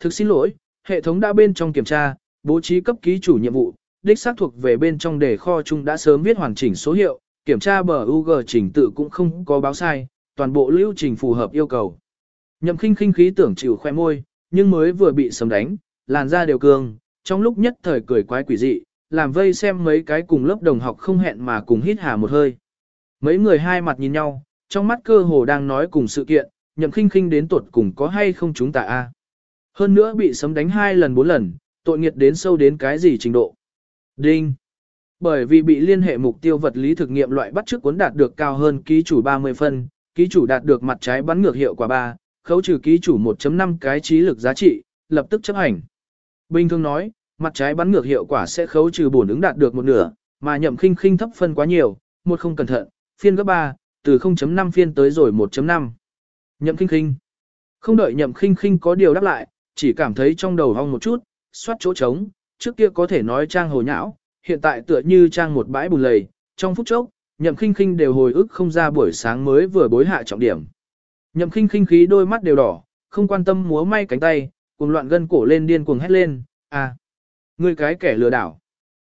thực xin lỗi, hệ thống đã bên trong kiểm tra, bố trí cấp ký chủ nhiệm vụ, đích xác thuộc về bên trong đề kho chung đã sớm viết hoàn chỉnh số hiệu, kiểm tra bờ UG trình tự cũng không có báo sai, toàn bộ lưu trình phù hợp yêu cầu. Nhậm khinh khinh khí tưởng chịu khoe môi, nhưng mới vừa bị sấm đánh, làn da đều cường, trong lúc nhất thời cười quái quỷ dị, làm vây xem mấy cái cùng lớp đồng học không hẹn mà cùng hít hà một hơi. Mấy người hai mặt nhìn nhau, trong mắt cơ hồ đang nói cùng sự kiện, nhậm khinh khinh đến tuột cùng có hay không chúng ta a hơn nữa bị sấm đánh hai lần bốn lần, tội nghiệt đến sâu đến cái gì trình độ. Đinh! Bởi vì bị liên hệ mục tiêu vật lý thực nghiệm loại bắt trước cuốn đạt được cao hơn ký chủ 30 phân, ký chủ đạt được mặt trái bắn ngược hiệu quả 3, khấu trừ ký chủ 1.5 cái trí lực giá trị, lập tức chấp hành. Bình thường nói, mặt trái bắn ngược hiệu quả sẽ khấu trừ bổn ứng đạt được một nửa, mà nhậm khinh khinh thấp phân quá nhiều, một không cẩn thận, phiên gấp 3, từ 0.5 phiên tới rồi 1.5. Nhậm khinh khinh. Không đợi nhậm khinh khinh có điều đáp lại, chỉ cảm thấy trong đầu hong một chút, xoát chỗ trống, trước kia có thể nói trang hồ nhão, hiện tại tựa như trang một bãi bùn lầy, trong phút chốc, nhậm khinh khinh đều hồi ức không ra buổi sáng mới vừa bối hạ trọng điểm. Nhậm khinh khinh khí đôi mắt đều đỏ, không quan tâm múa may cánh tay, cuồng loạn gân cổ lên điên cuồng hét lên, à, ngươi cái kẻ lừa đảo,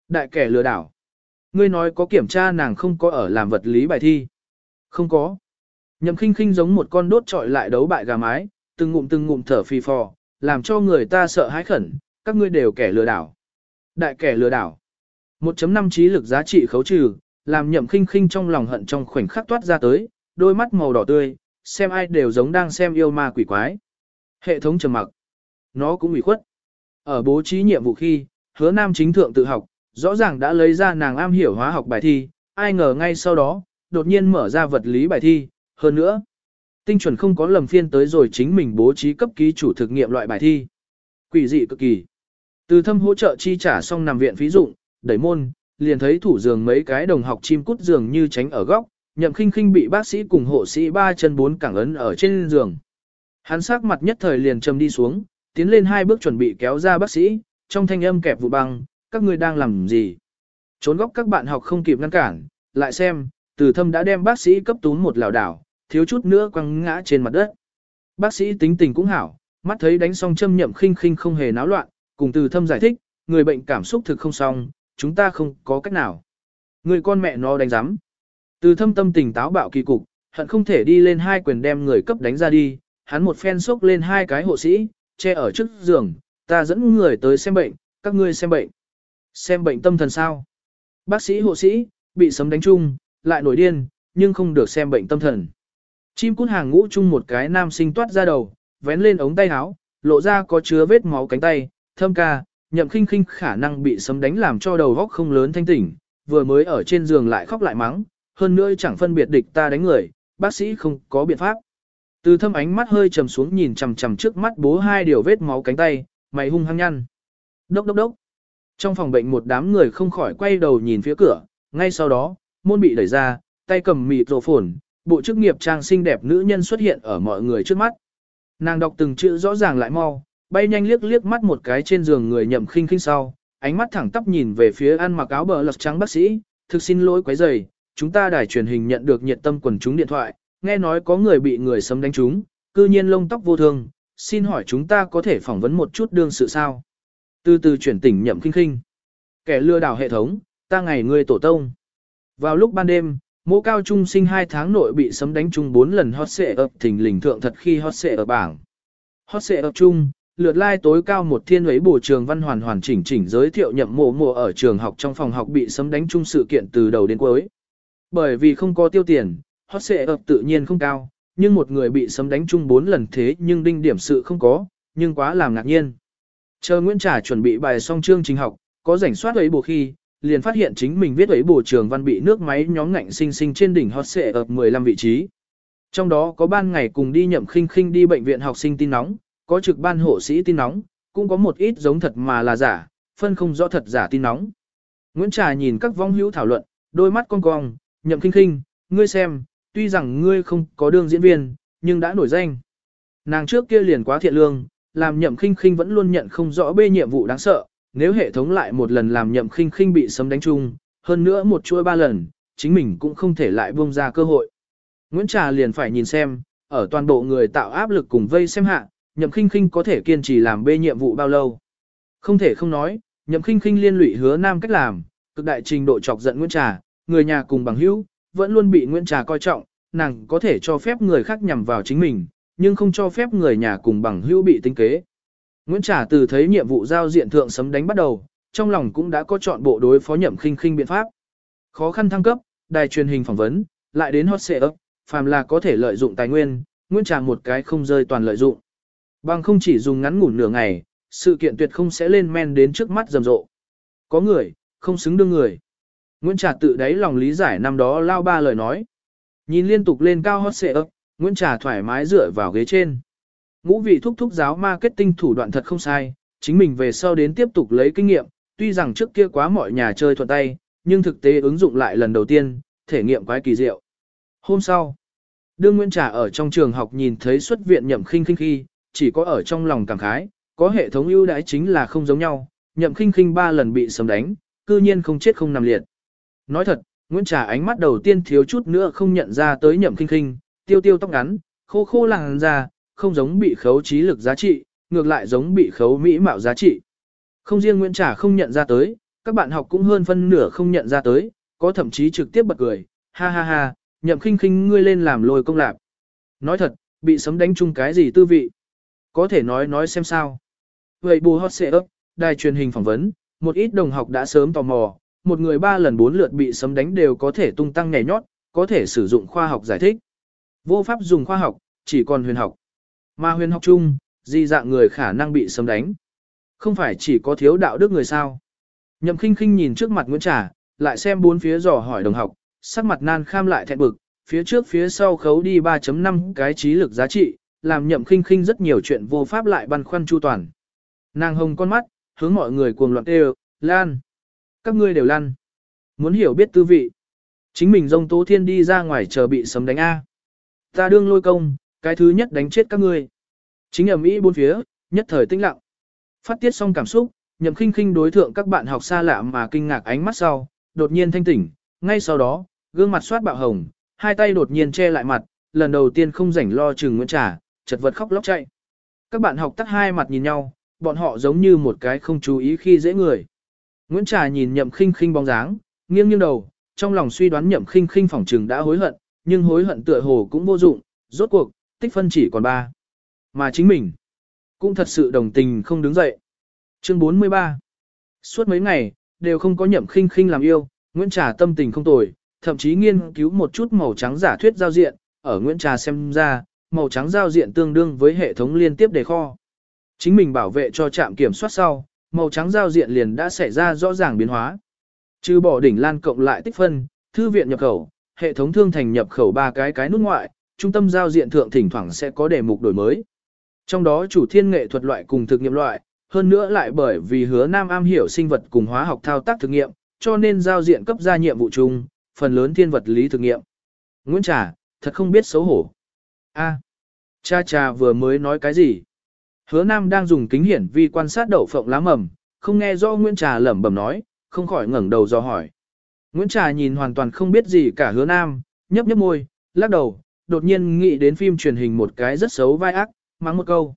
đại kẻ lừa đảo. Ngươi nói có kiểm tra nàng không có ở làm vật lý bài thi. Không có. Nhậm khinh khinh giống một con đốt trọi lại đấu bại gà mái, từng ngụm từng ngụm thở phì phò, làm cho người ta sợ hãi khẩn, các ngươi đều kẻ lừa đảo. Đại kẻ lừa đảo. 1.5 trí lực giá trị khấu trừ, làm nhậm khinh khinh trong lòng hận trong khoảnh khắc toát ra tới, đôi mắt màu đỏ tươi, xem ai đều giống đang xem yêu ma quỷ quái. Hệ thống trầm mặc. Nó cũng bị khuất. Ở bố trí nhiệm vụ khi, hứa nam chính thượng tự học, rõ ràng đã lấy ra nàng am hiểu hóa học bài thi, ai ngờ ngay sau đó, đột nhiên mở ra vật lý bài thi, hơn nữa. Tinh chuẩn không có lầm phiên tới rồi chính mình bố trí cấp ký chủ thực nghiệm loại bài thi. Quỷ dị cực kỳ. Từ thâm hỗ trợ chi trả xong nằm viện phí dụng, đẩy môn, liền thấy thủ giường mấy cái đồng học chim cút giường như tránh ở góc, nhậm khinh khinh bị bác sĩ cùng hộ sĩ ba chân bốn cẳng ấn ở trên giường. Hắn sắc mặt nhất thời liền trầm đi xuống, tiến lên hai bước chuẩn bị kéo ra bác sĩ, trong thanh âm kẹp vụ băng, các ngươi đang làm gì? Trốn góc các bạn học không kịp ngăn cản, lại xem, từ thâm đã đem bác sĩ cấp tún một lảo đảo, thiếu chút nữa quăng ngã trên mặt đất. Bác sĩ tính tình cũng hảo, mắt thấy đánh xong châm nhậm khinh khinh không hề náo loạn, cùng từ thâm giải thích, người bệnh cảm xúc thực không xong, chúng ta không có cách nào. Người con mẹ nó đánh giám. Từ thâm tâm tình táo bạo kỳ cục, hận không thể đi lên hai quyền đem người cấp đánh ra đi, hắn một phen sốc lên hai cái hộ sĩ, che ở trước giường, ta dẫn người tới xem bệnh, các ngươi xem bệnh. Xem bệnh tâm thần sao? Bác sĩ hộ sĩ, bị sấm đánh chung, lại nổi điên, nhưng không được xem bệnh tâm thần. Chim cút hàng ngũ chung một cái nam sinh toát ra đầu, vén lên ống tay áo, lộ ra có chứa vết máu cánh tay, thâm ca, nhậm khinh khinh khả năng bị sấm đánh làm cho đầu góc không lớn thanh tỉnh, vừa mới ở trên giường lại khóc lại mắng, hơn nữa chẳng phân biệt địch ta đánh người, bác sĩ không có biện pháp. Từ thâm ánh mắt hơi trầm xuống nhìn chằm chằm trước mắt bố hai điều vết máu cánh tay, mày hung hăng nhăn. Đốc đốc đốc. Trong phòng bệnh một đám người không khỏi quay đầu nhìn phía cửa, ngay sau đó, môn bị đẩy ra, tay cầm mịt rộ phồn, bộ chức nghiệp trang xinh đẹp nữ nhân xuất hiện ở mọi người trước mắt. Nàng đọc từng chữ rõ ràng lại mau, bay nhanh liếc liếc mắt một cái trên giường người nhậm khinh khinh sau, ánh mắt thẳng tắp nhìn về phía ăn mặc áo bờ lật trắng bác sĩ, thực xin lỗi quấy rầy, chúng ta đài truyền hình nhận được nhiệt tâm quần chúng điện thoại, nghe nói có người bị người sấm đánh trúng, cư nhiên lông tóc vô thương, xin hỏi chúng ta có thể phỏng vấn một chút đương sự sao? Từ từ chuyển tỉnh nhậm khinh khinh. Kẻ lừa đảo hệ thống, ta ngày người tổ tông. Vào lúc ban đêm, Mộ cao trung sinh 2 tháng nội bị sấm đánh chung 4 lần hot xệ ập thỉnh lình thượng thật khi hot xệ ở bảng. Hot xệ ập chung, lượt like tối cao một thiên ấy bổ trường văn hoàn hoàn chỉnh chỉnh giới thiệu nhậm mộ mộ ở trường học trong phòng học bị sấm đánh chung sự kiện từ đầu đến cuối. Bởi vì không có tiêu tiền, hot xệ ập tự nhiên không cao, nhưng một người bị sấm đánh chung 4 lần thế nhưng đinh điểm sự không có, nhưng quá làm ngạc nhiên. Chờ Nguyễn Trà chuẩn bị bài xong chương trình học, có rảnh soát ấy bổ khi, liền phát hiện chính mình viết ấy bổ trường văn bị nước máy nhóm ngạnh sinh sinh trên đỉnh hot xệ ập 15 vị trí. Trong đó có ban ngày cùng đi nhậm khinh khinh đi bệnh viện học sinh tin nóng, có trực ban hộ sĩ tin nóng, cũng có một ít giống thật mà là giả, phân không rõ thật giả tin nóng. Nguyễn Trà nhìn các vong hữu thảo luận, đôi mắt cong cong, nhậm khinh khinh, ngươi xem, tuy rằng ngươi không có đương diễn viên, nhưng đã nổi danh. Nàng trước kia liền quá thiện lương, làm nhậm khinh khinh vẫn luôn nhận không rõ bê nhiệm vụ đáng sợ, nếu hệ thống lại một lần làm nhậm khinh khinh bị sấm đánh chung, hơn nữa một chuỗi ba lần, chính mình cũng không thể lại buông ra cơ hội. Nguyễn Trà liền phải nhìn xem, ở toàn bộ người tạo áp lực cùng vây xem hạ, nhậm khinh khinh có thể kiên trì làm bê nhiệm vụ bao lâu. Không thể không nói, nhậm khinh khinh liên lụy hứa nam cách làm, cực đại trình độ chọc giận Nguyễn Trà, người nhà cùng bằng hữu, vẫn luôn bị Nguyễn Trà coi trọng, nàng có thể cho phép người khác nhằm vào chính mình, nhưng không cho phép người nhà cùng bằng hữu bị tính kế. Nguyễn Trả từ thấy nhiệm vụ giao diện thượng sấm đánh bắt đầu, trong lòng cũng đã có chọn bộ đối phó nhậm khinh khinh biện pháp. Khó khăn thăng cấp, đài truyền hình phỏng vấn, lại đến hot ấp, phàm là có thể lợi dụng tài nguyên, Nguyễn Trả một cái không rơi toàn lợi dụng. Bằng không chỉ dùng ngắn ngủn nửa ngày, sự kiện tuyệt không sẽ lên men đến trước mắt rầm rộ. Có người, không xứng đương người. Nguyễn Trà tự đáy lòng lý giải năm đó lao ba lời nói. Nhìn liên tục lên cao hot ấp, Nguyễn Trà thoải mái dựa vào ghế trên. Ngũ vị thúc thúc giáo marketing thủ đoạn thật không sai, chính mình về sau đến tiếp tục lấy kinh nghiệm, tuy rằng trước kia quá mọi nhà chơi thuận tay, nhưng thực tế ứng dụng lại lần đầu tiên, thể nghiệm quái kỳ diệu. Hôm sau, đương Nguyễn Trà ở trong trường học nhìn thấy xuất viện nhậm khinh khinh khi, chỉ có ở trong lòng cảm khái, có hệ thống ưu đãi chính là không giống nhau, nhậm khinh khinh ba lần bị sấm đánh, cư nhiên không chết không nằm liệt. Nói thật, Nguyễn Trà ánh mắt đầu tiên thiếu chút nữa không nhận ra tới nhậm khinh khinh, tiêu tiêu tóc ngắn, khô khô làng ra, không giống bị khấu trí lực giá trị, ngược lại giống bị khấu mỹ mạo giá trị. Không riêng Nguyễn Trà không nhận ra tới, các bạn học cũng hơn phân nửa không nhận ra tới, có thậm chí trực tiếp bật cười, ha ha ha, nhậm khinh khinh ngươi lên làm lôi công lạc. Nói thật, bị sấm đánh chung cái gì tư vị? Có thể nói nói xem sao. Vậy bù hot xệ ấp, đài truyền hình phỏng vấn, một ít đồng học đã sớm tò mò, một người ba lần bốn lượt bị sấm đánh đều có thể tung tăng nhảy nhót, có thể sử dụng khoa học giải thích. Vô pháp dùng khoa học, chỉ còn huyền học. Mà huyền học chung, di dạng người khả năng bị sấm đánh. Không phải chỉ có thiếu đạo đức người sao. Nhậm khinh khinh nhìn trước mặt Nguyễn Trà, lại xem bốn phía dò hỏi đồng học, sắc mặt nan kham lại thẹn bực, phía trước phía sau khấu đi 3.5 cái trí lực giá trị, làm nhậm khinh khinh rất nhiều chuyện vô pháp lại băn khoăn chu toàn. Nàng hồng con mắt, hướng mọi người cuồng loạn đều, lan. Các ngươi đều lan. Muốn hiểu biết tư vị. Chính mình dông tố thiên đi ra ngoài chờ bị sấm đánh A. Ta đương lôi công, cái thứ nhất đánh chết các ngươi. Chính ẩm ý bốn phía, nhất thời tĩnh lặng. Phát tiết xong cảm xúc, nhậm khinh khinh đối thượng các bạn học xa lạ mà kinh ngạc ánh mắt sau, đột nhiên thanh tỉnh, ngay sau đó, gương mặt soát bạo hồng, hai tay đột nhiên che lại mặt, lần đầu tiên không rảnh lo chừng Nguyễn Trà, chật vật khóc lóc chạy. Các bạn học tắt hai mặt nhìn nhau, bọn họ giống như một cái không chú ý khi dễ người. Nguyễn Trà nhìn nhậm khinh khinh bóng dáng, nghiêng nghiêng đầu, trong lòng suy đoán nhậm khinh khinh phỏng trừng đã hối hận, nhưng hối hận tựa hồ cũng vô dụng, rốt cuộc, tích phân chỉ còn ba. Mà chính mình, cũng thật sự đồng tình không đứng dậy. Chương 43 Suốt mấy ngày, đều không có nhậm khinh khinh làm yêu, Nguyễn Trà tâm tình không tồi, thậm chí nghiên cứu một chút màu trắng giả thuyết giao diện, ở Nguyễn Trà xem ra, màu trắng giao diện tương đương với hệ thống liên tiếp đề kho. Chính mình bảo vệ cho trạm kiểm soát sau, màu trắng giao diện liền đã xảy ra rõ ràng biến hóa. Trừ bỏ đỉnh lan cộng lại tích phân, thư viện nhập khẩu, hệ thống thương thành nhập khẩu ba cái cái nút ngoại, trung tâm giao diện thượng thỉnh thoảng sẽ có đề mục đổi mới. Trong đó chủ thiên nghệ thuật loại cùng thực nghiệm loại, hơn nữa lại bởi vì hứa nam am hiểu sinh vật cùng hóa học thao tác thực nghiệm, cho nên giao diện cấp ra nhiệm vụ chung, phần lớn thiên vật lý thực nghiệm. Nguyễn Trà, thật không biết xấu hổ. A, cha cha vừa mới nói cái gì? Hứa Nam đang dùng kính hiển vi quan sát đậu phộng lá mầm, không nghe rõ Nguyễn Trà lẩm bẩm nói, không khỏi ngẩng đầu do hỏi. Nguyễn Trà nhìn hoàn toàn không biết gì cả Hứa Nam, nhấp nhấp môi, lắc đầu, đột nhiên nghĩ đến phim truyền hình một cái rất xấu vai ác, mắng một câu.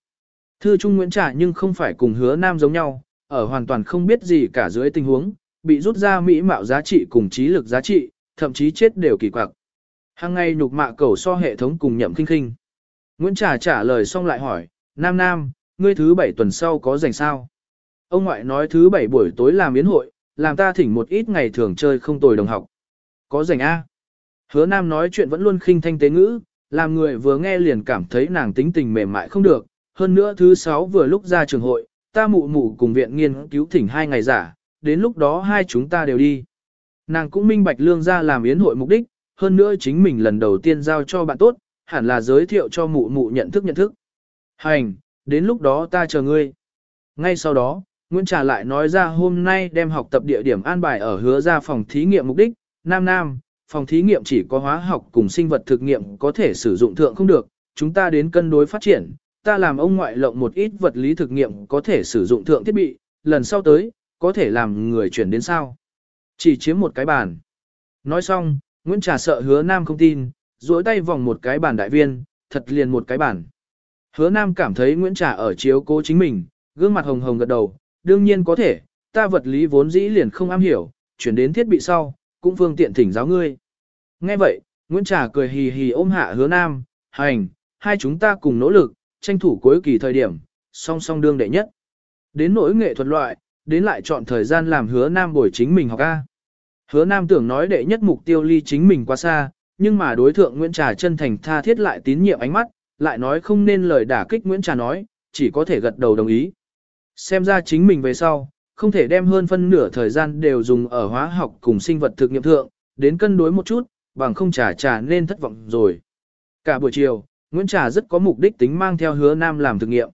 Thư Trung Nguyễn trả nhưng không phải cùng Hứa Nam giống nhau, ở hoàn toàn không biết gì cả dưới tình huống, bị rút ra mỹ mạo giá trị cùng trí lực giá trị, thậm chí chết đều kỳ quặc. Hàng ngày nhục mạ cầu so hệ thống cùng nhậm kinh kinh. Nguyễn trả trả lời xong lại hỏi, Nam Nam, ngươi thứ bảy tuần sau có rảnh sao? Ông ngoại nói thứ bảy buổi tối làm yến hội, làm ta thỉnh một ít ngày thường chơi không tồi đồng học. Có rảnh A. Hứa Nam nói chuyện vẫn luôn khinh thanh tế ngữ, làm người vừa nghe liền cảm thấy nàng tính tình mềm mại không được. Hơn nữa thứ sáu vừa lúc ra trường hội, ta mụ mụ cùng viện nghiên cứu thỉnh hai ngày giả, đến lúc đó hai chúng ta đều đi. Nàng cũng minh bạch lương ra làm yến hội mục đích, hơn nữa chính mình lần đầu tiên giao cho bạn tốt, hẳn là giới thiệu cho mụ mụ nhận thức nhận thức. Hành, đến lúc đó ta chờ ngươi. Ngay sau đó, Nguyễn Trà lại nói ra hôm nay đem học tập địa điểm an bài ở hứa ra phòng thí nghiệm mục đích, Nam Nam, phòng thí nghiệm chỉ có hóa học cùng sinh vật thực nghiệm có thể sử dụng thượng không được, chúng ta đến cân đối phát triển, ta làm ông ngoại lộng một ít vật lý thực nghiệm có thể sử dụng thượng thiết bị, lần sau tới, có thể làm người chuyển đến sao. Chỉ chiếm một cái bàn. Nói xong, Nguyễn Trà sợ hứa nam không tin, duỗi tay vòng một cái bàn đại viên, thật liền một cái bàn. Hứa Nam cảm thấy Nguyễn Trà ở chiếu cố chính mình, gương mặt hồng hồng gật đầu, đương nhiên có thể, ta vật lý vốn dĩ liền không am hiểu, chuyển đến thiết bị sau, cũng phương tiện thỉnh giáo ngươi. Nghe vậy, Nguyễn Trà cười hì hì ôm hạ hứa Nam, hành, hai chúng ta cùng nỗ lực, tranh thủ cuối kỳ thời điểm, song song đương đệ nhất. Đến nỗi nghệ thuật loại, đến lại chọn thời gian làm hứa Nam bồi chính mình học A. Hứa Nam tưởng nói đệ nhất mục tiêu ly chính mình quá xa, nhưng mà đối thượng Nguyễn Trà chân thành tha thiết lại tín nhiệm ánh mắt, lại nói không nên lời đả kích Nguyễn Trà nói, chỉ có thể gật đầu đồng ý. Xem ra chính mình về sau, không thể đem hơn phân nửa thời gian đều dùng ở hóa học cùng sinh vật thực nghiệm thượng, đến cân đối một chút, bằng không trà trà nên thất vọng rồi. Cả buổi chiều, Nguyễn Trà rất có mục đích tính mang theo hứa nam làm thực nghiệm.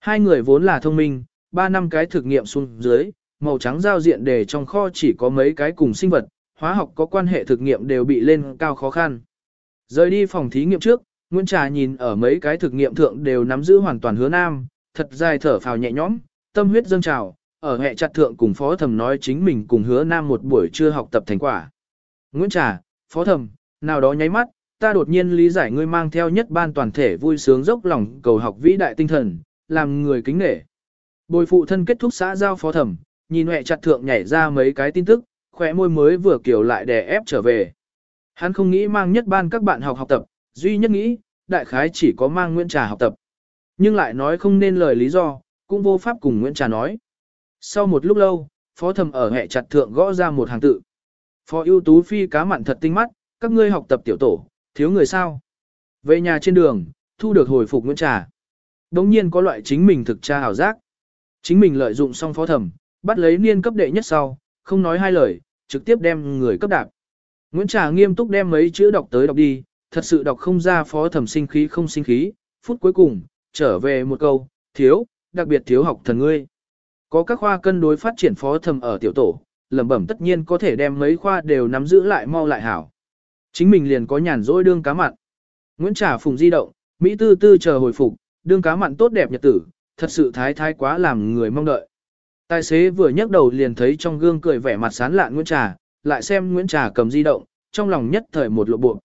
Hai người vốn là thông minh, ba năm cái thực nghiệm xuống dưới, màu trắng giao diện để trong kho chỉ có mấy cái cùng sinh vật, hóa học có quan hệ thực nghiệm đều bị lên cao khó khăn. Rời đi phòng thí nghiệm trước, Nguyễn Trà nhìn ở mấy cái thực nghiệm thượng đều nắm giữ hoàn toàn hứa nam, thật dài thở phào nhẹ nhõm, tâm huyết dâng trào, ở hệ chặt thượng cùng phó thẩm nói chính mình cùng hứa nam một buổi trưa học tập thành quả. Nguyễn Trà, phó thẩm, nào đó nháy mắt, ta đột nhiên lý giải ngươi mang theo nhất ban toàn thể vui sướng dốc lòng cầu học vĩ đại tinh thần, làm người kính nể. Bồi phụ thân kết thúc xã giao phó thẩm, nhìn hệ chặt thượng nhảy ra mấy cái tin tức, khỏe môi mới vừa kiểu lại đè ép trở về. Hắn không nghĩ mang nhất ban các bạn học học tập, duy nhất nghĩ, đại khái chỉ có mang Nguyễn Trà học tập. Nhưng lại nói không nên lời lý do, cũng vô pháp cùng Nguyễn Trà nói. Sau một lúc lâu, phó thầm ở hệ chặt thượng gõ ra một hàng tự. Phó ưu tú phi cá mặn thật tinh mắt, các ngươi học tập tiểu tổ, thiếu người sao. Về nhà trên đường, thu được hồi phục Nguyễn Trà. Đống nhiên có loại chính mình thực tra hảo giác. Chính mình lợi dụng xong phó thẩm, bắt lấy niên cấp đệ nhất sau, không nói hai lời, trực tiếp đem người cấp đạp. Nguyễn Trà nghiêm túc đem mấy chữ đọc tới đọc đi, thật sự đọc không ra phó thẩm sinh khí không sinh khí, phút cuối cùng, trở về một câu, thiếu, đặc biệt thiếu học thần ngươi. Có các khoa cân đối phát triển phó thẩm ở tiểu tổ, lẩm bẩm tất nhiên có thể đem mấy khoa đều nắm giữ lại mau lại hảo. Chính mình liền có nhàn rỗi đương cá mặn. Nguyễn Trà phùng di động, Mỹ tư tư chờ hồi phục, đương cá mặn tốt đẹp nhật tử, thật sự thái thái quá làm người mong đợi. Tài xế vừa nhấc đầu liền thấy trong gương cười vẻ mặt sán lạn Nguyễn Trà, lại xem Nguyễn Trà cầm di động, trong lòng nhất thời một lộ bộ.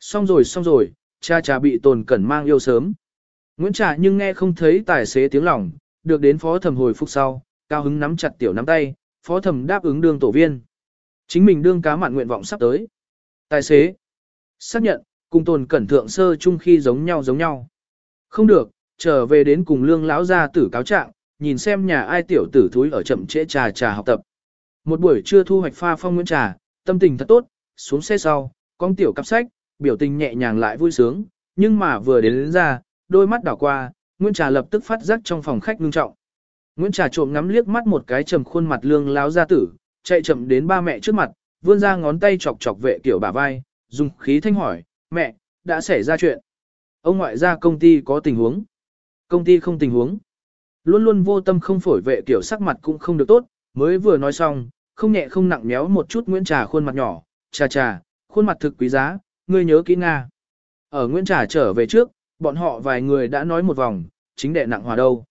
Xong rồi xong rồi, cha cha bị tồn cẩn mang yêu sớm. Nguyễn Trà nhưng nghe không thấy tài xế tiếng lòng, được đến phó thẩm hồi phục sau, cao hứng nắm chặt tiểu nắm tay, phó thẩm đáp ứng đương tổ viên. Chính mình đương cá mặn nguyện vọng sắp tới. Tài xế. Xác nhận, cùng tồn cẩn thượng sơ chung khi giống nhau giống nhau. Không được, trở về đến cùng lương lão gia tử cáo trạng, nhìn xem nhà ai tiểu tử thúi ở chậm trễ trà trà học tập. Một buổi trưa thu hoạch pha phong nguyễn trà, tâm tình thật tốt, xuống xe sau, con tiểu cặp sách, biểu tình nhẹ nhàng lại vui sướng, nhưng mà vừa đến, đến ra, đôi mắt đảo qua, Nguyễn Trà lập tức phát giác trong phòng khách ngưng trọng. Nguyễn Trà trộm ngắm liếc mắt một cái trầm khuôn mặt lương láo gia tử, chạy chậm đến ba mẹ trước mặt, vươn ra ngón tay chọc chọc vệ tiểu bà vai, dùng khí thanh hỏi, mẹ, đã xảy ra chuyện. Ông ngoại gia công ty có tình huống. Công ty không tình huống. Luôn luôn vô tâm không phổi vệ tiểu sắc mặt cũng không được tốt, mới vừa nói xong, không nhẹ không nặng méo một chút Nguyễn Trà khuôn mặt nhỏ, trà trà, khuôn mặt thực quý giá, ngươi nhớ kỹ Nga. Ở Nguyễn Trà trở về trước, bọn họ vài người đã nói một vòng, chính đệ nặng hòa đâu.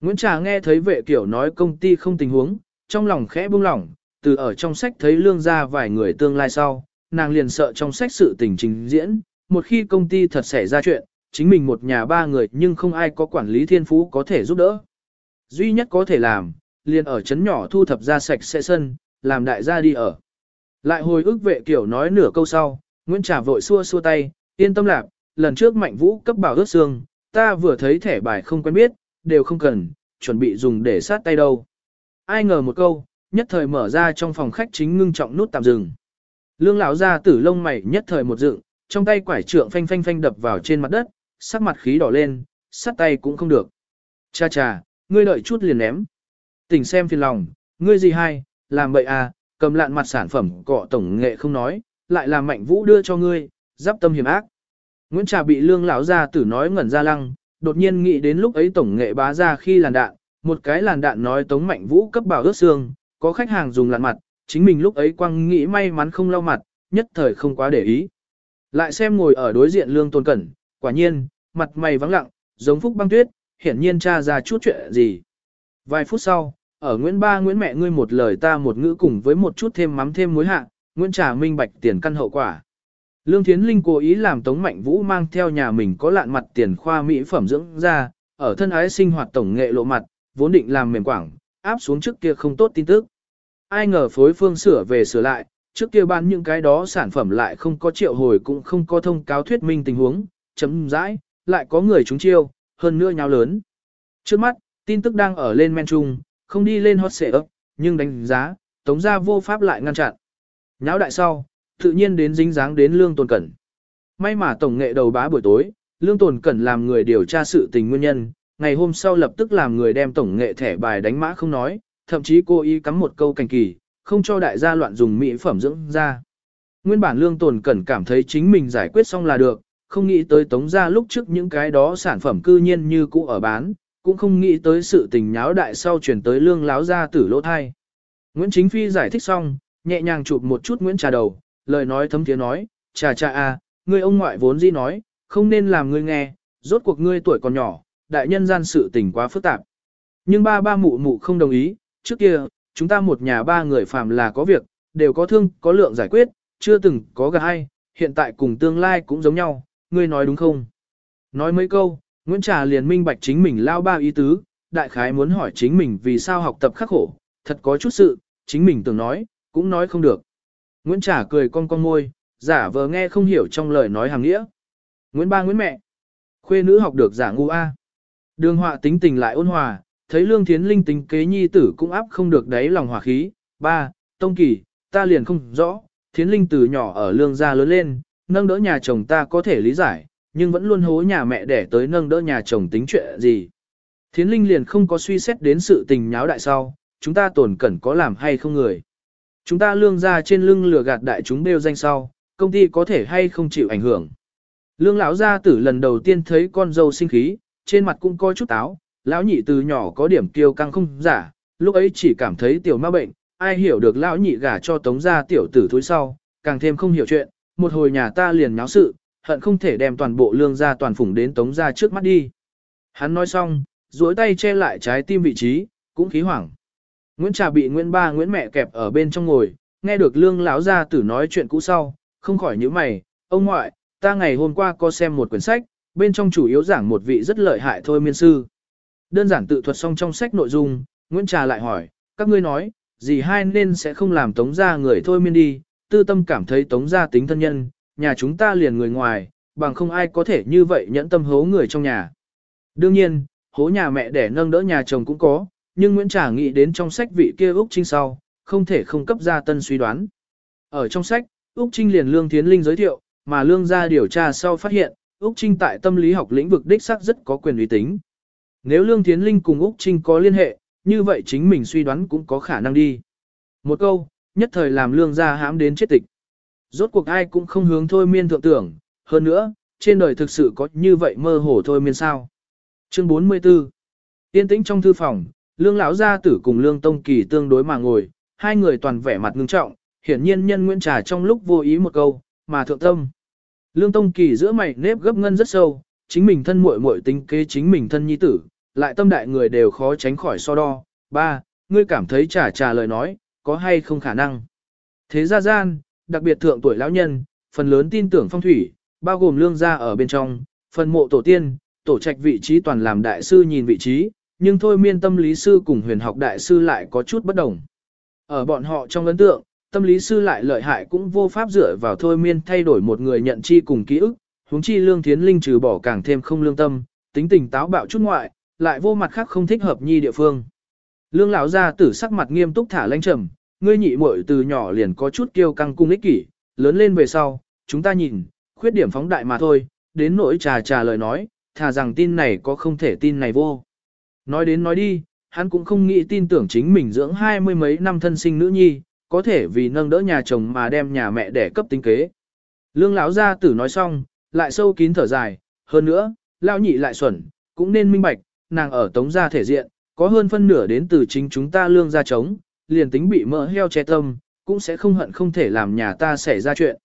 Nguyễn Trà nghe thấy vệ kiểu nói công ty không tình huống, trong lòng khẽ buông lỏng, từ ở trong sách thấy lương ra vài người tương lai sau, nàng liền sợ trong sách sự tình trình diễn, một khi công ty thật xảy ra chuyện, chính mình một nhà ba người nhưng không ai có quản lý thiên phú có thể giúp đỡ. Duy nhất có thể làm, liền ở chấn nhỏ thu thập ra sạch sẽ sân, làm đại gia đi ở. Lại hồi ức vệ kiểu nói nửa câu sau, Nguyễn Trà vội xua xua tay, yên tâm lạc, lần trước mạnh vũ cấp bảo ướt xương, ta vừa thấy thẻ bài không quen biết, đều không cần, chuẩn bị dùng để sát tay đâu. Ai ngờ một câu, nhất thời mở ra trong phòng khách chính ngưng trọng nút tạm dừng. Lương lão ra tử lông mày nhất thời một dựng, trong tay quải trượng phanh phanh phanh đập vào trên mặt đất, sắc mặt khí đỏ lên, sát tay cũng không được. Cha cha, ngươi đợi chút liền ném. Tỉnh xem phiền lòng, ngươi gì hay, làm bậy à, cầm lạn mặt sản phẩm cọ tổng nghệ không nói, lại làm mạnh vũ đưa cho ngươi, giáp tâm hiểm ác. Nguyễn Trà bị lương lão ra tử nói ngẩn ra lăng, đột nhiên nghĩ đến lúc ấy tổng nghệ bá ra khi làn đạn, một cái làn đạn nói tống mạnh vũ cấp bảo ướt xương, có khách hàng dùng làn mặt, chính mình lúc ấy quăng nghĩ may mắn không lau mặt, nhất thời không quá để ý. Lại xem ngồi ở đối diện lương tôn cẩn, quả nhiên, mặt mày vắng lặng, giống phúc băng tuyết, hiển nhiên cha ra chút chuyện gì. Vài phút sau, ở Nguyễn Ba Nguyễn mẹ ngươi một lời ta một ngữ cùng với một chút thêm mắm thêm muối hạ, Nguyễn Trà minh bạch tiền căn hậu quả. Lương Thiến Linh cố ý làm Tống Mạnh Vũ mang theo nhà mình có lạn mặt tiền khoa mỹ phẩm dưỡng ra, ở thân ái sinh hoạt tổng nghệ lộ mặt, vốn định làm mềm quảng, áp xuống trước kia không tốt tin tức. Ai ngờ phối phương sửa về sửa lại, trước kia bán những cái đó sản phẩm lại không có triệu hồi cũng không có thông cáo thuyết minh tình huống, chấm dãi, lại có người trúng chiêu, hơn nữa nhau lớn. Trước mắt, tin tức đang ở lên men trung, không đi lên hot xệ ấp, nhưng đánh giá, tống gia vô pháp lại ngăn chặn. Nháo đại sau, tự nhiên đến dính dáng đến lương tồn cẩn. May mà tổng nghệ đầu bá buổi tối, lương tồn cẩn làm người điều tra sự tình nguyên nhân, ngày hôm sau lập tức làm người đem tổng nghệ thẻ bài đánh mã không nói, thậm chí cô ý cắm một câu cảnh kỳ, không cho đại gia loạn dùng mỹ phẩm dưỡng da. Nguyên bản lương tồn cẩn cảm thấy chính mình giải quyết xong là được, không nghĩ tới tống ra lúc trước những cái đó sản phẩm cư nhiên như cũ ở bán, cũng không nghĩ tới sự tình nháo đại sau chuyển tới lương láo ra tử lỗ thai. Nguyễn Chính Phi giải thích xong, nhẹ nhàng chụp một chút Nguyễn Trà đầu, lời nói thấm tiếng nói, cha cha à, ngươi ông ngoại vốn gì nói, không nên làm ngươi nghe, rốt cuộc ngươi tuổi còn nhỏ, đại nhân gian sự tình quá phức tạp. Nhưng ba ba mụ mụ không đồng ý, trước kia, chúng ta một nhà ba người phàm là có việc, đều có thương, có lượng giải quyết, chưa từng có gà hay, hiện tại cùng tương lai cũng giống nhau, ngươi nói đúng không? Nói mấy câu, Nguyễn Trà liền minh bạch chính mình lao ba ý tứ, đại khái muốn hỏi chính mình vì sao học tập khắc khổ, thật có chút sự, chính mình tưởng nói, cũng nói không được. Nguyễn Trả cười con con môi, giả vờ nghe không hiểu trong lời nói hàng nghĩa. Nguyễn ba Nguyễn mẹ. Khuê nữ học được giả ngu A. Đường họa tính tình lại ôn hòa, thấy lương thiến linh tính kế nhi tử cũng áp không được đáy lòng hòa khí. Ba, Tông Kỳ, ta liền không rõ, thiến linh từ nhỏ ở lương gia lớn lên, nâng đỡ nhà chồng ta có thể lý giải, nhưng vẫn luôn hố nhà mẹ để tới nâng đỡ nhà chồng tính chuyện gì. Thiến linh liền không có suy xét đến sự tình nháo đại sau, chúng ta tổn cẩn có làm hay không người. Chúng ta lương ra trên lưng lừa gạt đại chúng đều danh sau, công ty có thể hay không chịu ảnh hưởng. Lương lão gia tử lần đầu tiên thấy con dâu sinh khí, trên mặt cũng coi chút táo, lão nhị từ nhỏ có điểm kiêu căng không giả, lúc ấy chỉ cảm thấy tiểu ma bệnh, ai hiểu được lão nhị gả cho tống gia tiểu tử thối sau, càng thêm không hiểu chuyện, một hồi nhà ta liền nháo sự, hận không thể đem toàn bộ lương gia toàn phủng đến tống gia trước mắt đi. Hắn nói xong, duỗi tay che lại trái tim vị trí, cũng khí hoảng. Nguyễn Trà bị Nguyễn Ba Nguyễn mẹ kẹp ở bên trong ngồi, nghe được lương lão gia tử nói chuyện cũ sau, không khỏi nhíu mày, ông ngoại, ta ngày hôm qua có xem một quyển sách, bên trong chủ yếu giảng một vị rất lợi hại thôi miên sư. Đơn giản tự thuật xong trong sách nội dung, Nguyễn Trà lại hỏi, các ngươi nói, gì hai nên sẽ không làm tống gia người thôi miên đi, tư tâm cảm thấy tống gia tính thân nhân, nhà chúng ta liền người ngoài, bằng không ai có thể như vậy nhẫn tâm hố người trong nhà. Đương nhiên, hố nhà mẹ để nâng đỡ nhà chồng cũng có, nhưng Nguyễn Trà nghĩ đến trong sách vị kia Úc Trinh sau, không thể không cấp ra tân suy đoán. Ở trong sách, Úc Trinh liền Lương Thiến Linh giới thiệu, mà Lương gia điều tra sau phát hiện, Úc Trinh tại tâm lý học lĩnh vực đích xác rất có quyền uy tín. Nếu Lương Thiến Linh cùng Úc Trinh có liên hệ, như vậy chính mình suy đoán cũng có khả năng đi. Một câu, nhất thời làm Lương gia hãm đến chết tịch. Rốt cuộc ai cũng không hướng thôi miên thượng tưởng, hơn nữa, trên đời thực sự có như vậy mơ hồ thôi miên sao. Chương 44 Tiên tĩnh trong thư phòng, Lương lão gia tử cùng Lương Tông Kỳ tương đối mà ngồi, hai người toàn vẻ mặt ngưng trọng, hiển nhiên nhân Nguyễn Trà trong lúc vô ý một câu, mà thượng tâm. Lương Tông Kỳ giữa mày nếp gấp ngân rất sâu, chính mình thân muội muội tính kế chính mình thân nhi tử, lại tâm đại người đều khó tránh khỏi so đo. Ba, ngươi cảm thấy Trà Trà lời nói, có hay không khả năng. Thế gia gian, đặc biệt thượng tuổi lão nhân, phần lớn tin tưởng phong thủy, bao gồm lương gia ở bên trong, phần mộ tổ tiên, tổ trạch vị trí toàn làm đại sư nhìn vị trí, nhưng thôi miên tâm lý sư cùng huyền học đại sư lại có chút bất đồng. Ở bọn họ trong ấn tượng, tâm lý sư lại lợi hại cũng vô pháp dựa vào thôi miên thay đổi một người nhận chi cùng ký ức, huống chi lương thiến linh trừ bỏ càng thêm không lương tâm, tính tình táo bạo chút ngoại, lại vô mặt khác không thích hợp nhi địa phương. Lương lão gia tử sắc mặt nghiêm túc thả lãnh trầm, ngươi nhị muội từ nhỏ liền có chút kiêu căng cung ích kỷ, lớn lên về sau, chúng ta nhìn, khuyết điểm phóng đại mà thôi, đến nỗi trà trà lời nói, thà rằng tin này có không thể tin này vô. Nói đến nói đi, hắn cũng không nghĩ tin tưởng chính mình dưỡng hai mươi mấy năm thân sinh nữ nhi, có thể vì nâng đỡ nhà chồng mà đem nhà mẹ đẻ cấp tính kế. Lương lão gia tử nói xong, lại sâu kín thở dài, hơn nữa, lão nhị lại xuẩn, cũng nên minh bạch, nàng ở tống gia thể diện, có hơn phân nửa đến từ chính chúng ta lương gia chống, liền tính bị mỡ heo che tâm, cũng sẽ không hận không thể làm nhà ta xảy ra chuyện.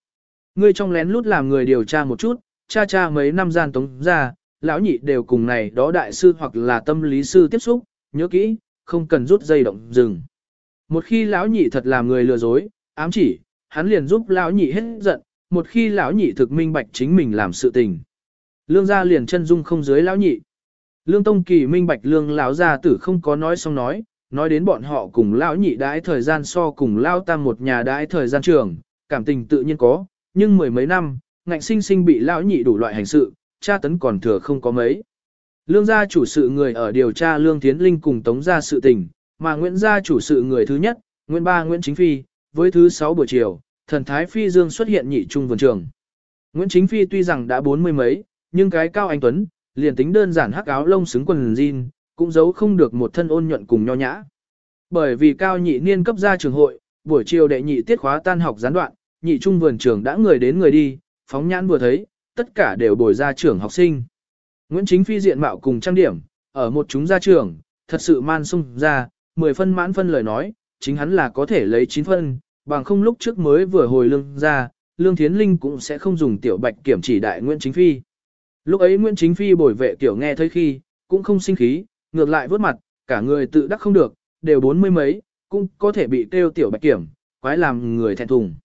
Ngươi trong lén lút làm người điều tra một chút, cha cha mấy năm gian tống gia lão nhị đều cùng này đó đại sư hoặc là tâm lý sư tiếp xúc, nhớ kỹ, không cần rút dây động dừng. Một khi lão nhị thật làm người lừa dối, ám chỉ, hắn liền giúp lão nhị hết giận, một khi lão nhị thực minh bạch chính mình làm sự tình. Lương gia liền chân dung không dưới lão nhị. Lương Tông Kỳ minh bạch lương lão gia tử không có nói xong nói, nói đến bọn họ cùng lão nhị đãi thời gian so cùng lao tam một nhà đãi thời gian trường, cảm tình tự nhiên có, nhưng mười mấy năm, ngạnh sinh sinh bị lão nhị đủ loại hành sự, cha tấn còn thừa không có mấy. Lương gia chủ sự người ở điều tra Lương Thiến Linh cùng Tống gia sự tình, mà Nguyễn gia chủ sự người thứ nhất, Nguyễn ba Nguyễn Chính Phi, với thứ sáu buổi chiều, thần thái phi dương xuất hiện nhị trung vườn trường. Nguyễn Chính Phi tuy rằng đã bốn mươi mấy, nhưng cái cao anh tuấn, liền tính đơn giản hắc áo lông xứng quần jean, cũng giấu không được một thân ôn nhuận cùng nho nhã. Bởi vì cao nhị niên cấp ra trường hội, buổi chiều đệ nhị tiết khóa tan học gián đoạn, nhị trung vườn trường đã người đến người đi, phóng nhãn vừa thấy, tất cả đều bồi ra trưởng học sinh. Nguyễn Chính Phi diện mạo cùng trang điểm, ở một chúng gia trưởng thật sự man sung ra, 10 phân mãn phân lời nói, chính hắn là có thể lấy 9 phân, bằng không lúc trước mới vừa hồi lương ra, Lương Thiến Linh cũng sẽ không dùng tiểu bạch kiểm chỉ đại Nguyễn Chính Phi. Lúc ấy Nguyễn Chính Phi bồi vệ tiểu nghe thấy khi, cũng không sinh khí, ngược lại vớt mặt, cả người tự đắc không được, đều bốn mươi mấy, cũng có thể bị tiêu tiểu bạch kiểm, quái làm người thẹn thùng.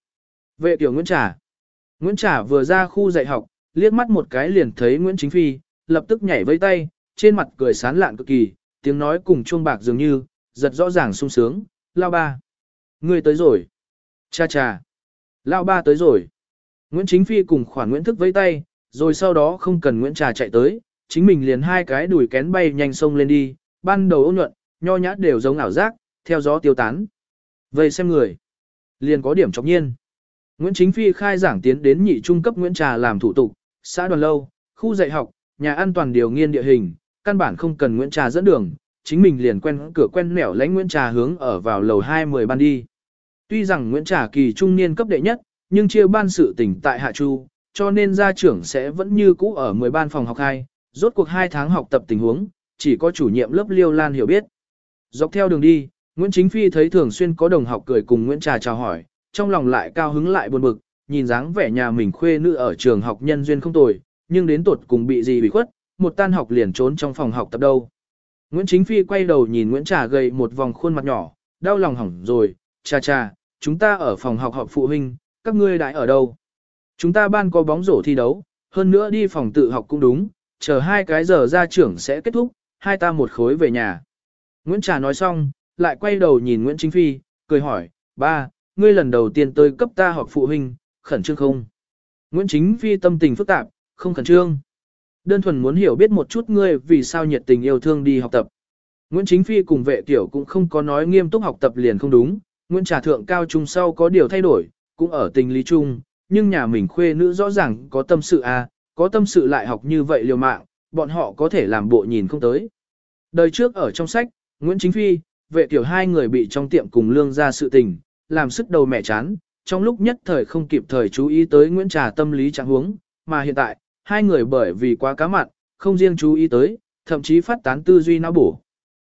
Vệ tiểu Nguyễn Trà Nguyễn Trà vừa ra khu dạy học, liếc mắt một cái liền thấy Nguyễn Chính Phi, lập tức nhảy vây tay, trên mặt cười sán lạn cực kỳ, tiếng nói cùng chuông bạc dường như, giật rõ ràng sung sướng, lao ba. Người tới rồi. Cha cha. Lao ba tới rồi. Nguyễn Chính Phi cùng khoản Nguyễn Thức vây tay, rồi sau đó không cần Nguyễn Trà chạy tới, chính mình liền hai cái đùi kén bay nhanh sông lên đi, ban đầu ô nhuận, nho nhã đều giống ảo giác, theo gió tiêu tán. Vậy xem người. Liền có điểm trọng nhiên. Nguyễn Chính Phi khai giảng tiến đến nhị trung cấp Nguyễn Trà làm thủ tục, xã đoàn lâu, khu dạy học, nhà an toàn điều nghiên địa hình, căn bản không cần Nguyễn Trà dẫn đường, chính mình liền quen cửa quen nẻo lánh Nguyễn Trà hướng ở vào lầu 20 ban đi. Tuy rằng Nguyễn Trà kỳ trung niên cấp đệ nhất, nhưng chia ban sự tỉnh tại Hạ Chu, cho nên gia trưởng sẽ vẫn như cũ ở 10 ban phòng học 2, rốt cuộc 2 tháng học tập tình huống, chỉ có chủ nhiệm lớp Liêu Lan hiểu biết. Dọc theo đường đi, Nguyễn Chính Phi thấy thường xuyên có đồng học cười cùng Nguyễn Trà chào hỏi, trong lòng lại cao hứng lại buồn bực, nhìn dáng vẻ nhà mình khuê nữ ở trường học nhân duyên không tồi, nhưng đến tuột cùng bị gì bị khuất, một tan học liền trốn trong phòng học tập đâu. Nguyễn Chính Phi quay đầu nhìn Nguyễn Trà gầy một vòng khuôn mặt nhỏ, đau lòng hỏng rồi, cha cha, chúng ta ở phòng học họp phụ huynh, các ngươi đại ở đâu? Chúng ta ban có bóng rổ thi đấu, hơn nữa đi phòng tự học cũng đúng, chờ hai cái giờ ra trưởng sẽ kết thúc, hai ta một khối về nhà. Nguyễn Trà nói xong, lại quay đầu nhìn Nguyễn Chính Phi, cười hỏi, ba, ngươi lần đầu tiên tới cấp ta họp phụ huynh, khẩn trương không? Nguyễn Chính Phi tâm tình phức tạp, không khẩn trương. Đơn thuần muốn hiểu biết một chút ngươi vì sao nhiệt tình yêu thương đi học tập. Nguyễn Chính Phi cùng vệ tiểu cũng không có nói nghiêm túc học tập liền không đúng, Nguyễn Trà Thượng cao trung sau có điều thay đổi, cũng ở tình lý chung, nhưng nhà mình khuê nữ rõ ràng có tâm sự à, có tâm sự lại học như vậy liều mạng, bọn họ có thể làm bộ nhìn không tới. Đời trước ở trong sách, Nguyễn Chính Phi, vệ tiểu hai người bị trong tiệm cùng lương ra sự tình, làm sức đầu mẹ chán, trong lúc nhất thời không kịp thời chú ý tới Nguyễn Trà tâm lý trạng huống, mà hiện tại, hai người bởi vì quá cá mặn, không riêng chú ý tới, thậm chí phát tán tư duy não bổ.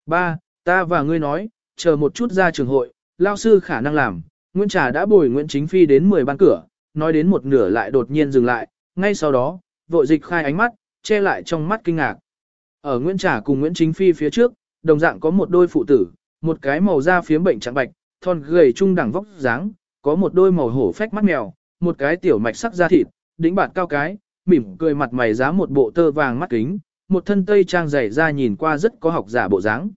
Ba, ta và ngươi nói, chờ một chút ra trường hội, lao sư khả năng làm, Nguyễn Trà đã bồi Nguyễn Chính Phi đến 10 ban cửa, nói đến một nửa lại đột nhiên dừng lại, ngay sau đó, vội dịch khai ánh mắt, che lại trong mắt kinh ngạc. Ở Nguyễn Trà cùng Nguyễn Chính Phi phía trước, đồng dạng có một đôi phụ tử, một cái màu da phiếm bệnh trạng bạch, thon gầy trung đẳng vóc dáng, có một đôi màu hổ phách mắt mèo, một cái tiểu mạch sắc da thịt, đỉnh bạt cao cái, mỉm cười mặt mày giá một bộ tơ vàng mắt kính, một thân tây trang dày ra nhìn qua rất có học giả bộ dáng.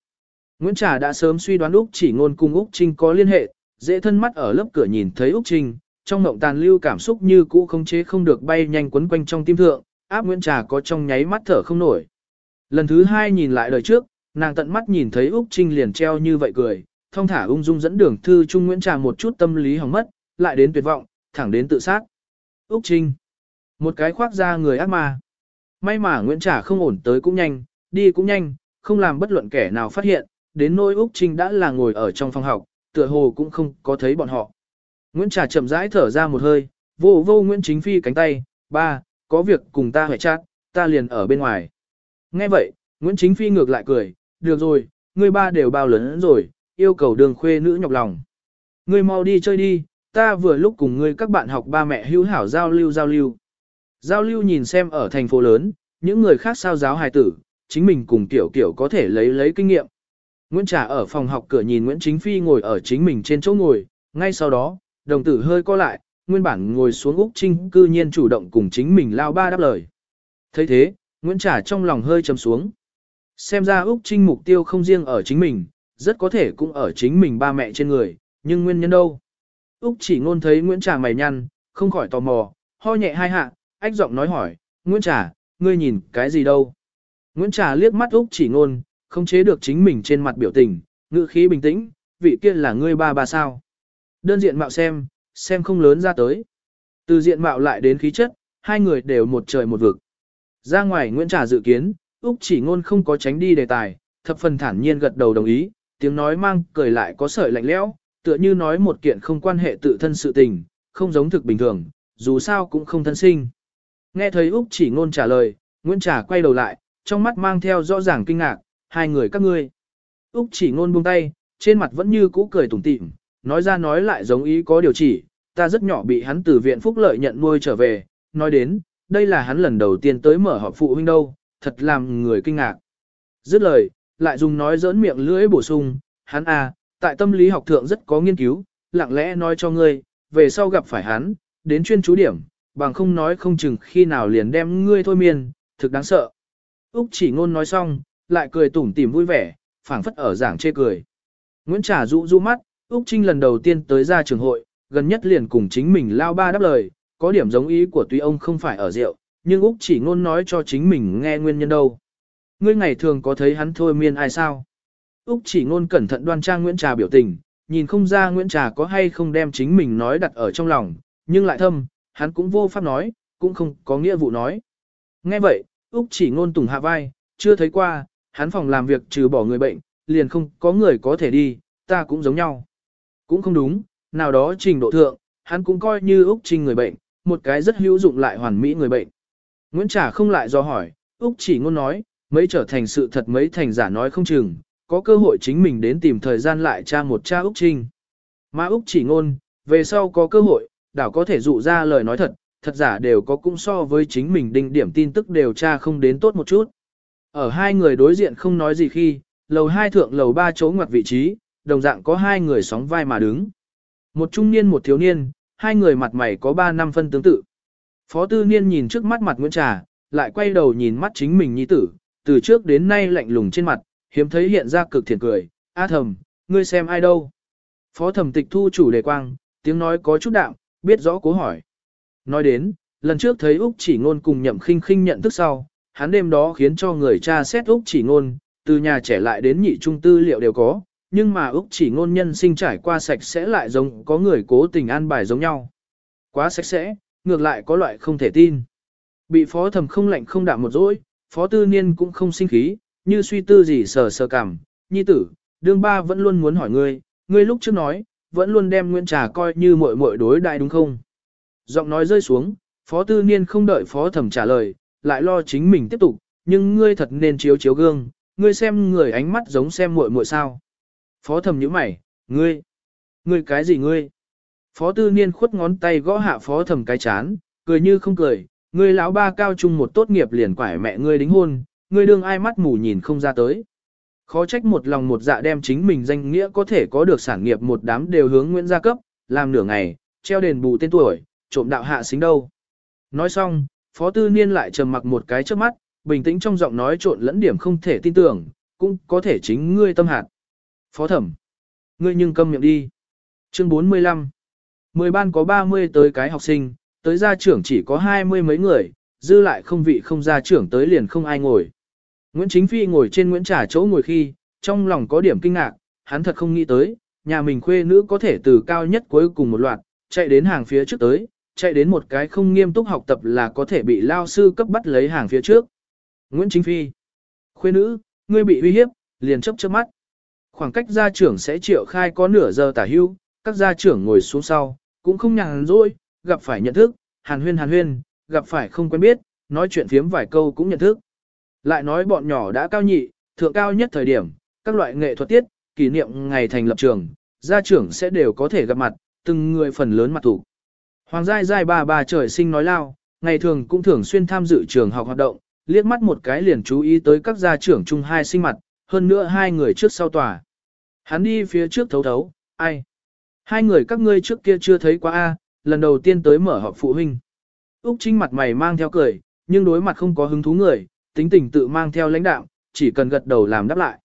Nguyễn Trà đã sớm suy đoán Úc chỉ ngôn cùng Úc Trinh có liên hệ, dễ thân mắt ở lớp cửa nhìn thấy Úc Trinh, trong mộng tàn lưu cảm xúc như cũ không chế không được bay nhanh quấn quanh trong tim thượng, áp Nguyễn Trà có trong nháy mắt thở không nổi. Lần thứ hai nhìn lại đời trước, nàng tận mắt nhìn thấy Úc Trinh liền treo như vậy cười, thông thả ung dung dẫn đường thư Trung Nguyễn Trà một chút tâm lý hỏng mất, lại đến tuyệt vọng, thẳng đến tự sát. Úc Trinh, một cái khoác ra người ác ma. May mà Nguyễn Trà không ổn tới cũng nhanh, đi cũng nhanh, không làm bất luận kẻ nào phát hiện, đến nỗi Úc Trinh đã là ngồi ở trong phòng học, tựa hồ cũng không có thấy bọn họ. Nguyễn Trà chậm rãi thở ra một hơi, vô vô Nguyễn Chính Phi cánh tay, ba, có việc cùng ta hỏi chát, ta liền ở bên ngoài. Nghe vậy, Nguyễn Chính Phi ngược lại cười, được rồi, ngươi ba đều bao lớn rồi, yêu cầu đường khuê nữ nhọc lòng. Ngươi mau đi chơi đi, ta vừa lúc cùng ngươi các bạn học ba mẹ hữu hảo giao lưu giao lưu. Giao lưu nhìn xem ở thành phố lớn, những người khác sao giáo hài tử, chính mình cùng tiểu kiểu có thể lấy lấy kinh nghiệm. Nguyễn Trà ở phòng học cửa nhìn Nguyễn Chính Phi ngồi ở chính mình trên chỗ ngồi, ngay sau đó, đồng tử hơi co lại, nguyên bản ngồi xuống Úc Trinh cư nhiên chủ động cùng chính mình lao ba đáp lời. thấy thế, Nguyễn Trà trong lòng hơi trầm xuống. Xem ra Úc Trinh mục tiêu không riêng ở chính mình, rất có thể cũng ở chính mình ba mẹ trên người, nhưng nguyên nhân đâu? Úc chỉ ngôn thấy Nguyễn Trà mày nhăn, không khỏi tò mò, ho nhẹ hai hạ, ách giọng nói hỏi, Nguyễn Trà, ngươi nhìn cái gì đâu? Nguyễn Trà liếc mắt Úc chỉ ngôn, không chế được chính mình trên mặt biểu tình, ngữ khí bình tĩnh, vị kia là ngươi ba ba sao. Đơn diện mạo xem, xem không lớn ra tới. Từ diện mạo lại đến khí chất, hai người đều một trời một vực. Ra ngoài Nguyễn Trà dự kiến, Úc chỉ ngôn không có tránh đi đề tài, thập phần thản nhiên gật đầu đồng ý, tiếng nói mang cười lại có sợi lạnh lẽo, tựa như nói một kiện không quan hệ tự thân sự tình, không giống thực bình thường, dù sao cũng không thân sinh. Nghe thấy Úc chỉ ngôn trả lời, Nguyễn Trà quay đầu lại, trong mắt mang theo rõ ràng kinh ngạc, hai người các ngươi. Úc chỉ ngôn buông tay, trên mặt vẫn như cũ cười tủm tỉm, nói ra nói lại giống ý có điều chỉ, ta rất nhỏ bị hắn từ viện phúc lợi nhận nuôi trở về, nói đến, đây là hắn lần đầu tiên tới mở họp phụ huynh đâu, thật làm người kinh ngạc. Dứt lời, lại dùng nói dỡn miệng lưỡi bổ sung, hắn à, tại tâm lý học thượng rất có nghiên cứu, lặng lẽ nói cho ngươi, về sau gặp phải hắn, đến chuyên chú điểm, bằng không nói không chừng khi nào liền đem ngươi thôi miên, thực đáng sợ. Úc chỉ ngôn nói xong, lại cười tủm tỉm vui vẻ, phảng phất ở giảng chê cười. Nguyễn Trà dụ du mắt, Úc Trinh lần đầu tiên tới ra trường hội, gần nhất liền cùng chính mình lao ba đáp lời, có điểm giống ý của tuy ông không phải ở rượu, nhưng Úc chỉ ngôn nói cho chính mình nghe nguyên nhân đâu. Ngươi ngày thường có thấy hắn thôi miên ai sao? Úc chỉ ngôn cẩn thận đoan trang Nguyễn Trà biểu tình, nhìn không ra Nguyễn Trà có hay không đem chính mình nói đặt ở trong lòng, nhưng lại thâm, hắn cũng vô pháp nói, cũng không có nghĩa vụ nói. Nghe vậy, Úc chỉ ngôn tùng hạ vai, chưa thấy qua, hắn phòng làm việc trừ bỏ người bệnh, liền không có người có thể đi, ta cũng giống nhau. Cũng không đúng, nào đó trình độ thượng, hắn cũng coi như Úc Trinh người bệnh, một cái rất hữu dụng lại hoàn mỹ người bệnh. Nguyễn Trà không lại do hỏi, Úc chỉ ngôn nói, mấy trở thành sự thật mấy thành giả nói không chừng, có cơ hội chính mình đến tìm thời gian lại tra một cha Úc Trinh. Mà Úc chỉ ngôn, về sau có cơ hội, đảo có thể dụ ra lời nói thật, thật giả đều có cũng so với chính mình đinh điểm tin tức đều tra không đến tốt một chút. Ở hai người đối diện không nói gì khi, lầu hai thượng lầu ba chỗ ngoặt vị trí, đồng dạng có hai người sóng vai mà đứng. Một trung niên một thiếu niên, hai người mặt mày có ba năm phân tương tự. Phó tư niên nhìn trước mắt mặt Nguyễn Trà, lại quay đầu nhìn mắt chính mình nhi tử, từ trước đến nay lạnh lùng trên mặt, hiếm thấy hiện ra cực thiện cười, a thầm, ngươi xem ai đâu. Phó thẩm tịch thu chủ đề quang, tiếng nói có chút đạm, biết rõ cố hỏi. Nói đến, lần trước thấy Úc chỉ ngôn cùng nhậm khinh khinh nhận thức sau, hắn đêm đó khiến cho người cha xét Úc chỉ ngôn, từ nhà trẻ lại đến nhị trung tư liệu đều có, nhưng mà Úc chỉ ngôn nhân sinh trải qua sạch sẽ lại giống có người cố tình an bài giống nhau. Quá sạch sẽ, ngược lại có loại không thể tin. Bị phó thẩm không lạnh không đạm một dỗi, phó tư niên cũng không sinh khí, như suy tư gì sờ sờ cảm, nhi tử, đương ba vẫn luôn muốn hỏi ngươi, ngươi lúc trước nói, vẫn luôn đem Nguyễn Trà coi như muội muội đối đại đúng không? Giọng nói rơi xuống, phó tư niên không đợi phó thẩm trả lời, lại lo chính mình tiếp tục, nhưng ngươi thật nên chiếu chiếu gương, ngươi xem người ánh mắt giống xem muội muội sao. Phó thẩm nhíu mày, ngươi, ngươi cái gì ngươi? Phó tư niên khuất ngón tay gõ hạ phó thẩm cái chán, cười như không cười, ngươi lão ba cao trung một tốt nghiệp liền quải mẹ ngươi đính hôn, ngươi đương ai mắt mù nhìn không ra tới. Khó trách một lòng một dạ đem chính mình danh nghĩa có thể có được sản nghiệp một đám đều hướng Nguyễn gia cấp, làm nửa ngày, treo đền bù tên tuổi, trộm đạo hạ xính đâu. Nói xong, Phó Tư Niên lại trầm mặc một cái trước mắt, bình tĩnh trong giọng nói trộn lẫn điểm không thể tin tưởng, cũng có thể chính ngươi tâm hạt. Phó Thẩm, ngươi nhưng câm miệng đi. Chương 45 Mười ban có 30 tới cái học sinh, tới gia trưởng chỉ có hai mươi mấy người, dư lại không vị không gia trưởng tới liền không ai ngồi. Nguyễn Chính Phi ngồi trên Nguyễn Trà chỗ ngồi khi, trong lòng có điểm kinh ngạc, hắn thật không nghĩ tới, nhà mình khuê nữ có thể từ cao nhất cuối cùng một loạt, chạy đến hàng phía trước tới, chạy đến một cái không nghiêm túc học tập là có thể bị lao sư cấp bắt lấy hàng phía trước. Nguyễn Chính Phi Khuê nữ, ngươi bị uy hiếp, liền chấp chớp mắt. Khoảng cách gia trưởng sẽ triệu khai có nửa giờ tả hưu, các gia trưởng ngồi xuống sau, cũng không nhàn rỗi, gặp phải nhận thức, hàn huyên hàn huyên, gặp phải không quen biết, nói chuyện phiếm vài câu cũng nhận thức. Lại nói bọn nhỏ đã cao nhị, thượng cao nhất thời điểm, các loại nghệ thuật tiết, kỷ niệm ngày thành lập trường, gia trưởng sẽ đều có thể gặp mặt, từng người phần lớn mặt thủ. Hoàng giai giai ba ba trời sinh nói lao, ngày thường cũng thường xuyên tham dự trường học hoạt động, liếc mắt một cái liền chú ý tới các gia trưởng chung hai sinh mặt, hơn nữa hai người trước sau tòa. Hắn đi phía trước thấu thấu, ai? Hai người các ngươi trước kia chưa thấy qua a, lần đầu tiên tới mở họp phụ huynh. Úc Trinh mặt mày mang theo cười, nhưng đối mặt không có hứng thú người, tính tình tự mang theo lãnh đạo, chỉ cần gật đầu làm đáp lại.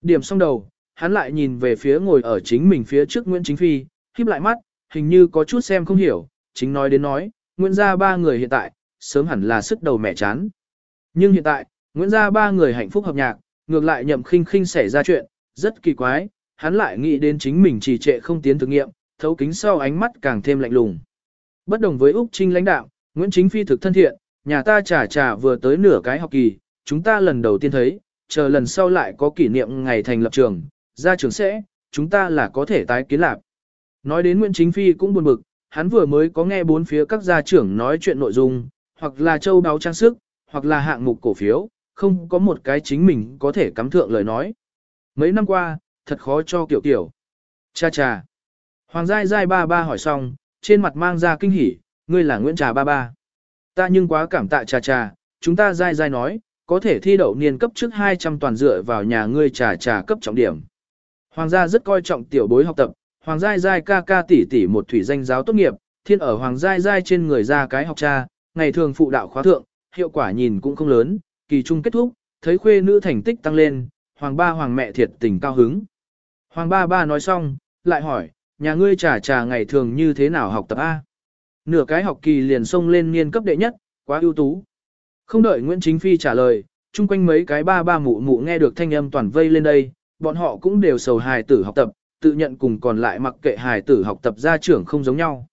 Điểm xong đầu, hắn lại nhìn về phía ngồi ở chính mình phía trước Nguyễn Chính Phi, khiếp lại mắt, hình như có chút xem không hiểu, chính nói đến nói, Nguyễn gia ba người hiện tại, sớm hẳn là sức đầu mẹ chán. Nhưng hiện tại, Nguyễn gia ba người hạnh phúc hợp nhạc, ngược lại nhậm khinh khinh xảy ra chuyện, rất kỳ quái, hắn lại nghĩ đến chính mình trì trệ không tiến thực nghiệm, thấu kính sau ánh mắt càng thêm lạnh lùng. Bất đồng với Úc Trinh lãnh đạo, Nguyễn Chính Phi thực thân thiện, nhà ta trà trà vừa tới nửa cái học kỳ, chúng ta lần đầu tiên thấy, chờ lần sau lại có kỷ niệm ngày thành lập trường, ra trường sẽ, chúng ta là có thể tái kiến lạc. Nói đến Nguyễn Chính Phi cũng buồn bực, hắn vừa mới có nghe bốn phía các gia trưởng nói chuyện nội dung, hoặc là châu báo trang sức, hoặc là hạng mục cổ phiếu, không có một cái chính mình có thể cắm thượng lời nói. Mấy năm qua, thật khó cho kiểu kiểu. Cha cha. Hoàng Giai Giai ba ba hỏi xong, trên mặt mang ra kinh hỉ, ngươi là Nguyễn Trà ba ba. Ta nhưng quá cảm tạ cha cha, chúng ta Giai Giai nói, có thể thi đậu niên cấp trước 200 toàn dựa vào nhà ngươi trà trà cấp trọng điểm. Hoàng gia rất coi trọng tiểu bối học tập, Hoàng Giai Giai ca ca tỷ tỷ một thủy danh giáo tốt nghiệp, thiên ở Hoàng Giai Giai trên người ra cái học cha, ngày thường phụ đạo khóa thượng, hiệu quả nhìn cũng không lớn, kỳ trung kết thúc, thấy khuê nữ thành tích tăng lên, Hoàng ba Hoàng mẹ thiệt tình cao hứng. Hoàng ba ba nói xong, lại hỏi, nhà ngươi trà trà ngày thường như thế nào học tập A? Nửa cái học kỳ liền xông lên niên cấp đệ nhất, quá ưu tú. Không đợi Nguyễn Chính Phi trả lời, chung quanh mấy cái ba ba mụ mụ nghe được thanh âm toàn vây lên đây, bọn họ cũng đều sầu hài tử học tập, tự nhận cùng còn lại mặc kệ hài tử học tập gia trưởng không giống nhau.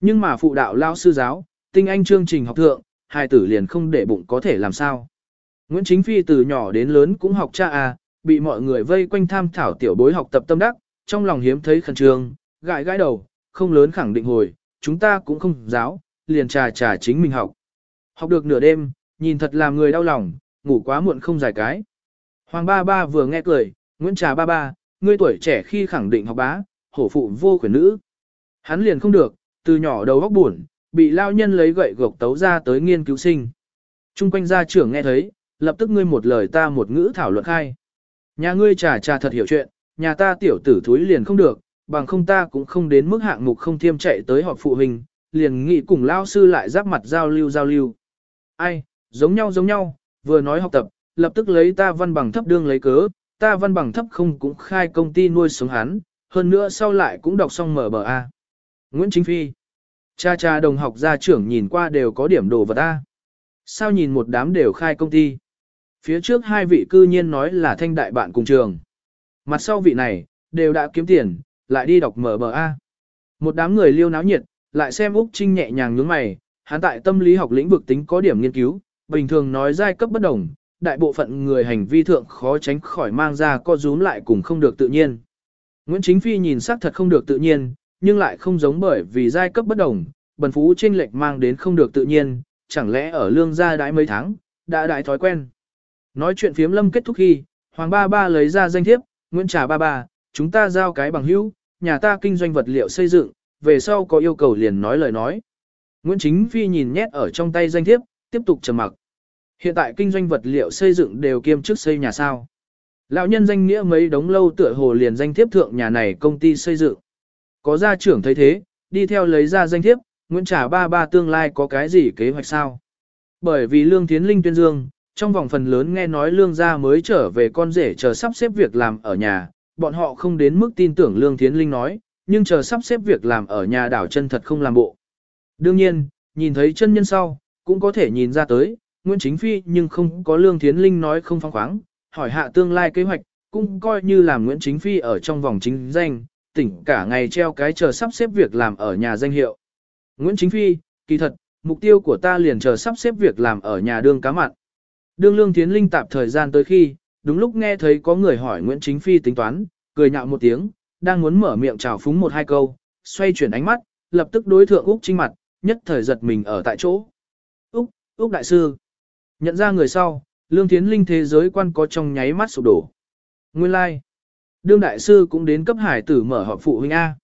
Nhưng mà phụ đạo lao sư giáo, tinh anh chương trình học thượng, hài tử liền không để bụng có thể làm sao. Nguyễn Chính Phi từ nhỏ đến lớn cũng học cha à, bị mọi người vây quanh tham thảo tiểu bối học tập tâm đắc, trong lòng hiếm thấy khẩn trương, gãi gãi đầu, không lớn khẳng định hồi, chúng ta cũng không giáo, liền trà trà chính mình học. Học được nửa đêm, nhìn thật làm người đau lòng, ngủ quá muộn không giải cái. Hoàng ba ba vừa nghe cười, Nguyễn Trà ba ba, ngươi tuổi trẻ khi khẳng định học bá, hổ phụ vô khuyển nữ. Hắn liền không được, từ nhỏ đầu góc buồn, bị lao nhân lấy gậy gộc tấu ra tới nghiên cứu sinh. Trung quanh gia trưởng nghe thấy, lập tức ngươi một lời ta một ngữ thảo luận khai. Nhà ngươi trà trà thật hiểu chuyện, nhà ta tiểu tử thúi liền không được, bằng không ta cũng không đến mức hạng mục không thiêm chạy tới họp phụ huynh, liền nghị cùng lao sư lại giáp mặt giao lưu giao lưu. Ai, giống nhau giống nhau, vừa nói học tập, lập tức lấy ta văn bằng thấp đương lấy cớ, ta văn bằng thấp không cũng khai công ty nuôi sống hắn, hơn nữa sau lại cũng đọc xong mở bờ A. Nguyễn Chính Phi Cha cha đồng học gia trưởng nhìn qua đều có điểm đồ vật A. Sao nhìn một đám đều khai công ty? Phía trước hai vị cư nhiên nói là thanh đại bạn cùng trường. Mặt sau vị này, đều đã kiếm tiền, lại đi đọc mở A. Một đám người liêu náo nhiệt, lại xem Úc Trinh nhẹ nhàng nhướng mày, hắn tại tâm lý học lĩnh vực tính có điểm nghiên cứu, bình thường nói giai cấp bất đồng, đại bộ phận người hành vi thượng khó tránh khỏi mang ra co rúm lại cùng không được tự nhiên. Nguyễn Chính Phi nhìn sắc thật không được tự nhiên, nhưng lại không giống bởi vì giai cấp bất đồng, bần phú trên lệch mang đến không được tự nhiên, chẳng lẽ ở lương gia đãi mấy tháng, đã đại thói quen. Nói chuyện phiếm lâm kết thúc khi, Hoàng Ba Ba lấy ra danh thiếp, Nguyễn Trà Ba Ba, chúng ta giao cái bằng hữu, nhà ta kinh doanh vật liệu xây dựng, về sau có yêu cầu liền nói lời nói. Nguyễn Chính Phi nhìn nhét ở trong tay danh thiếp, tiếp tục trầm mặc. Hiện tại kinh doanh vật liệu xây dựng đều kiêm chức xây nhà sao. Lão nhân danh nghĩa mấy đống lâu tựa hồ liền danh thiếp thượng nhà này công ty xây dựng. Có gia trưởng thấy thế, đi theo lấy ra danh thiếp, Nguyễn Trả ba ba tương lai có cái gì kế hoạch sao? Bởi vì Lương Thiến Linh tuyên dương, trong vòng phần lớn nghe nói Lương gia mới trở về con rể chờ sắp xếp việc làm ở nhà, bọn họ không đến mức tin tưởng Lương Thiến Linh nói, nhưng chờ sắp xếp việc làm ở nhà đảo chân thật không làm bộ. Đương nhiên, nhìn thấy chân nhân sau, cũng có thể nhìn ra tới, Nguyễn Chính Phi nhưng không có Lương Thiến Linh nói không phong khoáng, hỏi hạ tương lai kế hoạch, cũng coi như làm Nguyễn Chính Phi ở trong vòng chính danh, tỉnh cả ngày treo cái chờ sắp xếp việc làm ở nhà danh hiệu. Nguyễn Chính Phi, kỳ thật, mục tiêu của ta liền chờ sắp xếp việc làm ở nhà đương cá mặn. Đương Lương Thiến Linh tạp thời gian tới khi, đúng lúc nghe thấy có người hỏi Nguyễn Chính Phi tính toán, cười nhạo một tiếng, đang muốn mở miệng chào phúng một hai câu, xoay chuyển ánh mắt, lập tức đối thượng Úc Trinh mặt, nhất thời giật mình ở tại chỗ. Úc, Úc Đại Sư. Nhận ra người sau, Lương Thiến Linh thế giới quan có trong nháy mắt sụp đổ. Nguyên lai, like. đương đại sư cũng đến cấp hải tử mở họp phụ huynh A.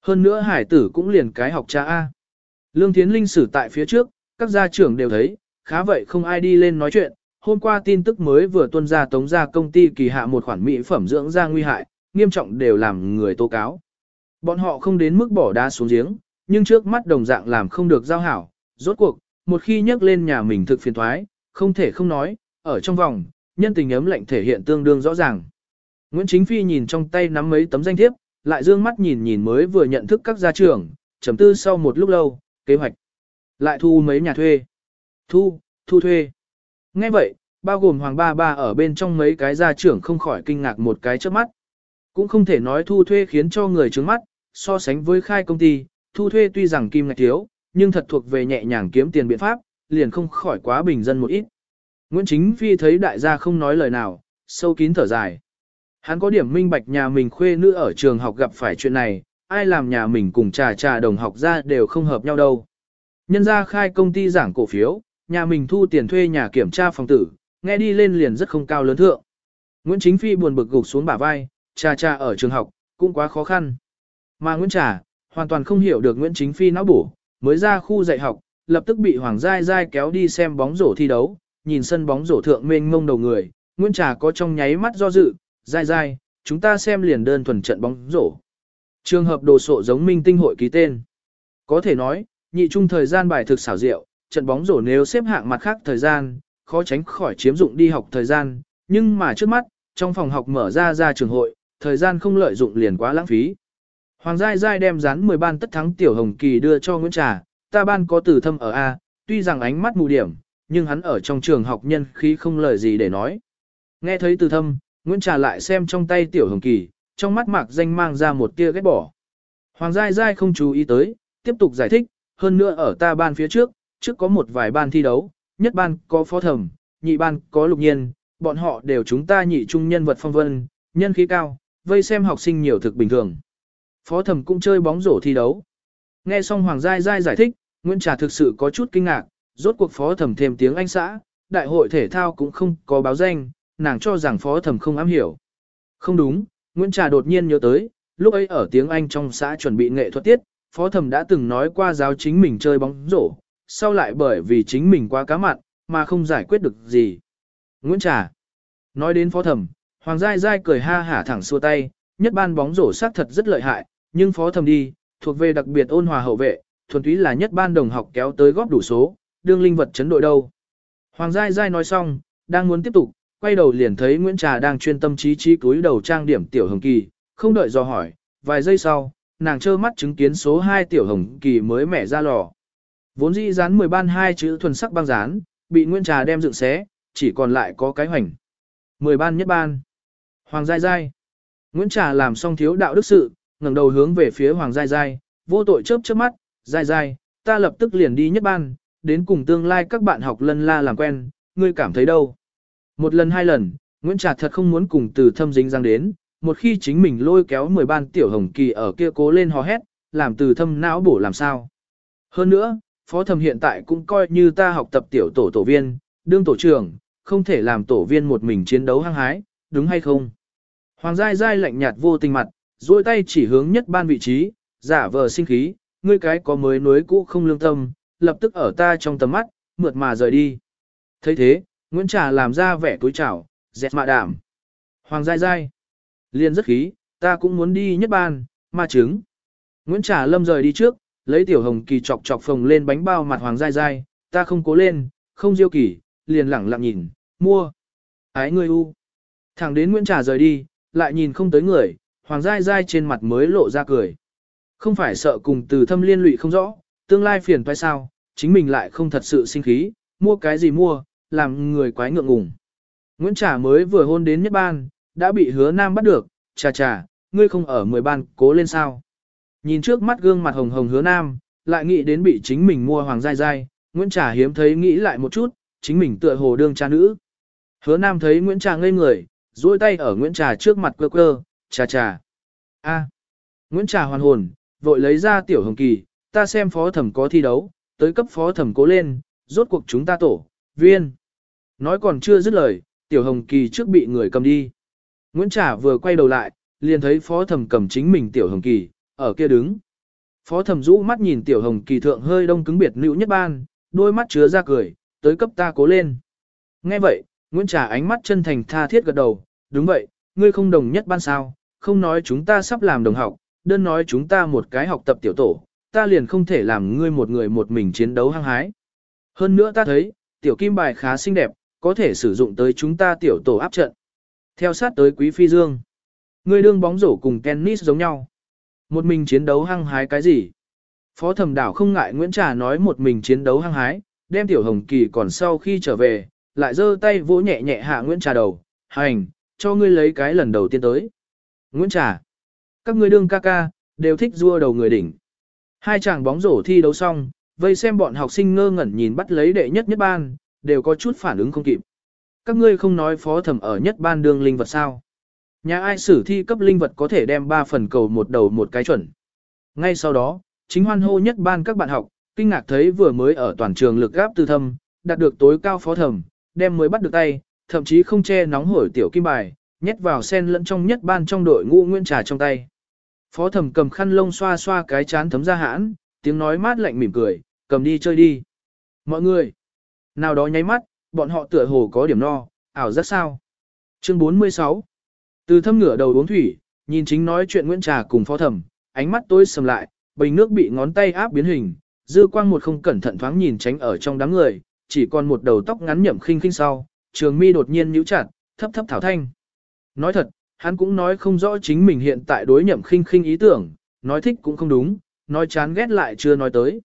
Hơn nữa hải tử cũng liền cái học cha A. Lương Thiến Linh xử tại phía trước, các gia trưởng đều thấy, khá vậy không ai đi lên nói chuyện. Hôm qua tin tức mới vừa tuân ra tống ra công ty kỳ hạ một khoản mỹ phẩm dưỡng da nguy hại, nghiêm trọng đều làm người tố cáo. Bọn họ không đến mức bỏ đá xuống giếng, nhưng trước mắt đồng dạng làm không được giao hảo. Rốt cuộc, một khi nhắc lên nhà mình thực phiền thoái, không thể không nói, ở trong vòng, nhân tình ấm lạnh thể hiện tương đương rõ ràng. Nguyễn Chính Phi nhìn trong tay nắm mấy tấm danh thiếp, lại dương mắt nhìn nhìn mới vừa nhận thức các gia trưởng, trầm tư sau một lúc lâu, kế hoạch. Lại thu mấy nhà thuê. Thu, thu thuê. Nghe vậy, bao gồm Hoàng Ba Ba ở bên trong mấy cái gia trưởng không khỏi kinh ngạc một cái trước mắt. Cũng không thể nói thu thuê khiến cho người trướng mắt, so sánh với khai công ty, thu thuê tuy rằng kim ngạch thiếu, nhưng thật thuộc về nhẹ nhàng kiếm tiền biện pháp, liền không khỏi quá bình dân một ít. Nguyễn Chính Phi thấy đại gia không nói lời nào, sâu kín thở dài. Hắn có điểm minh bạch nhà mình khuê nữ ở trường học gặp phải chuyện này, ai làm nhà mình cùng trà trà đồng học ra đều không hợp nhau đâu. Nhân ra khai công ty giảng cổ phiếu, nhà mình thu tiền thuê nhà kiểm tra phòng tử, nghe đi lên liền rất không cao lớn thượng. Nguyễn Chính Phi buồn bực gục xuống bả vai, cha cha ở trường học, cũng quá khó khăn. Mà Nguyễn Trà, hoàn toàn không hiểu được Nguyễn Chính Phi não bổ, mới ra khu dạy học, lập tức bị Hoàng Giai Giai kéo đi xem bóng rổ thi đấu, nhìn sân bóng rổ thượng mênh mông đầu người, Nguyễn Trà có trong nháy mắt do dự, Giai Giai, chúng ta xem liền đơn thuần trận bóng rổ. Trường hợp đồ sộ giống minh tinh hội ký tên. Có thể nói, nhị trung thời gian bài thực xảo diệu, trận bóng rổ nếu xếp hạng mặt khác thời gian, khó tránh khỏi chiếm dụng đi học thời gian, nhưng mà trước mắt, trong phòng học mở ra ra trường hội, thời gian không lợi dụng liền quá lãng phí. Hoàng Giai Giai đem dán 10 ban tất thắng Tiểu Hồng Kỳ đưa cho Nguyễn Trà, ta ban có tử thâm ở A, tuy rằng ánh mắt mù điểm, nhưng hắn ở trong trường học nhân khí không lời gì để nói. Nghe thấy từ thâm, Nguyễn Trà lại xem trong tay Tiểu Hồng Kỳ, trong mắt mạc danh mang ra một tia ghét bỏ. Hoàng Giai Giai không chú ý tới, tiếp tục giải thích, hơn nữa ở ta ban phía trước, trước có một vài ban thi đấu, nhất ban có phó thẩm, nhị ban có lục nhiên, bọn họ đều chúng ta nhị trung nhân vật phong vân, nhân khí cao, vây xem học sinh nhiều thực bình thường. Phó thẩm cũng chơi bóng rổ thi đấu. Nghe xong Hoàng Giai Giai giải thích, Nguyễn Trà thực sự có chút kinh ngạc, rốt cuộc phó thẩm thêm tiếng Anh xã, đại hội thể thao cũng không có báo danh, nàng cho rằng phó thẩm không am hiểu. Không đúng, Nguyễn Trà đột nhiên nhớ tới, lúc ấy ở tiếng Anh trong xã chuẩn bị nghệ thuật tiết, phó thẩm đã từng nói qua giáo chính mình chơi bóng rổ, sau lại bởi vì chính mình quá cá mặn, mà không giải quyết được gì. Nguyễn Trà Nói đến phó thẩm, Hoàng Giai Giai cười ha hả thẳng xua tay, nhất ban bóng rổ xác thật rất lợi hại, nhưng phó thẩm đi, thuộc về đặc biệt ôn hòa hậu vệ, thuần túy là nhất ban đồng học kéo tới góp đủ số, đương linh vật chấn đội đâu. Hoàng Giai Giai nói xong, đang muốn tiếp tục, quay đầu liền thấy Nguyễn Trà đang chuyên tâm trí trí túi đầu trang điểm tiểu hồng kỳ, không đợi do hỏi, vài giây sau, nàng trơ mắt chứng kiến số 2 tiểu hồng kỳ mới mẻ ra lò. Vốn dĩ dán 10 ban hai chữ thuần sắc băng dán, bị Nguyễn Trà đem dựng xé, chỉ còn lại có cái hoành. 10 ban nhất ban. Hoàng Giai Giai. Nguyễn Trà làm xong thiếu đạo đức sự, ngẩng đầu hướng về phía Hoàng Giai Giai, vô tội chớp chớp mắt, Giai Giai, ta lập tức liền đi nhất ban, đến cùng tương lai các bạn học lân la làm quen, ngươi cảm thấy đâu? Một lần hai lần, Nguyễn Trà thật không muốn cùng từ thâm dính răng đến, một khi chính mình lôi kéo 10 ban tiểu hồng kỳ ở kia cố lên hò hét, làm từ thâm não bổ làm sao. Hơn nữa, phó thầm hiện tại cũng coi như ta học tập tiểu tổ tổ viên, đương tổ trưởng, không thể làm tổ viên một mình chiến đấu hăng hái, đúng hay không? Hoàng Giai Giai lạnh nhạt vô tình mặt, duỗi tay chỉ hướng nhất ban vị trí, giả vờ sinh khí, ngươi cái có mới nối cũ không lương tâm, lập tức ở ta trong tầm mắt, mượt mà rời đi. thấy thế, Nguyễn Trà làm ra vẻ túi chảo, dẹt mạ đảm. Hoàng Giai Giai. liền rất khí, ta cũng muốn đi nhất ban, ma trứng. Nguyễn Trà Lâm rời đi trước, lấy tiểu hồng kỳ chọc chọc phồng lên bánh bao mặt Hoàng dai dai ta không cố lên, không diêu kỳ, liền lẳng lặng nhìn, mua. Ái ngươi u. Thẳng đến Nguyễn Trà rời đi, lại nhìn không tới người, Hoàng dai dai trên mặt mới lộ ra cười. Không phải sợ cùng từ thâm liên lụy không rõ, tương lai phiền phải sao, chính mình lại không thật sự sinh khí, mua cái gì mua, làm người quái ngượng ngùng. Nguyễn Trà mới vừa hôn đến nhất ban, đã bị hứa nam bắt được, trà trà ngươi không ở mười ban, cố lên sao. Nhìn trước mắt gương mặt hồng hồng hứa nam, lại nghĩ đến bị chính mình mua hoàng dai dai, Nguyễn Trà hiếm thấy nghĩ lại một chút, chính mình tựa hồ đương cha nữ. Hứa nam thấy Nguyễn Trà ngây người, duỗi tay ở Nguyễn Trà trước mặt cơ cơ, trà trà a Nguyễn Trà hoàn hồn, vội lấy ra tiểu hồng kỳ, ta xem phó thẩm có thi đấu, tới cấp phó thẩm cố lên, rốt cuộc chúng ta tổ, viên. Nói còn chưa dứt lời, tiểu hồng kỳ trước bị người cầm đi. Nguyễn Trà vừa quay đầu lại, liền thấy phó thẩm cầm chính mình tiểu hồng kỳ, ở kia đứng. Phó thẩm rũ mắt nhìn tiểu hồng kỳ thượng hơi đông cứng biệt nữ nhất ban, đôi mắt chứa ra cười, tới cấp ta cố lên. Nghe vậy, Nguyễn Trà ánh mắt chân thành tha thiết gật đầu, đúng vậy, ngươi không đồng nhất ban sao, không nói chúng ta sắp làm đồng học, đơn nói chúng ta một cái học tập tiểu tổ, ta liền không thể làm ngươi một người một mình chiến đấu hăng hái. Hơn nữa ta thấy, tiểu kim bài khá xinh đẹp, có thể sử dụng tới chúng ta tiểu tổ áp trận. Theo sát tới quý phi dương. Ngươi đương bóng rổ cùng tennis giống nhau. Một mình chiến đấu hăng hái cái gì? Phó thẩm đảo không ngại Nguyễn Trà nói một mình chiến đấu hăng hái, đem tiểu hồng kỳ còn sau khi trở về, lại giơ tay vỗ nhẹ nhẹ hạ Nguyễn Trà đầu, hành, cho ngươi lấy cái lần đầu tiên tới. Nguyễn Trà, các ngươi đương ca ca, đều thích rua đầu người đỉnh. Hai chàng bóng rổ thi đấu xong, vây xem bọn học sinh ngơ ngẩn nhìn bắt lấy đệ nhất nhất ban, đều có chút phản ứng không kịp. Các ngươi không nói phó thẩm ở nhất ban đương linh vật sao. Nhà ai sử thi cấp linh vật có thể đem 3 phần cầu một đầu một cái chuẩn. Ngay sau đó, chính hoan hô nhất ban các bạn học, kinh ngạc thấy vừa mới ở toàn trường lực gáp tư thâm, đạt được tối cao phó thẩm, đem mới bắt được tay, thậm chí không che nóng hổi tiểu kim bài, nhét vào sen lẫn trong nhất ban trong đội ngũ nguyên trà trong tay. Phó thẩm cầm khăn lông xoa xoa cái chán thấm ra hãn, tiếng nói mát lạnh mỉm cười, cầm đi chơi đi. Mọi người, nào đó nháy mắt, bọn họ tựa hồ có điểm no, ảo giác sao. Chương 46 từ thâm ngửa đầu uống thủy, nhìn chính nói chuyện Nguyễn Trà cùng phó thẩm, ánh mắt tối sầm lại, bình nước bị ngón tay áp biến hình, dư quang một không cẩn thận thoáng nhìn tránh ở trong đám người, chỉ còn một đầu tóc ngắn nhậm khinh khinh sau, trường mi đột nhiên nhíu chặt, thấp thấp thảo thanh. Nói thật, hắn cũng nói không rõ chính mình hiện tại đối nhậm khinh khinh ý tưởng, nói thích cũng không đúng, nói chán ghét lại chưa nói tới.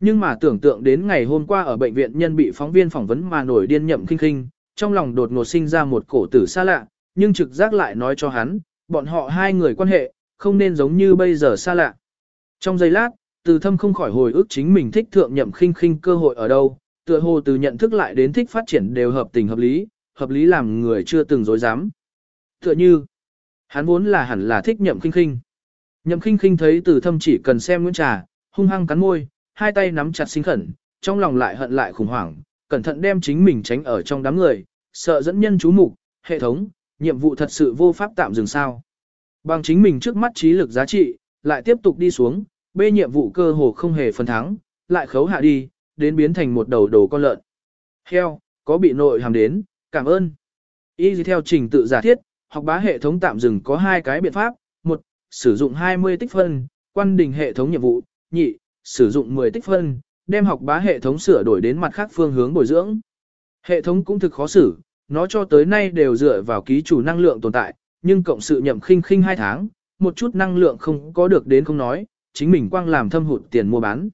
Nhưng mà tưởng tượng đến ngày hôm qua ở bệnh viện nhân bị phóng viên phỏng vấn mà nổi điên nhậm khinh khinh, trong lòng đột ngột sinh ra một cổ tử xa lạ, nhưng trực giác lại nói cho hắn, bọn họ hai người quan hệ, không nên giống như bây giờ xa lạ. Trong giây lát, từ thâm không khỏi hồi ức chính mình thích thượng nhậm khinh khinh cơ hội ở đâu, tựa hồ từ nhận thức lại đến thích phát triển đều hợp tình hợp lý, hợp lý làm người chưa từng dối dám. Tựa như, hắn vốn là hẳn là thích nhậm khinh khinh. Nhậm khinh khinh thấy từ thâm chỉ cần xem Nguyễn Trà, hung hăng cắn môi, hai tay nắm chặt sinh khẩn, trong lòng lại hận lại khủng hoảng, cẩn thận đem chính mình tránh ở trong đám người, sợ dẫn nhân chú mục, hệ thống, nhiệm vụ thật sự vô pháp tạm dừng sao. Bằng chính mình trước mắt trí lực giá trị, lại tiếp tục đi xuống, bê nhiệm vụ cơ hồ không hề phần thắng, lại khấu hạ đi, đến biến thành một đầu đồ con lợn. Heo, có bị nội hàm đến, cảm ơn. Y theo trình tự giả thiết, học bá hệ thống tạm dừng có hai cái biện pháp, một, sử dụng 20 tích phân, quan đình hệ thống nhiệm vụ, nhị, sử dụng 10 tích phân, đem học bá hệ thống sửa đổi đến mặt khác phương hướng bồi dưỡng. Hệ thống cũng thực khó xử, nó cho tới nay đều dựa vào ký chủ năng lượng tồn tại, nhưng cộng sự nhậm khinh khinh 2 tháng, một chút năng lượng không có được đến không nói, chính mình quang làm thâm hụt tiền mua bán.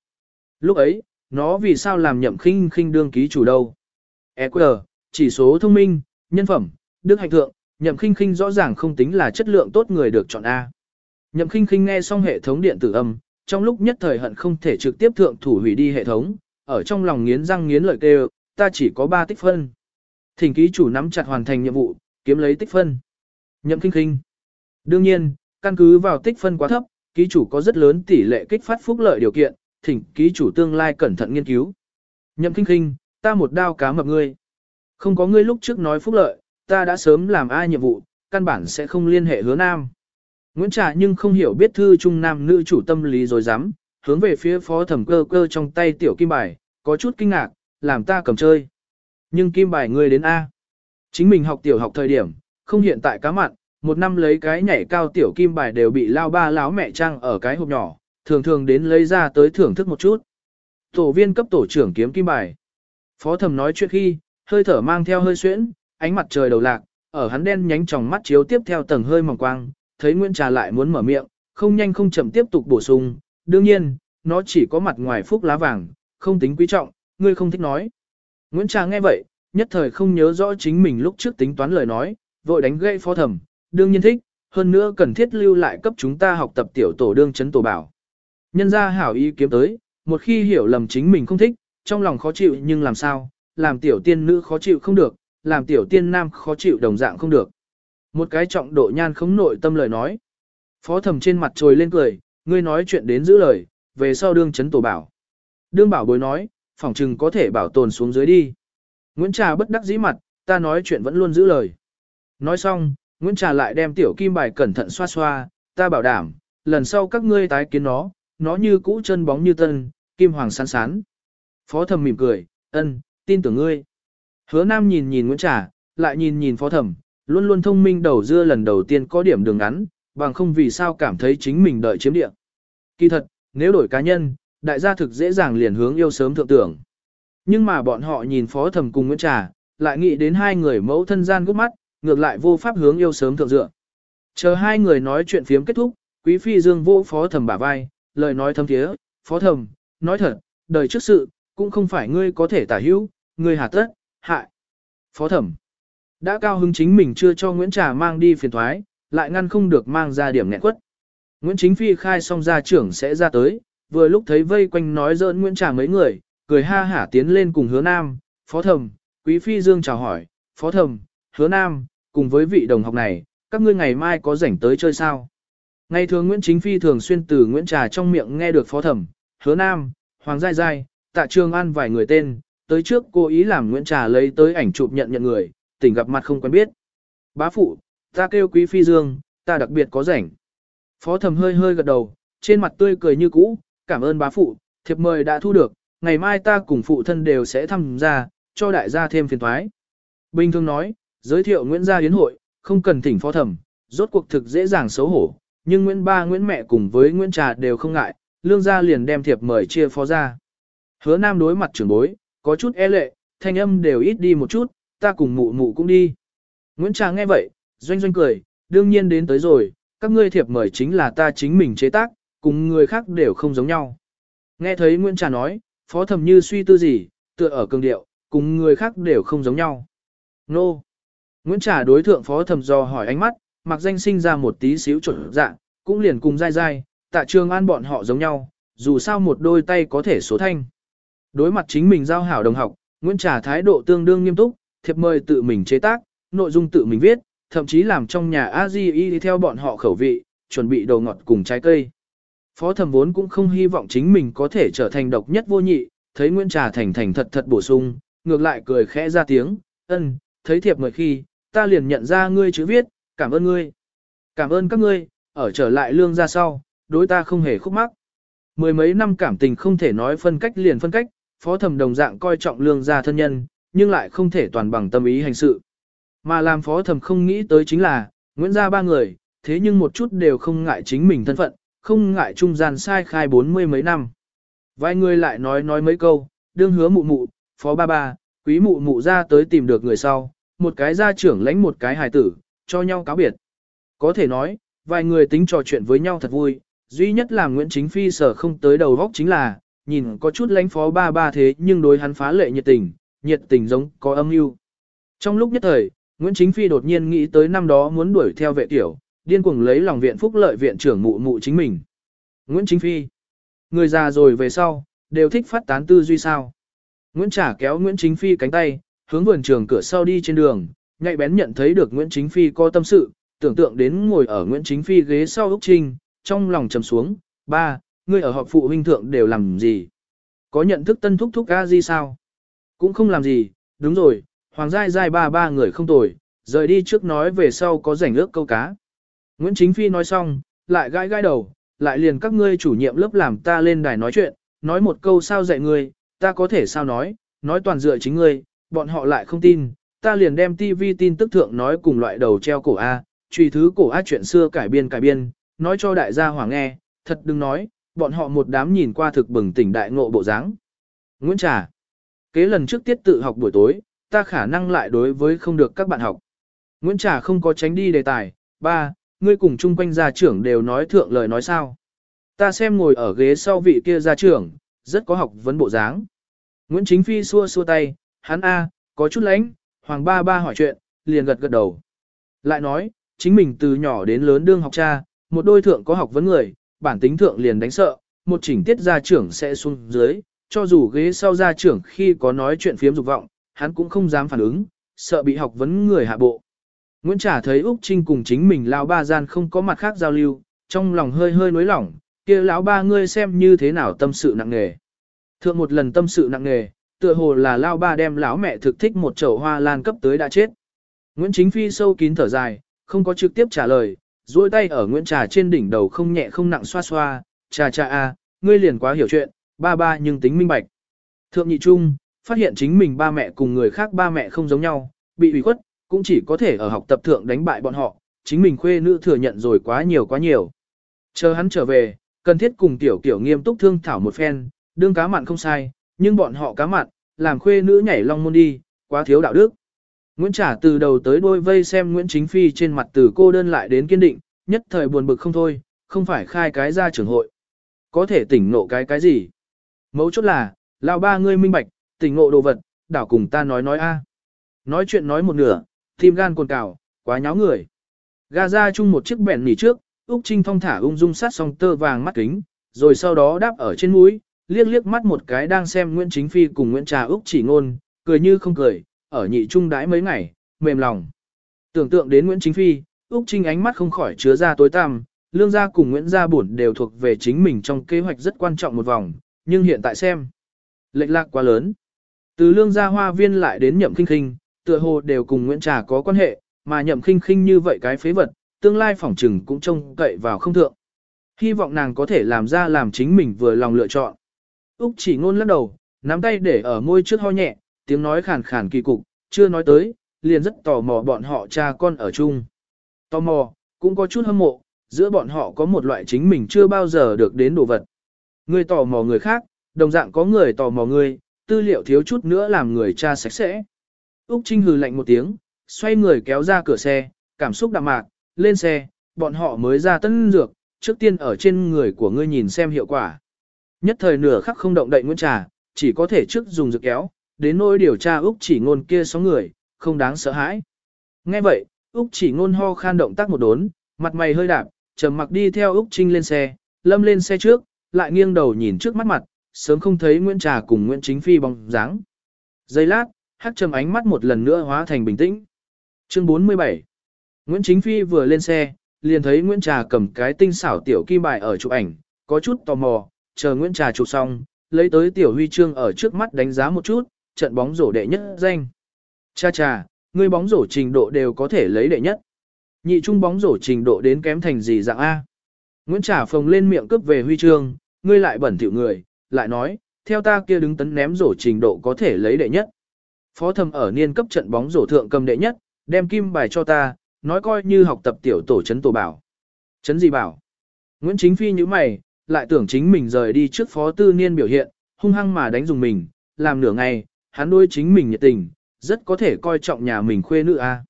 Lúc ấy, nó vì sao làm nhậm khinh khinh đương ký chủ đâu? EQ, chỉ số thông minh, nhân phẩm, đức hạnh thượng, nhậm khinh khinh rõ ràng không tính là chất lượng tốt người được chọn A. Nhậm khinh khinh nghe xong hệ thống điện tử âm, trong lúc nhất thời hận không thể trực tiếp thượng thủ hủy đi hệ thống, ở trong lòng nghiến răng nghiến lợi kêu, ta chỉ có 3 tích phân. Thỉnh ký chủ nắm chặt hoàn thành nhiệm vụ, kiếm lấy tích phân. Nhậm Kinh Kinh, Đương nhiên, căn cứ vào tích phân quá thấp, ký chủ có rất lớn tỷ lệ kích phát phúc lợi điều kiện, thỉnh ký chủ tương lai cẩn thận nghiên cứu. Nhậm Kinh Kinh, ta một đao cá mập ngươi. Không có ngươi lúc trước nói phúc lợi, ta đã sớm làm ai nhiệm vụ, căn bản sẽ không liên hệ hứa nam. Nguyễn Trà nhưng không hiểu biết thư trung nam nữ chủ tâm lý rồi dám, hướng về phía phó thẩm cơ cơ trong tay tiểu kim bài, có chút kinh ngạc, làm ta cầm chơi. Nhưng kim bài ngươi đến A. Chính mình học tiểu học thời điểm, không hiện tại cá mặn, một năm lấy cái nhảy cao tiểu kim bài đều bị lao ba láo mẹ trang ở cái hộp nhỏ, thường thường đến lấy ra tới thưởng thức một chút. Tổ viên cấp tổ trưởng kiếm kim bài. Phó thẩm nói chuyện khi, hơi thở mang theo hơi xuyễn, ánh mặt trời đầu lạc, ở hắn đen nhánh tròng mắt chiếu tiếp theo tầng hơi mỏng quang, thấy Nguyễn Trà lại muốn mở miệng, không nhanh không chậm tiếp tục bổ sung, đương nhiên, nó chỉ có mặt ngoài phúc lá vàng, không tính quý trọng, ngươi không thích nói. Nguyễn Trà nghe vậy, nhất thời không nhớ rõ chính mình lúc trước tính toán lời nói, vội đánh gậy phó thẩm, đương nhiên thích, hơn nữa cần thiết lưu lại cấp chúng ta học tập tiểu tổ đương chấn tổ bảo. Nhân ra hảo ý kiếm tới, một khi hiểu lầm chính mình không thích, trong lòng khó chịu nhưng làm sao, làm tiểu tiên nữ khó chịu không được, làm tiểu tiên nam khó chịu đồng dạng không được. Một cái trọng độ nhan không nội tâm lời nói. Phó thẩm trên mặt trồi lên cười, ngươi nói chuyện đến giữ lời, về sau đương chấn tổ bảo. Đương bảo bối nói, phỏng chừng có thể bảo tồn xuống dưới đi. Nguyễn Trà bất đắc dĩ mặt, ta nói chuyện vẫn luôn giữ lời. Nói xong, Nguyễn Trà lại đem tiểu kim bài cẩn thận xoa xoa, ta bảo đảm, lần sau các ngươi tái kiến nó, nó như cũ chân bóng như tân, kim hoàng sán sán. Phó thẩm mỉm cười, ân, tin tưởng ngươi. Hứa Nam nhìn nhìn Nguyễn Trà, lại nhìn nhìn phó thẩm, luôn luôn thông minh đầu dưa lần đầu tiên có điểm đường ngắn, bằng không vì sao cảm thấy chính mình đợi chiếm địa. Kỳ thật, nếu đổi cá nhân, đại gia thực dễ dàng liền hướng yêu sớm thượng tưởng. Nhưng mà bọn họ nhìn phó thẩm cùng Nguyễn Trà, lại nghĩ đến hai người mẫu thân gian gút mắt, ngược lại vô pháp hướng yêu sớm thượng dựa. Chờ hai người nói chuyện phiếm kết thúc, quý phi dương vô phó thẩm bả vai, lời nói thâm thiế, phó thẩm, nói thật, đời trước sự, cũng không phải ngươi có thể tả hữu, ngươi hạ tất, hại. Phó thẩm, đã cao hứng chính mình chưa cho Nguyễn Trà mang đi phiền thoái, lại ngăn không được mang ra điểm nghẹn quất. Nguyễn Chính Phi khai xong gia trưởng sẽ ra tới, vừa lúc thấy vây quanh nói giỡn Nguyễn Trà mấy người, cười ha hả tiến lên cùng hứa nam, phó thẩm, quý phi dương chào hỏi, phó thẩm, hứa nam, cùng với vị đồng học này, các ngươi ngày mai có rảnh tới chơi sao? Ngày thường Nguyễn Chính Phi thường xuyên từ Nguyễn Trà trong miệng nghe được phó thẩm, hứa nam, hoàng giai giai, tạ trường an vài người tên, tới trước cô ý làm Nguyễn Trà lấy tới ảnh chụp nhận nhận người, tỉnh gặp mặt không quen biết. Bá phụ, ta kêu quý phi dương, ta đặc biệt có rảnh. Phó thẩm hơi hơi gật đầu, trên mặt tươi cười như cũ, cảm ơn bá phụ, thiệp mời đã thu được, ngày mai ta cùng phụ thân đều sẽ tham gia, cho đại gia thêm phiền thoái. Bình thường nói, giới thiệu Nguyễn gia yến hội, không cần thỉnh phó thẩm, rốt cuộc thực dễ dàng xấu hổ, nhưng Nguyễn ba Nguyễn mẹ cùng với Nguyễn trà đều không ngại, lương gia liền đem thiệp mời chia phó ra. Hứa nam đối mặt trưởng bối, có chút e lệ, thanh âm đều ít đi một chút, ta cùng mụ mụ cũng đi. Nguyễn trà nghe vậy, doanh doanh cười, đương nhiên đến tới rồi, các ngươi thiệp mời chính là ta chính mình chế tác, cùng người khác đều không giống nhau. Nghe thấy Nguyễn Trà nói, phó thẩm như suy tư gì, tựa ở cường điệu, cùng người khác đều không giống nhau. Nô! Nguyễn Trà đối thượng phó thẩm do hỏi ánh mắt, mặc danh sinh ra một tí xíu chuẩn dạng, cũng liền cùng dai dai, tạ trường an bọn họ giống nhau, dù sao một đôi tay có thể số thanh. Đối mặt chính mình giao hảo đồng học, Nguyễn Trà thái độ tương đương nghiêm túc, thiệp mời tự mình chế tác, nội dung tự mình viết, thậm chí làm trong nhà a di y theo bọn họ khẩu vị, chuẩn bị đồ ngọt cùng trái cây. Phó thẩm vốn cũng không hy vọng chính mình có thể trở thành độc nhất vô nhị, thấy Nguyễn Trà thành thành thật thật bổ sung, ngược lại cười khẽ ra tiếng, ân, thấy thiệp mời khi, ta liền nhận ra ngươi chữ viết, cảm ơn ngươi. Cảm ơn các ngươi, ở trở lại lương ra sau, đối ta không hề khúc mắc. Mười mấy năm cảm tình không thể nói phân cách liền phân cách, phó thẩm đồng dạng coi trọng lương gia thân nhân, nhưng lại không thể toàn bằng tâm ý hành sự. Mà làm phó thẩm không nghĩ tới chính là, Nguyễn gia ba người, thế nhưng một chút đều không ngại chính mình thân phận, không ngại trung gian sai khai bốn mươi mấy năm. Vài người lại nói nói mấy câu, đương hứa mụ mụ, phó ba ba, quý mụ mụ ra tới tìm được người sau, một cái gia trưởng lãnh một cái hài tử, cho nhau cáo biệt. Có thể nói, vài người tính trò chuyện với nhau thật vui, duy nhất là Nguyễn Chính Phi sở không tới đầu góc chính là, nhìn có chút lãnh phó ba ba thế nhưng đối hắn phá lệ nhiệt tình, nhiệt tình giống có âm mưu. Trong lúc nhất thời, Nguyễn Chính Phi đột nhiên nghĩ tới năm đó muốn đuổi theo vệ tiểu, điên cuồng lấy lòng viện phúc lợi viện trưởng mụ mụ chính mình. Nguyễn Chính Phi. Người già rồi về sau, đều thích phát tán tư duy sao. Nguyễn Trả kéo Nguyễn Chính Phi cánh tay, hướng vườn trường cửa sau đi trên đường, nhạy bén nhận thấy được Nguyễn Chính Phi có tâm sự, tưởng tượng đến ngồi ở Nguyễn Chính Phi ghế sau Úc Trinh, trong lòng trầm xuống, ba, ngươi ở họp phụ huynh thượng đều làm gì? Có nhận thức tân thúc thúc ca gì sao? Cũng không làm gì, đúng rồi, Hoàng Giai Giai ba ba người không tồi, rời đi trước nói về sau có rảnh ước câu cá. Nguyễn Chính Phi nói xong, lại gãi gãi đầu, lại liền các ngươi chủ nhiệm lớp làm ta lên đài nói chuyện, nói một câu sao dạy ngươi, ta có thể sao nói, nói toàn dựa chính ngươi, bọn họ lại không tin, ta liền đem TV tin tức thượng nói cùng loại đầu treo cổ A, truy thứ cổ A chuyện xưa cải biên cải biên, nói cho đại gia hoàng nghe, thật đừng nói, bọn họ một đám nhìn qua thực bừng tỉnh đại ngộ bộ dáng. Nguyễn Trà, kế lần trước tiết tự học buổi tối, ta khả năng lại đối với không được các bạn học. Nguyễn Trà không có tránh đi đề tài, ba, ngươi cùng chung quanh gia trưởng đều nói thượng lời nói sao. Ta xem ngồi ở ghế sau vị kia gia trưởng, rất có học vấn bộ dáng. Nguyễn Chính Phi xua xua tay, hắn A, có chút lánh, Hoàng ba ba hỏi chuyện, liền gật gật đầu. Lại nói, chính mình từ nhỏ đến lớn đương học cha, một đôi thượng có học vấn người, bản tính thượng liền đánh sợ, một chỉnh tiết gia trưởng sẽ xuống dưới, cho dù ghế sau gia trưởng khi có nói chuyện phiếm dục vọng, hắn cũng không dám phản ứng, sợ bị học vấn người hạ bộ. Nguyễn Trả thấy Úc Trinh cùng chính mình lão ba gian không có mặt khác giao lưu, trong lòng hơi hơi nối lỏng, kia lão ba ngươi xem như thế nào tâm sự nặng nề. Thượng một lần tâm sự nặng nề, tựa hồ là lão ba đem lão mẹ thực thích một chậu hoa lan cấp tới đã chết. Nguyễn Chính Phi sâu kín thở dài, không có trực tiếp trả lời, duỗi tay ở Nguyễn Trà trên đỉnh đầu không nhẹ không nặng xoa xoa, "Trà trà a, ngươi liền quá hiểu chuyện, ba ba nhưng tính minh bạch." Thượng nhị trung, phát hiện chính mình ba mẹ cùng người khác ba mẹ không giống nhau, bị ủy khuất, cũng chỉ có thể ở học tập thượng đánh bại bọn họ, chính mình khuê nữ thừa nhận rồi quá nhiều quá nhiều. Chờ hắn trở về, Cần thiết cùng tiểu kiểu nghiêm túc thương thảo một phen, đương cá mặn không sai, nhưng bọn họ cá mặn, làm khuê nữ nhảy long môn đi, quá thiếu đạo đức. Nguyễn Trả từ đầu tới đôi vây xem Nguyễn Chính Phi trên mặt từ cô đơn lại đến kiên định, nhất thời buồn bực không thôi, không phải khai cái ra trường hội. Có thể tỉnh nộ cái cái gì? Mấu chốt là, lão ba ngươi minh bạch, tỉnh ngộ đồ vật, đảo cùng ta nói nói a. Nói chuyện nói một nửa, tim gan cồn cào, quá nháo người. Ga ra chung một chiếc bẹn nỉ trước, Úc Trinh thong thả ung dung sát song tơ vàng mắt kính, rồi sau đó đáp ở trên mũi, liếc liếc mắt một cái đang xem Nguyễn Chính Phi cùng Nguyễn Trà Úc chỉ ngôn, cười như không cười, ở nhị trung đãi mấy ngày, mềm lòng. Tưởng tượng đến Nguyễn Chính Phi, Úc Trinh ánh mắt không khỏi chứa ra tối tăm, lương gia cùng Nguyễn gia bổn đều thuộc về chính mình trong kế hoạch rất quan trọng một vòng, nhưng hiện tại xem, lệch lạc quá lớn. Từ lương gia hoa viên lại đến nhậm khinh khinh, tựa hồ đều cùng Nguyễn Trà có quan hệ, mà nhậm khinh khinh như vậy cái phế vật, tương lai phỏng trừng cũng trông cậy vào không thượng. Hy vọng nàng có thể làm ra làm chính mình vừa lòng lựa chọn. Úc chỉ ngôn lắc đầu, nắm tay để ở môi trước ho nhẹ, tiếng nói khàn khàn kỳ cục, chưa nói tới, liền rất tò mò bọn họ cha con ở chung. Tò mò, cũng có chút hâm mộ, giữa bọn họ có một loại chính mình chưa bao giờ được đến đồ vật. Người tò mò người khác, đồng dạng có người tò mò người, tư liệu thiếu chút nữa làm người cha sạch sẽ. Úc Trinh hừ lạnh một tiếng, xoay người kéo ra cửa xe, cảm xúc đạm mạc, lên xe, bọn họ mới ra tân dược, trước tiên ở trên người của ngươi nhìn xem hiệu quả. Nhất thời nửa khắc không động đậy Nguyễn Trà, chỉ có thể trước dùng dược kéo, đến nỗi điều tra Úc chỉ ngôn kia sáu người, không đáng sợ hãi. Nghe vậy, Úc chỉ ngôn ho khan động tác một đốn, mặt mày hơi đạp, trầm mặc đi theo Úc Trinh lên xe, lâm lên xe trước, lại nghiêng đầu nhìn trước mắt mặt, sớm không thấy Nguyễn Trà cùng Nguyễn Chính Phi bóng dáng. Giây lát, hắc trầm ánh mắt một lần nữa hóa thành bình tĩnh. Chương 47 Nguyễn Chính Phi vừa lên xe, liền thấy Nguyễn Trà cầm cái tinh xảo tiểu kim bài ở chụp ảnh, có chút tò mò, chờ Nguyễn Trà chụp xong, lấy tới tiểu huy chương ở trước mắt đánh giá một chút, trận bóng rổ đệ nhất danh. Cha cha, ngươi bóng rổ trình độ đều có thể lấy đệ nhất. Nhị trung bóng rổ trình độ đến kém thành gì dạng A. Nguyễn Trà phồng lên miệng cướp về huy chương, ngươi lại bẩn thỉu người, lại nói, theo ta kia đứng tấn ném rổ trình độ có thể lấy đệ nhất. Phó thầm ở niên cấp trận bóng rổ thượng cầm đệ nhất, đem kim bài cho ta, nói coi như học tập tiểu tổ chấn tổ bảo. Chấn gì bảo? Nguyễn Chính Phi như mày, lại tưởng chính mình rời đi trước phó tư niên biểu hiện, hung hăng mà đánh dùng mình, làm nửa ngày, hắn đôi chính mình nhiệt tình, rất có thể coi trọng nhà mình khuê nữ a.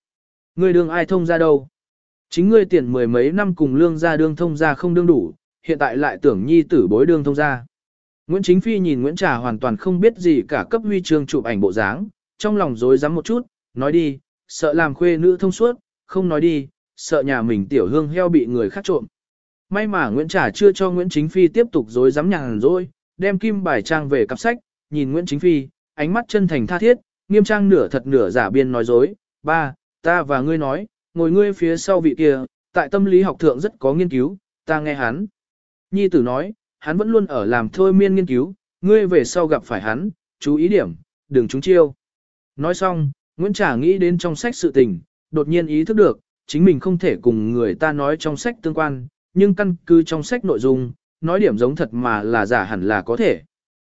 Ngươi đương ai thông ra đâu? Chính ngươi tiền mười mấy năm cùng lương gia đương thông ra không đương đủ, hiện tại lại tưởng nhi tử bối đương thông ra. Nguyễn Chính Phi nhìn Nguyễn Trà hoàn toàn không biết gì cả cấp huy chương chụp ảnh bộ dáng, trong lòng rối rắm một chút, nói đi, sợ làm khuê nữ thông suốt, không nói đi, sợ nhà mình tiểu hương heo bị người khác trộm. May mà Nguyễn Trà chưa cho Nguyễn Chính Phi tiếp tục dối dám nhàng rồi, đem kim bài trang về cặp sách, nhìn Nguyễn Chính Phi, ánh mắt chân thành tha thiết, nghiêm trang nửa thật nửa giả biên nói dối, ba, ta và ngươi nói, ngồi ngươi phía sau vị kia, tại tâm lý học thượng rất có nghiên cứu, ta nghe hắn. Nhi tử nói, hắn vẫn luôn ở làm thôi miên nghiên cứu, ngươi về sau gặp phải hắn, chú ý điểm, đừng trúng chiêu. Nói xong, Nguyễn Trà nghĩ đến trong sách sự tình, đột nhiên ý thức được, chính mình không thể cùng người ta nói trong sách tương quan, nhưng căn cứ trong sách nội dung, nói điểm giống thật mà là giả hẳn là có thể.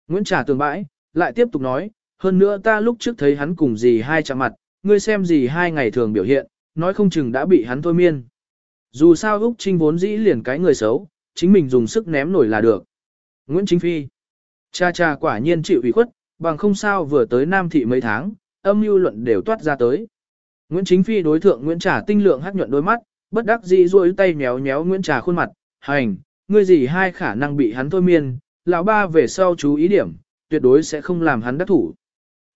Nguyễn Trà tường bãi, lại tiếp tục nói, hơn nữa ta lúc trước thấy hắn cùng gì hai chạm mặt, ngươi xem gì hai ngày thường biểu hiện, nói không chừng đã bị hắn thôi miên. Dù sao Úc Trinh vốn dĩ liền cái người xấu, chính mình dùng sức ném nổi là được. Nguyễn Chính Phi Cha cha quả nhiên chịu ủy khuất, bằng không sao vừa tới Nam Thị mấy tháng, âm mưu luận đều toát ra tới. Nguyễn Chính Phi đối thượng Nguyễn Trà tinh lượng hắc nhuận đôi mắt, bất đắc dĩ duỗi tay méo méo Nguyễn Trà khuôn mặt, hành, ngươi gì hai khả năng bị hắn thôi miên, lão ba về sau chú ý điểm, tuyệt đối sẽ không làm hắn đắc thủ.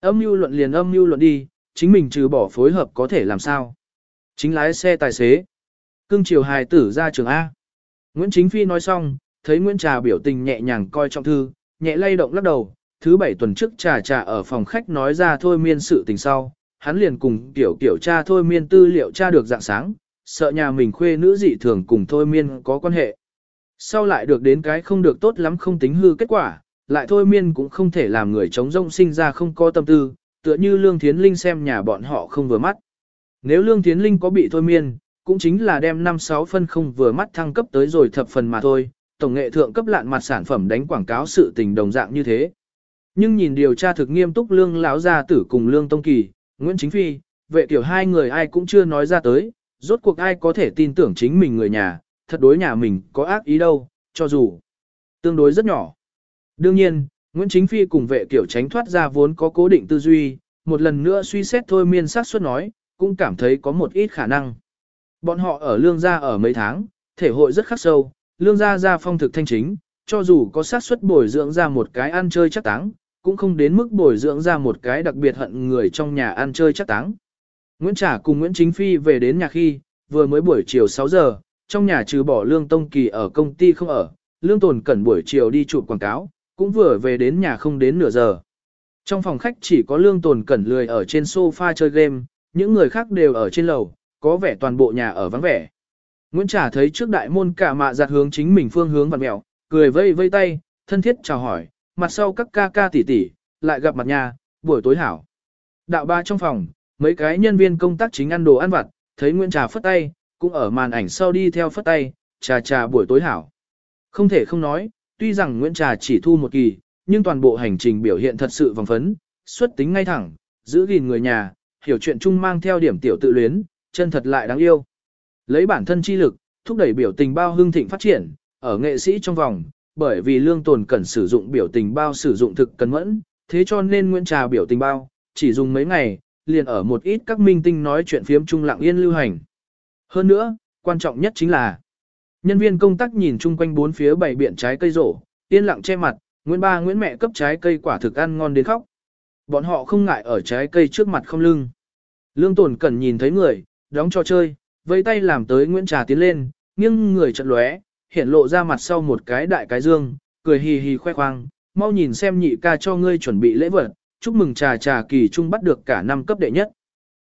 Âm mưu luận liền âm mưu luận đi, chính mình trừ bỏ phối hợp có thể làm sao. Chính lái xe tài xế. Cưng chiều hài tử ra trường A. Nguyễn Chính Phi nói xong, thấy Nguyễn Trà biểu tình nhẹ nhàng coi trọng thư, nhẹ lay động lắc đầu, thứ bảy tuần trước trà trà ở phòng khách nói ra thôi miên sự tình sau, hắn liền cùng tiểu tiểu cha thôi miên tư liệu cha được dạng sáng, sợ nhà mình khuê nữ dị thường cùng thôi miên có quan hệ. Sau lại được đến cái không được tốt lắm không tính hư kết quả, lại thôi miên cũng không thể làm người chống rông sinh ra không có tâm tư, tựa như Lương Thiến Linh xem nhà bọn họ không vừa mắt. Nếu Lương Thiến Linh có bị thôi miên, cũng chính là đem 5-6 phân không vừa mắt thăng cấp tới rồi thập phần mà thôi, tổng nghệ thượng cấp lạn mặt sản phẩm đánh quảng cáo sự tình đồng dạng như thế. Nhưng nhìn điều tra thực nghiêm túc Lương lão gia tử cùng Lương Tông Kỳ, Nguyễn Chính Phi, vệ tiểu hai người ai cũng chưa nói ra tới, rốt cuộc ai có thể tin tưởng chính mình người nhà, thật đối nhà mình có ác ý đâu, cho dù Tương đối rất nhỏ. Đương nhiên, Nguyễn Chính Phi cùng vệ tiểu tránh thoát ra vốn có cố định tư duy, một lần nữa suy xét thôi miên sát suất nói, cũng cảm thấy có một ít khả năng. Bọn họ ở lương gia ở mấy tháng, thể hội rất khắc sâu, lương gia gia phong thực thanh chính, cho dù có sát suất bồi dưỡng ra một cái ăn chơi chắc táng, cũng không đến mức bồi dưỡng ra một cái đặc biệt hận người trong nhà ăn chơi chắc táng. Nguyễn Trả cùng Nguyễn Chính Phi về đến nhà khi, vừa mới buổi chiều 6 giờ, trong nhà trừ bỏ Lương Tông Kỳ ở công ty không ở, Lương Tồn Cẩn buổi chiều đi chụp quảng cáo, cũng vừa về đến nhà không đến nửa giờ. Trong phòng khách chỉ có Lương Tồn Cẩn lười ở trên sofa chơi game, những người khác đều ở trên lầu, có vẻ toàn bộ nhà ở vắng vẻ. Nguyễn Trả thấy trước đại môn cả mạ giặt hướng chính mình phương hướng vặn mẹo, cười vây vây tay, thân thiết chào hỏi, mặt sau các ca ca tỷ tỷ, lại gặp mặt nhà, buổi tối hảo. Đạo ba trong phòng, mấy cái nhân viên công tác chính ăn đồ ăn vặt, thấy Nguyễn Trà phất tay, cũng ở màn ảnh sau đi theo phất tay, trà trà buổi tối hảo. Không thể không nói, tuy rằng Nguyễn Trà chỉ thu một kỳ, nhưng toàn bộ hành trình biểu hiện thật sự vòng phấn, xuất tính ngay thẳng, giữ gìn người nhà, hiểu chuyện chung mang theo điểm tiểu tự luyến, chân thật lại đáng yêu. Lấy bản thân chi lực, thúc đẩy biểu tình bao hương thịnh phát triển, ở nghệ sĩ trong vòng, bởi vì lương tồn cần sử dụng biểu tình bao sử dụng thực cẩn mẫn, thế cho nên Nguyễn Trà biểu tình bao, chỉ dùng mấy ngày, liền ở một ít các minh tinh nói chuyện phiếm trung lặng yên lưu hành. Hơn nữa, quan trọng nhất chính là, nhân viên công tác nhìn chung quanh bốn phía bảy biện trái cây rổ, yên lặng che mặt, Nguyễn ba Nguyễn mẹ cấp trái cây quả thực ăn ngon đến khóc. Bọn họ không ngại ở trái cây trước mặt không lưng. Lương Tồn Cẩn nhìn thấy người, đóng trò chơi, vây tay làm tới Nguyễn Trà tiến lên, nghiêng người chợt lóe, hiện lộ ra mặt sau một cái đại cái dương, cười hì hì khoe khoang, mau nhìn xem nhị ca cho ngươi chuẩn bị lễ vật, chúc mừng trà trà kỳ trung bắt được cả năm cấp đệ nhất.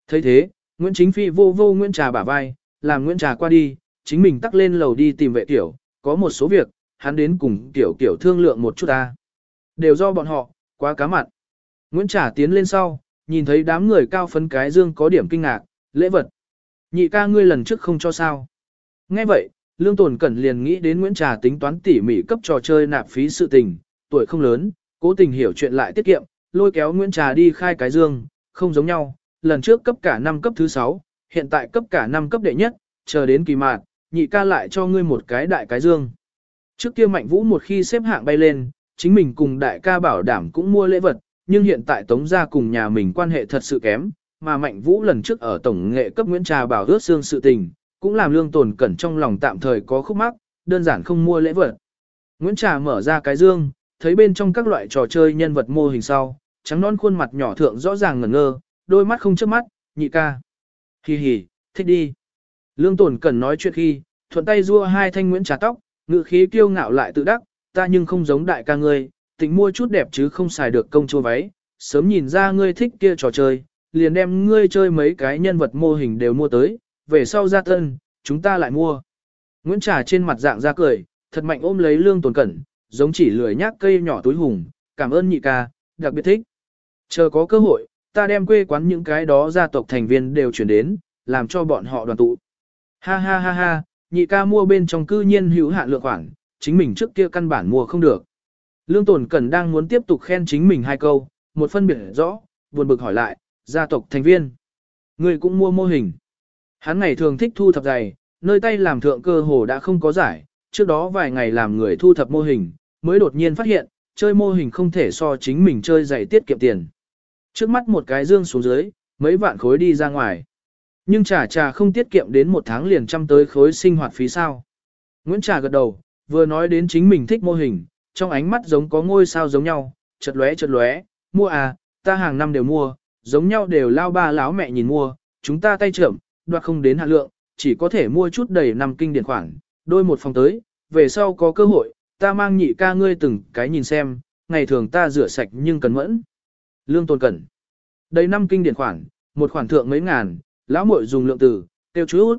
thấy thế, Nguyễn Chính Phi vô vô Nguyễn Trà bả vai, làm Nguyễn Trà qua đi, chính mình tắt lên lầu đi tìm vệ tiểu, có một số việc, hắn đến cùng tiểu tiểu thương lượng một chút ta. Đều do bọn họ, quá cá mặn. Nguyễn Trà tiến lên sau, nhìn thấy đám người cao phấn cái dương có điểm kinh ngạc, lễ vật. Nhị ca ngươi lần trước không cho sao. Nghe vậy, Lương Tồn Cẩn liền nghĩ đến Nguyễn Trà tính toán tỉ mỉ cấp trò chơi nạp phí sự tình, tuổi không lớn, cố tình hiểu chuyện lại tiết kiệm, lôi kéo Nguyễn Trà đi khai cái dương, không giống nhau, lần trước cấp cả năm cấp thứ 6, hiện tại cấp cả năm cấp đệ nhất, chờ đến kỳ mạn, nhị ca lại cho ngươi một cái đại cái dương. Trước kia Mạnh Vũ một khi xếp hạng bay lên, chính mình cùng đại ca bảo đảm cũng mua lễ vật, nhưng hiện tại Tống gia cùng nhà mình quan hệ thật sự kém, mà Mạnh Vũ lần trước ở tổng nghệ cấp Nguyễn Trà bảo ước xương sự tình, cũng làm lương tồn cẩn trong lòng tạm thời có khúc mắc, đơn giản không mua lễ vật. Nguyễn Trà mở ra cái dương, thấy bên trong các loại trò chơi nhân vật mô hình sau, trắng non khuôn mặt nhỏ thượng rõ ràng ngẩn ngơ, đôi mắt không chớp mắt, nhị ca. Hì hì, thích đi. Lương tồn cẩn nói chuyện khi, thuận tay rua hai thanh Nguyễn Trà tóc, ngự khí kiêu ngạo lại tự đắc, ta nhưng không giống đại ca ngươi, tính mua chút đẹp chứ không xài được công chô váy, sớm nhìn ra ngươi thích kia trò chơi, liền đem ngươi chơi mấy cái nhân vật mô hình đều mua tới, về sau ra tân, chúng ta lại mua. Nguyễn Trà trên mặt dạng ra cười, thật mạnh ôm lấy lương tồn cẩn, giống chỉ lười nhác cây nhỏ túi hùng, cảm ơn nhị ca, đặc biệt thích. Chờ có cơ hội, ta đem quê quán những cái đó gia tộc thành viên đều chuyển đến, làm cho bọn họ đoàn tụ. Ha ha ha ha, nhị ca mua bên trong cư nhiên hữu hạn lượng khoản, chính mình trước kia căn bản mua không được. Lương Tồn Cẩn đang muốn tiếp tục khen chính mình hai câu, một phân biệt rõ, buồn bực hỏi lại, gia tộc thành viên. Người cũng mua mô hình. Hắn ngày thường thích thu thập giày, nơi tay làm thượng cơ hồ đã không có giải, trước đó vài ngày làm người thu thập mô hình, mới đột nhiên phát hiện, chơi mô hình không thể so chính mình chơi giày tiết kiệm tiền. Trước mắt một cái dương xuống dưới, mấy vạn khối đi ra ngoài. Nhưng trà trà không tiết kiệm đến một tháng liền trăm tới khối sinh hoạt phí sao. Nguyễn Trà gật đầu, vừa nói đến chính mình thích mô hình, trong ánh mắt giống có ngôi sao giống nhau, chật lóe chật lóe, mua à, ta hàng năm đều mua, giống nhau đều lao ba láo mẹ nhìn mua, chúng ta tay trưởng, đoạt không đến hạ lượng, chỉ có thể mua chút đầy năm kinh điển khoản, đôi một phòng tới, về sau có cơ hội, ta mang nhị ca ngươi từng cái nhìn xem, ngày thường ta rửa sạch nhưng cần mẫn. Lương Tôn Cẩn. Đầy năm kinh điển khoản, một khoản thượng mấy ngàn, lão muội dùng lượng từ, tiêu chú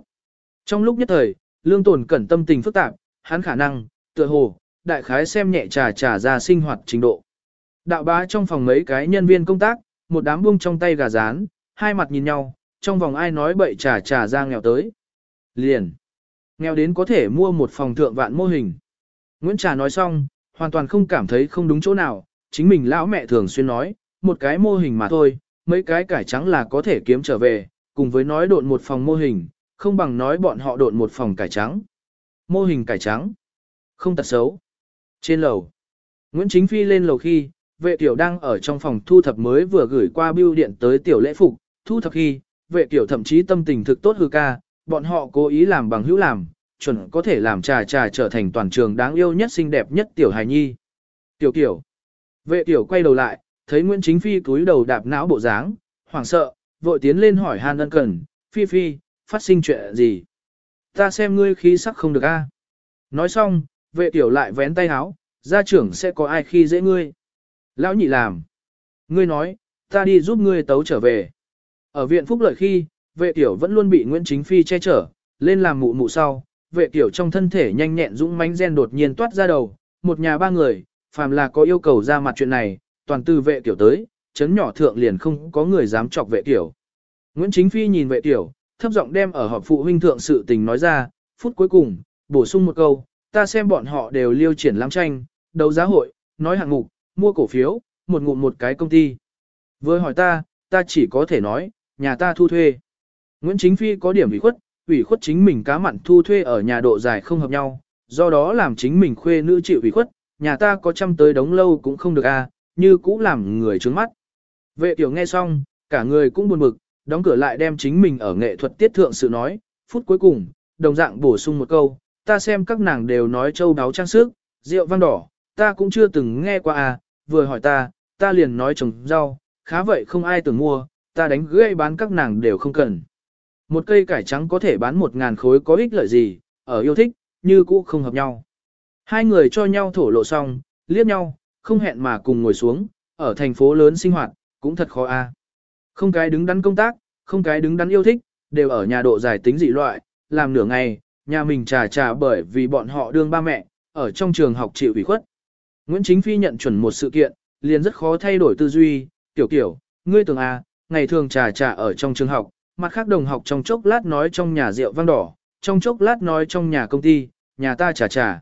Trong lúc nhất thời, Lương Tồn Cẩn tâm tình phức tạp, hắn khả năng, tựa hồ, đại khái xem nhẹ trà trà ra sinh hoạt trình độ. Đạo bá trong phòng mấy cái nhân viên công tác, một đám buông trong tay gà rán, hai mặt nhìn nhau, trong vòng ai nói bậy trà trà ra nghèo tới. Liền. Nghèo đến có thể mua một phòng thượng vạn mô hình. Nguyễn Trà nói xong, hoàn toàn không cảm thấy không đúng chỗ nào, chính mình lão mẹ thường xuyên nói, một cái mô hình mà thôi, mấy cái cải trắng là có thể kiếm trở về, cùng với nói độn một phòng mô hình, không bằng nói bọn họ độn một phòng cải trắng. Mô hình cải trắng. Không tật xấu. Trên lầu, Nguyễn Chính Phi lên lầu khi, vệ tiểu đang ở trong phòng thu thập mới vừa gửi qua bưu điện tới tiểu lễ phục, thu thập khi, vệ tiểu thậm chí tâm tình thực tốt hư ca, bọn họ cố ý làm bằng hữu làm, chuẩn có thể làm trà trà trở thành toàn trường đáng yêu nhất xinh đẹp nhất tiểu hài nhi. Tiểu kiểu, vệ tiểu quay đầu lại, thấy Nguyễn Chính Phi cúi đầu đạp não bộ dáng, hoảng sợ, vội tiến lên hỏi Hàn Ân Cần, Phi Phi, phát sinh chuyện gì? Ta xem ngươi khí sắc không được a. Nói xong, vệ tiểu lại vén tay áo, gia trưởng sẽ có ai khi dễ ngươi. Lão nhị làm. Ngươi nói, ta đi giúp ngươi tấu trở về. Ở viện phúc lợi khi, vệ tiểu vẫn luôn bị Nguyễn Chính Phi che chở, lên làm mụ mụ sau, vệ tiểu trong thân thể nhanh nhẹn dũng mãnh gen đột nhiên toát ra đầu, một nhà ba người, phàm là có yêu cầu ra mặt chuyện này, toàn từ vệ tiểu tới, chấn nhỏ thượng liền không có người dám chọc vệ tiểu. Nguyễn Chính Phi nhìn vệ tiểu, thấp giọng đem ở họp phụ huynh thượng sự tình nói ra, phút cuối cùng, bổ sung một câu, ta xem bọn họ đều liêu triển lãm tranh, đấu giá hội, nói hạng mục, mua cổ phiếu, một ngụm một cái công ty. với hỏi ta, ta chỉ có thể nói, nhà ta thu thuê. Nguyễn Chính Phi có điểm ủy khuất, ủy khuất chính mình cá mặn thu thuê ở nhà độ dài không hợp nhau, do đó làm chính mình khuê nữ chịu ủy khuất, nhà ta có chăm tới đống lâu cũng không được a, à, như cũ làm người trướng mắt. Vệ tiểu nghe xong, cả người cũng buồn bực, đóng cửa lại đem chính mình ở nghệ thuật tiết thượng sự nói, phút cuối cùng, đồng dạng bổ sung một câu, ta xem các nàng đều nói châu đáo trang sức, rượu vang đỏ, ta cũng chưa từng nghe qua à, vừa hỏi ta, ta liền nói trồng rau, khá vậy không ai tưởng mua, ta đánh gãy bán các nàng đều không cần. Một cây cải trắng có thể bán một ngàn khối có ích lợi gì, ở yêu thích, như cũ không hợp nhau. Hai người cho nhau thổ lộ xong, liếc nhau, không hẹn mà cùng ngồi xuống, ở thành phố lớn sinh hoạt, cũng thật khó a. À. Không cái đứng đắn công tác, không cái đứng đắn yêu thích, đều ở nhà độ giải tính dị loại, làm nửa ngày, nhà mình trà trà bởi vì bọn họ đương ba mẹ, ở trong trường học chịu ủy khuất. Nguyễn Chính Phi nhận chuẩn một sự kiện, liền rất khó thay đổi tư duy, tiểu kiểu, ngươi tưởng à, ngày thường trà trà ở trong trường học, mặt khác đồng học trong chốc lát nói trong nhà rượu vang đỏ, trong chốc lát nói trong nhà công ty, nhà ta trà trà.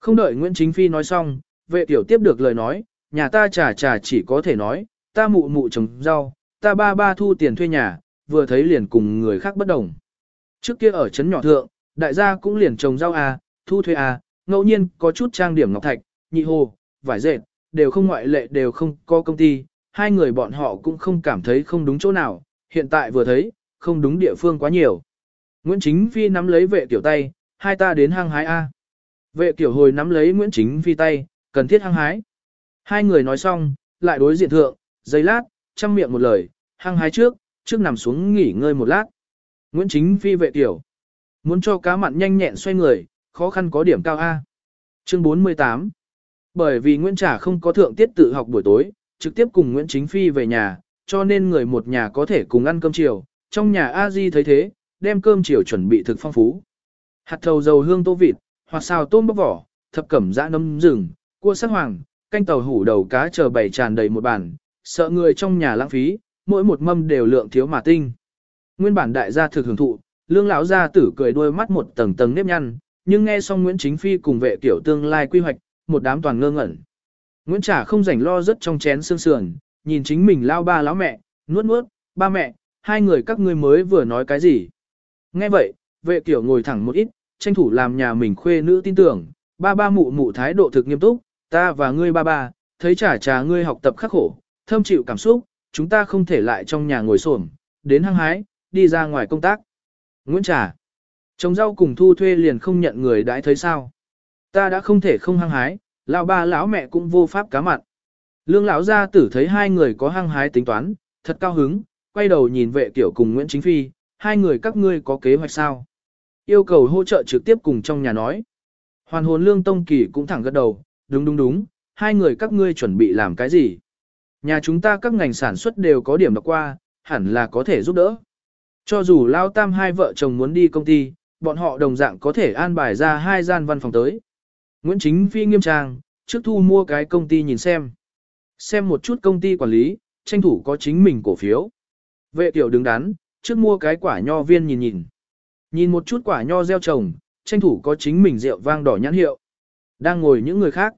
Không đợi Nguyễn Chính Phi nói xong, vệ tiểu tiếp được lời nói, nhà ta trà trà chỉ có thể nói, ta mụ mụ trồng rau, ta ba ba thu tiền thuê nhà, vừa thấy liền cùng người khác bất đồng. Trước kia ở trấn nhỏ thượng, đại gia cũng liền trồng rau à, thu thuê à, ngẫu nhiên có chút trang điểm ngọc thạch, nhị hồ, vải dệt, đều không ngoại lệ đều không có công ty, hai người bọn họ cũng không cảm thấy không đúng chỗ nào, hiện tại vừa thấy, không đúng địa phương quá nhiều. Nguyễn Chính Phi nắm lấy vệ tiểu tay, hai ta đến hang hái A. Vệ tiểu hồi nắm lấy Nguyễn Chính Phi tay, cần thiết hang hái. Hai người nói xong, lại đối diện thượng, giây lát, chăm miệng một lời, hang hái trước, trước nằm xuống nghỉ ngơi một lát. Nguyễn Chính Phi vệ tiểu. Muốn cho cá mặn nhanh nhẹn xoay người, khó khăn có điểm cao A. Chương 48 Bởi vì Nguyễn Trả không có thượng tiết tự học buổi tối, trực tiếp cùng Nguyễn Chính Phi về nhà, cho nên người một nhà có thể cùng ăn cơm chiều. Trong nhà A Di thấy thế, đem cơm chiều chuẩn bị thực phong phú. Hạt thầu dầu hương tô vịt, hoặc xào tôm bóc vỏ, thập cẩm dã nấm rừng, cua sắc hoàng, canh tàu hủ đầu cá chờ bày tràn đầy một bàn, sợ người trong nhà lãng phí, mỗi một mâm đều lượng thiếu mà tinh. Nguyên bản đại gia thực hưởng thụ, lương lão gia tử cười đôi mắt một tầng tầng nếp nhăn, nhưng nghe xong Nguyễn Chính Phi cùng vệ tiểu tương lai quy hoạch, một đám toàn ngơ ngẩn. Nguyễn Trả không rảnh lo rất trong chén xương sườn, nhìn chính mình lao ba lão mẹ, nuốt nuốt, ba mẹ, hai người các ngươi mới vừa nói cái gì. Nghe vậy, vệ kiểu ngồi thẳng một ít, tranh thủ làm nhà mình khuê nữ tin tưởng, ba ba mụ mụ thái độ thực nghiêm túc, ta và ngươi ba ba, thấy trả trà ngươi học tập khắc khổ, thâm chịu cảm xúc, chúng ta không thể lại trong nhà ngồi xổm, đến hăng hái, đi ra ngoài công tác. Nguyễn Trà, trồng rau cùng thu thuê liền không nhận người đãi thấy sao. Ta đã không thể không hăng hái, lão ba lão mẹ cũng vô pháp cá mặn. Lương lão gia tử thấy hai người có hăng hái tính toán, thật cao hứng, quay đầu nhìn vệ tiểu cùng Nguyễn Chính Phi, hai người các ngươi có kế hoạch sao? Yêu cầu hỗ trợ trực tiếp cùng trong nhà nói. Hoàn hồn lương tông kỳ cũng thẳng gật đầu, đúng đúng đúng, hai người các ngươi chuẩn bị làm cái gì? Nhà chúng ta các ngành sản xuất đều có điểm đọc qua, hẳn là có thể giúp đỡ. Cho dù lao tam hai vợ chồng muốn đi công ty, bọn họ đồng dạng có thể an bài ra hai gian văn phòng tới. Nguyễn Chính Phi nghiêm trang, trước thu mua cái công ty nhìn xem. Xem một chút công ty quản lý, tranh thủ có chính mình cổ phiếu. Vệ tiểu đứng đắn, trước mua cái quả nho viên nhìn nhìn. Nhìn một chút quả nho gieo trồng, tranh thủ có chính mình rượu vang đỏ nhãn hiệu. Đang ngồi những người khác.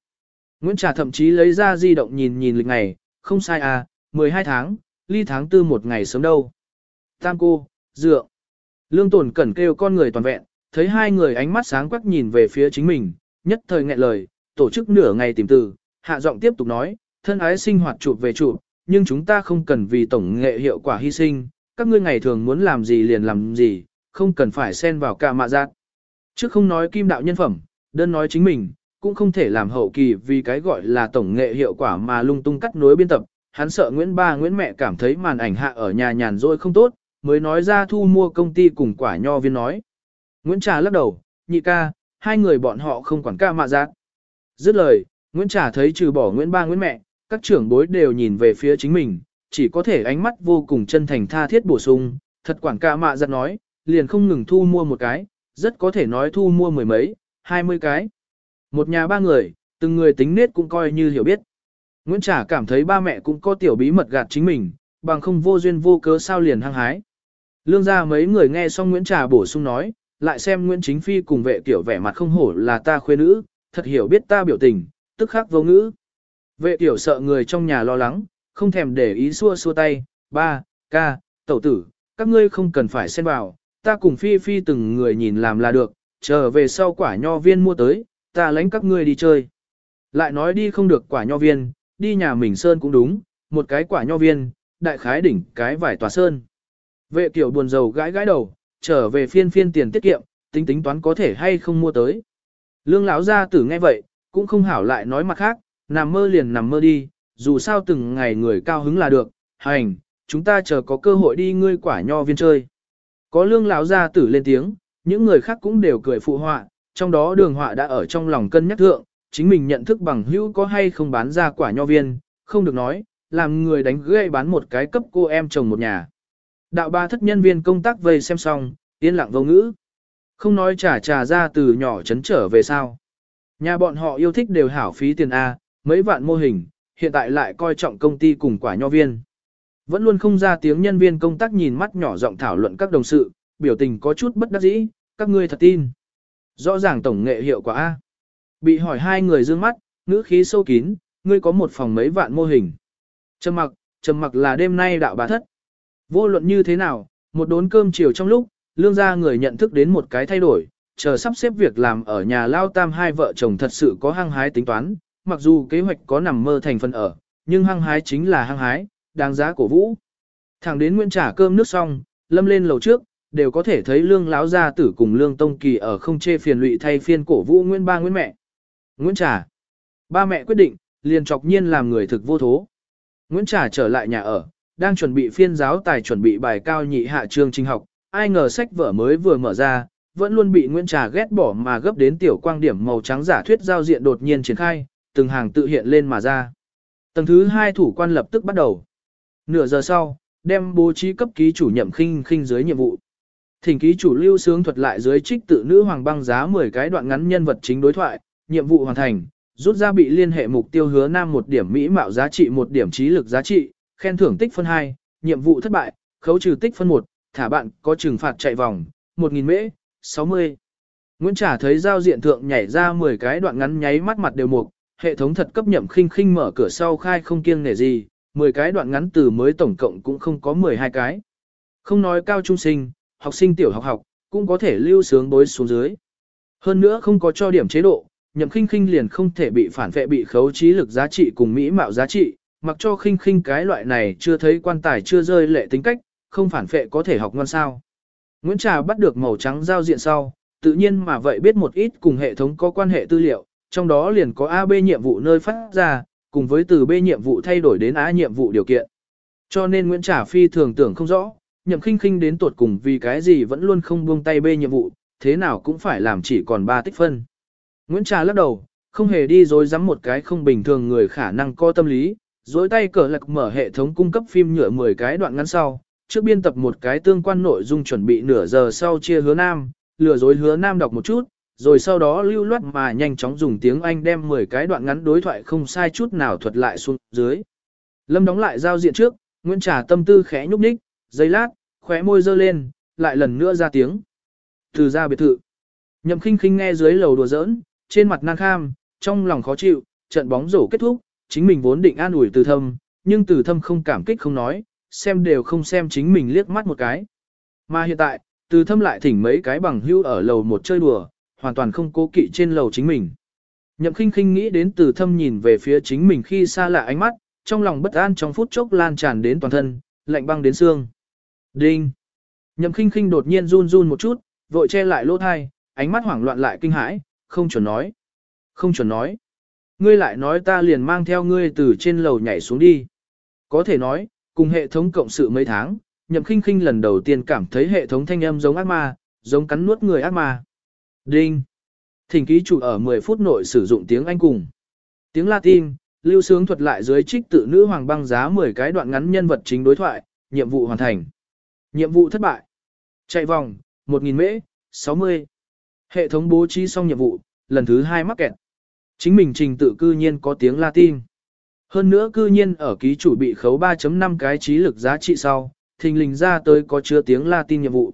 Nguyễn Trà thậm chí lấy ra di động nhìn nhìn lịch ngày, không sai à, 12 tháng, ly tháng tư một ngày sớm đâu. Tam cô, dựa. Lương tồn cẩn kêu con người toàn vẹn, thấy hai người ánh mắt sáng quắc nhìn về phía chính mình, nhất thời nghẹn lời, tổ chức nửa ngày tìm từ, hạ giọng tiếp tục nói, thân ái sinh hoạt chụp về chụp, nhưng chúng ta không cần vì tổng nghệ hiệu quả hy sinh, các ngươi ngày thường muốn làm gì liền làm gì, không cần phải xen vào cả mạ giác. Chứ không nói kim đạo nhân phẩm, đơn nói chính mình, cũng không thể làm hậu kỳ vì cái gọi là tổng nghệ hiệu quả mà lung tung cắt nối biên tập. Hắn sợ Nguyễn Ba Nguyễn mẹ cảm thấy màn ảnh hạ ở nhà nhàn rỗi không tốt, mới nói ra thu mua công ty cùng quả nho viên nói. Nguyễn Trà lắc đầu, nhị ca, hai người bọn họ không quản ca mạ giác. Dứt lời, Nguyễn Trà thấy trừ bỏ Nguyễn Ba Nguyễn mẹ, các trưởng bối đều nhìn về phía chính mình, chỉ có thể ánh mắt vô cùng chân thành tha thiết bổ sung, thật quản ca mạ giác nói, liền không ngừng thu mua một cái, rất có thể nói thu mua mười mấy, hai mươi cái. Một nhà ba người, từng người tính nết cũng coi như hiểu biết. Nguyễn Trà cảm thấy ba mẹ cũng có tiểu bí mật gạt chính mình, bằng không vô duyên vô cớ sao liền hăng hái. Lương ra mấy người nghe xong Nguyễn Trà bổ sung nói, lại xem Nguyễn Chính Phi cùng vệ tiểu vẻ mặt không hổ là ta khuê nữ, thật hiểu biết ta biểu tình, tức khắc vô ngữ. Vệ tiểu sợ người trong nhà lo lắng, không thèm để ý xua xua tay, ba, ca, tẩu tử, các ngươi không cần phải xen vào, ta cùng Phi Phi từng người nhìn làm là được, chờ về sau quả nho viên mua tới, ta lãnh các ngươi đi chơi. Lại nói đi không được quả nho viên, đi nhà mình sơn cũng đúng, một cái quả nho viên, đại khái đỉnh cái vải tòa sơn. Vệ tiểu buồn rầu gãi gãi đầu, trở về phiên phiên tiền tiết kiệm, tính tính toán có thể hay không mua tới. Lương lão gia tử nghe vậy, cũng không hảo lại nói mặt khác, nằm mơ liền nằm mơ đi, dù sao từng ngày người cao hứng là được, hành, chúng ta chờ có cơ hội đi ngươi quả nho viên chơi. Có lương lão gia tử lên tiếng, những người khác cũng đều cười phụ họa, trong đó đường họa đã ở trong lòng cân nhắc thượng, chính mình nhận thức bằng hữu có hay không bán ra quả nho viên, không được nói, làm người đánh gây bán một cái cấp cô em chồng một nhà. Đạo ba thất nhân viên công tác vây xem xong, yên lặng vô ngữ. Không nói trả trà ra từ nhỏ chấn trở về sao. Nhà bọn họ yêu thích đều hảo phí tiền A, mấy vạn mô hình, hiện tại lại coi trọng công ty cùng quả nho viên. Vẫn luôn không ra tiếng nhân viên công tác nhìn mắt nhỏ giọng thảo luận các đồng sự, biểu tình có chút bất đắc dĩ, các ngươi thật tin. Rõ ràng tổng nghệ hiệu quả A. Bị hỏi hai người dương mắt, ngữ khí sâu kín, ngươi có một phòng mấy vạn mô hình. Trầm mặc, trầm mặc là đêm nay đạo bà thất. Vô luận như thế nào, một đốn cơm chiều trong lúc, lương gia người nhận thức đến một cái thay đổi, chờ sắp xếp việc làm ở nhà lao tam hai vợ chồng thật sự có hăng hái tính toán, mặc dù kế hoạch có nằm mơ thành phần ở, nhưng hăng hái chính là hăng hái, đáng giá cổ vũ. Thẳng đến Nguyễn trả cơm nước xong, lâm lên lầu trước, đều có thể thấy lương láo gia tử cùng lương tông kỳ ở không chê phiền lụy thay phiên cổ vũ Nguyễn ba Nguyễn mẹ. Nguyễn trả. Ba mẹ quyết định, liền chọc nhiên làm người thực vô thố. Nguyễn trả trở lại nhà ở, đang chuẩn bị phiên giáo tài chuẩn bị bài cao nhị hạ chương trình học, ai ngờ sách vở mới vừa mở ra, vẫn luôn bị Nguyễn Trà ghét bỏ mà gấp đến tiểu quang điểm màu trắng giả thuyết giao diện đột nhiên triển khai, từng hàng tự hiện lên mà ra. Tầng thứ hai thủ quan lập tức bắt đầu. Nửa giờ sau, đem bố trí cấp ký chủ nhậm khinh khinh dưới nhiệm vụ. Thỉnh ký chủ lưu sướng thuật lại dưới trích tự nữ hoàng băng giá 10 cái đoạn ngắn nhân vật chính đối thoại, nhiệm vụ hoàn thành, rút ra bị liên hệ mục tiêu hứa nam một điểm mỹ mạo giá trị một điểm trí lực giá trị, khen thưởng tích phân 2, nhiệm vụ thất bại, khấu trừ tích phân 1, thả bạn có trừng phạt chạy vòng, 1.000 mễ, 60. Nguyễn Trả thấy giao diện thượng nhảy ra 10 cái đoạn ngắn nháy mắt mặt đều mục, hệ thống thật cấp nhậm khinh khinh mở cửa sau khai không kiêng nể gì, 10 cái đoạn ngắn từ mới tổng cộng cũng không có 12 cái. Không nói cao trung sinh, học sinh tiểu học học, cũng có thể lưu sướng bối xuống dưới. Hơn nữa không có cho điểm chế độ, nhậm khinh khinh liền không thể bị phản vệ bị khấu trí lực giá trị cùng mỹ mạo giá trị, mặc cho khinh khinh cái loại này chưa thấy quan tài chưa rơi lệ tính cách, không phản phệ có thể học ngon sao. Nguyễn Trà bắt được màu trắng giao diện sau, tự nhiên mà vậy biết một ít cùng hệ thống có quan hệ tư liệu, trong đó liền có A B nhiệm vụ nơi phát ra, cùng với từ B nhiệm vụ thay đổi đến A nhiệm vụ điều kiện. Cho nên Nguyễn Trà phi thường tưởng không rõ, nhậm khinh khinh đến tuột cùng vì cái gì vẫn luôn không buông tay B nhiệm vụ, thế nào cũng phải làm chỉ còn 3 tích phân. Nguyễn Trà lắc đầu, không hề đi dối dám một cái không bình thường người khả năng có tâm lý, dối tay cờ lạc mở hệ thống cung cấp phim nhựa 10 cái đoạn ngắn sau, trước biên tập một cái tương quan nội dung chuẩn bị nửa giờ sau chia hứa nam, lừa dối hứa nam đọc một chút, rồi sau đó lưu loát mà nhanh chóng dùng tiếng Anh đem 10 cái đoạn ngắn đối thoại không sai chút nào thuật lại xuống dưới. Lâm đóng lại giao diện trước, Nguyễn Trà tâm tư khẽ nhúc nhích, giây lát, khóe môi dơ lên, lại lần nữa ra tiếng. Từ ra biệt thự. Nhậm khinh khinh nghe dưới lầu đùa giỡn, trên mặt nàng kham, trong lòng khó chịu, trận bóng rổ kết thúc, chính mình vốn định an ủi từ thâm, nhưng từ thâm không cảm kích không nói, xem đều không xem chính mình liếc mắt một cái. Mà hiện tại, từ thâm lại thỉnh mấy cái bằng hữu ở lầu một chơi đùa, hoàn toàn không cố kỵ trên lầu chính mình. Nhậm khinh khinh nghĩ đến từ thâm nhìn về phía chính mình khi xa lạ ánh mắt, trong lòng bất an trong phút chốc lan tràn đến toàn thân, lạnh băng đến xương. Đinh! Nhậm khinh khinh đột nhiên run run một chút, vội che lại lỗ thai, ánh mắt hoảng loạn lại kinh hãi, không chuẩn nói. Không chuẩn nói. Ngươi lại nói ta liền mang theo ngươi từ trên lầu nhảy xuống đi. Có thể nói, cùng hệ thống cộng sự mấy tháng, nhậm khinh khinh lần đầu tiên cảm thấy hệ thống thanh âm giống ác ma, giống cắn nuốt người ác ma. Đinh! Thỉnh ký chủ ở 10 phút nội sử dụng tiếng Anh cùng. Tiếng Latin, lưu sướng thuật lại dưới trích tự nữ hoàng băng giá 10 cái đoạn ngắn nhân vật chính đối thoại, nhiệm vụ hoàn thành. Nhiệm vụ thất bại. Chạy vòng, 1.000 mễ, 60. Hệ thống bố trí xong nhiệm vụ, lần thứ hai mắc kẹt. Chính mình trình tự cư nhiên có tiếng Latin. Hơn nữa cư nhiên ở ký chủ bị khấu 3.5 cái trí lực giá trị sau, thình lình ra tới có chứa tiếng Latin nhiệm vụ.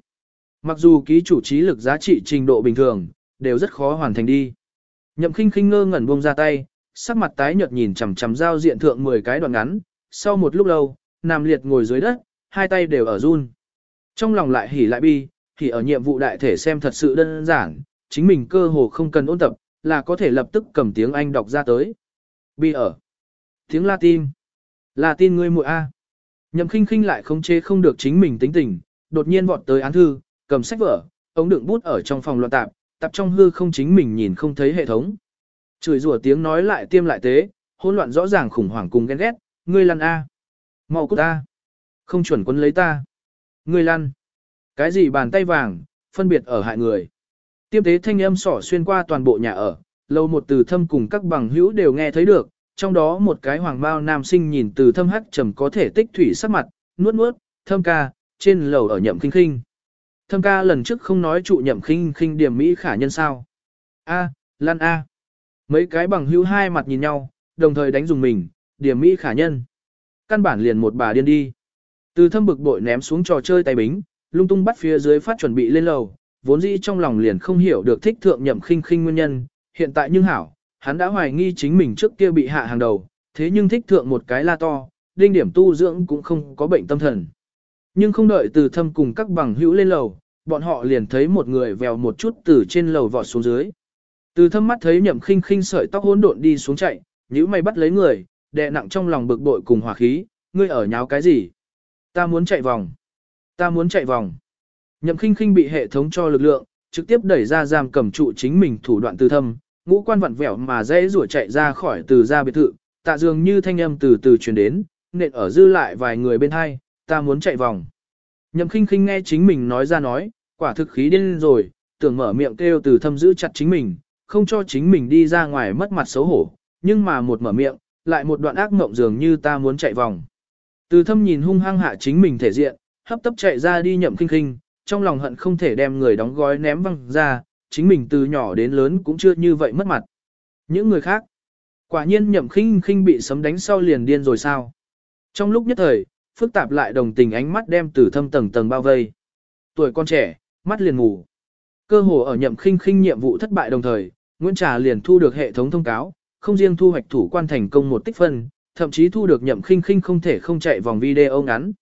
Mặc dù ký chủ trí lực giá trị trình độ bình thường, đều rất khó hoàn thành đi. Nhậm khinh khinh ngơ ngẩn buông ra tay, sắc mặt tái nhợt nhìn chằm chằm giao diện thượng 10 cái đoạn ngắn, sau một lúc lâu, nằm liệt ngồi dưới đất, hai tay đều ở run. Trong lòng lại hỉ lại bi, thì ở nhiệm vụ đại thể xem thật sự đơn giản, chính mình cơ hồ không cần ôn tập, là có thể lập tức cầm tiếng Anh đọc ra tới. Bi ở. Tiếng Latin. Latin ngươi muội A. Nhậm khinh khinh lại không chê không được chính mình tính tình, đột nhiên vọt tới án thư, cầm sách vở, ống đựng bút ở trong phòng loạn tạp, tập trong hư không chính mình nhìn không thấy hệ thống. Chửi rủa tiếng nói lại tiêm lại tế, hỗn loạn rõ ràng khủng hoảng cùng ghen ghét, ngươi lăn A. mau cút A. Không chuẩn quân lấy ta. Ngươi lăn. Cái gì bàn tay vàng, phân biệt ở hại người. Tiêm tế thanh âm sỏ xuyên qua toàn bộ nhà ở, lâu một từ thâm cùng các bằng hữu đều nghe thấy được, trong đó một cái hoàng bao nam sinh nhìn từ thâm hắc trầm có thể tích thủy sắc mặt, nuốt nuốt, thâm ca, trên lầu ở nhậm kinh khinh. Thâm ca lần trước không nói trụ nhậm khinh khinh điểm Mỹ khả nhân sao. A, lan A. Mấy cái bằng hữu hai mặt nhìn nhau, đồng thời đánh dùng mình, điểm Mỹ khả nhân. Căn bản liền một bà điên đi. Từ thâm bực bội ném xuống trò chơi tay bính, lung tung bắt phía dưới phát chuẩn bị lên lầu, vốn dĩ trong lòng liền không hiểu được thích thượng nhậm khinh khinh nguyên nhân, hiện tại nhưng hảo, hắn đã hoài nghi chính mình trước kia bị hạ hàng đầu, thế nhưng thích thượng một cái la to, đinh điểm tu dưỡng cũng không có bệnh tâm thần. Nhưng không đợi từ thâm cùng các bằng hữu lên lầu, bọn họ liền thấy một người vèo một chút từ trên lầu vọt xuống dưới. Từ thâm mắt thấy nhậm khinh khinh sợi tóc hỗn độn đi xuống chạy, nhíu mày bắt lấy người, đè nặng trong lòng bực bội cùng hỏa khí, ngươi ở nháo cái gì? Ta muốn chạy vòng. Ta muốn chạy vòng. Nhậm khinh khinh bị hệ thống cho lực lượng, trực tiếp đẩy ra giam cầm trụ chính mình thủ đoạn từ thâm, ngũ quan vặn vẹo mà dễ rủa chạy ra khỏi từ ra biệt thự, tạ dường như thanh âm từ từ truyền đến, nện ở dư lại vài người bên hai, ta muốn chạy vòng. Nhậm khinh khinh nghe chính mình nói ra nói, quả thực khí điên rồi, tưởng mở miệng kêu từ thâm giữ chặt chính mình, không cho chính mình đi ra ngoài mất mặt xấu hổ, nhưng mà một mở miệng, lại một đoạn ác mộng dường như ta muốn chạy vòng. Từ thâm nhìn hung hăng hạ chính mình thể diện, hấp tấp chạy ra đi nhậm khinh khinh, trong lòng hận không thể đem người đóng gói ném văng ra, chính mình từ nhỏ đến lớn cũng chưa như vậy mất mặt. Những người khác, quả nhiên nhậm khinh khinh bị sấm đánh sau liền điên rồi sao. Trong lúc nhất thời, phức tạp lại đồng tình ánh mắt đem từ thâm tầng tầng bao vây. Tuổi con trẻ, mắt liền ngủ. Cơ hồ ở nhậm khinh khinh nhiệm vụ thất bại đồng thời, Nguyễn Trà liền thu được hệ thống thông cáo, không riêng thu hoạch thủ quan thành công một tích phân, thậm chí thu được nhậm khinh khinh không thể không chạy vòng video ngắn.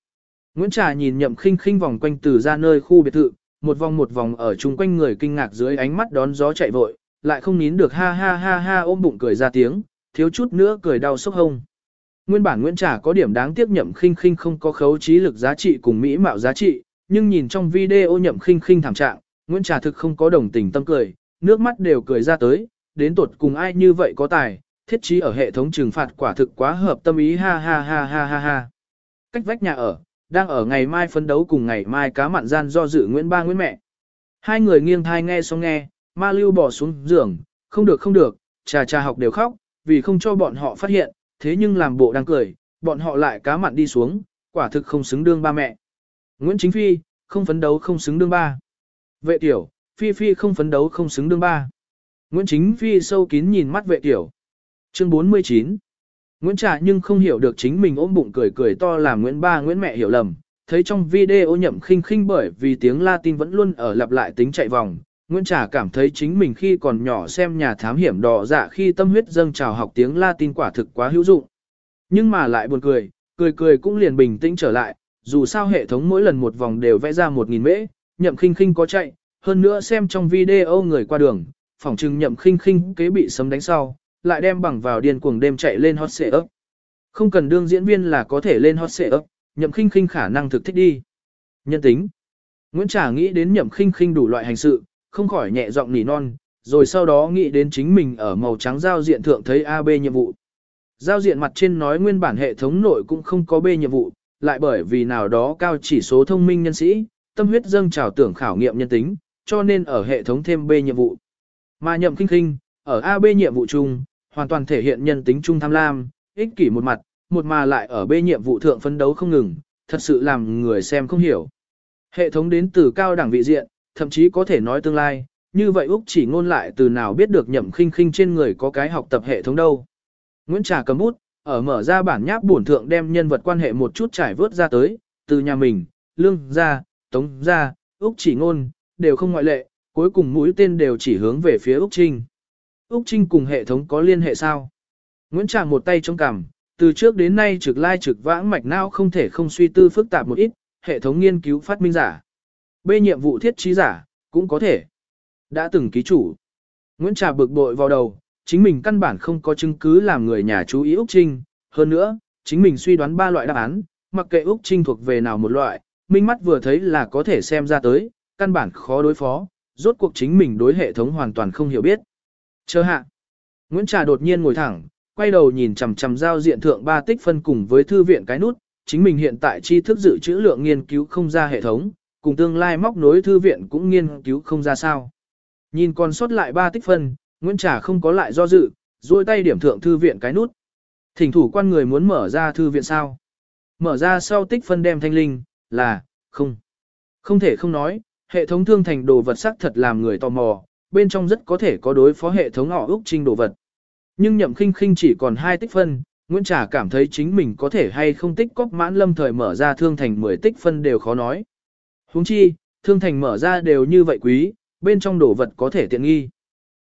Nguyễn Trà nhìn nhậm khinh khinh vòng quanh từ ra nơi khu biệt thự, một vòng một vòng ở chung quanh người kinh ngạc dưới ánh mắt đón gió chạy vội, lại không nín được ha ha ha ha ôm bụng cười ra tiếng, thiếu chút nữa cười đau sốc hông. Nguyên bản Nguyễn Trà có điểm đáng tiếc nhậm khinh khinh không có khấu trí lực giá trị cùng mỹ mạo giá trị, nhưng nhìn trong video nhậm khinh khinh thảm trạng, Nguyễn Trà thực không có đồng tình tâm cười, nước mắt đều cười ra tới, đến tuột cùng ai như vậy có tài, thiết trí ở hệ thống trừng phạt quả thực quá hợp tâm ý ha ha ha ha ha ha. Cách vách nhà ở, đang ở ngày mai phấn đấu cùng ngày mai cá mặn gian do dự Nguyễn Ba Nguyễn mẹ. Hai người nghiêng thai nghe xong nghe, ma lưu bỏ xuống giường, không được không được, trà trà học đều khóc, vì không cho bọn họ phát hiện, thế nhưng làm bộ đang cười, bọn họ lại cá mặn đi xuống, quả thực không xứng đương ba mẹ. Nguyễn Chính Phi, không phấn đấu không xứng đương ba. Vệ tiểu, Phi Phi không phấn đấu không xứng đương ba. Nguyễn Chính Phi sâu kín nhìn mắt vệ tiểu. Chương 49 Nguyễn Trà nhưng không hiểu được chính mình ôm bụng cười cười to làm Nguyễn Ba Nguyễn mẹ hiểu lầm, thấy trong video nhậm khinh khinh bởi vì tiếng Latin vẫn luôn ở lặp lại tính chạy vòng. Nguyễn Trà cảm thấy chính mình khi còn nhỏ xem nhà thám hiểm đỏ dạ khi tâm huyết dâng trào học tiếng Latin quả thực quá hữu dụng. Nhưng mà lại buồn cười, cười cười cũng liền bình tĩnh trở lại, dù sao hệ thống mỗi lần một vòng đều vẽ ra một nghìn mễ, nhậm khinh khinh có chạy, hơn nữa xem trong video người qua đường, phỏng chừng nhậm khinh khinh kế bị sấm đánh sau, lại đem bằng vào điên cuồng đêm chạy lên hot xệ ấp. Không cần đương diễn viên là có thể lên hot xệ ấp, nhậm khinh khinh khả năng thực thích đi. Nhân tính. Nguyễn Trà nghĩ đến nhậm khinh khinh đủ loại hành sự, không khỏi nhẹ giọng nỉ non, rồi sau đó nghĩ đến chính mình ở màu trắng giao diện thượng thấy AB nhiệm vụ. Giao diện mặt trên nói nguyên bản hệ thống nội cũng không có B nhiệm vụ, lại bởi vì nào đó cao chỉ số thông minh nhân sĩ, tâm huyết dâng trào tưởng khảo nghiệm nhân tính, cho nên ở hệ thống thêm B nhiệm vụ. Mà nhậm kinh kinh, ở AB nhiệm vụ chung, hoàn toàn thể hiện nhân tính trung tham lam, ích kỷ một mặt, một mà lại ở bê nhiệm vụ thượng phấn đấu không ngừng, thật sự làm người xem không hiểu. Hệ thống đến từ cao đẳng vị diện, thậm chí có thể nói tương lai, như vậy Úc chỉ ngôn lại từ nào biết được nhậm khinh khinh trên người có cái học tập hệ thống đâu. Nguyễn Trà cầm bút, ở mở ra bản nháp bổn thượng đem nhân vật quan hệ một chút trải vớt ra tới, từ nhà mình, lương gia, tống gia, Úc chỉ ngôn, đều không ngoại lệ, cuối cùng mũi tên đều chỉ hướng về phía Úc Trinh. Úc Trinh cùng hệ thống có liên hệ sao? Nguyễn Tràng một tay trong cằm, từ trước đến nay trực lai trực vãng mạch não không thể không suy tư phức tạp một ít, hệ thống nghiên cứu phát minh giả. B nhiệm vụ thiết trí giả, cũng có thể. Đã từng ký chủ. Nguyễn Trà bực bội vào đầu, chính mình căn bản không có chứng cứ làm người nhà chú ý Úc Trinh. Hơn nữa, chính mình suy đoán ba loại đáp án, mặc kệ Úc Trinh thuộc về nào một loại, minh mắt vừa thấy là có thể xem ra tới, căn bản khó đối phó, rốt cuộc chính mình đối hệ thống hoàn toàn không hiểu biết. Chờ hạ. Nguyễn Trà đột nhiên ngồi thẳng, quay đầu nhìn chằm chằm giao diện thượng ba tích phân cùng với thư viện cái nút, chính mình hiện tại tri thức dự trữ lượng nghiên cứu không ra hệ thống, cùng tương lai móc nối thư viện cũng nghiên cứu không ra sao. Nhìn còn sót lại ba tích phân, Nguyễn Trà không có lại do dự, duỗi tay điểm thượng thư viện cái nút. Thỉnh thủ quan người muốn mở ra thư viện sao? Mở ra sau tích phân đem thanh linh, là, không. Không thể không nói, hệ thống thương thành đồ vật sắc thật làm người tò mò, bên trong rất có thể có đối phó hệ thống họ ước trinh đồ vật. Nhưng nhậm khinh khinh chỉ còn hai tích phân, Nguyễn Trà cảm thấy chính mình có thể hay không tích cóp mãn lâm thời mở ra thương thành 10 tích phân đều khó nói. Huống chi, thương thành mở ra đều như vậy quý, bên trong đồ vật có thể tiện nghi.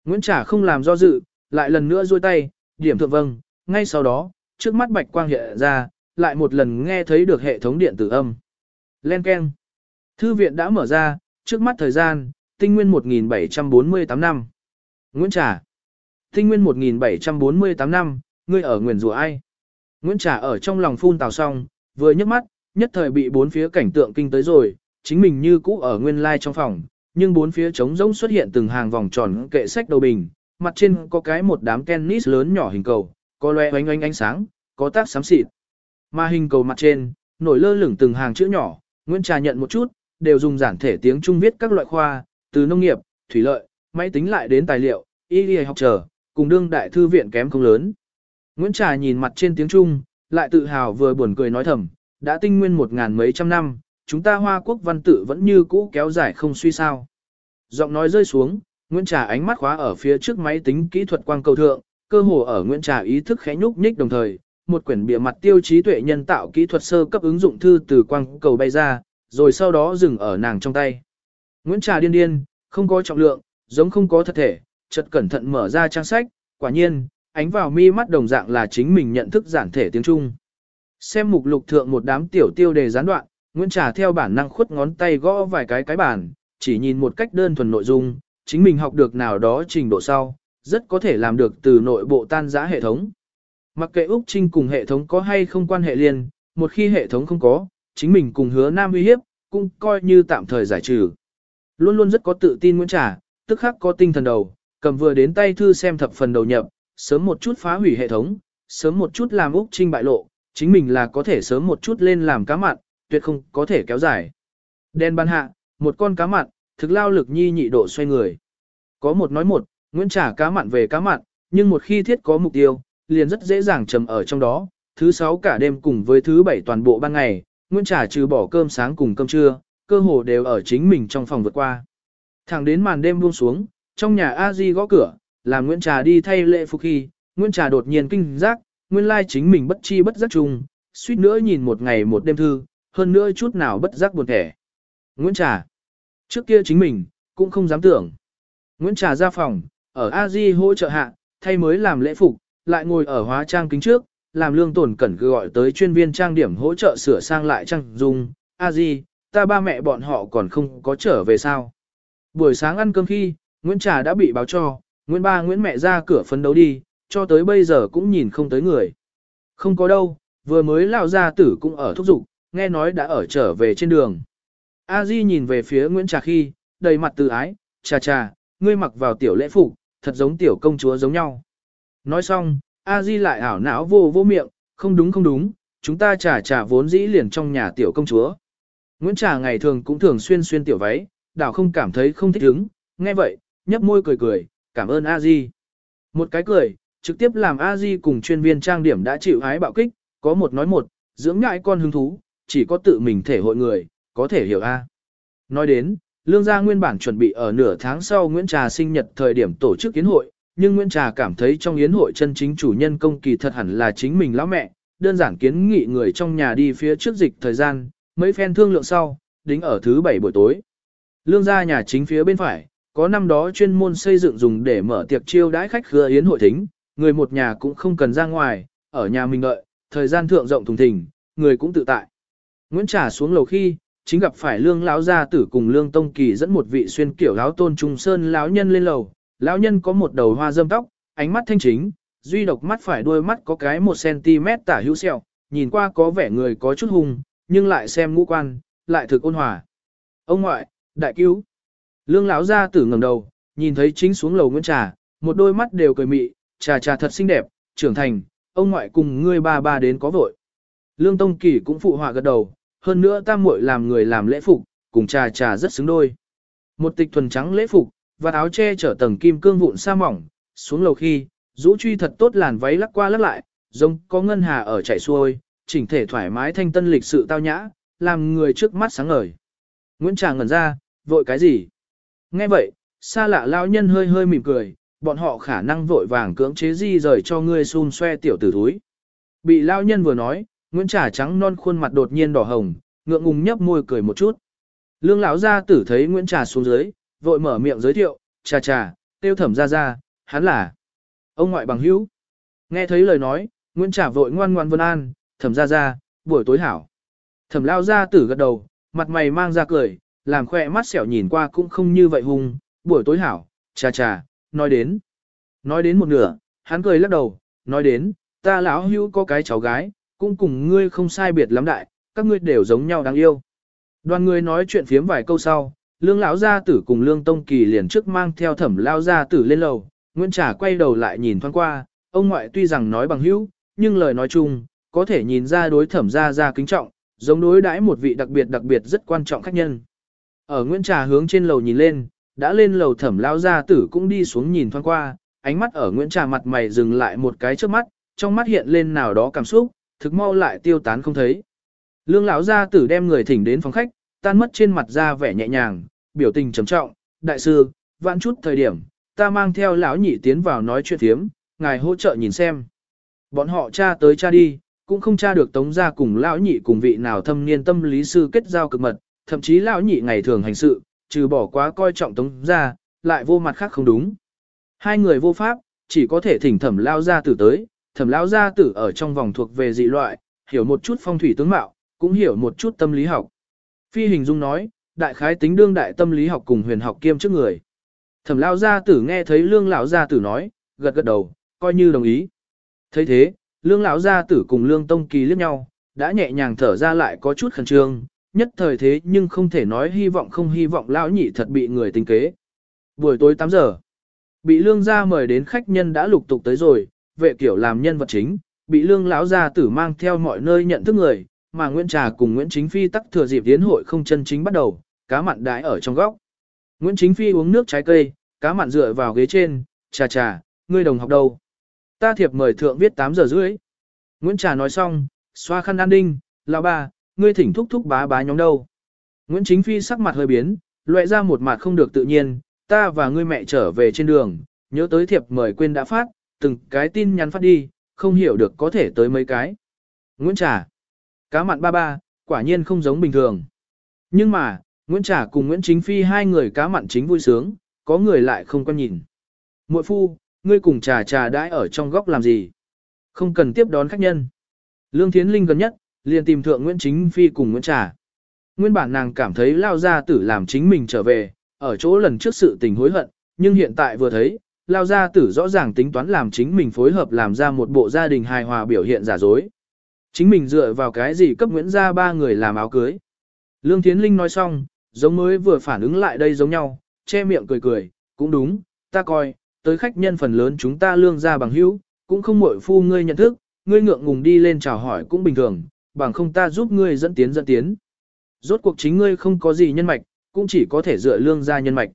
Nguyễn Trà không làm do dự, lại lần nữa duỗi tay, điểm thượng vâng, ngay sau đó, trước mắt bạch quang hiện ra, lại một lần nghe thấy được hệ thống điện tử âm. Len Ken. Thư viện đã mở ra, trước mắt thời gian, tinh nguyên 1748 năm. Nguyễn Trà. Tinh nguyên 1748 năm, ngươi ở nguyền rủa ai? Nguyễn Trà ở trong lòng phun tào xong, vừa nhấc mắt, nhất thời bị bốn phía cảnh tượng kinh tới rồi, chính mình như cũ ở nguyên lai trong phòng, nhưng bốn phía trống rỗng xuất hiện từng hàng vòng tròn kệ sách đầu bình, mặt trên có cái một đám tennis lớn nhỏ hình cầu, có loe oanh oanh ánh sáng, có tác xám xịt. Mà hình cầu mặt trên, nổi lơ lửng từng hàng chữ nhỏ, Nguyễn Trà nhận một chút, đều dùng giản thể tiếng Trung viết các loại khoa, từ nông nghiệp, thủy lợi, máy tính lại đến tài liệu, y y học trở, cùng đương đại thư viện kém không lớn. Nguyễn Trà nhìn mặt trên tiếng Trung, lại tự hào vừa buồn cười nói thầm, đã tinh nguyên một ngàn mấy trăm năm, chúng ta Hoa Quốc văn tự vẫn như cũ kéo dài không suy sao. Giọng nói rơi xuống, Nguyễn Trà ánh mắt khóa ở phía trước máy tính kỹ thuật quang cầu thượng, cơ hồ ở Nguyễn Trà ý thức khẽ nhúc nhích đồng thời, một quyển bìa mặt tiêu chí tuệ nhân tạo kỹ thuật sơ cấp ứng dụng thư từ quang cầu bay ra, rồi sau đó dừng ở nàng trong tay. Nguyễn Trà điên điên, không có trọng lượng, giống không có thật thể, chợt cẩn thận mở ra trang sách, quả nhiên, ánh vào mi mắt đồng dạng là chính mình nhận thức giản thể tiếng Trung. Xem mục lục thượng một đám tiểu tiêu đề gián đoạn, Nguyễn Trà theo bản năng khuất ngón tay gõ vài cái cái bản, chỉ nhìn một cách đơn thuần nội dung, chính mình học được nào đó trình độ sau, rất có thể làm được từ nội bộ tan giã hệ thống. Mặc kệ Úc Trinh cùng hệ thống có hay không quan hệ liên, một khi hệ thống không có, chính mình cùng hứa nam uy hiếp, cũng coi như tạm thời giải trừ. Luôn luôn rất có tự tin Nguyễn Trà, tức khắc có tinh thần đầu, cầm vừa đến tay thư xem thập phần đầu nhập, sớm một chút phá hủy hệ thống, sớm một chút làm Úc Trinh bại lộ, chính mình là có thể sớm một chút lên làm cá mặn, tuyệt không có thể kéo dài. Đen ban hạ, một con cá mặn, thực lao lực nhi nhị độ xoay người. Có một nói một, Nguyễn trả cá mặn về cá mặn, nhưng một khi thiết có mục tiêu, liền rất dễ dàng trầm ở trong đó. Thứ sáu cả đêm cùng với thứ bảy toàn bộ ban ngày, Nguyễn trả trừ bỏ cơm sáng cùng cơm trưa, cơ hồ đều ở chính mình trong phòng vượt qua. Thẳng đến màn đêm buông xuống, trong nhà A Di gõ cửa, làm Nguyễn Trà đi thay lệ phục khi, Nguyễn Trà đột nhiên kinh giác, nguyên lai chính mình bất chi bất giác chung, suýt nữa nhìn một ngày một đêm thư, hơn nữa chút nào bất giác buồn thẻ. Nguyễn Trà. Trước kia chính mình, cũng không dám tưởng. Nguyễn Trà ra phòng, ở A Di hỗ trợ hạ, thay mới làm lễ phục, lại ngồi ở hóa trang kính trước, làm lương tổn cẩn gọi tới chuyên viên trang điểm hỗ trợ sửa sang lại trang dung. A Di, ta ba mẹ bọn họ còn không có trở về sao. Buổi sáng ăn cơm khi, Nguyễn Trà đã bị báo cho, Nguyễn ba Nguyễn mẹ ra cửa phấn đấu đi, cho tới bây giờ cũng nhìn không tới người. Không có đâu, vừa mới lao ra tử cũng ở thúc dục, nghe nói đã ở trở về trên đường. A Di nhìn về phía Nguyễn Trà khi, đầy mặt từ ái, trà trà, ngươi mặc vào tiểu lễ phục, thật giống tiểu công chúa giống nhau. Nói xong, A Di lại ảo não vô vô miệng, không đúng không đúng, chúng ta trà trà vốn dĩ liền trong nhà tiểu công chúa. Nguyễn Trà ngày thường cũng thường xuyên xuyên tiểu váy, đảo không cảm thấy không thích hứng, nghe vậy, nhấp môi cười cười, cảm ơn A Di. Một cái cười, trực tiếp làm A Di cùng chuyên viên trang điểm đã chịu hái bạo kích, có một nói một, dưỡng ngại con hứng thú, chỉ có tự mình thể hội người, có thể hiểu A. Nói đến, Lương gia nguyên bản chuẩn bị ở nửa tháng sau Nguyễn Trà sinh nhật thời điểm tổ chức yến hội, nhưng Nguyễn Trà cảm thấy trong yến hội chân chính chủ nhân công kỳ thật hẳn là chính mình lão mẹ, đơn giản kiến nghị người trong nhà đi phía trước dịch thời gian, mấy phen thương lượng sau, đính ở thứ bảy buổi tối. Lương gia nhà chính phía bên phải, có năm đó chuyên môn xây dựng dùng để mở tiệc chiêu đãi khách khứa yến hội thính, người một nhà cũng không cần ra ngoài, ở nhà mình đợi, thời gian thượng rộng thùng thình, người cũng tự tại. Nguyễn Trà xuống lầu khi, chính gặp phải lương lão gia tử cùng lương tông kỳ dẫn một vị xuyên kiểu lão tôn trung sơn lão nhân lên lầu lão nhân có một đầu hoa dâm tóc ánh mắt thanh chính duy độc mắt phải đuôi mắt có cái một cm tả hữu sẹo nhìn qua có vẻ người có chút hung nhưng lại xem ngũ quan lại thực ôn hòa. Ông ngoại đại cứu. Lương lão gia tử ngẩng đầu nhìn thấy chính xuống lầu nguyễn trà một đôi mắt đều cười mị trà trà thật xinh đẹp trưởng thành ông ngoại cùng ngươi ba ba đến có vội. Lương tông kỳ cũng phụ họa gật đầu hơn nữa tam muội làm người làm lễ phục, cùng trà trà rất xứng đôi. Một tịch thuần trắng lễ phục, và áo che chở tầng kim cương vụn sa mỏng, xuống lầu khi, rũ truy thật tốt làn váy lắc qua lắc lại, giống có ngân hà ở chảy xuôi, chỉnh thể thoải mái thanh tân lịch sự tao nhã, làm người trước mắt sáng ngời. Nguyễn Trà ngẩn ra, vội cái gì? Nghe vậy, xa lạ lao nhân hơi hơi mỉm cười, bọn họ khả năng vội vàng cưỡng chế di rời cho ngươi xun xoe tiểu tử thúi. Bị lao nhân vừa nói, Nguyễn Trà trắng non khuôn mặt đột nhiên đỏ hồng, ngượng ngùng nhấp môi cười một chút. Lương lão gia tử thấy Nguyễn Trà xuống dưới, vội mở miệng giới thiệu, "Trà trà, tiêu thẩm ra ra, hắn là ông ngoại bằng hữu." Nghe thấy lời nói, Nguyễn Trà vội ngoan ngoan vân an, "Thẩm ra ra, buổi tối hảo." Thẩm lão gia tử gật đầu, mặt mày mang ra cười, làm khoe mắt xẻo nhìn qua cũng không như vậy hung, "Buổi tối hảo." chà chà, nói đến. Nói đến một nửa, hắn cười lắc đầu, nói đến, ta lão hữu có cái cháu gái, cũng cùng ngươi không sai biệt lắm đại, các ngươi đều giống nhau đáng yêu. Đoàn người nói chuyện phiếm vài câu sau, lương lão gia tử cùng lương tông kỳ liền trước mang theo thẩm lao gia tử lên lầu, Nguyễn Trà quay đầu lại nhìn thoáng qua, ông ngoại tuy rằng nói bằng hữu, nhưng lời nói chung, có thể nhìn ra đối thẩm gia gia kính trọng, giống đối đãi một vị đặc biệt đặc biệt rất quan trọng khách nhân. Ở Nguyễn Trà hướng trên lầu nhìn lên, đã lên lầu thẩm lao gia tử cũng đi xuống nhìn thoáng qua, ánh mắt ở Nguyễn Trà mặt mày dừng lại một cái trước mắt, trong mắt hiện lên nào đó cảm xúc, thực mau lại tiêu tán không thấy. Lương lão gia tử đem người thỉnh đến phòng khách, tan mất trên mặt ra vẻ nhẹ nhàng, biểu tình trầm trọng, đại sư, vãn chút thời điểm, ta mang theo lão nhị tiến vào nói chuyện thiếm, ngài hỗ trợ nhìn xem. Bọn họ cha tới cha đi, cũng không tra được tống gia cùng lão nhị cùng vị nào thâm niên tâm lý sư kết giao cực mật, thậm chí lão nhị ngày thường hành sự, trừ bỏ quá coi trọng tống gia, lại vô mặt khác không đúng. Hai người vô pháp, chỉ có thể thỉnh thẩm lao gia tử tới, thẩm lão gia tử ở trong vòng thuộc về dị loại, hiểu một chút phong thủy tướng mạo, cũng hiểu một chút tâm lý học. Phi hình dung nói, đại khái tính đương đại tâm lý học cùng huyền học kiêm trước người. Thẩm lão gia tử nghe thấy lương lão gia tử nói, gật gật đầu, coi như đồng ý. thấy thế, lương lão gia tử cùng lương tông kỳ liếc nhau, đã nhẹ nhàng thở ra lại có chút khẩn trương, nhất thời thế nhưng không thể nói hy vọng không hy vọng lão nhị thật bị người tính kế. Buổi tối 8 giờ, bị lương gia mời đến khách nhân đã lục tục tới rồi, vệ kiểu làm nhân vật chính, bị lương lão gia tử mang theo mọi nơi nhận thức người, mà Nguyễn Trà cùng Nguyễn Chính Phi tắc thừa dịp tiến hội không chân chính bắt đầu, cá mặn đái ở trong góc. Nguyễn Chính Phi uống nước trái cây, cá mặn dựa vào ghế trên, trà trà, ngươi đồng học đâu? Ta thiệp mời thượng viết 8 giờ rưỡi. Nguyễn Trà nói xong, xoa khăn an ninh, lão bà, ngươi thỉnh thúc thúc bá bá nhóm đâu? Nguyễn Chính Phi sắc mặt hơi biến, loại ra một mặt không được tự nhiên, ta và ngươi mẹ trở về trên đường, nhớ tới thiệp mời quên đã phát, từng cái tin nhắn phát đi, không hiểu được có thể tới mấy cái. Nguyễn Trà. Cá mặn ba ba, quả nhiên không giống bình thường. Nhưng mà, Nguyễn Trà cùng Nguyễn Chính Phi hai người cá mặn chính vui sướng, có người lại không quan nhìn. Muội phu, ngươi cùng trà trà đãi ở trong góc làm gì? Không cần tiếp đón khách nhân. Lương Thiến Linh gần nhất, liền tìm thượng Nguyễn Chính Phi cùng Nguyễn Trà. Nguyên bản nàng cảm thấy lao Gia tử làm chính mình trở về, ở chỗ lần trước sự tình hối hận, nhưng hiện tại vừa thấy, lao gia tử rõ ràng tính toán làm chính mình phối hợp làm ra một bộ gia đình hài hòa biểu hiện giả dối. Chính mình dựa vào cái gì cấp Nguyễn gia ba người làm áo cưới. Lương Thiến Linh nói xong, giống mới vừa phản ứng lại đây giống nhau, che miệng cười cười, cũng đúng, ta coi, tới khách nhân phần lớn chúng ta lương gia bằng hữu, cũng không muội phu ngươi nhận thức, ngươi ngượng ngùng đi lên chào hỏi cũng bình thường, bằng không ta giúp ngươi dẫn tiến dẫn tiến. Rốt cuộc chính ngươi không có gì nhân mạch, cũng chỉ có thể dựa lương gia nhân mạch.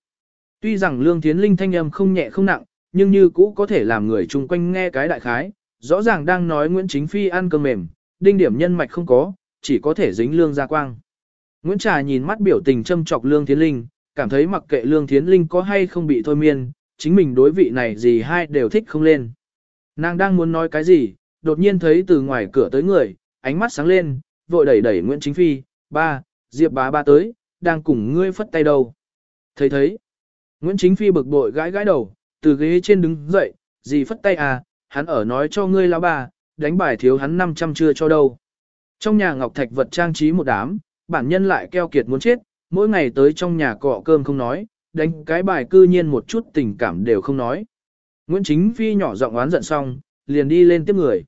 Tuy rằng lương thiến linh thanh âm không nhẹ không nặng, nhưng như cũ có thể làm người chung quanh nghe cái đại khái, rõ ràng đang nói Nguyễn Chính Phi ăn cơm mềm, đinh điểm nhân mạch không có, chỉ có thể dính lương gia quang. Nguyễn Trà nhìn mắt biểu tình châm chọc lương thiến linh, cảm thấy mặc kệ lương thiến linh có hay không bị thôi miên, chính mình đối vị này gì hai đều thích không lên. Nàng đang muốn nói cái gì, đột nhiên thấy từ ngoài cửa tới người, ánh mắt sáng lên, vội đẩy đẩy Nguyễn Chính Phi, ba, Diệp bá ba tới, đang cùng ngươi phất tay đầu. Thấy thấy, Nguyễn Chính Phi bực bội gãi gãi đầu, từ ghế trên đứng dậy, gì phất tay à, hắn ở nói cho ngươi lão bà, đánh bài thiếu hắn 500 chưa cho đâu. Trong nhà ngọc thạch vật trang trí một đám, bản nhân lại keo kiệt muốn chết, mỗi ngày tới trong nhà cọ cơm không nói, đánh cái bài cư nhiên một chút tình cảm đều không nói. Nguyễn Chính Phi nhỏ giọng oán giận xong, liền đi lên tiếp người.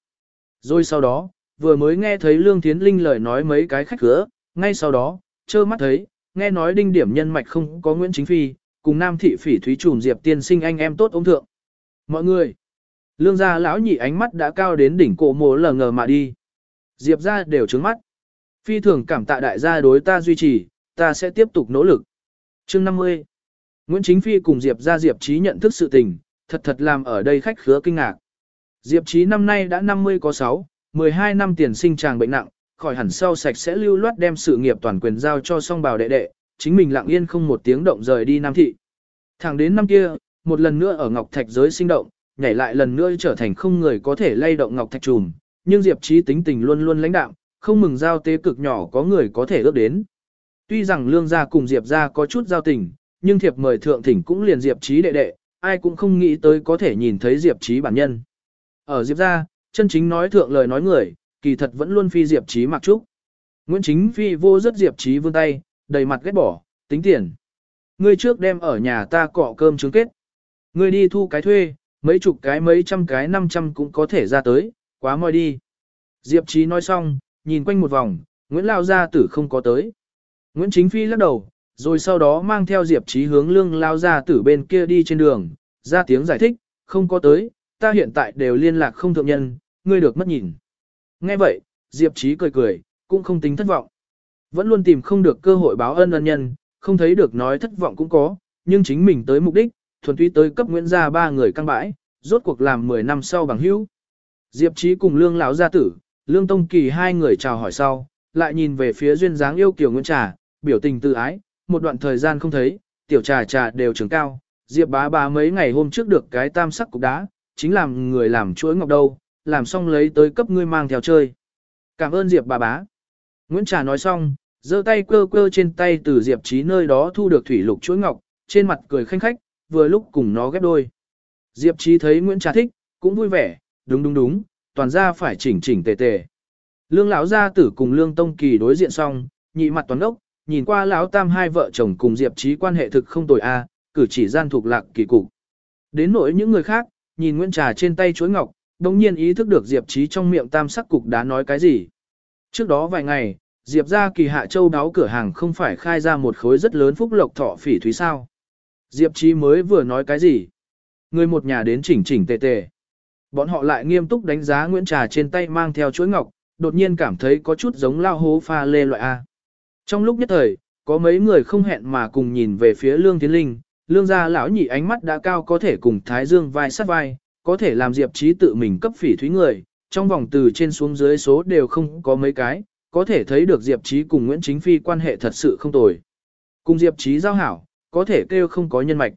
Rồi sau đó, vừa mới nghe thấy Lương Thiến Linh lời nói mấy cái khách cửa, ngay sau đó, trơ mắt thấy, nghe nói đinh điểm nhân mạch không có Nguyễn Chính Phi, cùng Nam Thị Phỉ Thúy Trùm Diệp tiên sinh anh em tốt ông thượng. Mọi người, Lương gia lão nhị ánh mắt đã cao đến đỉnh cổ mồ lờ ngờ mà đi. Diệp ra đều trứng mắt. Phi thường cảm tạ đại gia đối ta duy trì, ta sẽ tiếp tục nỗ lực. Chương 50 Nguyễn Chính Phi cùng Diệp ra Diệp Trí nhận thức sự tình, thật thật làm ở đây khách khứa kinh ngạc. Diệp Trí năm nay đã 50 có 6, 12 năm tiền sinh chàng bệnh nặng, khỏi hẳn sau sạch sẽ lưu loát đem sự nghiệp toàn quyền giao cho song bào đệ đệ, chính mình lặng yên không một tiếng động rời đi Nam Thị. Thẳng đến năm kia, một lần nữa ở Ngọc Thạch giới sinh động, nhảy lại lần nữa trở thành không người có thể lay động Ngọc Thạch trùm, nhưng Diệp Trí tính tình luôn luôn lãnh đạm, không mừng giao tế cực nhỏ có người có thể ước đến. Tuy rằng lương gia cùng Diệp gia có chút giao tình, nhưng thiệp mời thượng thỉnh cũng liền Diệp Trí đệ đệ, ai cũng không nghĩ tới có thể nhìn thấy Diệp Trí bản nhân. Ở Diệp gia, chân chính nói thượng lời nói người, kỳ thật vẫn luôn phi Diệp Trí mặc trúc. Nguyễn Chính Phi vô rất Diệp Trí vươn tay, đầy mặt ghét bỏ, tính tiền. Ngươi trước đem ở nhà ta cọ cơm trứng kết. Ngươi đi thu cái thuê, mấy chục cái mấy trăm cái năm trăm cũng có thể ra tới, quá moi đi. Diệp Trí nói xong, nhìn quanh một vòng, Nguyễn Lao Gia tử không có tới. Nguyễn Chính Phi lắc đầu, rồi sau đó mang theo Diệp Trí hướng lương Lao Gia tử bên kia đi trên đường, ra tiếng giải thích, không có tới, ta hiện tại đều liên lạc không thượng nhân, ngươi được mất nhìn. Nghe vậy, Diệp Trí cười cười, cũng không tính thất vọng. Vẫn luôn tìm không được cơ hội báo ân ân nhân, không thấy được nói thất vọng cũng có, nhưng chính mình tới mục đích, thuần túy tới cấp Nguyễn gia ba người căng bãi, rốt cuộc làm 10 năm sau bằng hữu. Diệp Trí cùng Lương lão gia tử, Lương Tông Kỳ hai người chào hỏi sau, lại nhìn về phía duyên dáng yêu kiều Nguyễn Trà, biểu tình tự ái, một đoạn thời gian không thấy, tiểu trà trà đều trưởng cao, Diệp bá bá mấy ngày hôm trước được cái tam sắc cục đá, chính làm người làm chuỗi ngọc đâu, làm xong lấy tới cấp ngươi mang theo chơi. Cảm ơn Diệp bà bá. Nguyễn Trà nói xong, giơ tay quơ quơ trên tay từ Diệp Trí nơi đó thu được thủy lục chuỗi ngọc, trên mặt cười khanh khách, vừa lúc cùng nó ghép đôi. Diệp Trí thấy Nguyễn Trà thích, cũng vui vẻ, đúng đúng đúng, toàn ra phải chỉnh chỉnh tề tề. Lương lão gia tử cùng Lương Tông Kỳ đối diện xong, nhị mặt toàn ốc, nhìn qua lão tam hai vợ chồng cùng Diệp Trí quan hệ thực không tồi a, cử chỉ gian thuộc lạc kỳ cục. Đến nỗi những người khác, nhìn Nguyễn Trà trên tay chuối ngọc, đồng nhiên ý thức được Diệp Trí trong miệng tam sắc cục đã nói cái gì. Trước đó vài ngày, Diệp ra kỳ hạ châu đáo cửa hàng không phải khai ra một khối rất lớn phúc lộc thọ phỉ thúy sao. Diệp Trí mới vừa nói cái gì? Người một nhà đến chỉnh chỉnh tề tề. Bọn họ lại nghiêm túc đánh giá Nguyễn Trà trên tay mang theo chuỗi ngọc, đột nhiên cảm thấy có chút giống lao hố pha lê loại A. Trong lúc nhất thời, có mấy người không hẹn mà cùng nhìn về phía Lương Tiến Linh, Lương gia lão nhị ánh mắt đã cao có thể cùng Thái Dương vai sát vai, có thể làm Diệp Trí tự mình cấp phỉ thúy người, trong vòng từ trên xuống dưới số đều không có mấy cái, có thể thấy được Diệp Trí cùng Nguyễn Chính Phi quan hệ thật sự không tồi. Cùng Diệp Trí giao hảo, có thể kêu không có nhân mạch.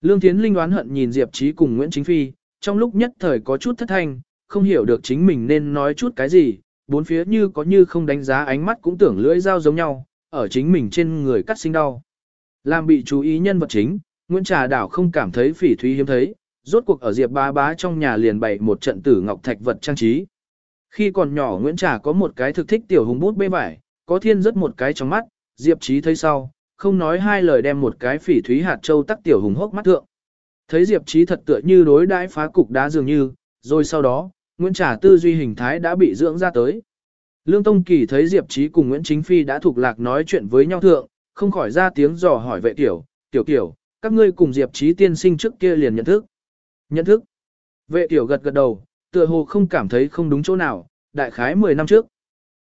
Lương tiến Linh đoán hận nhìn Diệp Trí cùng Nguyễn Chính Phi, trong lúc nhất thời có chút thất thanh, không hiểu được chính mình nên nói chút cái gì, bốn phía như có như không đánh giá ánh mắt cũng tưởng lưỡi dao giống nhau, ở chính mình trên người cắt sinh đau. Làm bị chú ý nhân vật chính, Nguyễn Trà Đảo không cảm thấy phỉ thúy hiếm thấy, rốt cuộc ở Diệp Bá Bá trong nhà liền bày một trận tử ngọc thạch vật trang trí. Khi còn nhỏ Nguyễn Trà có một cái thực thích tiểu hùng bút bê vải, có thiên rất một cái trong mắt, Diệp Trí thấy sau, không nói hai lời đem một cái phỉ thúy hạt châu tắc tiểu hùng hốc mắt thượng. Thấy Diệp Trí thật tựa như đối đãi phá cục đá dường như, rồi sau đó, Nguyễn Trà tư duy hình thái đã bị dưỡng ra tới. Lương Tông Kỳ thấy Diệp Trí cùng Nguyễn Chính Phi đã thuộc lạc nói chuyện với nhau thượng, không khỏi ra tiếng dò hỏi vệ tiểu, tiểu tiểu, các ngươi cùng Diệp Trí tiên sinh trước kia liền nhận thức. Nhận thức. Vệ tiểu gật gật đầu, tựa hồ không cảm thấy không đúng chỗ nào, đại khái 10 năm trước.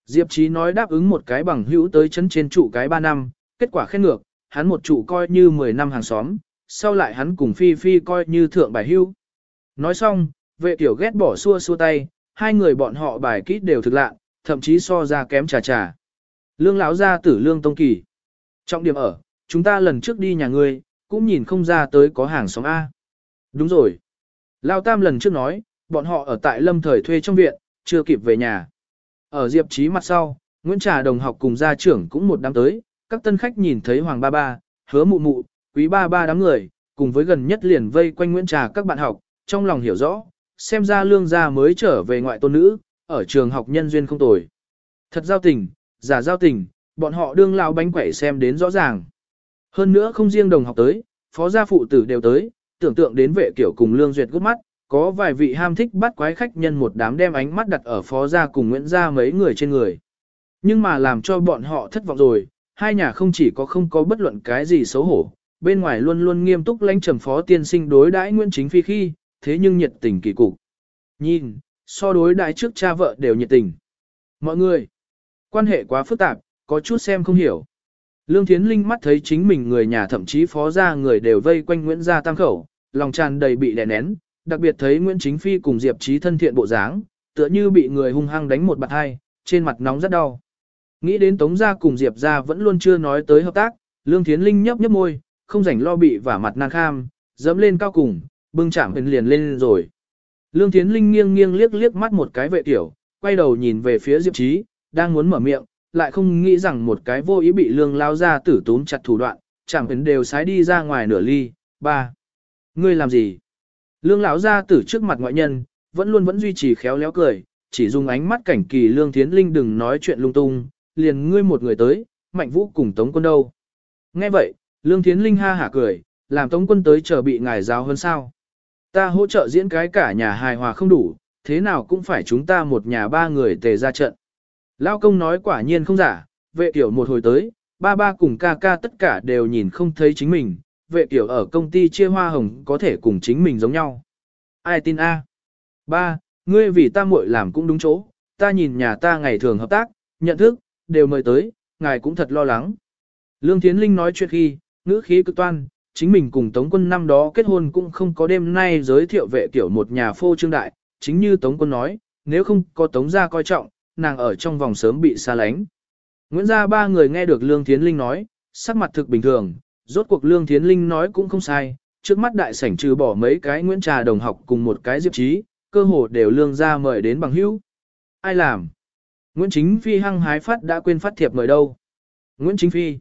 Diệp Trí nói đáp ứng một cái bằng hữu tới chấn trên trụ cái 3 năm, kết quả khen ngược, hắn một trụ coi như 10 năm hàng xóm, sau lại hắn cùng Phi Phi coi như thượng bài hữu. Nói xong, vệ tiểu ghét bỏ xua xua tay, hai người bọn họ bài kỹ đều thực lạ, thậm chí so ra kém trà trà. Lương lão gia tử lương tông kỳ. Trọng điểm ở, chúng ta lần trước đi nhà ngươi, cũng nhìn không ra tới có hàng xóm A. Đúng rồi. Lao Tam lần trước nói, bọn họ ở tại lâm thời thuê trong viện, chưa kịp về nhà. Ở Diệp Trí mặt sau, Nguyễn Trà đồng học cùng gia trưởng cũng một đám tới, các tân khách nhìn thấy Hoàng Ba Ba, hứa mụ mụ, quý ba ba đám người, cùng với gần nhất liền vây quanh Nguyễn Trà các bạn học, trong lòng hiểu rõ, xem ra lương gia mới trở về ngoại tôn nữ, ở trường học nhân duyên không tồi. Thật giao tình, giả giao tình, bọn họ đương lao bánh quẩy xem đến rõ ràng. Hơn nữa không riêng đồng học tới, phó gia phụ tử đều tới, tưởng tượng đến vệ kiểu cùng lương duyệt gút mắt, có vài vị ham thích bắt quái khách nhân một đám đem ánh mắt đặt ở phó gia cùng Nguyễn gia mấy người trên người. Nhưng mà làm cho bọn họ thất vọng rồi, hai nhà không chỉ có không có bất luận cái gì xấu hổ, bên ngoài luôn luôn nghiêm túc lãnh trầm phó tiên sinh đối đãi Nguyễn Chính Phi khi, thế nhưng nhiệt tình kỳ cục. Nhìn, so đối đại trước cha vợ đều nhiệt tình. Mọi người, quan hệ quá phức tạp, có chút xem không hiểu. Lương Thiến Linh mắt thấy chính mình người nhà thậm chí phó gia người đều vây quanh Nguyễn gia tam khẩu, lòng tràn đầy bị đè nén, đặc biệt thấy Nguyễn Chính Phi cùng Diệp Trí thân thiện bộ dáng, tựa như bị người hung hăng đánh một bạt hai, trên mặt nóng rất đau. Nghĩ đến Tống gia cùng Diệp gia vẫn luôn chưa nói tới hợp tác, Lương Thiến Linh nhấp nhấp môi, không rảnh lo bị vả mặt nàng kham, dẫm lên cao cùng, bưng chạm bên liền lên rồi. Lương Thiến Linh nghiêng nghiêng liếc liếc mắt một cái vệ tiểu, quay đầu nhìn về phía Diệp Trí, đang muốn mở miệng, lại không nghĩ rằng một cái vô ý bị lương lao ra tử tốn chặt thủ đoạn, chẳng phấn đều sái đi ra ngoài nửa ly. Ba. Ngươi làm gì? Lương lão ra tử trước mặt ngoại nhân, vẫn luôn vẫn duy trì khéo léo cười, chỉ dùng ánh mắt cảnh kỳ lương thiến linh đừng nói chuyện lung tung, liền ngươi một người tới, mạnh vũ cùng tống quân đâu. Nghe vậy, lương thiến linh ha hả cười, làm tống quân tới chờ bị ngài giáo hơn sao. Ta hỗ trợ diễn cái cả nhà hài hòa không đủ, thế nào cũng phải chúng ta một nhà ba người tề ra trận. Lao công nói quả nhiên không giả, vệ tiểu một hồi tới, ba ba cùng ca ca tất cả đều nhìn không thấy chính mình, vệ tiểu ở công ty chia hoa hồng có thể cùng chính mình giống nhau. Ai tin a? Ba, ngươi vì ta muội làm cũng đúng chỗ, ta nhìn nhà ta ngày thường hợp tác, nhận thức, đều mời tới, ngài cũng thật lo lắng. Lương Thiến Linh nói chuyện khi, ngữ khí cực toan, chính mình cùng Tống quân năm đó kết hôn cũng không có đêm nay giới thiệu vệ tiểu một nhà phô trương đại, chính như Tống quân nói, nếu không có Tống gia coi trọng, nàng ở trong vòng sớm bị xa lánh. Nguyễn gia ba người nghe được Lương Thiến Linh nói, sắc mặt thực bình thường, rốt cuộc Lương Thiến Linh nói cũng không sai, trước mắt đại sảnh trừ bỏ mấy cái Nguyễn Trà đồng học cùng một cái Diệp Trí, cơ hồ đều Lương gia mời đến bằng hữu. Ai làm? Nguyễn Chính Phi hăng hái phát đã quên phát thiệp mời đâu? Nguyễn Chính Phi.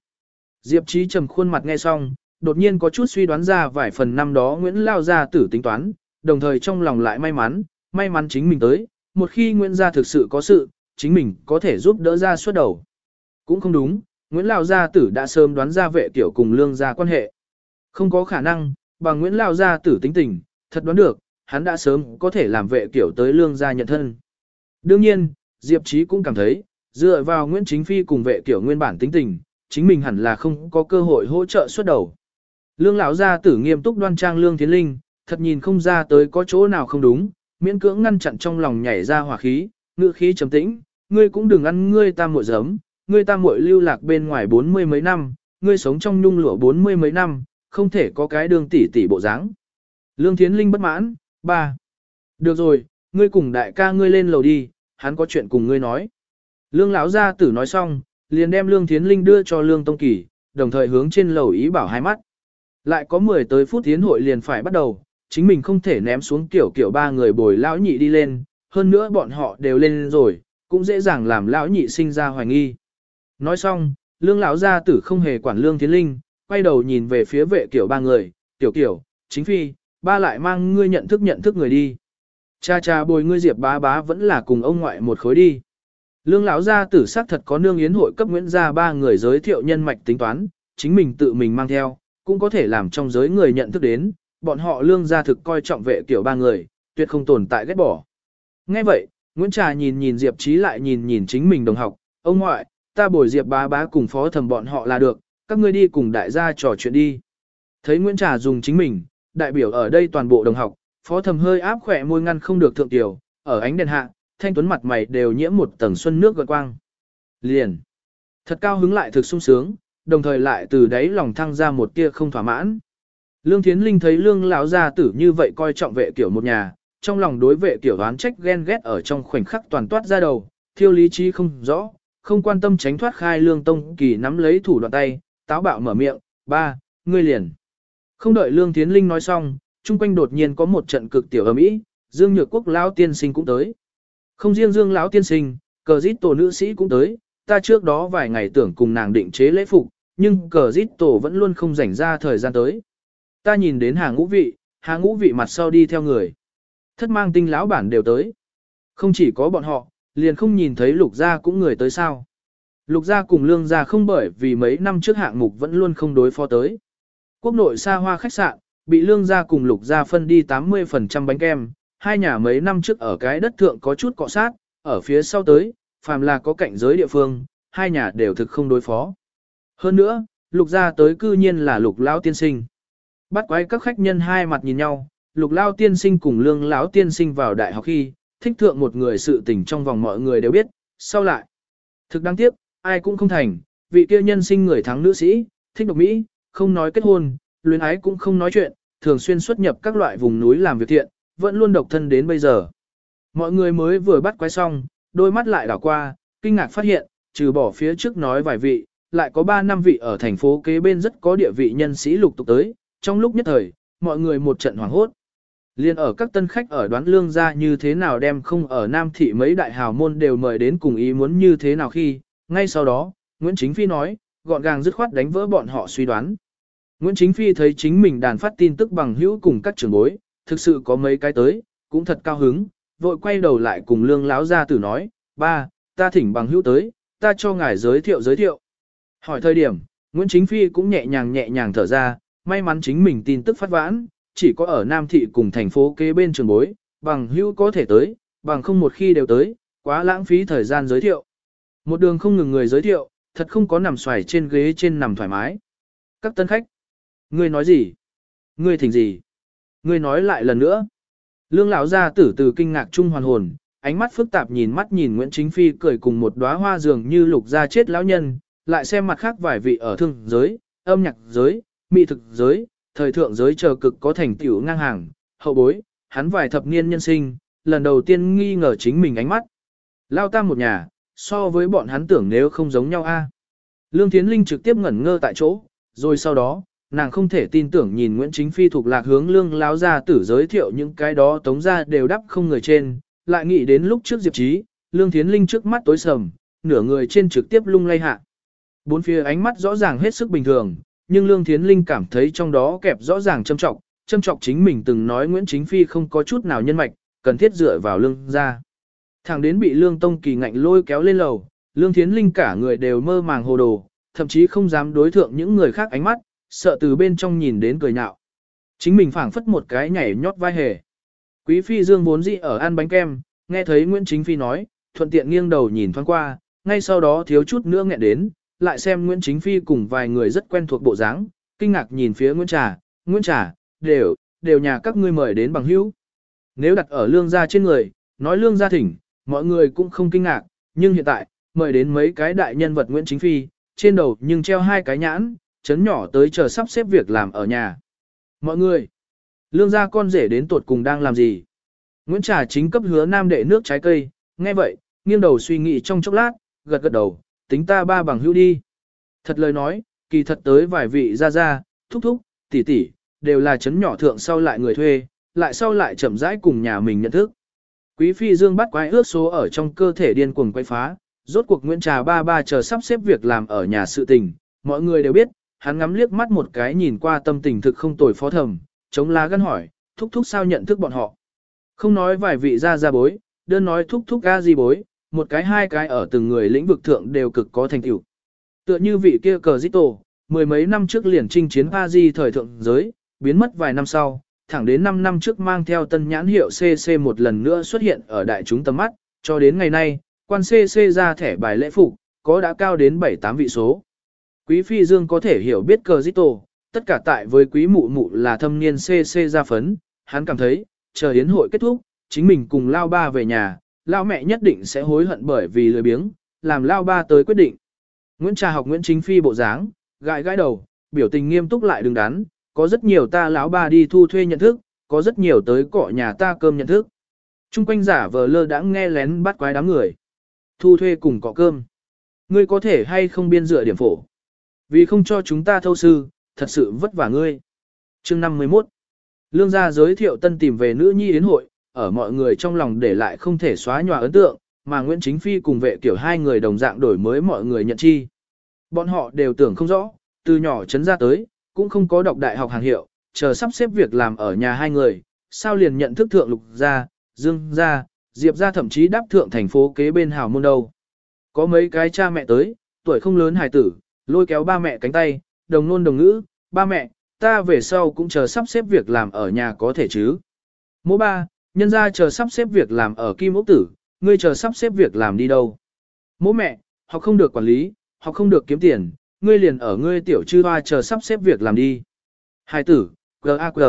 Diệp Trí trầm khuôn mặt nghe xong, đột nhiên có chút suy đoán ra vài phần năm đó Nguyễn Lao gia tử tính toán, đồng thời trong lòng lại may mắn, may mắn chính mình tới, một khi Nguyễn gia thực sự có sự, chính mình có thể giúp đỡ ra suốt đầu. Cũng không đúng, Nguyễn lao Gia Tử đã sớm đoán ra vệ tiểu cùng lương gia quan hệ. Không có khả năng, bằng Nguyễn lao Gia Tử tính tình, thật đoán được, hắn đã sớm có thể làm vệ tiểu tới lương gia nhận thân. Đương nhiên, Diệp Trí cũng cảm thấy, dựa vào Nguyễn Chính Phi cùng vệ tiểu nguyên bản tính tình, chính mình hẳn là không có cơ hội hỗ trợ suốt đầu. Lương lão gia tử nghiêm túc đoan trang lương Thiến linh, thật nhìn không ra tới có chỗ nào không đúng, miễn cưỡng ngăn chặn trong lòng nhảy ra hỏa khí, ngữ khí trầm tĩnh, ngươi cũng đừng ăn ngươi tam muội giấm, ngươi tam muội lưu lạc bên ngoài bốn mươi mấy năm, ngươi sống trong nhung lụa bốn mươi mấy năm, không thể có cái đường tỷ tỷ bộ dáng. Lương Thiến Linh bất mãn, ba. Được rồi, ngươi cùng đại ca ngươi lên lầu đi, hắn có chuyện cùng ngươi nói. Lương lão gia tử nói xong, liền đem Lương Thiến Linh đưa cho Lương Tông Kỳ, đồng thời hướng trên lầu ý bảo hai mắt. Lại có 10 tới phút tiến hội liền phải bắt đầu, chính mình không thể ném xuống kiểu kiểu ba người bồi lão nhị đi lên, hơn nữa bọn họ đều lên rồi, cũng dễ dàng làm lão nhị sinh ra hoài nghi. Nói xong, lương lão gia tử không hề quản lương tiến linh, quay đầu nhìn về phía vệ kiểu ba người, tiểu kiểu, chính phi, ba lại mang ngươi nhận thức nhận thức người đi. Cha cha bồi ngươi diệp bá bá vẫn là cùng ông ngoại một khối đi. Lương lão gia tử xác thật có nương yến hội cấp Nguyễn gia ba người giới thiệu nhân mạch tính toán, chính mình tự mình mang theo, cũng có thể làm trong giới người nhận thức đến, bọn họ lương gia thực coi trọng vệ kiểu ba người, tuyệt không tồn tại ghét bỏ. Nghe vậy, Nguyễn Trà nhìn nhìn Diệp Trí lại nhìn nhìn chính mình đồng học, ông ngoại, ta bồi Diệp bá bá cùng phó thẩm bọn họ là được, các ngươi đi cùng đại gia trò chuyện đi. Thấy Nguyễn Trà dùng chính mình, đại biểu ở đây toàn bộ đồng học, phó thẩm hơi áp khỏe môi ngăn không được thượng tiểu, ở ánh đèn hạ, thanh tuấn mặt mày đều nhiễm một tầng xuân nước gợn quang. Liền. Thật cao hứng lại thực sung sướng, đồng thời lại từ đáy lòng thăng ra một tia không thỏa mãn. Lương Thiến Linh thấy lương lão gia tử như vậy coi trọng vệ kiểu một nhà, trong lòng đối vệ kiểu đoán trách ghen ghét ở trong khoảnh khắc toàn toát ra đầu, thiêu lý trí không rõ, không quan tâm tránh thoát khai lương tông kỳ nắm lấy thủ đoạn tay, táo bạo mở miệng, ba, ngươi liền. Không đợi lương Thiến Linh nói xong, chung quanh đột nhiên có một trận cực tiểu ầm ĩ, Dương Nhược Quốc lão tiên sinh cũng tới. Không riêng Dương lão tiên sinh, cờ dít tổ nữ sĩ cũng tới, ta trước đó vài ngày tưởng cùng nàng định chế lễ phục, nhưng cờ dít tổ vẫn luôn không rảnh ra thời gian tới. Ta nhìn đến hàng ngũ vị, hàng ngũ vị mặt sau đi theo người. Thất mang tinh lão bản đều tới. Không chỉ có bọn họ, liền không nhìn thấy lục gia cũng người tới sao. Lục gia cùng lương gia không bởi vì mấy năm trước hạng mục vẫn luôn không đối phó tới. Quốc nội xa hoa khách sạn, bị lương gia cùng lục gia phân đi 80% bánh kem, hai nhà mấy năm trước ở cái đất thượng có chút cọ sát, ở phía sau tới, phàm là có cạnh giới địa phương, hai nhà đều thực không đối phó. Hơn nữa, lục gia tới cư nhiên là lục lão tiên sinh. Bắt quái các khách nhân hai mặt nhìn nhau, lục lao tiên sinh cùng lương lão tiên sinh vào đại học khi, thích thượng một người sự tình trong vòng mọi người đều biết, sau lại. Thực đáng tiếc, ai cũng không thành, vị kia nhân sinh người thắng nữ sĩ, thích độc Mỹ, không nói kết hôn, luyến ái cũng không nói chuyện, thường xuyên xuất nhập các loại vùng núi làm việc thiện, vẫn luôn độc thân đến bây giờ. Mọi người mới vừa bắt quái xong, đôi mắt lại đảo qua, kinh ngạc phát hiện, trừ bỏ phía trước nói vài vị, lại có ba năm vị ở thành phố kế bên rất có địa vị nhân sĩ lục tục tới, trong lúc nhất thời, mọi người một trận hoảng hốt. Liên ở các tân khách ở đoán lương ra như thế nào đem không ở Nam Thị mấy đại hào môn đều mời đến cùng ý muốn như thế nào khi, ngay sau đó, Nguyễn Chính Phi nói, gọn gàng dứt khoát đánh vỡ bọn họ suy đoán. Nguyễn Chính Phi thấy chính mình đàn phát tin tức bằng hữu cùng các trưởng bối, thực sự có mấy cái tới, cũng thật cao hứng, vội quay đầu lại cùng lương láo ra tử nói, ba, ta thỉnh bằng hữu tới, ta cho ngài giới thiệu giới thiệu. Hỏi thời điểm, Nguyễn Chính Phi cũng nhẹ nhàng nhẹ nhàng thở ra, may mắn chính mình tin tức phát vãn, chỉ có ở Nam Thị cùng thành phố kế bên trường bối, bằng hữu có thể tới, bằng không một khi đều tới, quá lãng phí thời gian giới thiệu. Một đường không ngừng người giới thiệu, thật không có nằm xoài trên ghế trên nằm thoải mái. Các tân khách, ngươi nói gì? Ngươi thỉnh gì? Ngươi nói lại lần nữa. Lương lão gia tử từ kinh ngạc trung hoàn hồn, ánh mắt phức tạp nhìn mắt nhìn Nguyễn Chính Phi cười cùng một đóa hoa dường như lục gia chết lão nhân, lại xem mặt khác vài vị ở thương giới, âm nhạc giới, mỹ thực giới, thời thượng giới chờ cực có thành tựu ngang hàng, hậu bối, hắn vài thập niên nhân sinh, lần đầu tiên nghi ngờ chính mình ánh mắt. Lao tam một nhà, so với bọn hắn tưởng nếu không giống nhau a. Lương Thiến Linh trực tiếp ngẩn ngơ tại chỗ, rồi sau đó, nàng không thể tin tưởng nhìn Nguyễn Chính Phi thuộc lạc hướng lương láo ra tử giới thiệu những cái đó tống ra đều đắp không người trên, lại nghĩ đến lúc trước Diệp Trí, Lương Thiến Linh trước mắt tối sầm, nửa người trên trực tiếp lung lay hạ. Bốn phía ánh mắt rõ ràng hết sức bình thường, nhưng Lương Thiến Linh cảm thấy trong đó kẹp rõ ràng châm trọng, châm trọng chính mình từng nói Nguyễn Chính Phi không có chút nào nhân mạch, cần thiết dựa vào lương ra. Thằng đến bị Lương Tông Kỳ ngạnh lôi kéo lên lầu, Lương Thiến Linh cả người đều mơ màng hồ đồ, thậm chí không dám đối thượng những người khác ánh mắt, sợ từ bên trong nhìn đến cười nhạo. Chính mình phảng phất một cái nhảy nhót vai hề. Quý phi dương vốn dĩ ở ăn bánh kem, nghe thấy Nguyễn Chính Phi nói, thuận tiện nghiêng đầu nhìn thoáng qua, ngay sau đó thiếu chút nữa nghẹn đến, lại xem Nguyễn Chính Phi cùng vài người rất quen thuộc bộ dáng, kinh ngạc nhìn phía Nguyễn Trà, Nguyễn Trà, đều, đều nhà các ngươi mời đến bằng hữu. Nếu đặt ở lương gia trên người, nói lương gia thỉnh, mọi người cũng không kinh ngạc, nhưng hiện tại, mời đến mấy cái đại nhân vật Nguyễn Chính Phi, trên đầu nhưng treo hai cái nhãn, chấn nhỏ tới chờ sắp xếp việc làm ở nhà. Mọi người, lương gia con rể đến tuột cùng đang làm gì? Nguyễn Trà chính cấp hứa nam đệ nước trái cây, nghe vậy, nghiêng đầu suy nghĩ trong chốc lát, gật gật đầu, tính ta ba bằng hữu đi. Thật lời nói, kỳ thật tới vài vị ra ra, thúc thúc, tỷ tỷ, đều là chấn nhỏ thượng sau lại người thuê, lại sau lại chậm rãi cùng nhà mình nhận thức. Quý phi dương bắt quái ước số ở trong cơ thể điên cuồng quay phá, rốt cuộc Nguyễn Trà ba ba chờ sắp xếp việc làm ở nhà sự tình, mọi người đều biết, hắn ngắm liếc mắt một cái nhìn qua tâm tình thực không tồi phó thẩm, chống lá gân hỏi, thúc thúc sao nhận thức bọn họ. Không nói vài vị ra ra bối, đơn nói thúc thúc ga gì bối, một cái hai cái ở từng người lĩnh vực thượng đều cực có thành tựu. Tựa như vị kia cờ dít tổ, mười mấy năm trước liền chinh chiến Paris thời thượng giới, biến mất vài năm sau, thẳng đến 5 năm trước mang theo tân nhãn hiệu CC một lần nữa xuất hiện ở đại chúng tầm mắt, cho đến ngày nay, quan CC ra thẻ bài lễ phục, có đã cao đến 7-8 vị số. Quý phi dương có thể hiểu biết cờ dít tổ, tất cả tại với quý mụ mụ là thâm niên CC ra phấn, hắn cảm thấy, chờ yến hội kết thúc, chính mình cùng lao ba về nhà, lao mẹ nhất định sẽ hối hận bởi vì lười biếng, làm lao ba tới quyết định. Nguyễn Trà học Nguyễn Chính Phi bộ dáng, gãi gãi đầu, biểu tình nghiêm túc lại đứng đắn, có rất nhiều ta lão ba đi thu thuê nhận thức, có rất nhiều tới cọ nhà ta cơm nhận thức. Trung quanh giả vờ lơ đã nghe lén bắt quái đám người. Thu thuê cùng cọ cơm. Ngươi có thể hay không biên dựa điểm phổ. Vì không cho chúng ta thâu sư, thật sự vất vả ngươi. chương 51. Lương gia giới thiệu tân tìm về nữ nhi đến hội, ở mọi người trong lòng để lại không thể xóa nhòa ấn tượng, mà Nguyễn Chính Phi cùng vệ kiểu hai người đồng dạng đổi mới mọi người nhận chi. Bọn họ đều tưởng không rõ, từ nhỏ chấn ra tới, cũng không có đọc đại học hàng hiệu, chờ sắp xếp việc làm ở nhà hai người, sao liền nhận thức thượng lục gia, dương gia, diệp gia thậm chí đáp thượng thành phố kế bên hào môn đâu. Có mấy cái cha mẹ tới, tuổi không lớn hài tử, lôi kéo ba mẹ cánh tay, đồng nôn đồng ngữ, ba mẹ, ta về sau cũng chờ sắp xếp việc làm ở nhà có thể chứ. Mô ba, nhân ra chờ sắp xếp việc làm ở kim ốc tử, ngươi chờ sắp xếp việc làm đi đâu. Mô mẹ, họ không được quản lý, họ không được kiếm tiền, ngươi liền ở ngươi tiểu chư hoa chờ sắp xếp việc làm đi. Hai tử, G.A.G.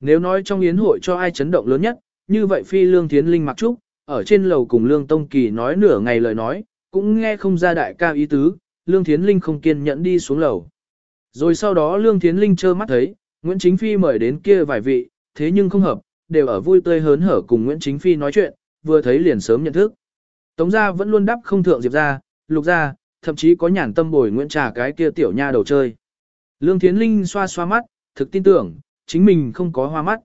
Nếu nói trong yến hội cho ai chấn động lớn nhất, như vậy phi lương thiến linh mặc trúc, ở trên lầu cùng lương tông kỳ nói nửa ngày lời nói, cũng nghe không ra đại ca ý tứ, lương thiến linh không kiên nhẫn đi xuống lầu. Rồi sau đó lương thiến linh trơ mắt thấy, Nguyễn Chính Phi mời đến kia vài vị, thế nhưng không hợp, đều ở vui tươi hớn hở cùng Nguyễn Chính Phi nói chuyện, vừa thấy liền sớm nhận thức. Tống gia vẫn luôn đắp không thượng diệp Gia, lục gia, thậm chí có nhàn tâm bồi Nguyễn Trà cái kia tiểu nha đầu chơi. Lương Thiến Linh xoa xoa mắt, thực tin tưởng, chính mình không có hoa mắt.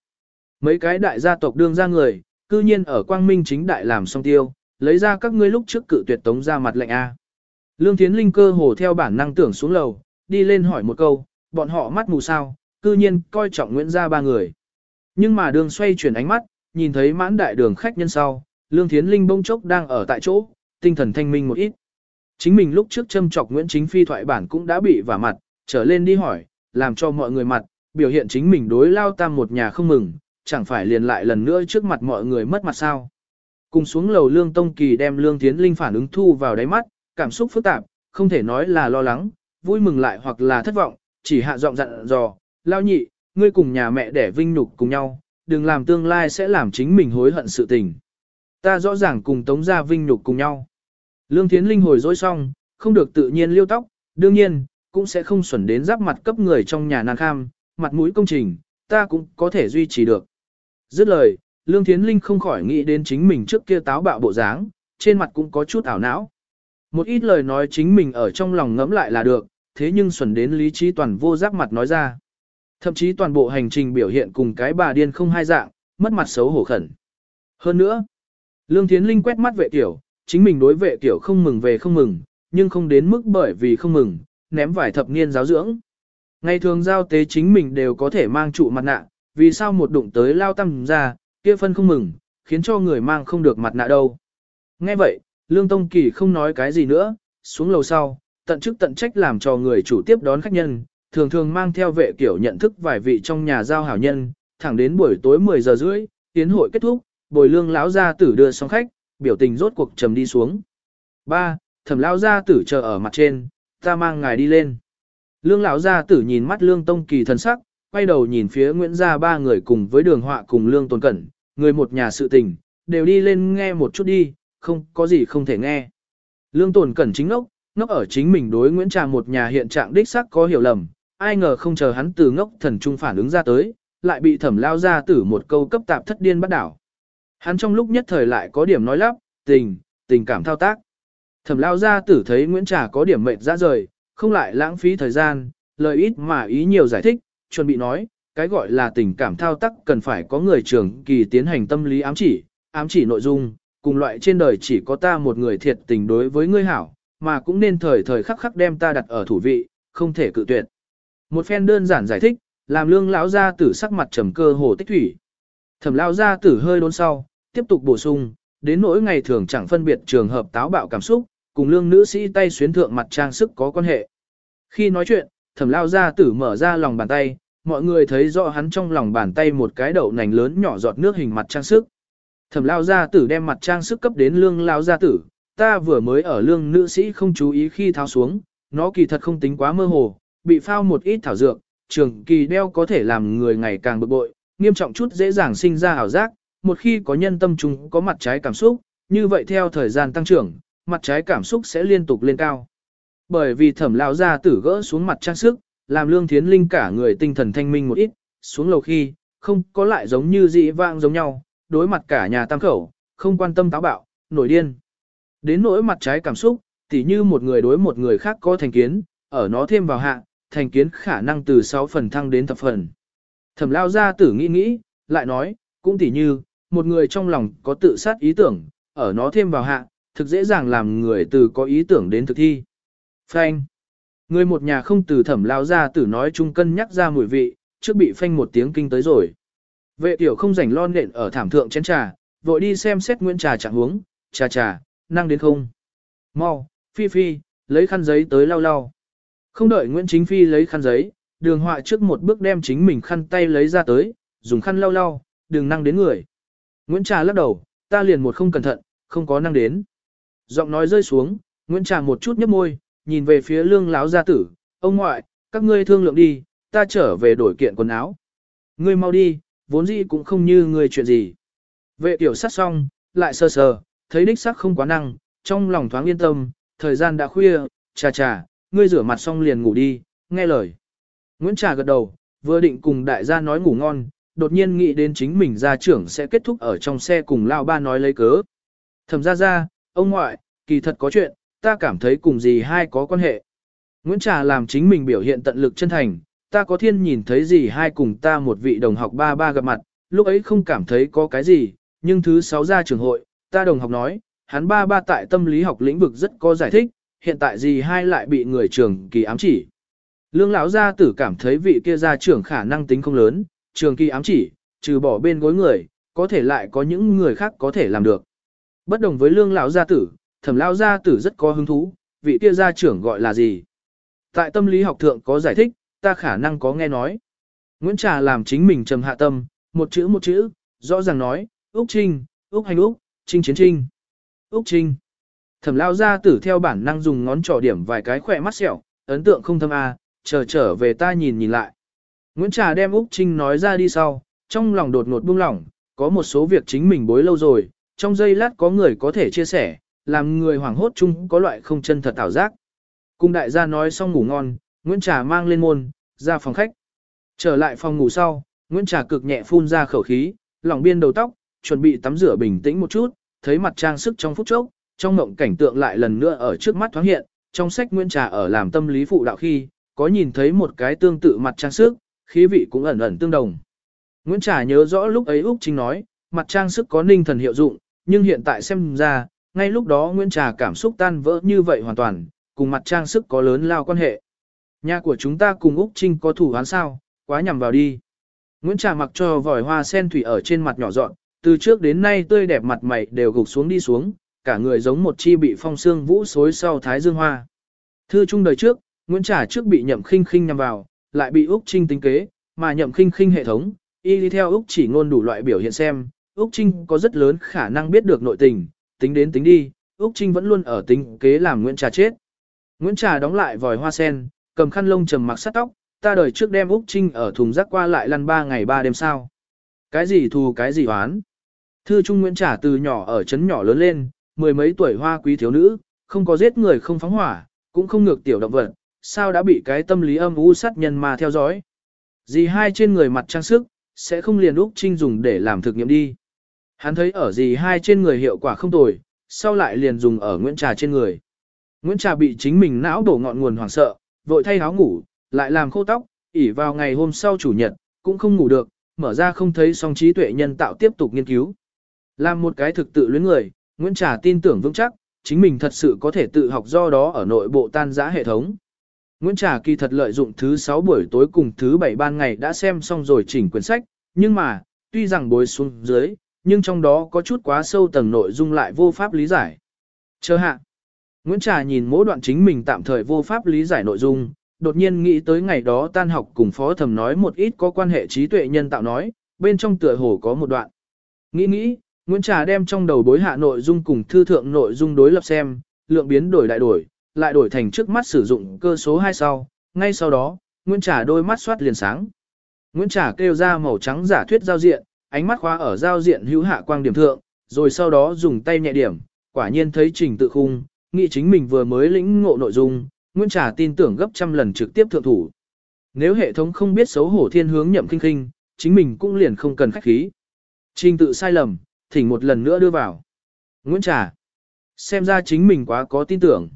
Mấy cái đại gia tộc đương ra người, cư nhiên ở quang minh chính đại làm xong tiêu, lấy ra các ngươi lúc trước cự tuyệt tống Gia mặt lệnh A. Lương Thiến Linh cơ hồ theo bản năng tưởng xuống lầu, đi lên hỏi một câu, bọn họ mắt mù sao, cư nhiên coi trọng Nguyễn gia ba người. Nhưng mà đường xoay chuyển ánh mắt, nhìn thấy mãn đại đường khách nhân sau, Lương Thiến Linh bông chốc đang ở tại chỗ, tinh thần thanh minh một ít. Chính mình lúc trước châm chọc Nguyễn Chính Phi thoại bản cũng đã bị vả mặt, trở lên đi hỏi, làm cho mọi người mặt, biểu hiện chính mình đối lao tam một nhà không mừng, chẳng phải liền lại lần nữa trước mặt mọi người mất mặt sao. Cùng xuống lầu Lương Tông Kỳ đem Lương Thiến Linh phản ứng thu vào đáy mắt, cảm xúc phức tạp, không thể nói là lo lắng, vui mừng lại hoặc là thất vọng, chỉ hạ giọng dặn dò, lao nhị, ngươi cùng nhà mẹ để vinh nhục cùng nhau, đừng làm tương lai sẽ làm chính mình hối hận sự tình. Ta rõ ràng cùng tống gia vinh nhục cùng nhau. Lương Thiến Linh hồi dối xong, không được tự nhiên liêu tóc, đương nhiên, cũng sẽ không xuẩn đến giáp mặt cấp người trong nhà nàng kham, mặt mũi công trình, ta cũng có thể duy trì được. Dứt lời, Lương Thiến Linh không khỏi nghĩ đến chính mình trước kia táo bạo bộ dáng, trên mặt cũng có chút ảo não. Một ít lời nói chính mình ở trong lòng ngẫm lại là được, thế nhưng xuẩn đến lý trí toàn vô giác mặt nói ra. Thậm chí toàn bộ hành trình biểu hiện cùng cái bà điên không hai dạng, mất mặt xấu hổ khẩn. Hơn nữa, Lương Thiến Linh quét mắt vệ tiểu, chính mình đối vệ tiểu không mừng về không mừng, nhưng không đến mức bởi vì không mừng, ném vài thập niên giáo dưỡng. Ngày thường giao tế chính mình đều có thể mang trụ mặt nạ, vì sao một đụng tới lao tâm ra, kia phân không mừng, khiến cho người mang không được mặt nạ đâu. Nghe vậy, Lương Tông Kỳ không nói cái gì nữa, xuống lầu sau, tận chức tận trách làm cho người chủ tiếp đón khách nhân, thường thường mang theo vệ kiểu nhận thức vài vị trong nhà giao hảo nhân, thẳng đến buổi tối 10 giờ rưỡi, tiến hội kết thúc, bồi lương lão gia tử đưa xong khách, biểu tình rốt cuộc trầm đi xuống. Ba, thẩm lão gia tử chờ ở mặt trên, ta mang ngài đi lên. Lương lão gia tử nhìn mắt lương tông kỳ thần sắc, quay đầu nhìn phía Nguyễn gia ba người cùng với đường họa cùng lương Tôn cẩn, người một nhà sự tình, đều đi lên nghe một chút đi, không có gì không thể nghe. Lương tồn cẩn chính ngốc, ngốc ở chính mình đối Nguyễn Trà một nhà hiện trạng đích sắc có hiểu lầm, ai ngờ không chờ hắn từ ngốc thần trung phản ứng ra tới, lại bị thẩm lao gia tử một câu cấp tạp thất điên bắt đảo. Hắn trong lúc nhất thời lại có điểm nói lắp, tình, tình cảm thao tác. Thẩm lao gia tử thấy Nguyễn Trà có điểm mệt ra rời, không lại lãng phí thời gian, lời ít mà ý nhiều giải thích, chuẩn bị nói, cái gọi là tình cảm thao tác cần phải có người trưởng kỳ tiến hành tâm lý ám chỉ, ám chỉ nội dung, cùng loại trên đời chỉ có ta một người thiệt tình đối với ngươi hảo, mà cũng nên thời thời khắc khắc đem ta đặt ở thủ vị, không thể cự tuyệt. Một phen đơn giản giải thích, làm lương lão gia tử sắc mặt trầm cơ hồ tích thủy. Thẩm lão gia tử hơi đốn sau, tiếp tục bổ sung, đến nỗi ngày thường chẳng phân biệt trường hợp táo bạo cảm xúc, cùng lương nữ sĩ tay xuyến thượng mặt trang sức có quan hệ. Khi nói chuyện, thẩm lão gia tử mở ra lòng bàn tay, mọi người thấy rõ hắn trong lòng bàn tay một cái đậu nành lớn nhỏ giọt nước hình mặt trang sức. Thẩm lao gia tử đem mặt trang sức cấp đến lương lao gia tử, ta vừa mới ở lương nữ sĩ không chú ý khi tháo xuống, nó kỳ thật không tính quá mơ hồ, bị phao một ít thảo dược, trường kỳ đeo có thể làm người ngày càng bực bội, nghiêm trọng chút dễ dàng sinh ra ảo giác, một khi có nhân tâm chúng có mặt trái cảm xúc, như vậy theo thời gian tăng trưởng, mặt trái cảm xúc sẽ liên tục lên cao. Bởi vì thẩm lao gia tử gỡ xuống mặt trang sức, làm lương thiến linh cả người tinh thần thanh minh một ít, xuống lầu khi, không có lại giống như dị vang giống nhau, đối mặt cả nhà tam khẩu, không quan tâm táo bạo, nổi điên. Đến nỗi mặt trái cảm xúc, tỉ như một người đối một người khác có thành kiến, ở nó thêm vào hạ, thành kiến khả năng từ 6 phần thăng đến thập phần. Thẩm lao gia tử nghĩ nghĩ, lại nói, cũng tỉ như, một người trong lòng có tự sát ý tưởng, ở nó thêm vào hạ, thực dễ dàng làm người từ có ý tưởng đến thực thi. Phanh. Người một nhà không từ thẩm lao gia tử nói chung cân nhắc ra mùi vị, trước bị phanh một tiếng kinh tới rồi. Vệ tiểu không rảnh lon nện ở thảm thượng chén trà, vội đi xem xét Nguyễn trà trạng huống, trà trà, năng đến không. Mau, phi phi, lấy khăn giấy tới lau lau. Không đợi Nguyễn Chính Phi lấy khăn giấy, đường họa trước một bước đem chính mình khăn tay lấy ra tới, dùng khăn lau lau, đừng năng đến người. Nguyễn Trà lắc đầu, ta liền một không cẩn thận, không có năng đến. Giọng nói rơi xuống, Nguyễn Trà một chút nhấp môi, nhìn về phía lương láo gia tử, ông ngoại, các ngươi thương lượng đi, ta trở về đổi kiện quần áo. Ngươi mau đi, vốn dĩ cũng không như ngươi chuyện gì. Vệ tiểu sát xong, lại sơ sờ, thấy đích sắc không quá năng, trong lòng thoáng yên tâm, thời gian đã khuya, trà trà, ngươi rửa mặt xong liền ngủ đi, nghe lời. Nguyễn Trà gật đầu, vừa định cùng đại gia nói ngủ ngon, đột nhiên nghĩ đến chính mình gia trưởng sẽ kết thúc ở trong xe cùng lao ba nói lấy cớ. Thẩm ra ra, ông ngoại, kỳ thật có chuyện, ta cảm thấy cùng gì hai có quan hệ. Nguyễn Trà làm chính mình biểu hiện tận lực chân thành, ta có thiên nhìn thấy gì hai cùng ta một vị đồng học ba ba gặp mặt, lúc ấy không cảm thấy có cái gì, nhưng thứ sáu ra trường hội, ta đồng học nói, hắn ba ba tại tâm lý học lĩnh vực rất có giải thích, hiện tại gì hai lại bị người trường kỳ ám chỉ. Lương lão gia tử cảm thấy vị kia gia trưởng khả năng tính không lớn, trường kỳ ám chỉ, trừ bỏ bên gối người, có thể lại có những người khác có thể làm được. Bất đồng với lương lão gia tử, thẩm lão gia tử rất có hứng thú, vị kia gia trưởng gọi là gì? Tại tâm lý học thượng có giải thích, ta khả năng có nghe nói. Nguyễn Trà làm chính mình trầm hạ tâm, một chữ một chữ, rõ ràng nói, Úc Trinh, Úc Hành Úc, Trinh Chiến Trinh. Úc Trinh. Thẩm lao ra tử theo bản năng dùng ngón trỏ điểm vài cái khỏe mắt sẹo, ấn tượng không thâm a, chờ trở về ta nhìn nhìn lại. Nguyễn Trà đem Úc Trinh nói ra đi sau, trong lòng đột ngột buông lỏng, có một số việc chính mình bối lâu rồi, trong giây lát có người có thể chia sẻ, làm người hoảng hốt chung có loại không chân thật ảo giác. Cung đại gia nói xong ngủ ngon, Nguyễn Trà mang lên môn, ra phòng khách. Trở lại phòng ngủ sau, Nguyễn Trà cực nhẹ phun ra khẩu khí, lòng biên đầu tóc, chuẩn bị tắm rửa bình tĩnh một chút, thấy mặt trang sức trong phút chốc, trong mộng cảnh tượng lại lần nữa ở trước mắt thoáng hiện, trong sách Nguyễn Trà ở làm tâm lý phụ đạo khi, có nhìn thấy một cái tương tự mặt trang sức, khí vị cũng ẩn ẩn tương đồng. Nguyễn Trà nhớ rõ lúc ấy Úc Trinh nói, mặt trang sức có ninh thần hiệu dụng, nhưng hiện tại xem ra, ngay lúc đó Nguyễn Trà cảm xúc tan vỡ như vậy hoàn toàn, cùng mặt trang sức có lớn lao quan hệ. Nhà của chúng ta cùng Úc Trinh có thủ án sao, quá nhằm vào đi. Nguyễn Trà mặc cho vòi hoa sen thủy ở trên mặt nhỏ dọn, từ trước đến nay tươi đẹp mặt mày đều gục xuống đi xuống, cả người giống một chi bị phong xương vũ xối sau thái dương hoa. Thư trung đời trước, Nguyễn Trà trước bị nhậm khinh khinh nhằm vào, lại bị Úc Trinh tính kế, mà nhậm khinh khinh hệ thống, y đi theo Úc chỉ ngôn đủ loại biểu hiện xem, Úc Trinh có rất lớn khả năng biết được nội tình, tính đến tính đi, Úc Trinh vẫn luôn ở tính kế làm Nguyễn Trà chết. Nguyễn Trà đóng lại vòi hoa sen, cầm khăn lông trầm mặc sát tóc, ta đời trước đem Úc Trinh ở thùng rác qua lại lăn ba ngày ba đêm sao. Cái gì thù cái gì oán. Thư Trung Nguyễn Trà từ nhỏ ở trấn nhỏ lớn lên, mười mấy tuổi hoa quý thiếu nữ, không có giết người không phóng hỏa, cũng không ngược tiểu động vật, sao đã bị cái tâm lý âm u sát nhân mà theo dõi. Dì hai trên người mặt trang sức, sẽ không liền Úc Trinh dùng để làm thực nghiệm đi. Hắn thấy ở dì hai trên người hiệu quả không tồi, sau lại liền dùng ở Nguyễn Trà trên người. Nguyễn Trà bị chính mình não đổ ngọn nguồn hoảng sợ, vội thay áo ngủ, lại làm khô tóc, ỉ vào ngày hôm sau chủ nhật, cũng không ngủ được, mở ra không thấy song trí tuệ nhân tạo tiếp tục nghiên cứu. Làm một cái thực tự luyến người, Nguyễn Trà tin tưởng vững chắc, chính mình thật sự có thể tự học do đó ở nội bộ tan giã hệ thống. Nguyễn Trà kỳ thật lợi dụng thứ 6 buổi tối cùng thứ 7 ban ngày đã xem xong rồi chỉnh quyển sách, nhưng mà, tuy rằng bối xuống dưới, nhưng trong đó có chút quá sâu tầng nội dung lại vô pháp lý giải. Chờ hạ. Nguyễn Trà nhìn mỗi đoạn chính mình tạm thời vô pháp lý giải nội dung, đột nhiên nghĩ tới ngày đó tan học cùng phó thẩm nói một ít có quan hệ trí tuệ nhân tạo nói, bên trong tựa hồ có một đoạn. Nghĩ nghĩ, Nguyễn Trà đem trong đầu bối hạ nội dung cùng thư thượng nội dung đối lập xem, lượng biến đổi đại đổi, lại đổi thành trước mắt sử dụng cơ số 2 sau, ngay sau đó, Nguyễn Trà đôi mắt soát liền sáng. Nguyễn Trà kêu ra màu trắng giả thuyết giao diện, ánh mắt khóa ở giao diện hữu hạ quang điểm thượng, rồi sau đó dùng tay nhẹ điểm, quả nhiên thấy trình tự khung, nghĩ chính mình vừa mới lĩnh ngộ nội dung, Nguyễn Trà tin tưởng gấp trăm lần trực tiếp thượng thủ. Nếu hệ thống không biết xấu hổ thiên hướng nhậm kinh kinh, chính mình cũng liền không cần khách khí. Trình tự sai lầm, thỉnh một lần nữa đưa vào. Nguyễn Trà. Xem ra chính mình quá có tin tưởng.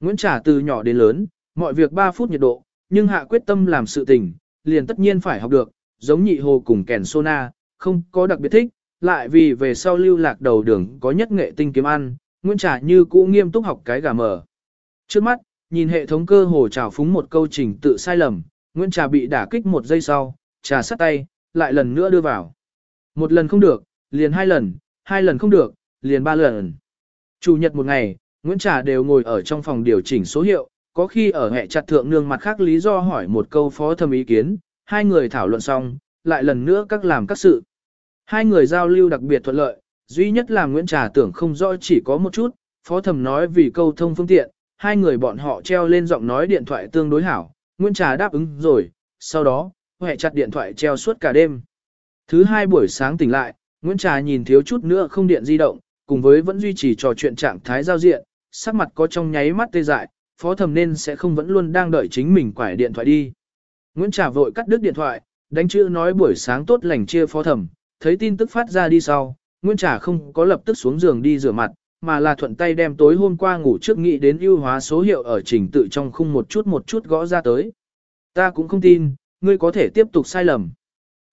Nguyễn Trà từ nhỏ đến lớn, mọi việc 3 phút nhiệt độ, nhưng hạ quyết tâm làm sự tình, liền tất nhiên phải học được, giống nhị hồ cùng kèn sona, không có đặc biệt thích, lại vì về sau lưu lạc đầu đường có nhất nghệ tinh kiếm ăn, Nguyễn Trà như cũ nghiêm túc học cái gà mờ. Trước mắt, nhìn hệ thống cơ hồ trào phúng một câu trình tự sai lầm, Nguyễn Trà bị đả kích một giây sau, trà sắt tay, lại lần nữa đưa vào. Một lần không được, liền hai lần, hai lần không được, liền ba lần. Chủ nhật một ngày, Nguyễn Trà đều ngồi ở trong phòng điều chỉnh số hiệu, có khi ở hệ chặt thượng nương mặt khác lý do hỏi một câu phó thâm ý kiến, hai người thảo luận xong, lại lần nữa các làm các sự. Hai người giao lưu đặc biệt thuận lợi, duy nhất là Nguyễn Trà tưởng không rõ chỉ có một chút, phó thẩm nói vì câu thông phương tiện, hai người bọn họ treo lên giọng nói điện thoại tương đối hảo, Nguyễn Trà đáp ứng rồi, sau đó, hệ chặt điện thoại treo suốt cả đêm. Thứ hai buổi sáng tỉnh lại, Nguyễn Trà nhìn thiếu chút nữa không điện di động, cùng với vẫn duy trì trò chuyện trạng thái giao diện, sắc mặt có trong nháy mắt tê dại, phó thẩm nên sẽ không vẫn luôn đang đợi chính mình quải điện thoại đi. Nguyễn Trà vội cắt đứt điện thoại, đánh chữ nói buổi sáng tốt lành chia phó thẩm, thấy tin tức phát ra đi sau, Nguyễn Trà không có lập tức xuống giường đi rửa mặt, mà là thuận tay đem tối hôm qua ngủ trước nghĩ đến ưu hóa số hiệu ở trình tự trong khung một chút một chút gõ ra tới. Ta cũng không tin, ngươi có thể tiếp tục sai lầm.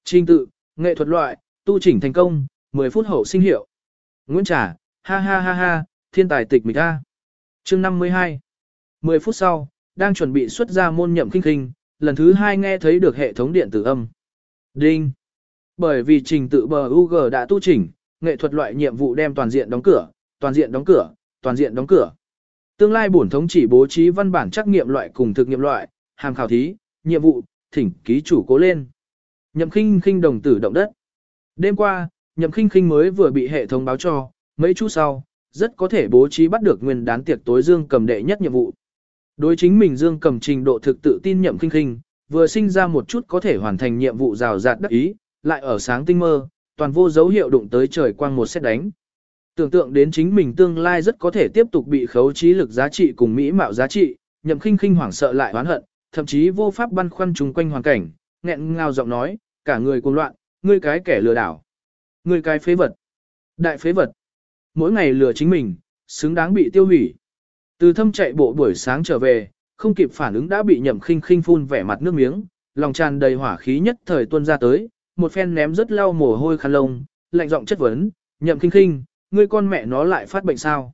Trình tự, nghệ thuật loại, tu chỉnh thành công, 10 phút hậu sinh hiệu. Nguyễn Trà, ha ha ha ha, thiên tài tịch mịch ta. Chương 52 10 phút sau, đang chuẩn bị xuất ra môn nhậm kinh kinh, lần thứ hai nghe thấy được hệ thống điện tử âm. Đinh! Bởi vì trình tự bờ UG đã tu chỉnh, nghệ thuật loại nhiệm vụ đem toàn diện đóng cửa, toàn diện đóng cửa, toàn diện đóng cửa. Tương lai bổn thống chỉ bố trí văn bản trắc nghiệm loại cùng thực nghiệm loại, hàm khảo thí, nhiệm vụ, thỉnh ký chủ cố lên. Nhậm khinh khinh đồng tử động đất. Đêm qua, nhậm khinh khinh mới vừa bị hệ thống báo cho, mấy chút sau, rất có thể bố trí bắt được nguyên đán tiệc tối dương cầm đệ nhất nhiệm vụ. Đối chính mình dương cầm trình độ thực tự tin nhậm khinh khinh, vừa sinh ra một chút có thể hoàn thành nhiệm vụ rào rạt đắc ý, lại ở sáng tinh mơ, toàn vô dấu hiệu đụng tới trời quang một xét đánh. Tưởng tượng đến chính mình tương lai rất có thể tiếp tục bị khấu trí lực giá trị cùng mỹ mạo giá trị, nhậm khinh khinh hoảng sợ lại oán hận, thậm chí vô pháp băn khoăn chung quanh hoàn cảnh, nghẹn ngào giọng nói, cả người cuồng loạn, ngươi cái kẻ lừa đảo, ngươi cái phế vật, đại phế vật, mỗi ngày lừa chính mình, xứng đáng bị tiêu hủy. Từ thâm chạy bộ buổi sáng trở về, không kịp phản ứng đã bị nhậm khinh khinh phun vẻ mặt nước miếng, lòng tràn đầy hỏa khí nhất thời tuôn ra tới, một phen ném rất lau mồ hôi khăn lông, lạnh giọng chất vấn, nhậm kinh khinh, ngươi con mẹ nó lại phát bệnh sao?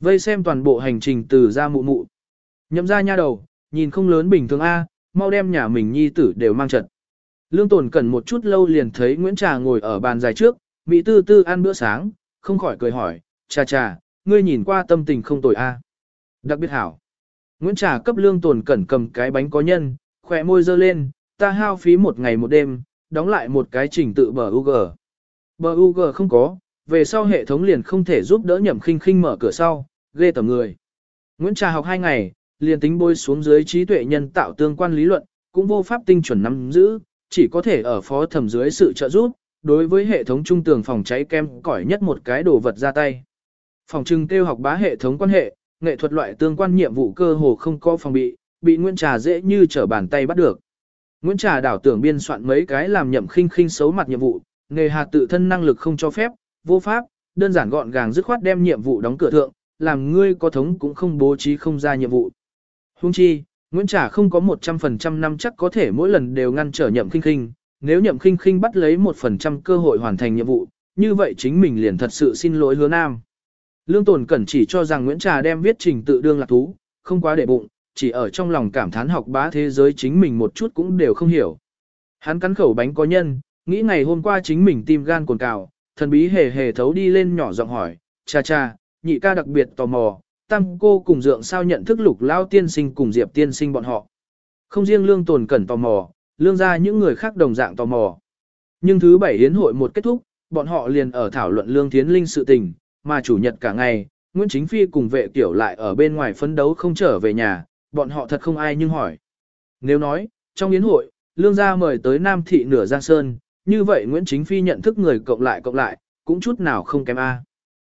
Vây xem toàn bộ hành trình từ ra mụ mụ. Nhậm ra nha đầu, nhìn không lớn bình thường A, mau đem nhà mình nhi tử đều mang trận. Lương tồn cần một chút lâu liền thấy Nguyễn Trà ngồi ở bàn dài trước, Mỹ tư tư ăn bữa sáng, không khỏi cười hỏi, cha cha, ngươi nhìn qua tâm tình không tồi A. Đặc biệt hảo. Nguyễn Trà cấp lương tồn cẩn cầm cái bánh có nhân, khỏe môi dơ lên, ta hao phí một ngày một đêm, đóng lại một cái trình tự bờ UG. Bờ UG không có, về sau hệ thống liền không thể giúp đỡ nhậm khinh khinh mở cửa sau, ghê tầm người. Nguyễn Trà học hai ngày, liền tính bôi xuống dưới trí tuệ nhân tạo tương quan lý luận, cũng vô pháp tinh chuẩn nắm giữ, chỉ có thể ở phó thẩm dưới sự trợ giúp, đối với hệ thống trung tường phòng cháy kem cỏi nhất một cái đồ vật ra tay. Phòng trưng Tiêu học bá hệ thống quan hệ, nghệ thuật loại tương quan nhiệm vụ cơ hồ không có phòng bị, bị Nguyễn Trà dễ như trở bàn tay bắt được. Nguyễn Trà đảo tưởng biên soạn mấy cái làm nhậm khinh khinh xấu mặt nhiệm vụ, nghề hạt tự thân năng lực không cho phép, vô pháp, đơn giản gọn gàng dứt khoát đem nhiệm vụ đóng cửa thượng, làm ngươi có thống cũng không bố trí không ra nhiệm vụ. Hung chi, Nguyễn Trà không có 100% năm chắc có thể mỗi lần đều ngăn trở nhậm khinh khinh, nếu nhậm khinh khinh bắt lấy 1% cơ hội hoàn thành nhiệm vụ, như vậy chính mình liền thật sự xin lỗi hứa nam. Lương Tồn Cẩn chỉ cho rằng Nguyễn Trà đem viết trình tự đương lạc thú, không quá để bụng, chỉ ở trong lòng cảm thán học bá thế giới chính mình một chút cũng đều không hiểu. Hắn cắn khẩu bánh có nhân, nghĩ ngày hôm qua chính mình tim gan cồn cào, thần bí hề hề thấu đi lên nhỏ giọng hỏi, cha cha, nhị ca đặc biệt tò mò, tăng cô cùng dượng sao nhận thức lục lao tiên sinh cùng diệp tiên sinh bọn họ. Không riêng lương tồn cẩn tò mò, lương ra những người khác đồng dạng tò mò. Nhưng thứ bảy hiến hội một kết thúc, bọn họ liền ở thảo luận lương thiến linh sự tình, mà chủ nhật cả ngày, Nguyễn Chính Phi cùng vệ tiểu lại ở bên ngoài phấn đấu không trở về nhà, bọn họ thật không ai nhưng hỏi. Nếu nói, trong yến hội, lương gia mời tới Nam Thị nửa Giang Sơn, như vậy Nguyễn Chính Phi nhận thức người cộng lại cộng lại, cũng chút nào không kém A.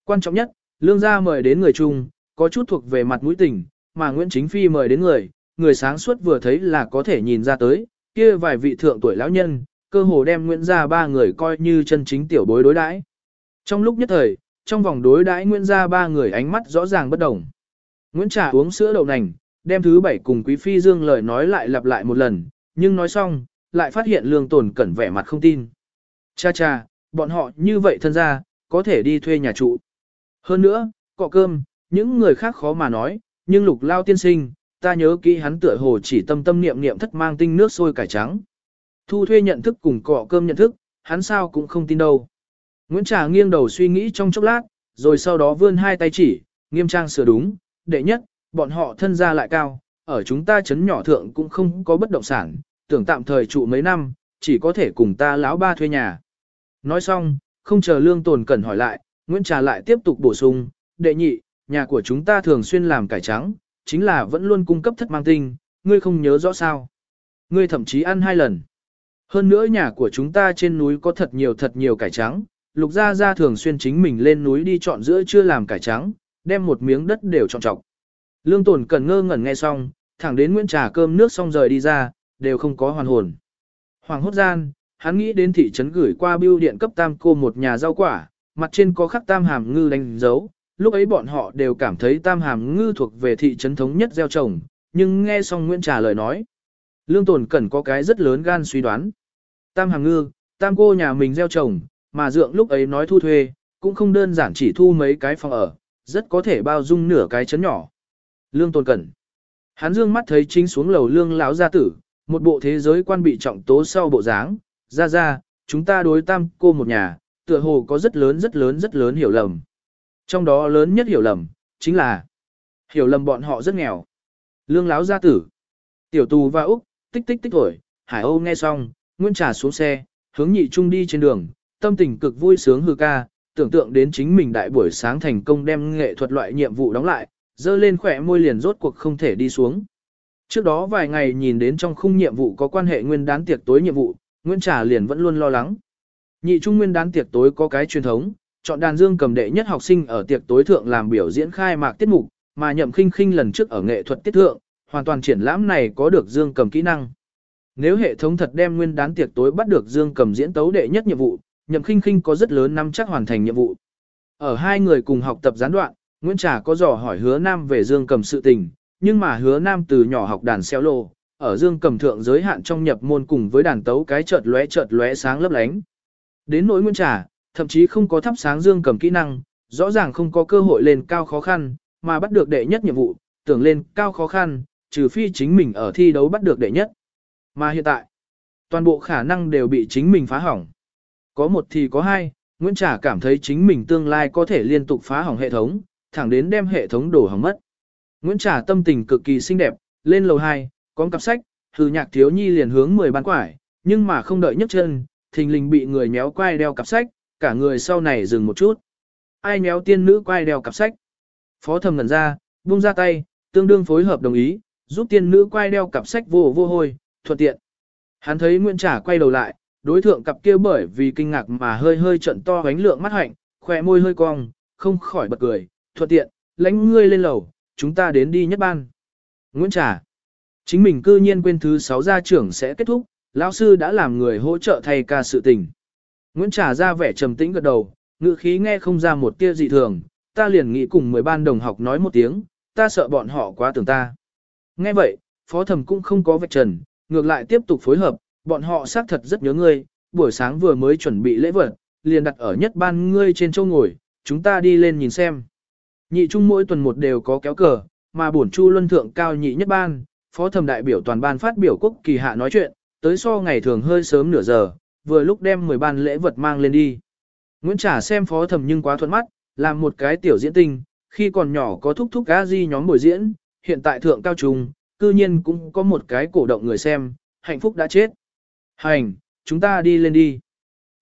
Quan trọng nhất, lương gia mời đến người chung, có chút thuộc về mặt mũi tình, mà Nguyễn Chính Phi mời đến người, người sáng suốt vừa thấy là có thể nhìn ra tới, kia vài vị thượng tuổi lão nhân, cơ hồ đem Nguyễn gia ba người coi như chân chính tiểu bối đối đãi. Trong lúc nhất thời, trong vòng đối đãi Nguyễn gia ba người ánh mắt rõ ràng bất đồng. Nguyễn Trà uống sữa đậu nành, đem thứ bảy cùng Quý Phi Dương lời nói lại lặp lại một lần, nhưng nói xong, lại phát hiện lương tồn cẩn vẻ mặt không tin. Cha cha, bọn họ như vậy thân ra, có thể đi thuê nhà trụ. Hơn nữa, cọ cơm, những người khác khó mà nói, nhưng lục lao tiên sinh, ta nhớ kỹ hắn tựa hồ chỉ tâm tâm niệm niệm thất mang tinh nước sôi cải trắng. Thu thuê nhận thức cùng cọ cơm nhận thức, hắn sao cũng không tin đâu. Nguyễn Trà nghiêng đầu suy nghĩ trong chốc lát, rồi sau đó vươn hai tay chỉ, nghiêm trang sửa đúng, đệ nhất, bọn họ thân gia lại cao, ở chúng ta chấn nhỏ thượng cũng không có bất động sản, tưởng tạm thời trụ mấy năm, chỉ có thể cùng ta lão ba thuê nhà. Nói xong, không chờ lương tồn cần hỏi lại, Nguyễn Trà lại tiếp tục bổ sung, đệ nhị, nhà của chúng ta thường xuyên làm cải trắng, chính là vẫn luôn cung cấp thất mang tinh, ngươi không nhớ rõ sao. Ngươi thậm chí ăn hai lần. Hơn nữa nhà của chúng ta trên núi có thật nhiều thật nhiều cải trắng, lục gia gia thường xuyên chính mình lên núi đi chọn giữa chưa làm cải trắng, đem một miếng đất đều chọn trọc. Lương tồn cần ngơ ngẩn nghe xong, thẳng đến Nguyễn Trà cơm nước xong rời đi ra, đều không có hoàn hồn. Hoàng hốt gian, hắn nghĩ đến thị trấn gửi qua bưu điện cấp tam cô một nhà rau quả, mặt trên có khắc tam hàm ngư đánh dấu, lúc ấy bọn họ đều cảm thấy tam hàm ngư thuộc về thị trấn thống nhất gieo trồng, nhưng nghe xong Nguyễn Trà lời nói. Lương tồn cần có cái rất lớn gan suy đoán. Tam hàm ngư, tam cô nhà mình gieo trồng, mà dượng lúc ấy nói thu thuê, cũng không đơn giản chỉ thu mấy cái phòng ở, rất có thể bao dung nửa cái chấn nhỏ. Lương tồn cẩn. Hắn dương mắt thấy chính xuống lầu lương lão gia tử, một bộ thế giới quan bị trọng tố sau bộ dáng, ra ra, chúng ta đối tam cô một nhà, tựa hồ có rất lớn rất lớn rất lớn hiểu lầm. Trong đó lớn nhất hiểu lầm, chính là hiểu lầm bọn họ rất nghèo. Lương lão gia tử, tiểu tù và Úc, tích tích tích tuổi, Hải Âu nghe xong, Nguyên Trà xuống xe, hướng nhị trung đi trên đường, tâm tình cực vui sướng hư ca, tưởng tượng đến chính mình đại buổi sáng thành công đem nghệ thuật loại nhiệm vụ đóng lại, dơ lên khỏe môi liền rốt cuộc không thể đi xuống. Trước đó vài ngày nhìn đến trong khung nhiệm vụ có quan hệ nguyên đán tiệc tối nhiệm vụ, Nguyễn Trà liền vẫn luôn lo lắng. Nhị trung nguyên đán tiệc tối có cái truyền thống, chọn đàn dương cầm đệ nhất học sinh ở tiệc tối thượng làm biểu diễn khai mạc tiết mục, mà nhậm khinh khinh lần trước ở nghệ thuật tiết thượng, hoàn toàn triển lãm này có được dương cầm kỹ năng. Nếu hệ thống thật đem nguyên đán tiệc tối bắt được dương cầm diễn tấu đệ nhất nhiệm vụ, nhậm khinh khinh có rất lớn năm chắc hoàn thành nhiệm vụ. Ở hai người cùng học tập gián đoạn, Nguyễn Trà có dò hỏi hứa nam về dương cầm sự tình, nhưng mà hứa nam từ nhỏ học đàn xeo lô, ở dương cầm thượng giới hạn trong nhập môn cùng với đàn tấu cái chợt lóe chợt lóe sáng lấp lánh. Đến nỗi Nguyễn Trà, thậm chí không có thắp sáng dương cầm kỹ năng, rõ ràng không có cơ hội lên cao khó khăn, mà bắt được đệ nhất nhiệm vụ, tưởng lên cao khó khăn, trừ phi chính mình ở thi đấu bắt được đệ nhất. Mà hiện tại, toàn bộ khả năng đều bị chính mình phá hỏng. Có một thì có hai, Nguyễn Trà cảm thấy chính mình tương lai có thể liên tục phá hỏng hệ thống, thẳng đến đem hệ thống đổ hỏng mất. Nguyễn Trà tâm tình cực kỳ xinh đẹp, lên lầu 2, có cặp sách, hư nhạc thiếu nhi liền hướng 10 ban quải, nhưng mà không đợi nhấc chân, thình lình bị người méo quay đeo cặp sách, cả người sau này dừng một chút. Ai méo tiên nữ quay đeo cặp sách? Phó thầm ngẩn ra, buông ra tay, tương đương phối hợp đồng ý, giúp tiên nữ quay đeo cặp sách vô vô hôi, thuận tiện. Hắn thấy Nguyễn Trà quay đầu lại, đối thượng cặp kia bởi vì kinh ngạc mà hơi hơi trận to ánh lượng mắt hạnh, khỏe môi hơi cong, không khỏi bật cười, thuận tiện, lãnh ngươi lên lầu, chúng ta đến đi nhất ban. Nguyễn Trà. Chính mình cư nhiên quên thứ 6 gia trưởng sẽ kết thúc, lão sư đã làm người hỗ trợ thay ca sự tình. Nguyễn Trà ra vẻ trầm tĩnh gật đầu, ngữ khí nghe không ra một tia dị thường, ta liền nghĩ cùng 10 ban đồng học nói một tiếng, ta sợ bọn họ quá tưởng ta. Nghe vậy, phó thẩm cũng không có vạch trần, ngược lại tiếp tục phối hợp, bọn họ xác thật rất nhớ ngươi, buổi sáng vừa mới chuẩn bị lễ vật, liền đặt ở nhất ban ngươi trên châu ngồi, chúng ta đi lên nhìn xem. Nhị trung mỗi tuần một đều có kéo cờ, mà bổn chu luân thượng cao nhị nhất ban, phó thẩm đại biểu toàn ban phát biểu quốc kỳ hạ nói chuyện, tới so ngày thường hơi sớm nửa giờ, vừa lúc đem 10 ban lễ vật mang lên đi. Nguyễn Trả xem phó thẩm nhưng quá thuận mắt, làm một cái tiểu diễn tinh, khi còn nhỏ có thúc thúc cá di nhóm buổi diễn, hiện tại thượng cao trung, cư nhiên cũng có một cái cổ động người xem, hạnh phúc đã chết. Hành, chúng ta đi lên đi.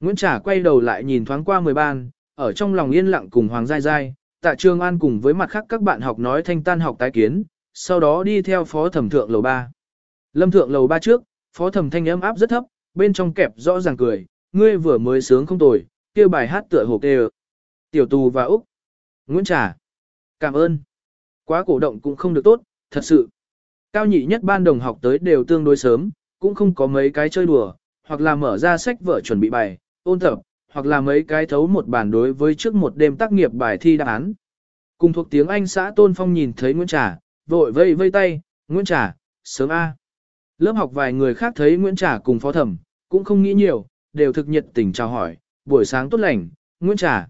Nguyễn Trả quay đầu lại nhìn thoáng qua mười ban, ở trong lòng yên lặng cùng Hoàng Giai Giai, tạ Trường An cùng với mặt khác các bạn học nói thanh tan học tái kiến, sau đó đi theo phó thẩm thượng lầu ba. Lâm thượng lầu ba trước, phó thẩm thanh âm áp rất thấp, bên trong kẹp rõ ràng cười, ngươi vừa mới sướng không tồi, kêu bài hát tựa hồ đều. Tiểu tù và Úc. Nguyễn Trà. Cảm ơn. Quá cổ động cũng không được tốt, thật sự. Cao nhị nhất ban đồng học tới đều tương đối sớm, cũng không có mấy cái chơi đùa, hoặc là mở ra sách vở chuẩn bị bài, ôn tập, hoặc là mấy cái thấu một bản đối với trước một đêm tác nghiệp bài thi đáp án. Cùng thuộc tiếng Anh xã Tôn Phong nhìn thấy Nguyễn Trà, vội vây vây tay, Nguyễn Trà, sớm A. Lớp học vài người khác thấy Nguyễn Trà cùng phó thẩm, cũng không nghĩ nhiều, đều thực nhiệt tình chào hỏi, buổi sáng tốt lành, Nguyễn Trà.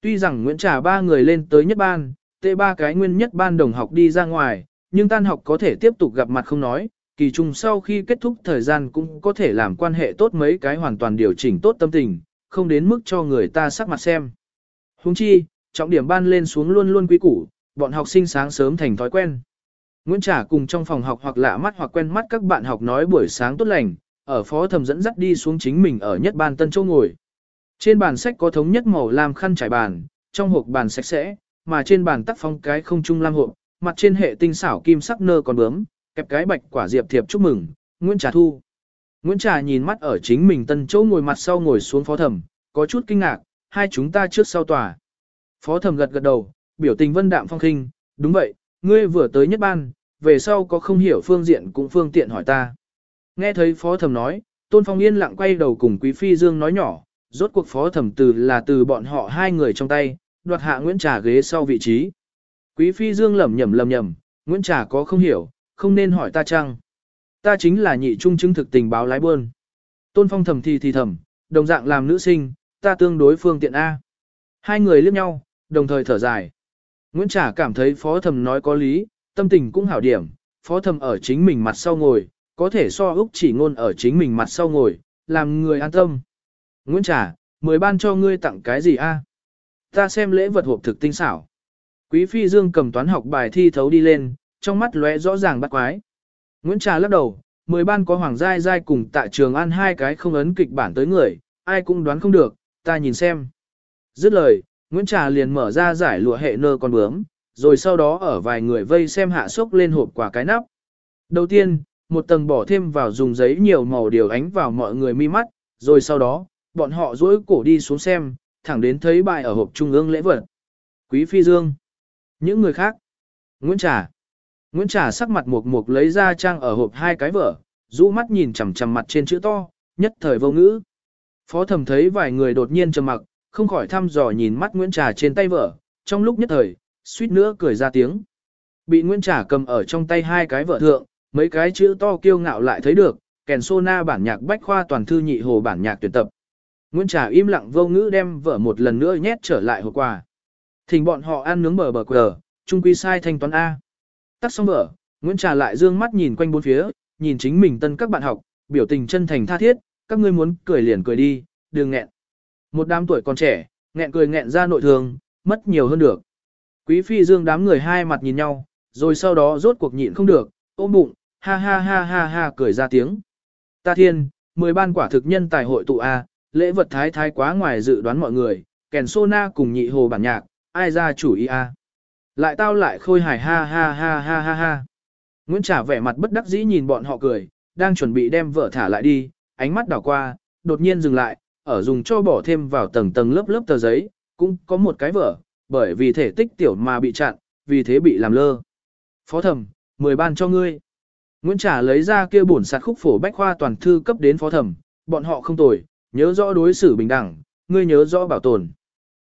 Tuy rằng Nguyễn Trà ba người lên tới nhất ban, tê ba cái nguyên nhất ban đồng học đi ra ngoài, nhưng tan học có thể tiếp tục gặp mặt không nói, kỳ trùng sau khi kết thúc thời gian cũng có thể làm quan hệ tốt mấy cái hoàn toàn điều chỉnh tốt tâm tình, không đến mức cho người ta sắc mặt xem. Huống chi, trọng điểm ban lên xuống luôn luôn quý củ, bọn học sinh sáng sớm thành thói quen. Nguyễn Trả cùng trong phòng học hoặc lạ mắt hoặc quen mắt các bạn học nói buổi sáng tốt lành, ở phó thẩm dẫn dắt đi xuống chính mình ở nhất ban tân châu ngồi. Trên bàn sách có thống nhất màu lam khăn trải bàn, trong hộp bàn sạch sẽ, mà trên bàn tắc phong cái không trung lam hộp, mặt trên hệ tinh xảo kim sắc nơ còn bướm, kẹp cái bạch quả diệp thiệp chúc mừng, Nguyễn Trà Thu. Nguyễn Trà nhìn mắt ở chính mình tân chỗ ngồi mặt sau ngồi xuống phó thẩm, có chút kinh ngạc, hai chúng ta trước sau tòa. Phó thẩm gật gật đầu, biểu tình vân đạm phong khinh, đúng vậy, ngươi vừa tới nhất ban, về sau có không hiểu phương diện cũng phương tiện hỏi ta. Nghe thấy phó thẩm nói, Tôn Phong yên lặng quay đầu cùng Quý Phi Dương nói nhỏ, rốt cuộc phó thẩm từ là từ bọn họ hai người trong tay, đoạt hạ Nguyễn Trà ghế sau vị trí. Quý Phi Dương lẩm nhẩm lẩm nhẩm, Nguyễn Trà có không hiểu, không nên hỏi ta chăng. Ta chính là nhị trung chứng thực tình báo lái buôn. Tôn Phong thầm thì thì thầm, đồng dạng làm nữ sinh, ta tương đối phương tiện A. Hai người liếc nhau, đồng thời thở dài. Nguyễn Trà cảm thấy phó thầm nói có lý, tâm tình cũng hảo điểm, phó thầm ở chính mình mặt sau ngồi, có thể so Úc chỉ ngôn ở chính mình mặt sau ngồi, làm người an tâm. Nguyễn Trà, mười ban cho ngươi tặng cái gì a? Ta xem lễ vật hộp thực tinh xảo. Quý Phi Dương cầm toán học bài thi thấu đi lên, trong mắt lóe rõ ràng bắt quái. Nguyễn Trà lắc đầu, mười ban có Hoàng Giai Giai cùng tại trường ăn hai cái không ấn kịch bản tới người, ai cũng đoán không được, ta nhìn xem. Dứt lời, Nguyễn Trà liền mở ra giải lụa hệ nơ con bướm, rồi sau đó ở vài người vây xem hạ sốc lên hộp quả cái nắp. Đầu tiên, một tầng bỏ thêm vào dùng giấy nhiều màu điều ánh vào mọi người mi mắt, rồi sau đó, bọn họ duỗi cổ đi xuống xem, thẳng đến thấy bài ở hộp trung ương lễ vật. Quý Phi Dương. Những người khác. Nguyễn Trà. Nguyễn Trà sắc mặt mục mục lấy ra trang ở hộp hai cái vở, rũ mắt nhìn chằm chằm mặt trên chữ to, nhất thời vô ngữ. Phó Thầm thấy vài người đột nhiên trầm mặc, không khỏi thăm dò nhìn mắt Nguyễn Trà trên tay vở, trong lúc nhất thời, suýt nữa cười ra tiếng. Bị Nguyễn Trà cầm ở trong tay hai cái vở thượng, mấy cái chữ to kiêu ngạo lại thấy được, kèn sô na bản nhạc bách khoa toàn thư nhị hồ bản nhạc tuyển tập. Nguyễn Trà im lặng vô ngữ đem vở một lần nữa nhét trở lại hộp quà. Thỉnh bọn họ ăn nướng bờ bờ quờ, Chung quy sai thanh toán A. Tắt xong vở, Nguyễn Trà lại dương mắt nhìn quanh bốn phía, nhìn chính mình tân các bạn học, biểu tình chân thành tha thiết, các ngươi muốn cười liền cười đi, đừng nghẹn. Một đám tuổi còn trẻ, nghẹn cười nghẹn ra nội thường, mất nhiều hơn được. Quý phi dương đám người hai mặt nhìn nhau, rồi sau đó rốt cuộc nhịn không được, ôm bụng, ha ha ha ha ha cười ra tiếng. Ta thiên, mười ban quả thực nhân tài hội tụ A, lễ vật thái thái quá ngoài dự đoán mọi người, kèn sô na cùng nhị hồ bản nhạc, ai ra chủ ý A. Lại tao lại khôi hài ha ha ha ha ha ha. Nguyễn Trả vẻ mặt bất đắc dĩ nhìn bọn họ cười, đang chuẩn bị đem vợ thả lại đi, ánh mắt đảo qua, đột nhiên dừng lại, ở dùng cho bỏ thêm vào tầng tầng lớp lớp tờ giấy, cũng có một cái vở, bởi vì thể tích tiểu mà bị chặn, vì thế bị làm lơ. Phó thẩm, mười ban cho ngươi. Nguyễn Trả lấy ra kia bổn sạt khúc phổ bách khoa toàn thư cấp đến phó thẩm, bọn họ không tồi, nhớ rõ đối xử bình đẳng, ngươi nhớ rõ bảo tồn.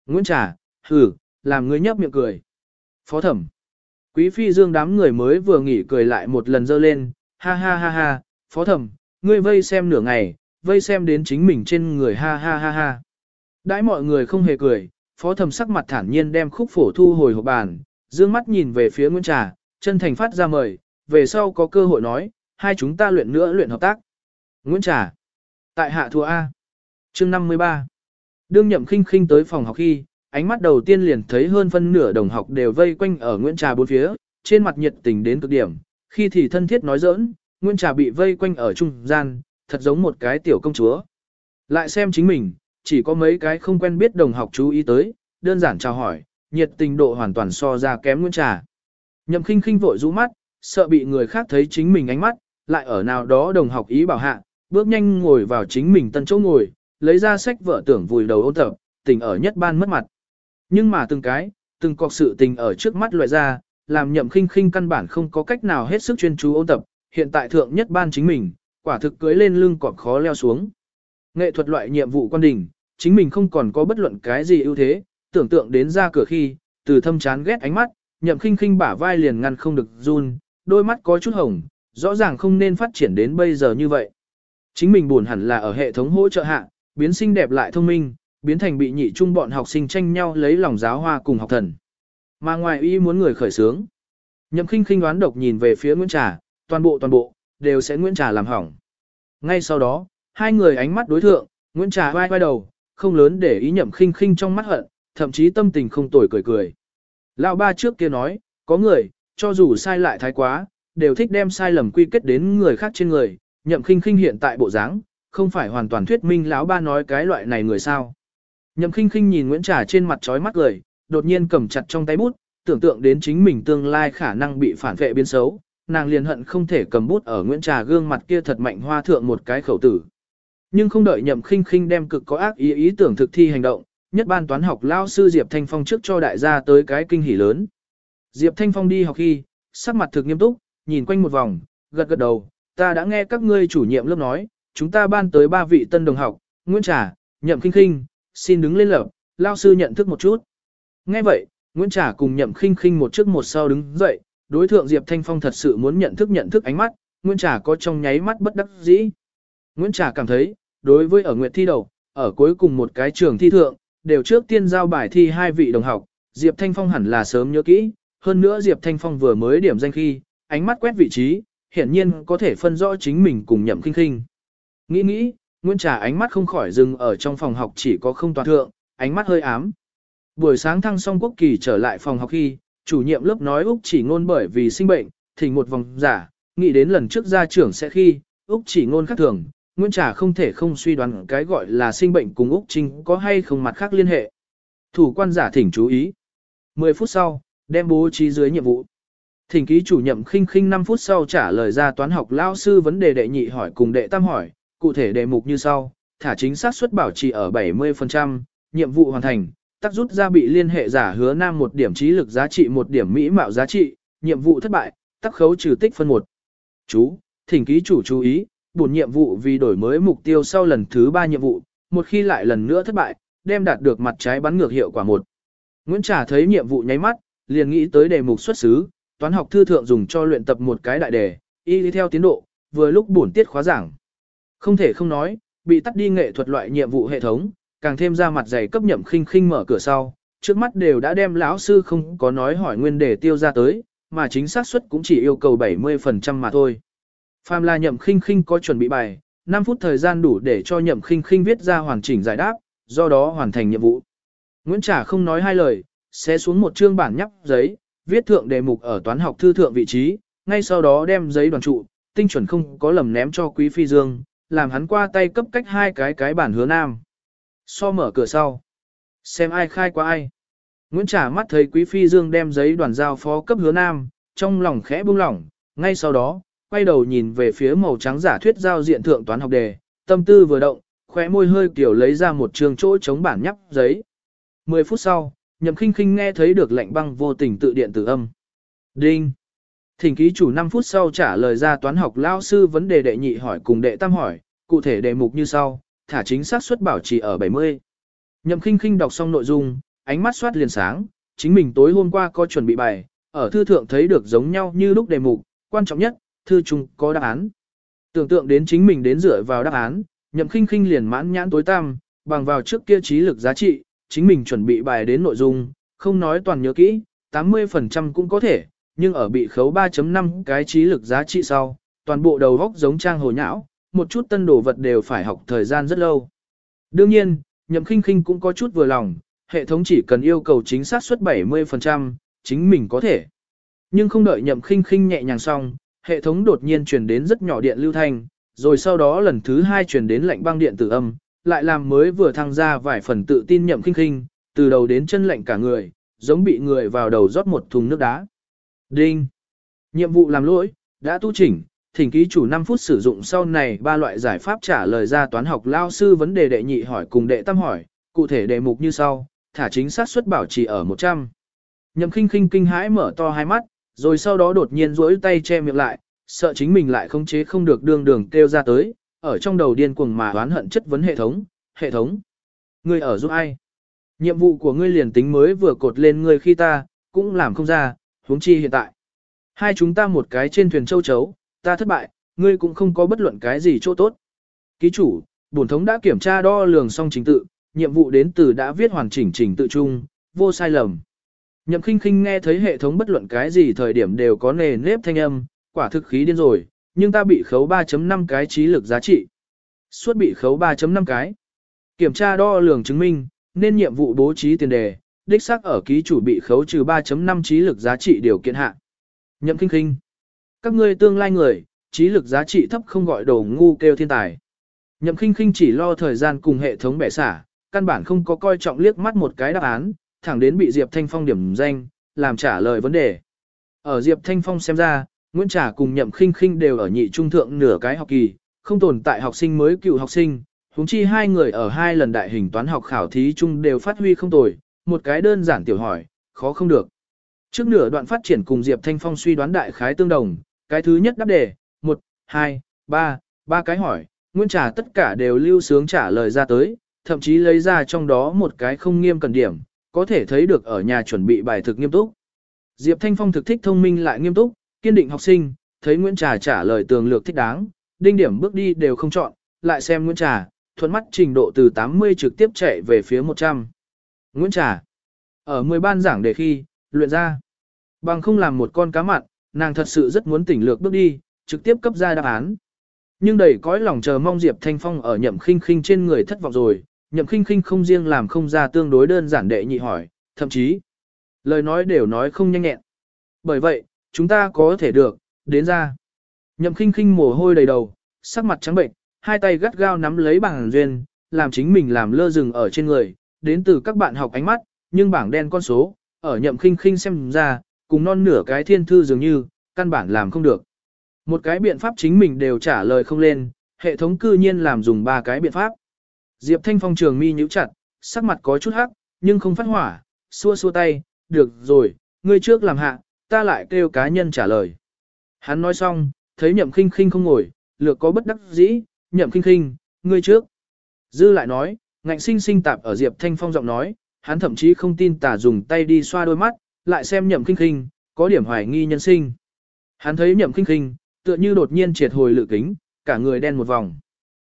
Nguyễn Trả, hử, làm ngươi nhấp miệng cười. Phó thẩm. Quý phi dương đám người mới vừa nghỉ cười lại một lần dơ lên, ha ha ha ha, phó thẩm, ngươi vây xem nửa ngày, vây xem đến chính mình trên người ha ha ha ha. Đãi mọi người không hề cười, phó thẩm sắc mặt thản nhiên đem khúc phổ thu hồi hộp bàn, dương mắt nhìn về phía Nguyễn Trà, chân thành phát ra mời, về sau có cơ hội nói, hai chúng ta luyện nữa luyện hợp tác. Nguyễn Trà. Tại hạ thua A. chương 53. Đương nhậm khinh khinh tới phòng học khi, ánh mắt đầu tiên liền thấy hơn phân nửa đồng học đều vây quanh ở Nguyễn Trà bốn phía, trên mặt nhiệt tình đến cực điểm, khi thì thân thiết nói giỡn, Nguyễn Trà bị vây quanh ở trung gian, thật giống một cái tiểu công chúa. Lại xem chính mình, chỉ có mấy cái không quen biết đồng học chú ý tới, đơn giản chào hỏi, nhiệt tình độ hoàn toàn so ra kém Nguyễn Trà. Nhậm khinh khinh vội rũ mắt, sợ bị người khác thấy chính mình ánh mắt, lại ở nào đó đồng học ý bảo hạ, bước nhanh ngồi vào chính mình tân chỗ ngồi, lấy ra sách vợ tưởng vùi đầu ôn tập, tình ở nhất ban mất mặt. Nhưng mà từng cái, từng cọc sự tình ở trước mắt loại ra, làm nhậm khinh khinh căn bản không có cách nào hết sức chuyên chú ôn tập, hiện tại thượng nhất ban chính mình, quả thực cưới lên lưng cọp khó leo xuống. Nghệ thuật loại nhiệm vụ quan đỉnh, chính mình không còn có bất luận cái gì ưu thế, tưởng tượng đến ra cửa khi, từ thâm chán ghét ánh mắt, nhậm khinh khinh bả vai liền ngăn không được run, đôi mắt có chút hồng, rõ ràng không nên phát triển đến bây giờ như vậy. Chính mình buồn hẳn là ở hệ thống hỗ trợ hạ, biến xinh đẹp lại thông minh, biến thành bị nhị trung bọn học sinh tranh nhau lấy lòng giáo hoa cùng học thần. Mà ngoài y muốn người khởi sướng. Nhậm khinh khinh đoán độc nhìn về phía Nguyễn Trà, toàn bộ toàn bộ, đều sẽ Nguyễn Trà làm hỏng. Ngay sau đó, hai người ánh mắt đối thượng, Nguyễn Trà vai vai đầu, không lớn để ý nhậm khinh khinh trong mắt hận, thậm chí tâm tình không tồi cười cười. Lão ba trước kia nói, có người, cho dù sai lại thái quá, đều thích đem sai lầm quy kết đến người khác trên người, nhậm khinh khinh hiện tại bộ dáng, không phải hoàn toàn thuyết minh lão ba nói cái loại này người sao. Nhậm khinh khinh nhìn Nguyễn Trà trên mặt trói mắt cười, đột nhiên cầm chặt trong tay bút, tưởng tượng đến chính mình tương lai khả năng bị phản vệ biến xấu, nàng liền hận không thể cầm bút ở Nguyễn Trà gương mặt kia thật mạnh hoa thượng một cái khẩu tử. Nhưng không đợi nhậm khinh khinh đem cực có ác ý ý tưởng thực thi hành động, nhất ban toán học lao sư Diệp Thanh Phong trước cho đại gia tới cái kinh hỉ lớn. Diệp Thanh Phong đi học khi, sắc mặt thực nghiêm túc, nhìn quanh một vòng, gật gật đầu, ta đã nghe các ngươi chủ nhiệm lớp nói, chúng ta ban tới ba vị tân đồng học, Nguyễn Trà, Nhậm Kinh Kinh, xin đứng lên lập, lao sư nhận thức một chút. Nghe vậy, Nguyễn Trà cùng Nhậm khinh khinh một trước một sau đứng dậy, đối thượng Diệp Thanh Phong thật sự muốn nhận thức nhận thức ánh mắt, Nguyễn Trà có trong nháy mắt bất đắc dĩ. Nguyễn Trà cảm thấy, đối với ở nguyệt thi đầu, ở cuối cùng một cái trường thi thượng, đều trước tiên giao bài thi hai vị đồng học, Diệp Thanh Phong hẳn là sớm nhớ kỹ, hơn nữa Diệp Thanh Phong vừa mới điểm danh khi, ánh mắt quét vị trí, hiển nhiên có thể phân rõ chính mình cùng nhậm khinh khinh. Nghĩ nghĩ, Nguyễn Trà ánh mắt không khỏi dừng ở trong phòng học chỉ có không toàn thượng, ánh mắt hơi ám. Buổi sáng thăng xong quốc kỳ trở lại phòng học khi, chủ nhiệm lớp nói Úc chỉ ngôn bởi vì sinh bệnh, thỉnh một vòng giả, nghĩ đến lần trước ra trưởng sẽ khi, Úc chỉ ngôn khác thường, Nguyễn Trà không thể không suy đoán cái gọi là sinh bệnh cùng Úc Trinh có hay không mặt khác liên hệ. Thủ quan giả thỉnh chú ý. 10 phút sau, đem bố trí dưới nhiệm vụ. Thỉnh ký chủ nhậm khinh khinh 5 phút sau trả lời ra toán học lao sư vấn đề đệ nhị hỏi cùng đệ tam hỏi, cụ thể đề mục như sau, thả chính xác suất bảo trì ở 70%, nhiệm vụ hoàn thành, tác rút ra bị liên hệ giả hứa nam một điểm trí lực giá trị một điểm mỹ mạo giá trị, nhiệm vụ thất bại, tắc khấu trừ tích phân 1. Chú, thỉnh ký chủ chú ý, bổn nhiệm vụ vì đổi mới mục tiêu sau lần thứ 3 nhiệm vụ, một khi lại lần nữa thất bại, đem đạt được mặt trái bắn ngược hiệu quả một. Nguyễn Trà thấy nhiệm vụ nháy mắt, liền nghĩ tới đề mục xuất xứ, toán học thư thượng dùng cho luyện tập một cái đại đề, y theo tiến độ, vừa lúc bổn tiết khóa giảng. Không thể không nói, bị tắt đi nghệ thuật loại nhiệm vụ hệ thống, càng thêm ra mặt dày cấp nhậm khinh khinh mở cửa sau, trước mắt đều đã đem lão sư không có nói hỏi nguyên đề tiêu ra tới, mà chính xác suất cũng chỉ yêu cầu 70% mà thôi. Phàm là nhậm khinh khinh có chuẩn bị bài, 5 phút thời gian đủ để cho nhậm khinh khinh viết ra hoàn chỉnh giải đáp, do đó hoàn thành nhiệm vụ. Nguyễn Trả không nói hai lời, sẽ xuống một chương bản nhắp giấy, viết thượng đề mục ở toán học thư thượng vị trí, ngay sau đó đem giấy đoàn trụ, tinh chuẩn không có lầm ném cho Quý Phi Dương, làm hắn qua tay cấp cách hai cái cái bản hứa nam. So mở cửa sau. Xem ai khai qua ai. Nguyễn Trả mắt thấy Quý Phi Dương đem giấy đoàn giao phó cấp hứa nam, trong lòng khẽ buông lỏng, ngay sau đó, quay đầu nhìn về phía màu trắng giả thuyết giao diện thượng toán học đề, tâm tư vừa động, khóe môi hơi kiểu lấy ra một trường chỗ chống bản nhắp giấy. 10 phút sau, Nhậm Khinh Khinh nghe thấy được lệnh băng vô tình tự điện tử âm. Đinh. Thỉnh ký chủ 5 phút sau trả lời ra toán học lao sư vấn đề đệ nhị hỏi cùng đệ tam hỏi, cụ thể đề mục như sau, thả chính xác suất bảo trì ở 70. Nhậm Khinh Khinh đọc xong nội dung, ánh mắt soát liền sáng, chính mình tối hôm qua có chuẩn bị bài, ở thư thượng thấy được giống nhau như lúc đề mục, quan trọng nhất, thư chung có đáp án. Tưởng tượng đến chính mình đến dựa vào đáp án, Nhậm Khinh Khinh liền mãn nhãn tối tăm, bằng vào trước kia trí lực giá trị, chính mình chuẩn bị bài đến nội dung, không nói toàn nhớ kỹ, 80% cũng có thể, nhưng ở bị khấu 3.5 cái trí lực giá trị sau, toàn bộ đầu góc giống trang hồ nhão, một chút tân đồ vật đều phải học thời gian rất lâu. Đương nhiên, nhậm khinh khinh cũng có chút vừa lòng, hệ thống chỉ cần yêu cầu chính xác suất 70%, chính mình có thể. Nhưng không đợi nhậm khinh khinh nhẹ nhàng xong, hệ thống đột nhiên truyền đến rất nhỏ điện lưu thanh, rồi sau đó lần thứ hai truyền đến lạnh băng điện tử âm, lại làm mới vừa thăng ra vài phần tự tin nhậm khinh khinh, từ đầu đến chân lạnh cả người, giống bị người vào đầu rót một thùng nước đá. Đinh! Nhiệm vụ làm lỗi, đã tu chỉnh, thỉnh ký chủ 5 phút sử dụng sau này ba loại giải pháp trả lời ra toán học lao sư vấn đề đệ nhị hỏi cùng đệ tam hỏi, cụ thể đề mục như sau, thả chính xác suất bảo trì ở 100. Nhậm khinh khinh kinh hãi mở to hai mắt, rồi sau đó đột nhiên duỗi tay che miệng lại, sợ chính mình lại không chế không được đường đường kêu ra tới, ở trong đầu điên cuồng mà oán hận chất vấn hệ thống, hệ thống. Ngươi ở giúp ai? Nhiệm vụ của ngươi liền tính mới vừa cột lên ngươi khi ta, cũng làm không ra, huống chi hiện tại. Hai chúng ta một cái trên thuyền châu chấu, ta thất bại, ngươi cũng không có bất luận cái gì chỗ tốt. Ký chủ, bổn thống đã kiểm tra đo lường xong trình tự, nhiệm vụ đến từ đã viết hoàn chỉnh trình tự chung, vô sai lầm. Nhậm khinh khinh nghe thấy hệ thống bất luận cái gì thời điểm đều có nề nếp thanh âm, quả thực khí điên rồi, nhưng ta bị khấu 3.5 cái trí lực giá trị. Suốt bị khấu 3.5 cái. Kiểm tra đo lường chứng minh, nên nhiệm vụ bố trí tiền đề, đích xác ở ký chủ bị khấu trừ 3.5 trí lực giá trị điều kiện hạ. Nhậm kinh kinh. Các ngươi tương lai người, trí lực giá trị thấp không gọi đồ ngu kêu thiên tài. Nhậm kinh kinh chỉ lo thời gian cùng hệ thống bẻ xả, căn bản không có coi trọng liếc mắt một cái đáp án, thẳng đến bị Diệp Thanh Phong điểm danh, làm trả lời vấn đề. Ở Diệp Thanh Phong xem ra, Nguyễn Trà cùng Nhậm Khinh Khinh đều ở nhị trung thượng nửa cái học kỳ, không tồn tại học sinh mới cựu học sinh, huống chi hai người ở hai lần đại hình toán học khảo thí chung đều phát huy không tồi, một cái đơn giản tiểu hỏi, khó không được. Trước nửa đoạn phát triển cùng Diệp Thanh Phong suy đoán đại khái tương đồng, cái thứ nhất đáp đề, 1, 2, 3, ba cái hỏi, Nguyễn Trà tất cả đều lưu sướng trả lời ra tới, thậm chí lấy ra trong đó một cái không nghiêm cần điểm, có thể thấy được ở nhà chuẩn bị bài thực nghiêm túc. Diệp Thanh Phong thực thích thông minh lại nghiêm túc, kiên định học sinh, thấy Nguyễn Trà trả lời tường lược thích đáng, đinh điểm bước đi đều không chọn, lại xem Nguyễn Trà, thuận mắt trình độ từ 80 trực tiếp chạy về phía 100. Nguyễn Trà, ở 10 ban giảng đề khi, luyện ra, bằng không làm một con cá mặn, nàng thật sự rất muốn tỉnh lược bước đi, trực tiếp cấp ra đáp án. Nhưng đầy cõi lòng chờ mong Diệp Thanh Phong ở nhậm khinh khinh trên người thất vọng rồi, nhậm khinh khinh không riêng làm không ra tương đối đơn giản đệ nhị hỏi, thậm chí, lời nói đều nói không nhanh nhẹn. Bởi vậy, chúng ta có thể được, đến ra. Nhậm khinh khinh mồ hôi đầy đầu, sắc mặt trắng bệnh, hai tay gắt gao nắm lấy bảng duyên, làm chính mình làm lơ rừng ở trên người, đến từ các bạn học ánh mắt, nhưng bảng đen con số, ở nhậm khinh khinh xem ra, cùng non nửa cái thiên thư dường như, căn bản làm không được. Một cái biện pháp chính mình đều trả lời không lên, hệ thống cư nhiên làm dùng ba cái biện pháp. Diệp Thanh Phong trường mi nhíu chặt, sắc mặt có chút hắc, nhưng không phát hỏa, xua xua tay, được rồi, ngươi trước làm hạ, ta lại kêu cá nhân trả lời. Hắn nói xong, thấy nhậm khinh khinh không ngồi, lược có bất đắc dĩ, nhậm khinh khinh, ngươi trước. Dư lại nói, ngạnh sinh sinh tạp ở Diệp Thanh Phong giọng nói, hắn thậm chí không tin tả dùng tay đi xoa đôi mắt, lại xem nhậm Kinh Kinh, có điểm hoài nghi nhân sinh. Hắn thấy nhậm Kinh Kinh, tựa như đột nhiên triệt hồi lự kính, cả người đen một vòng.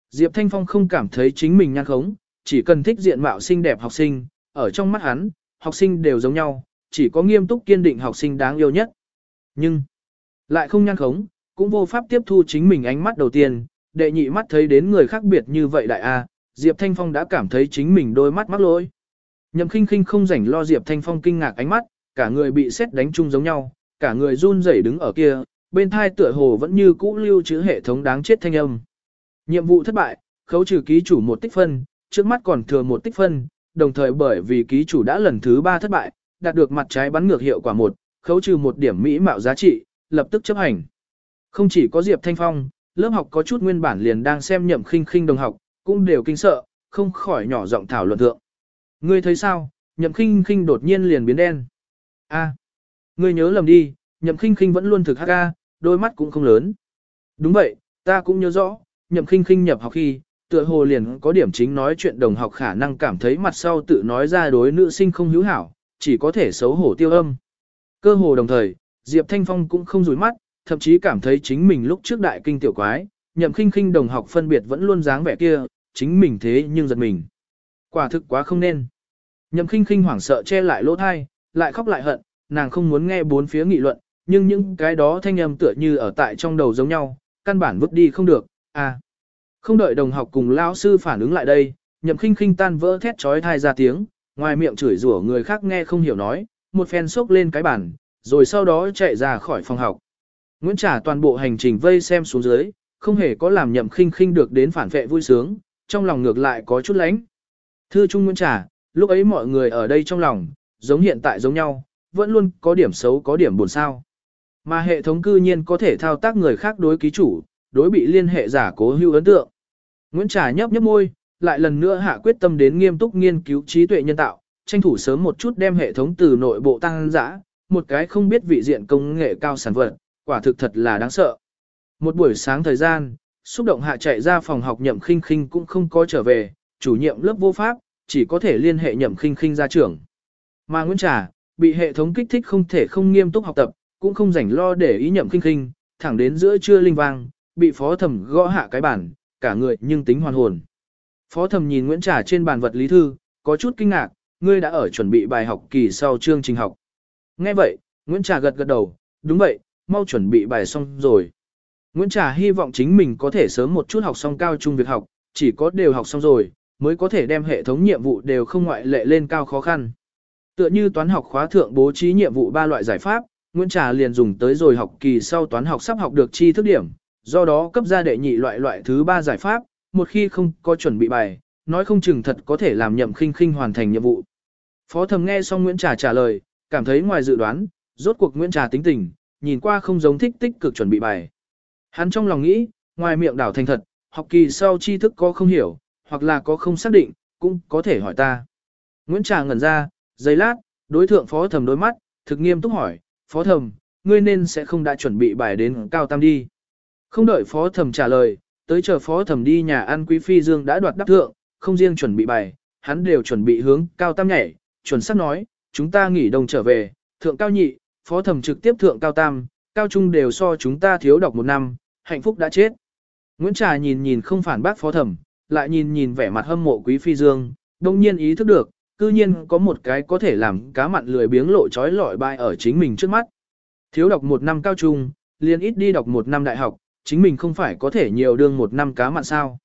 Diệp Thanh Phong không cảm thấy chính mình nhan khống, chỉ cần thích diện mạo xinh đẹp học sinh, ở trong mắt hắn, học sinh đều giống nhau, chỉ có nghiêm túc kiên định học sinh đáng yêu nhất. Nhưng, lại không nhan khống, cũng vô pháp tiếp thu chính mình ánh mắt đầu tiên, đệ nhị mắt thấy đến người khác biệt như vậy đại a, Diệp Thanh Phong đã cảm thấy chính mình đôi mắt mắc lỗi. Nhậm khinh khinh không rảnh lo Diệp Thanh Phong kinh ngạc ánh mắt, cả người bị xét đánh chung giống nhau, cả người run rẩy đứng ở kia, bên thai tựa hồ vẫn như cũ lưu trữ hệ thống đáng chết thanh âm. Nhiệm vụ thất bại, khấu trừ ký chủ một tích phân, trước mắt còn thừa một tích phân, đồng thời bởi vì ký chủ đã lần thứ ba thất bại, đạt được mặt trái bắn ngược hiệu quả một, khấu trừ một điểm mỹ mạo giá trị, lập tức chấp hành. Không chỉ có Diệp Thanh Phong, lớp học có chút nguyên bản liền đang xem nhậm khinh khinh đồng học, cũng đều kinh sợ, không khỏi nhỏ giọng thảo luận thượng. Ngươi thấy sao, nhậm khinh khinh đột nhiên liền biến đen. A, ngươi nhớ lầm đi, nhậm khinh khinh vẫn luôn thực hắc ca, đôi mắt cũng không lớn. Đúng vậy, ta cũng nhớ rõ, nhậm khinh khinh nhập học khi, tựa hồ liền có điểm chính nói chuyện đồng học khả năng cảm thấy mặt sau tự nói ra đối nữ sinh không hữu hảo, chỉ có thể xấu hổ tiêu âm. Cơ hồ đồng thời, Diệp Thanh Phong cũng không rủi mắt, thậm chí cảm thấy chính mình lúc trước đại kinh tiểu quái, nhậm khinh khinh đồng học phân biệt vẫn luôn dáng vẻ kia, chính mình thế nhưng giật mình. Quả thực quá không nên. Nhậm khinh khinh hoảng sợ che lại lỗ thai, lại khóc lại hận, nàng không muốn nghe bốn phía nghị luận, nhưng những cái đó thanh âm tựa như ở tại trong đầu giống nhau, căn bản vứt đi không được, à. Không đợi đồng học cùng lão sư phản ứng lại đây, nhậm khinh khinh tan vỡ thét trói thai ra tiếng, ngoài miệng chửi rủa người khác nghe không hiểu nói, một phen sốc lên cái bàn, rồi sau đó chạy ra khỏi phòng học. Nguyễn Trả toàn bộ hành trình vây xem xuống dưới, không hề có làm nhậm khinh khinh được đến phản vệ vui sướng, trong lòng ngược lại có chút lánh. Thư Trung Nguyễn Trả, lúc ấy mọi người ở đây trong lòng, giống hiện tại giống nhau, vẫn luôn có điểm xấu có điểm buồn sao. Mà hệ thống cư nhiên có thể thao tác người khác đối ký chủ, đối bị liên hệ giả cố hữu ấn tượng. Nguyễn Trà nhấp nhấp môi, lại lần nữa hạ quyết tâm đến nghiêm túc nghiên cứu trí tuệ nhân tạo, tranh thủ sớm một chút đem hệ thống từ nội bộ tăng dã, một cái không biết vị diện công nghệ cao sản vật, quả thực thật là đáng sợ. Một buổi sáng thời gian, xúc động hạ chạy ra phòng học nhậm khinh khinh cũng không có trở về, chủ nhiệm lớp vô pháp, chỉ có thể liên hệ nhậm khinh khinh ra trưởng. Mà Nguyễn Trà, bị hệ thống kích thích không thể không nghiêm túc học tập, cũng không rảnh lo để ý nhậm khinh khinh, thẳng đến giữa trưa linh vang, bị phó thẩm gõ hạ cái bản, cả người nhưng tính hoàn hồn. Phó thẩm nhìn Nguyễn Trà trên bàn vật lý thư, có chút kinh ngạc, ngươi đã ở chuẩn bị bài học kỳ sau chương trình học. Nghe vậy, Nguyễn Trà gật gật đầu, đúng vậy, mau chuẩn bị bài xong rồi. Nguyễn Trà hy vọng chính mình có thể sớm một chút học xong cao trung việc học, chỉ có đều học xong rồi, mới có thể đem hệ thống nhiệm vụ đều không ngoại lệ lên cao khó khăn. Tựa như toán học khóa thượng bố trí nhiệm vụ ba loại giải pháp, Nguyễn Trà liền dùng tới rồi học kỳ sau toán học sắp học được chi thức điểm, do đó cấp ra đệ nhị loại loại thứ ba giải pháp, một khi không có chuẩn bị bài, nói không chừng thật có thể làm nhậm khinh khinh hoàn thành nhiệm vụ. Phó thầm nghe xong Nguyễn Trà trả lời, cảm thấy ngoài dự đoán, rốt cuộc Nguyễn Trà tính tình, nhìn qua không giống thích tích cực chuẩn bị bài. Hắn trong lòng nghĩ, ngoài miệng đảo thành thật, học kỳ sau tri thức có không hiểu, hoặc là có không xác định, cũng có thể hỏi ta. Nguyễn Trà ngẩn ra, giây lát, đối thượng phó thầm đôi mắt, thực nghiêm túc hỏi, phó thầm, ngươi nên sẽ không đã chuẩn bị bài đến cao tam đi. Không đợi phó thầm trả lời, tới chờ phó thầm đi nhà ăn quý phi dương đã đoạt đắc thượng, không riêng chuẩn bị bài, hắn đều chuẩn bị hướng cao tam nhảy, chuẩn xác nói, chúng ta nghỉ đồng trở về, thượng cao nhị, phó thầm trực tiếp thượng cao tam, cao trung đều so chúng ta thiếu đọc một năm, hạnh phúc đã chết. Nguyễn Trà nhìn nhìn không phản bác phó thẩm, lại nhìn nhìn vẻ mặt hâm mộ quý phi dương, đồng nhiên ý thức được, cư nhiên có một cái có thể làm cá mặn lười biếng lộ trói lọi bại ở chính mình trước mắt. Thiếu đọc một năm cao trung, liền ít đi đọc một năm đại học, chính mình không phải có thể nhiều đương một năm cá mặn sao.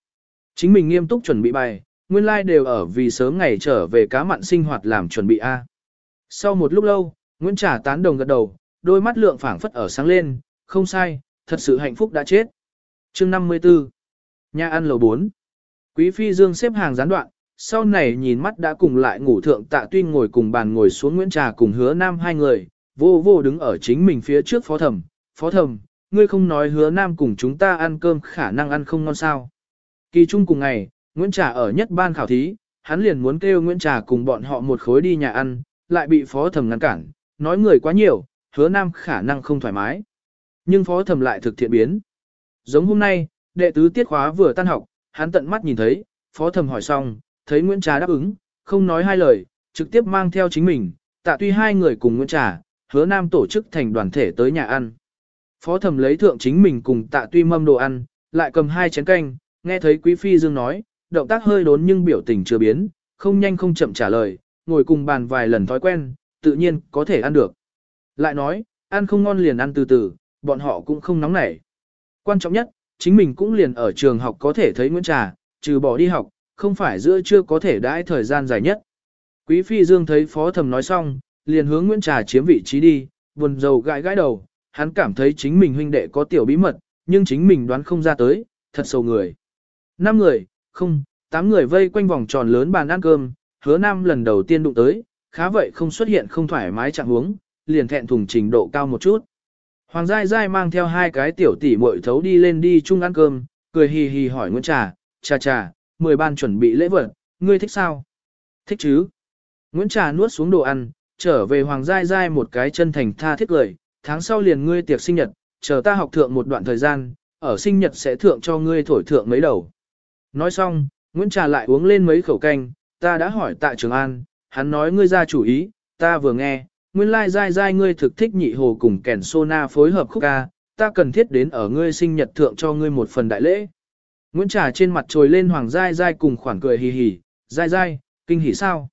Chính mình nghiêm túc chuẩn bị bài, nguyên lai like đều ở vì sớm ngày trở về cá mặn sinh hoạt làm chuẩn bị A. Sau một lúc lâu, Nguyễn Trà tán đồng gật đầu, đôi mắt lượng phảng phất ở sáng lên, không sai, thật sự hạnh phúc đã chết. chương 54 Nhà ăn lầu 4 Quý Phi Dương xếp hàng gián đoạn, sau này nhìn mắt đã cùng lại ngủ thượng tạ tuyên ngồi cùng bàn ngồi xuống Nguyễn Trà cùng hứa nam hai người, vô vô đứng ở chính mình phía trước phó thẩm, phó thẩm, ngươi không nói hứa nam cùng chúng ta ăn cơm khả năng ăn không ngon sao. Kỳ trung cùng ngày, Nguyễn Trà ở nhất ban khảo thí, hắn liền muốn kêu Nguyễn Trà cùng bọn họ một khối đi nhà ăn, lại bị phó thẩm ngăn cản, nói người quá nhiều, hứa nam khả năng không thoải mái. Nhưng phó thẩm lại thực thiện biến. Giống hôm nay, đệ tứ tiết khóa vừa tan học, hắn tận mắt nhìn thấy, phó thẩm hỏi xong, thấy Nguyễn Trà đáp ứng, không nói hai lời, trực tiếp mang theo chính mình, tạ tuy hai người cùng Nguyễn Trà, hứa nam tổ chức thành đoàn thể tới nhà ăn. Phó thẩm lấy thượng chính mình cùng tạ tuy mâm đồ ăn, lại cầm hai chén canh, nghe thấy Quý Phi Dương nói, động tác hơi đốn nhưng biểu tình chưa biến, không nhanh không chậm trả lời, ngồi cùng bàn vài lần thói quen, tự nhiên có thể ăn được. Lại nói, ăn không ngon liền ăn từ từ, bọn họ cũng không nóng nảy. Quan trọng nhất, chính mình cũng liền ở trường học có thể thấy Nguyễn Trà, trừ bỏ đi học, không phải giữa chưa có thể đãi thời gian dài nhất. Quý Phi Dương thấy phó thầm nói xong, liền hướng Nguyễn Trà chiếm vị trí đi, buồn rầu gãi gãi đầu, hắn cảm thấy chính mình huynh đệ có tiểu bí mật, nhưng chính mình đoán không ra tới, thật sầu người. Năm người, không, tám người vây quanh vòng tròn lớn bàn ăn cơm, hứa nam lần đầu tiên đụng tới, khá vậy không xuất hiện không thoải mái trạng huống, liền thẹn thùng trình độ cao một chút. Hoàng Giai Giai mang theo hai cái tiểu tỷ muội thấu đi lên đi chung ăn cơm, cười hì hì hỏi Nguyễn Trà, trà trà, mười ban chuẩn bị lễ vật, ngươi thích sao? Thích chứ? Nguyễn Trà nuốt xuống đồ ăn, trở về Hoàng Giai Giai một cái chân thành tha thiết cười, tháng sau liền ngươi tiệc sinh nhật, chờ ta học thượng một đoạn thời gian, ở sinh nhật sẽ thượng cho ngươi thổi thượng mấy đầu. Nói xong, Nguyễn Trà lại uống lên mấy khẩu canh, ta đã hỏi tại Trường An, hắn nói ngươi ra chủ ý, ta vừa nghe, nguyên lai dai dai ngươi thực thích nhị hồ cùng kèn sona phối hợp khúc ca, ta cần thiết đến ở ngươi sinh nhật thượng cho ngươi một phần đại lễ. Nguyễn Trà trên mặt trồi lên Hoàng Giai Giai cùng khoản cười hì hì, Giai Giai, kinh hỉ sao?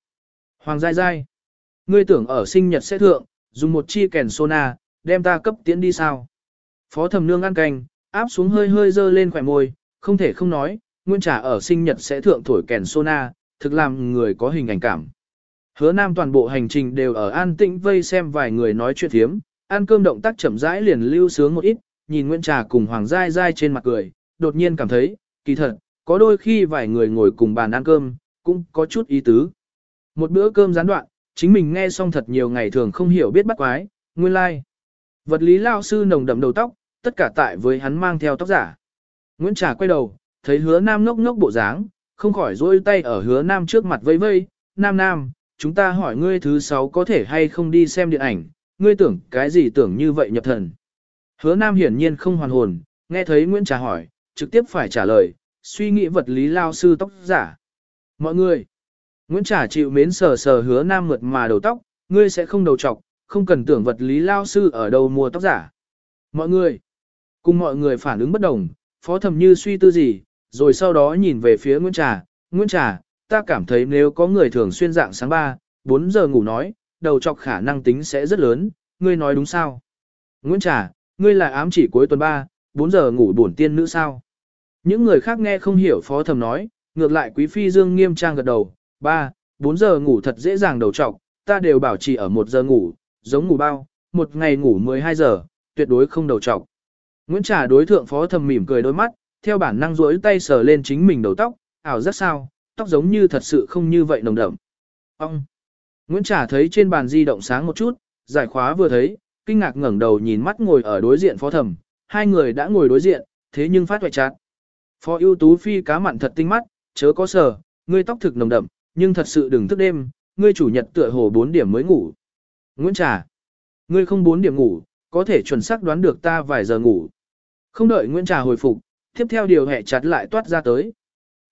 Hoàng Giai Giai, ngươi tưởng ở sinh nhật sẽ thượng, dùng một chi kèn sona, đem ta cấp tiễn đi sao? Phó thẩm nương ăn canh, áp xuống hơi hơi dơ lên khỏe môi, không thể không nói, Nguyễn Trà ở sinh nhật sẽ thượng thổi kèn sona, thực làm người có hình ảnh cảm. Hứa Nam toàn bộ hành trình đều ở an tĩnh vây xem vài người nói chuyện thiếm, ăn cơm động tác chậm rãi liền lưu sướng một ít, nhìn Nguyễn Trà cùng Hoàng Giai Giai trên mặt cười, đột nhiên cảm thấy, kỳ thật, có đôi khi vài người ngồi cùng bàn ăn cơm, cũng có chút ý tứ. Một bữa cơm gián đoạn, chính mình nghe xong thật nhiều ngày thường không hiểu biết bắt quái, nguyên lai. Like. Vật lý lao sư nồng đậm đầu tóc, tất cả tại với hắn mang theo tóc giả. Nguyễn Trà quay đầu, thấy hứa nam ngốc ngốc bộ dáng, không khỏi rôi tay ở hứa nam trước mặt vây vây, nam nam, chúng ta hỏi ngươi thứ sáu có thể hay không đi xem điện ảnh, ngươi tưởng cái gì tưởng như vậy nhập thần. Hứa nam hiển nhiên không hoàn hồn, nghe thấy Nguyễn Trà hỏi, trực tiếp phải trả lời, suy nghĩ vật lý lao sư tóc giả. Mọi người, Nguyễn Trà chịu mến sờ sờ hứa nam mượt mà đầu tóc, ngươi sẽ không đầu trọc, không cần tưởng vật lý lao sư ở đâu mua tóc giả. Mọi người, cùng mọi người phản ứng bất đồng, phó thầm như suy tư gì, rồi sau đó nhìn về phía Nguyễn Trà, Nguyễn Trà, ta cảm thấy nếu có người thường xuyên dạng sáng 3, 4 giờ ngủ nói, đầu chọc khả năng tính sẽ rất lớn, ngươi nói đúng sao? Nguyễn Trà, ngươi là ám chỉ cuối tuần 3, 4 giờ ngủ bổn tiên nữ sao? Những người khác nghe không hiểu phó thầm nói, ngược lại quý phi dương nghiêm trang gật đầu, 3, 4 giờ ngủ thật dễ dàng đầu trọc, ta đều bảo trì ở 1 giờ ngủ, giống ngủ bao, một ngày ngủ 12 giờ, tuyệt đối không đầu trọc. Nguyễn Trà đối thượng phó thầm mỉm cười đôi mắt, theo bản năng rỗi tay sờ lên chính mình đầu tóc, ảo rất sao, tóc giống như thật sự không như vậy nồng đậm. Ông! Nguyễn Trà thấy trên bàn di động sáng một chút, giải khóa vừa thấy, kinh ngạc ngẩng đầu nhìn mắt ngồi ở đối diện phó thẩm, hai người đã ngồi đối diện, thế nhưng phát hoại chát. Phó ưu tú phi cá mặn thật tinh mắt, chớ có sờ, ngươi tóc thực nồng đậm, nhưng thật sự đừng thức đêm, ngươi chủ nhật tựa hồ 4 điểm mới ngủ. Nguyễn Trà, ngươi không 4 điểm ngủ, có thể chuẩn xác đoán được ta vài giờ ngủ. Không đợi Nguyễn Trà hồi phục, tiếp theo điều hẹ chặt lại toát ra tới.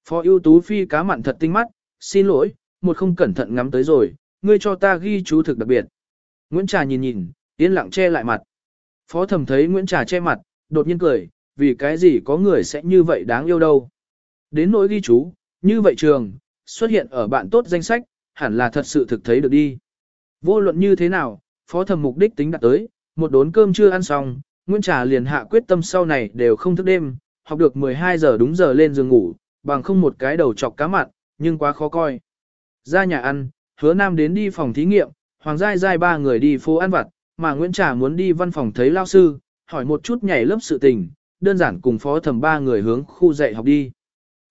Phó ưu tú phi cá mặn thật tinh mắt, xin lỗi, một không cẩn thận ngắm tới rồi, ngươi cho ta ghi chú thực đặc biệt. Nguyễn Trà nhìn nhìn, yên lặng che lại mặt. Phó thẩm thấy Nguyễn Trà che mặt, đột nhiên cười, vì cái gì có người sẽ như vậy đáng yêu đâu. Đến nỗi ghi chú, như vậy trường, xuất hiện ở bạn tốt danh sách, hẳn là thật sự thực thấy được đi. Vô luận như thế nào, phó thẩm mục đích tính đặt tới, một đốn cơm chưa ăn xong, Nguyễn Trà liền hạ quyết tâm sau này đều không thức đêm, học được 12 giờ đúng giờ lên giường ngủ, bằng không một cái đầu chọc cá mặn, nhưng quá khó coi. Ra nhà ăn, hứa nam đến đi phòng thí nghiệm, Hoàng Giai Giai ba người đi phố ăn vặt, mà Nguyễn Trà muốn đi văn phòng thấy lao sư, hỏi một chút nhảy lớp sự tình, đơn giản cùng phó thẩm ba người hướng khu dạy học đi.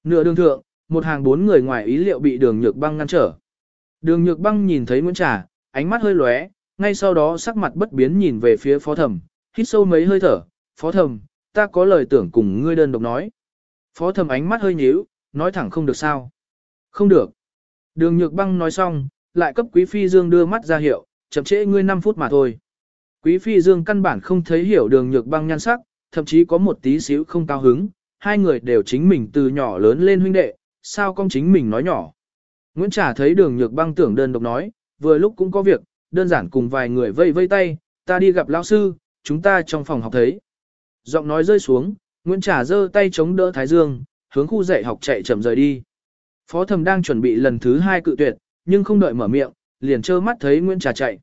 Nửa đường thượng, một hàng bốn người ngoài ý liệu bị đường nhược băng ngăn trở. Đường nhược băng nhìn thấy Nguyễn Trà, ánh mắt hơi lóe, ngay sau đó sắc mặt bất biến nhìn về phía phó thẩm, hít sâu mấy hơi thở, phó thẩm, ta có lời tưởng cùng ngươi đơn độc nói. Phó thẩm ánh mắt hơi nhíu, nói thẳng không được sao. Không được. Đường nhược băng nói xong, lại cấp quý phi dương đưa mắt ra hiệu, chậm trễ ngươi 5 phút mà thôi. Quý phi dương căn bản không thấy hiểu đường nhược băng nhan sắc, thậm chí có một tí xíu không cao hứng, hai người đều chính mình từ nhỏ lớn lên huynh đệ, sao con chính mình nói nhỏ. Nguyễn Trà thấy đường nhược băng tưởng đơn độc nói, vừa lúc cũng có việc, đơn giản cùng vài người vây vây tay, ta đi gặp lão sư, chúng ta trong phòng học thấy. Giọng nói rơi xuống, Nguyễn Trà giơ tay chống đỡ Thái Dương, hướng khu dạy học chạy chậm rời đi. Phó thầm đang chuẩn bị lần thứ hai cự tuyệt, nhưng không đợi mở miệng, liền trơ mắt thấy Nguyễn Trà chạy.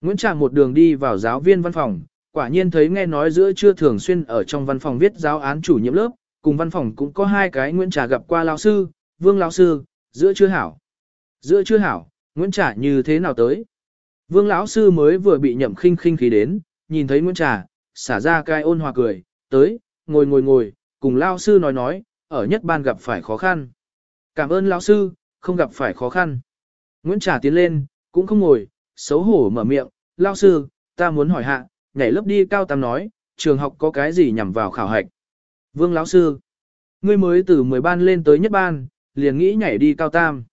Nguyễn Trà một đường đi vào giáo viên văn phòng, quả nhiên thấy nghe nói giữa trưa thường xuyên ở trong văn phòng viết giáo án chủ nhiệm lớp, cùng văn phòng cũng có hai cái Nguyễn Trà gặp qua lão sư, Vương lão sư, giữa trưa hảo. Giữa trưa hảo, Nguyễn Trà như thế nào tới? Vương lão sư mới vừa bị nhậm khinh khinh khí đến, nhìn thấy Nguyễn Trà, xả ra cái ôn hòa cười, tới, ngồi ngồi ngồi, cùng lão sư nói nói, ở nhất ban gặp phải khó khăn. Cảm ơn lão sư, không gặp phải khó khăn. Nguyễn Trà tiến lên, cũng không ngồi, xấu hổ mở miệng, lão sư, ta muốn hỏi hạ, nhảy lớp đi cao tam nói, trường học có cái gì nhằm vào khảo hạch. Vương lão sư, ngươi mới từ 10 ban lên tới nhất ban, liền nghĩ nhảy đi cao tam.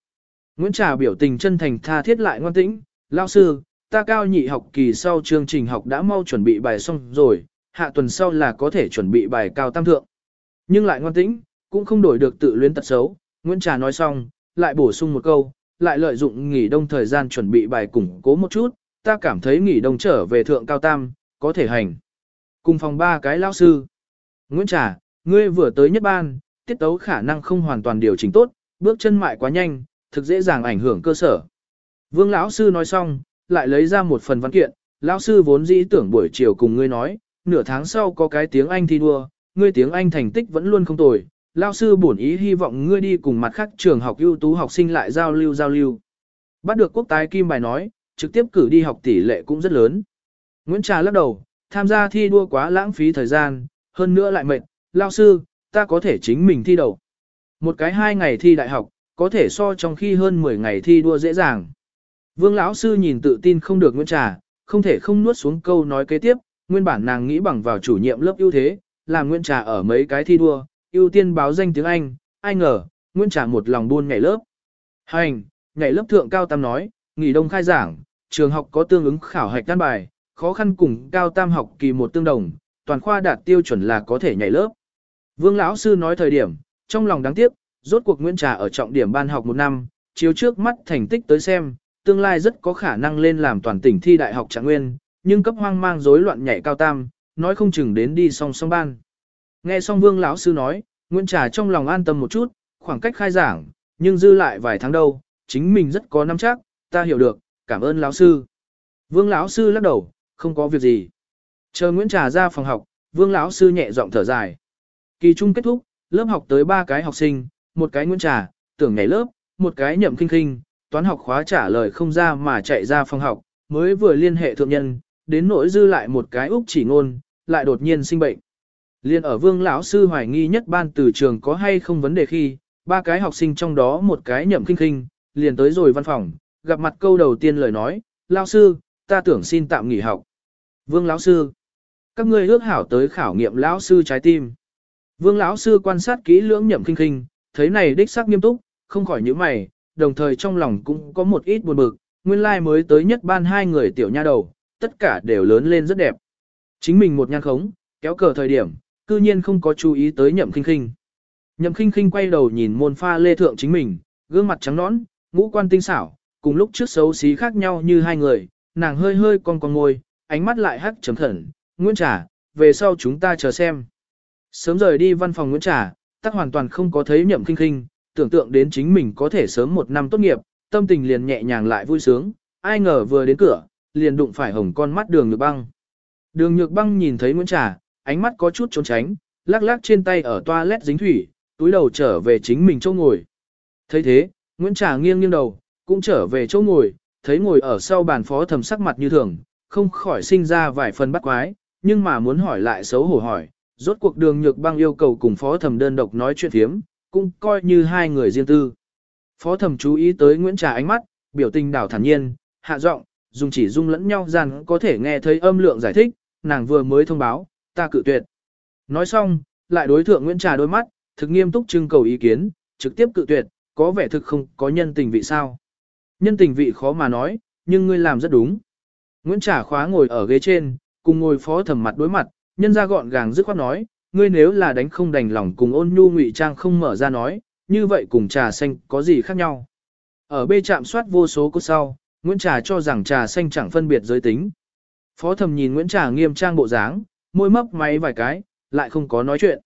Nguyễn Trà biểu tình chân thành tha thiết lại ngoan tĩnh, lão sư, ta cao nhị học kỳ sau chương trình học đã mau chuẩn bị bài xong rồi, hạ tuần sau là có thể chuẩn bị bài cao tam thượng. Nhưng lại ngoan tĩnh, cũng không đổi được tự luyến tật xấu, Nguyễn Trà nói xong, lại bổ sung một câu, lại lợi dụng nghỉ đông thời gian chuẩn bị bài củng cố một chút, ta cảm thấy nghỉ đông trở về thượng cao tam, có thể hành. Cùng phòng ba cái lão sư. Nguyễn Trà, ngươi vừa tới nhất ban, tiết tấu khả năng không hoàn toàn điều chỉnh tốt, bước chân mại quá nhanh, thực dễ dàng ảnh hưởng cơ sở. Vương lão sư nói xong, lại lấy ra một phần văn kiện, lão sư vốn dĩ tưởng buổi chiều cùng ngươi nói, nửa tháng sau có cái tiếng Anh thi đua, ngươi tiếng Anh thành tích vẫn luôn không tồi, lao sư bổn ý hy vọng ngươi đi cùng mặt khác trường học ưu tú học sinh lại giao lưu giao lưu. Bắt được quốc tái kim bài nói, trực tiếp cử đi học tỷ lệ cũng rất lớn. Nguyễn Trà lắc đầu, tham gia thi đua quá lãng phí thời gian, hơn nữa lại mệt, lao sư, ta có thể chính mình thi đầu. Một cái hai ngày thi đại học, có thể so trong khi hơn 10 ngày thi đua dễ dàng. Vương lão sư nhìn tự tin không được Nguyễn Trà, không thể không nuốt xuống câu nói kế tiếp, nguyên bản nàng nghĩ bằng vào chủ nhiệm lớp ưu thế, làm Nguyễn Trà ở mấy cái thi đua, ưu tiên báo danh tiếng Anh, ai ngờ, Nguyễn Trà một lòng buôn nhảy lớp. Hành, nhảy lớp thượng cao tam nói, nghỉ đông khai giảng, trường học có tương ứng khảo hạch đan bài, khó khăn cùng cao tam học kỳ một tương đồng, toàn khoa đạt tiêu chuẩn là có thể nhảy lớp. Vương lão sư nói thời điểm, trong lòng đáng tiếc, rốt cuộc Nguyễn Trà ở trọng điểm ban học một năm, chiếu trước mắt thành tích tới xem, tương lai rất có khả năng lên làm toàn tỉnh thi đại học trạng nguyên, nhưng cấp hoang mang rối loạn nhảy cao tam, nói không chừng đến đi song song ban. Nghe xong Vương lão sư nói, Nguyễn Trà trong lòng an tâm một chút, khoảng cách khai giảng, nhưng dư lại vài tháng đâu, chính mình rất có nắm chắc, ta hiểu được, cảm ơn lão sư. Vương lão sư lắc đầu, không có việc gì. Chờ Nguyễn Trà ra phòng học, Vương lão sư nhẹ giọng thở dài. Kỳ trung kết thúc, lớp học tới ba cái học sinh, một cái Nguyễn Trà, tưởng nhảy lớp, một cái nhậm kinh kinh, toán học khóa trả lời không ra mà chạy ra phòng học, mới vừa liên hệ thượng nhân, đến nỗi dư lại một cái úc chỉ ngôn, lại đột nhiên sinh bệnh. Liên ở vương lão sư hoài nghi nhất ban từ trường có hay không vấn đề khi, ba cái học sinh trong đó một cái nhậm kinh kinh, liền tới rồi văn phòng, gặp mặt câu đầu tiên lời nói, lão sư, ta tưởng xin tạm nghỉ học. Vương lão sư, các ngươi ước hảo tới khảo nghiệm lão sư trái tim. Vương lão sư quan sát kỹ lưỡng nhậm kinh kinh, thấy này đích xác nghiêm túc, không khỏi nhíu mày, đồng thời trong lòng cũng có một ít buồn bực, nguyên lai like mới tới nhất ban hai người tiểu nha đầu, tất cả đều lớn lên rất đẹp. Chính mình một nhan khống, kéo cờ thời điểm, cư nhiên không có chú ý tới nhậm khinh khinh. Nhậm khinh khinh quay đầu nhìn môn pha lê thượng chính mình, gương mặt trắng nõn, ngũ quan tinh xảo, cùng lúc trước xấu xí khác nhau như hai người, nàng hơi hơi con con ngồi, ánh mắt lại hắc chấm thẩn. Nguyễn Trà, về sau chúng ta chờ xem. Sớm rời đi văn phòng Nguyễn Trà, tắc hoàn toàn không có thấy nhậm khinh khinh, tưởng tượng đến chính mình có thể sớm một năm tốt nghiệp, tâm tình liền nhẹ nhàng lại vui sướng, ai ngờ vừa đến cửa, liền đụng phải hồng con mắt đường nhược băng. Đường nhược băng nhìn thấy Nguyễn Trà, ánh mắt có chút trốn tránh, lắc lắc trên tay ở toilet dính thủy, túi đầu trở về chính mình chỗ ngồi. thấy thế, Nguyễn Trà nghiêng nghiêng đầu, cũng trở về chỗ ngồi, thấy ngồi ở sau bàn phó thầm sắc mặt như thường, không khỏi sinh ra vài phần bắt quái, nhưng mà muốn hỏi lại xấu hổ hỏi, rốt cuộc đường nhược băng yêu cầu cùng phó thầm đơn độc nói chuyện thiếm, cũng coi như hai người riêng tư. Phó thầm chú ý tới Nguyễn Trà ánh mắt, biểu tình đảo thản nhiên, hạ giọng, dùng chỉ dung lẫn nhau rằng có thể nghe thấy âm lượng giải thích, nàng vừa mới thông báo, ta cự tuyệt. Nói xong, lại đối thượng Nguyễn Trà đôi mắt, thực nghiêm túc trưng cầu ý kiến, trực tiếp cự tuyệt, có vẻ thực không có nhân tình vị sao. Nhân tình vị khó mà nói, nhưng ngươi làm rất đúng. Nguyễn Trà khóa ngồi ở ghế trên, cùng ngồi phó thẩm mặt đối mặt, nhân ra gọn gàng dứt khoát nói, ngươi nếu là đánh không đành lòng cùng ôn nhu ngụy trang không mở ra nói, như vậy cùng trà xanh có gì khác nhau. Ở bê chạm soát vô số cốt sau, Nguyễn Trà cho rằng trà xanh chẳng phân biệt giới tính. Phó thẩm nhìn Nguyễn Trà nghiêm trang bộ dáng, môi mấp máy vài cái, lại không có nói chuyện.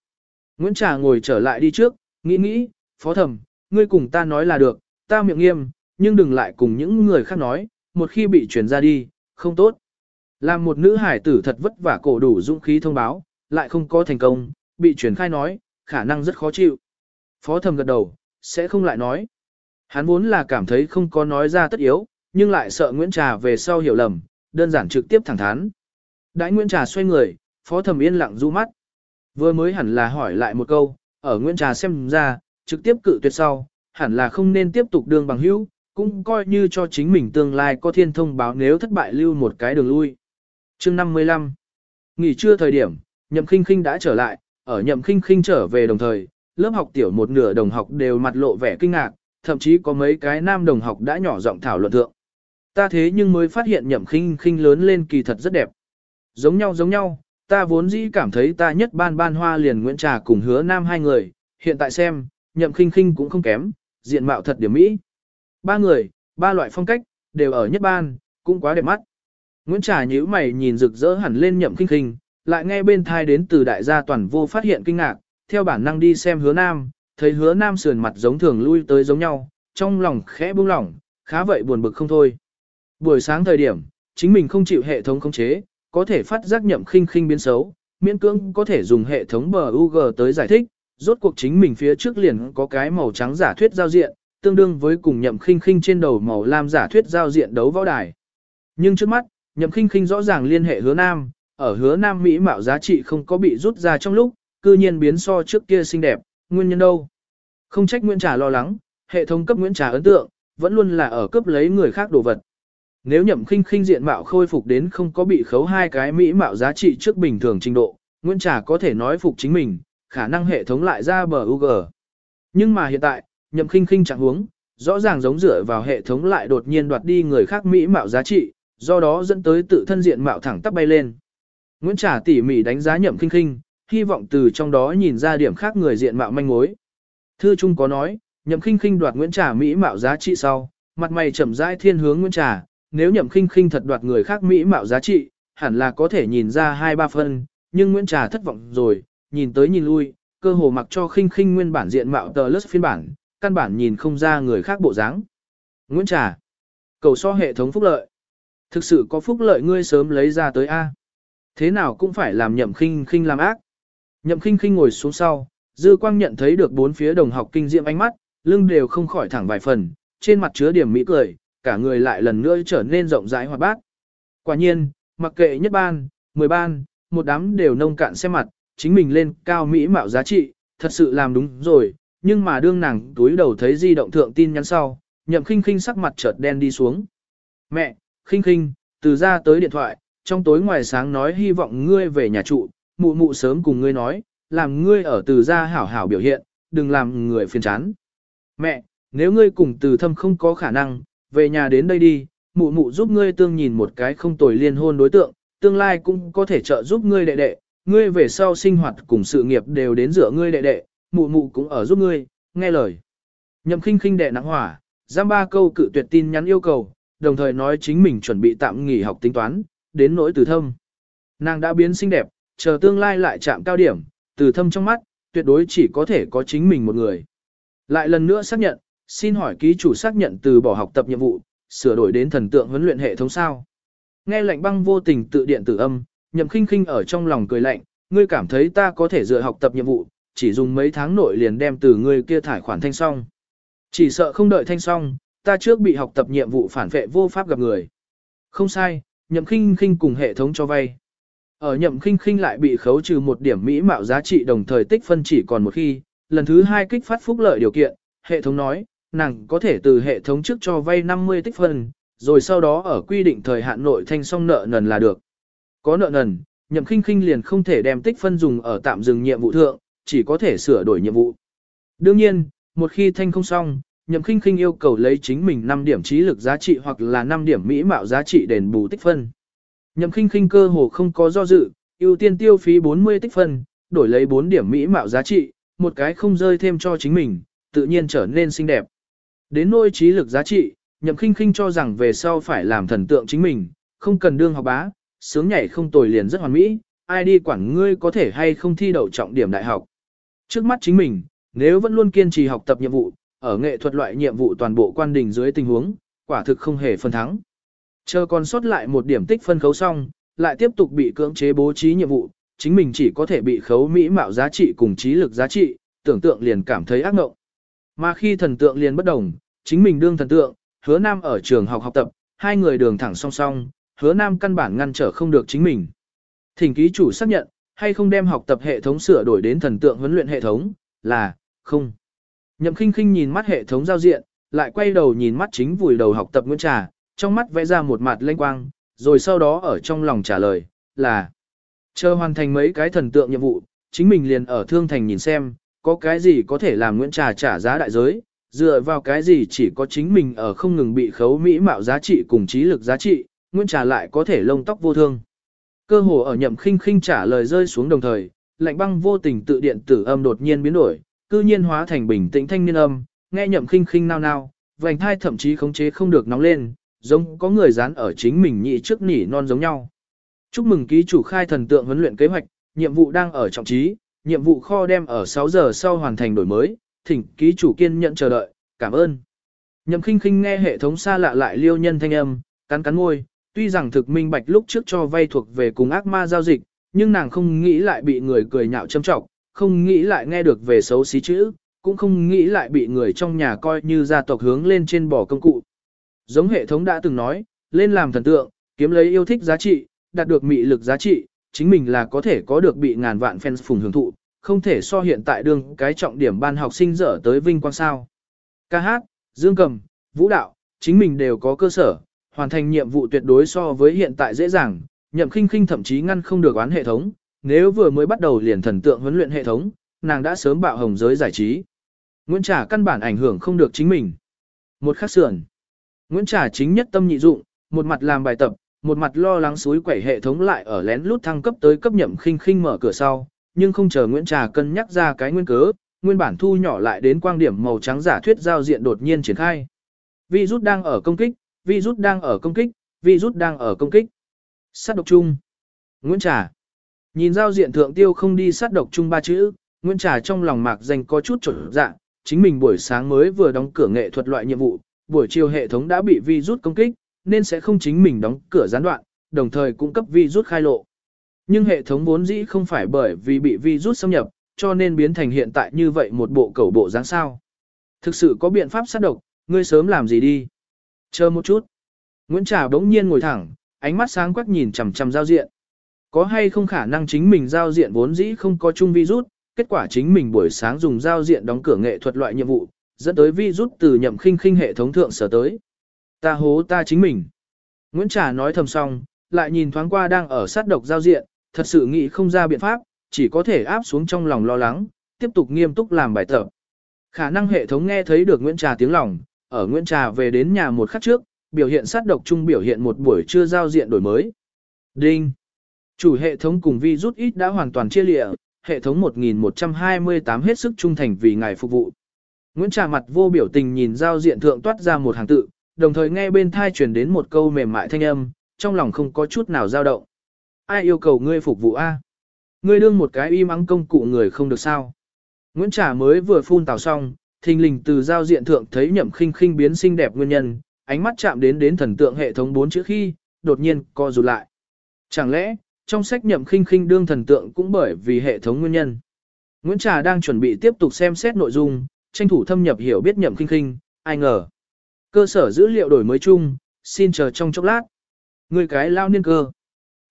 Nguyễn Trà ngồi trở lại đi trước, nghĩ nghĩ, phó thẩm, ngươi cùng ta nói là được, ta miệng nghiêm, nhưng đừng lại cùng những người khác nói, một khi bị truyền ra đi, không tốt. Làm một nữ hải tử thật vất vả cổ đủ dũng khí thông báo, lại không có thành công, bị truyền khai nói, khả năng rất khó chịu. Phó thẩm gật đầu, sẽ không lại nói. Hắn vốn là cảm thấy không có nói ra tất yếu, nhưng lại sợ Nguyễn Trà về sau hiểu lầm, đơn giản trực tiếp thẳng thắn. Đãi Nguyễn Trà xoay người, phó thẩm yên lặng du mắt. Vừa mới hẳn là hỏi lại một câu, ở Nguyễn Trà xem ra, trực tiếp cự tuyệt sau, hẳn là không nên tiếp tục đường bằng hữu, cũng coi như cho chính mình tương lai có thiên thông báo nếu thất bại lưu một cái đường lui. chương 55 Nghỉ trưa thời điểm, Nhậm Khinh Khinh đã trở lại, ở Nhậm Khinh Khinh trở về đồng thời, lớp học tiểu một nửa đồng học đều mặt lộ vẻ kinh ngạc, thậm chí có mấy cái nam đồng học đã nhỏ giọng thảo luận thượng. Ta thế nhưng mới phát hiện Nhậm Khinh Khinh lớn lên kỳ thật rất đẹp. Giống nhau giống nhau, ta vốn dĩ cảm thấy ta nhất ban ban hoa liền Nguyễn Trà cùng hứa nam hai người, hiện tại xem, Nhậm Khinh Khinh cũng không kém, diện mạo thật điểm mỹ. Ba người, ba loại phong cách, đều ở nhất ban, cũng quá đẹp mắt. Nguyễn Trà nhíu mày nhìn rực rỡ hẳn lên Nhậm Khinh Khinh, lại nghe bên thai đến từ đại gia toàn vô phát hiện kinh ngạc, theo bản năng đi xem hứa nam, thấy hứa nam sườn mặt giống thường lui tới giống nhau, trong lòng khẽ buông lỏng, khá vậy buồn bực không thôi. Buổi sáng thời điểm, chính mình không chịu hệ thống khống chế, có thể phát giác nhậm khinh khinh biến xấu, miễn cưỡng có thể dùng hệ thống bờ UG tới giải thích, rốt cuộc chính mình phía trước liền có cái màu trắng giả thuyết giao diện, tương đương với cùng nhậm khinh khinh trên đầu màu lam giả thuyết giao diện đấu võ đài. Nhưng trước mắt, nhậm khinh khinh rõ ràng liên hệ hứa nam, ở hứa nam Mỹ mạo giá trị không có bị rút ra trong lúc, cư nhiên biến so trước kia xinh đẹp, nguyên nhân đâu? Không trách Nguyễn Trà lo lắng, hệ thống cấp Nguyễn Trà ấn tượng, vẫn luôn là ở cấp lấy người khác đồ vật. Nếu nhậm khinh khinh diện mạo khôi phục đến không có bị khấu hai cái Mỹ mạo giá trị trước bình thường trình độ, Nguyễn Trà có thể nói phục chính mình, khả năng hệ thống lại ra bờ UG. Nhưng mà hiện tại, nhậm khinh khinh chẳng huống, rõ ràng giống dựa vào hệ thống lại đột nhiên đoạt đi người khác Mỹ mạo giá trị, do đó dẫn tới tự thân diện mạo thẳng tắp bay lên. Nguyễn Trà tỉ mỉ đánh giá nhậm khinh khinh, hy vọng từ trong đó nhìn ra điểm khác người diện mạo manh mối. Thư Trung có nói, nhậm khinh khinh đoạt Nguyễn Trà Mỹ mạo giá trị sau, mặt mày chậm rãi thiên hướng Nguyễn Trà, nếu nhậm khinh khinh thật đoạt người khác Mỹ mạo giá trị, hẳn là có thể nhìn ra hai ba phân, nhưng Nguyễn Trà thất vọng rồi, nhìn tới nhìn lui, cơ hồ mặc cho khinh khinh nguyên bản diện mạo tờ lướt phiên bản, căn bản nhìn không ra người khác bộ dáng. Nguyễn Trà, cầu so hệ thống phúc lợi. Thực sự có phúc lợi ngươi sớm lấy ra tới A. Thế nào cũng phải làm nhậm khinh khinh làm ác. Nhậm khinh khinh ngồi xuống sau, dư quang nhận thấy được bốn phía đồng học kinh diệm ánh mắt, lưng đều không khỏi thẳng vài phần, trên mặt chứa điểm mỹ cười, cả người lại lần nữa trở nên rộng rãi hoạt bát. Quả nhiên, mặc kệ nhất ban, mười ban, một đám đều nông cạn xem mặt, chính mình lên cao mỹ mạo giá trị, thật sự làm đúng rồi, nhưng mà đương nàng túi đầu thấy di động thượng tin nhắn sau, nhậm khinh khinh sắc mặt chợt đen đi xuống. Mẹ, khinh khinh, từ ra tới điện thoại, trong tối ngoài sáng nói hy vọng ngươi về nhà trụ, mụ mụ sớm cùng ngươi nói, làm ngươi ở từ ra hảo hảo biểu hiện, đừng làm người phiền chán. Mẹ, nếu ngươi cùng từ thâm không có khả năng, về nhà đến đây đi, mụ mụ giúp ngươi tương nhìn một cái không tồi liên hôn đối tượng, tương lai cũng có thể trợ giúp ngươi đệ đệ, ngươi về sau sinh hoạt cùng sự nghiệp đều đến dựa ngươi đệ đệ, mụ mụ cũng ở giúp ngươi, nghe lời. Nhậm khinh khinh đệ nặng hỏa, giam ba câu cự tuyệt tin nhắn yêu cầu, đồng thời nói chính mình chuẩn bị tạm nghỉ học tính toán, đến nỗi từ thâm. Nàng đã biến xinh đẹp, chờ tương lai lại chạm cao điểm, từ thâm trong mắt, tuyệt đối chỉ có thể có chính mình một người. Lại lần nữa xác nhận, xin hỏi ký chủ xác nhận từ bỏ học tập nhiệm vụ, sửa đổi đến thần tượng huấn luyện hệ thống sao. Nghe lệnh băng vô tình tự điện tử âm, nhậm khinh khinh ở trong lòng cười lạnh, ngươi cảm thấy ta có thể dựa học tập nhiệm vụ, chỉ dùng mấy tháng nội liền đem từ ngươi kia thải khoản thanh xong. Chỉ sợ không đợi thanh xong, ta trước bị học tập nhiệm vụ phản vệ vô pháp gặp người. Không sai, nhậm khinh khinh cùng hệ thống cho vay. Ở nhậm khinh khinh lại bị khấu trừ một điểm mỹ mạo giá trị đồng thời tích phân chỉ còn một khi, lần thứ hai kích phát phúc lợi điều kiện, hệ thống nói, nàng có thể từ hệ thống trước cho vay 50 tích phân, rồi sau đó ở quy định thời hạn nội thanh xong nợ nần là được. Có nợ nần, nhậm khinh khinh liền không thể đem tích phân dùng ở tạm dừng nhiệm vụ thượng, chỉ có thể sửa đổi nhiệm vụ. Đương nhiên, một khi thanh không xong, nhậm khinh khinh yêu cầu lấy chính mình 5 điểm trí lực giá trị hoặc là 5 điểm mỹ mạo giá trị đền bù tích phân. Nhậm khinh khinh cơ hồ không có do dự, ưu tiên tiêu phí 40 tích phân, đổi lấy 4 điểm mỹ mạo giá trị, một cái không rơi thêm cho chính mình, tự nhiên trở nên xinh đẹp. Đến nôi trí lực giá trị, nhậm khinh khinh cho rằng về sau phải làm thần tượng chính mình, không cần đương học bá, sướng nhảy không tồi liền rất hoàn mỹ, ai đi quản ngươi có thể hay không thi đậu trọng điểm đại học. Trước mắt chính mình, nếu vẫn luôn kiên trì học tập nhiệm vụ, ở nghệ thuật loại nhiệm vụ toàn bộ quan đình dưới tình huống, quả thực không hề phân thắng. Chờ còn sót lại một điểm tích phân khấu xong, lại tiếp tục bị cưỡng chế bố trí nhiệm vụ, chính mình chỉ có thể bị khấu mỹ mạo giá trị cùng trí lực giá trị, tưởng tượng liền cảm thấy ác ngộng. Mà khi thần tượng liền bất đồng, chính mình đương thần tượng, hứa nam ở trường học học tập, hai người đường thẳng song song, hứa nam căn bản ngăn trở không được chính mình. Thỉnh ký chủ xác nhận, hay không đem học tập hệ thống sửa đổi đến thần tượng huấn luyện hệ thống, là, không. Nhậm khinh khinh nhìn mắt hệ thống giao diện, lại quay đầu nhìn mắt chính vùi đầu học tập Nguyễn Trà, trong mắt vẽ ra một mặt lanh quang, rồi sau đó ở trong lòng trả lời, là chờ hoàn thành mấy cái thần tượng nhiệm vụ, chính mình liền ở thương thành nhìn xem, có cái gì có thể làm Nguyễn Trà trả giá đại giới, dựa vào cái gì chỉ có chính mình ở không ngừng bị khấu mỹ mạo giá trị cùng trí lực giá trị, Nguyễn Trà lại có thể lông tóc vô thương. Cơ hồ ở nhậm khinh khinh trả lời rơi xuống đồng thời, lạnh băng vô tình tự điện tử âm đột nhiên biến đổi, cư nhiên hóa thành bình tĩnh thanh niên âm, nghe nhậm khinh khinh nao nao, vành thai thậm chí khống chế không được nóng lên, giống có người dán ở chính mình nhị trước nỉ non giống nhau. Chúc mừng ký chủ khai thần tượng huấn luyện kế hoạch, nhiệm vụ đang ở trọng trí, nhiệm vụ kho đem ở 6 giờ sau hoàn thành đổi mới, thỉnh ký chủ kiên nhận chờ đợi, cảm ơn. Nhậm khinh khinh nghe hệ thống xa lạ lại liêu nhân thanh âm, cắn cắn môi, tuy rằng thực minh bạch lúc trước cho vay thuộc về cùng ác ma giao dịch, nhưng nàng không nghĩ lại bị người cười nhạo châm trọng, không nghĩ lại nghe được về xấu xí chữ, cũng không nghĩ lại bị người trong nhà coi như gia tộc hướng lên trên bỏ công cụ. Giống hệ thống đã từng nói, lên làm thần tượng, kiếm lấy yêu thích giá trị, đạt được mị lực giá trị, chính mình là có thể có được bị ngàn vạn fans phùng hưởng thụ, không thể so hiện tại đương cái trọng điểm ban học sinh dở tới vinh quang sao. Ca hát, dương cầm, vũ đạo, chính mình đều có cơ sở, hoàn thành nhiệm vụ tuyệt đối so với hiện tại dễ dàng, nhậm khinh khinh thậm chí ngăn không được oán hệ thống, nếu vừa mới bắt đầu liền thần tượng huấn luyện hệ thống, nàng đã sớm bạo hồng giới giải trí. Nguyễn Trà căn bản ảnh hưởng không được chính mình. Một khắc sườn. Nguyễn Trà chính nhất tâm nhị dụng, một mặt làm bài tập, một mặt lo lắng suối quẩy hệ thống lại ở lén lút thăng cấp tới cấp nhậm khinh khinh mở cửa sau, nhưng không chờ Nguyễn Trà cân nhắc ra cái nguyên cớ, nguyên bản thu nhỏ lại đến quang điểm màu trắng giả thuyết giao diện đột nhiên triển khai. Virus đang ở công kích, virus đang ở công kích, virus đang ở công kích. Sát độc chung. Nguyễn Trà. Nhìn giao diện thượng tiêu không đi sát độc chung ba chữ, Nguyễn Trà trong lòng mạc danh có chút trở dạ, chính mình buổi sáng mới vừa đóng cửa nghệ thuật loại nhiệm vụ, buổi chiều hệ thống đã bị virus công kích, nên sẽ không chính mình đóng cửa gián đoạn, đồng thời cung cấp virus khai lộ. Nhưng hệ thống vốn dĩ không phải bởi vì bị virus xâm nhập, cho nên biến thành hiện tại như vậy một bộ cẩu bộ dáng sao. Thực sự có biện pháp sát độc, ngươi sớm làm gì đi. Chờ một chút. Nguyễn Trà bỗng nhiên ngồi thẳng, ánh mắt sáng quắc nhìn chằm chằm giao diện. Có hay không khả năng chính mình giao diện vốn dĩ không có chung virus, kết quả chính mình buổi sáng dùng giao diện đóng cửa nghệ thuật loại nhiệm vụ, dẫn tới virus từ nhậm khinh khinh hệ thống thượng sở tới. Ta hố ta chính mình. Nguyễn Trà nói thầm xong, lại nhìn thoáng qua đang ở sát độc giao diện, thật sự nghĩ không ra biện pháp, chỉ có thể áp xuống trong lòng lo lắng, tiếp tục nghiêm túc làm bài tập. Khả năng hệ thống nghe thấy được Nguyễn Trà tiếng lòng, ở Nguyễn Trà về đến nhà một khắc trước, biểu hiện sát độc chung biểu hiện một buổi trưa giao diện đổi mới. Đinh. Chủ hệ thống cùng vi rút ít đã hoàn toàn chia lịa, hệ thống 1128 hết sức trung thành vì ngài phục vụ. Nguyễn Trà mặt vô biểu tình nhìn giao diện thượng toát ra một hàng tự, đồng thời nghe bên thai truyền đến một câu mềm mại thanh âm, trong lòng không có chút nào dao động. Ai yêu cầu ngươi phục vụ A? Ngươi đương một cái y mắng công cụ người không được sao? Nguyễn Trà mới vừa phun tào xong, thình lình từ giao diện thượng thấy nhậm khinh khinh biến xinh đẹp nguyên nhân, ánh mắt chạm đến đến thần tượng hệ thống bốn chữ khi, đột nhiên co rụt lại. Chẳng lẽ, trong sách nhậm khinh khinh đương thần tượng cũng bởi vì hệ thống nguyên nhân. Nguyễn Trà đang chuẩn bị tiếp tục xem xét nội dung, tranh thủ thâm nhập hiểu biết nhậm khinh khinh, ai ngờ. Cơ sở dữ liệu đổi mới chung, xin chờ trong chốc lát. Người cái lao niên cơ.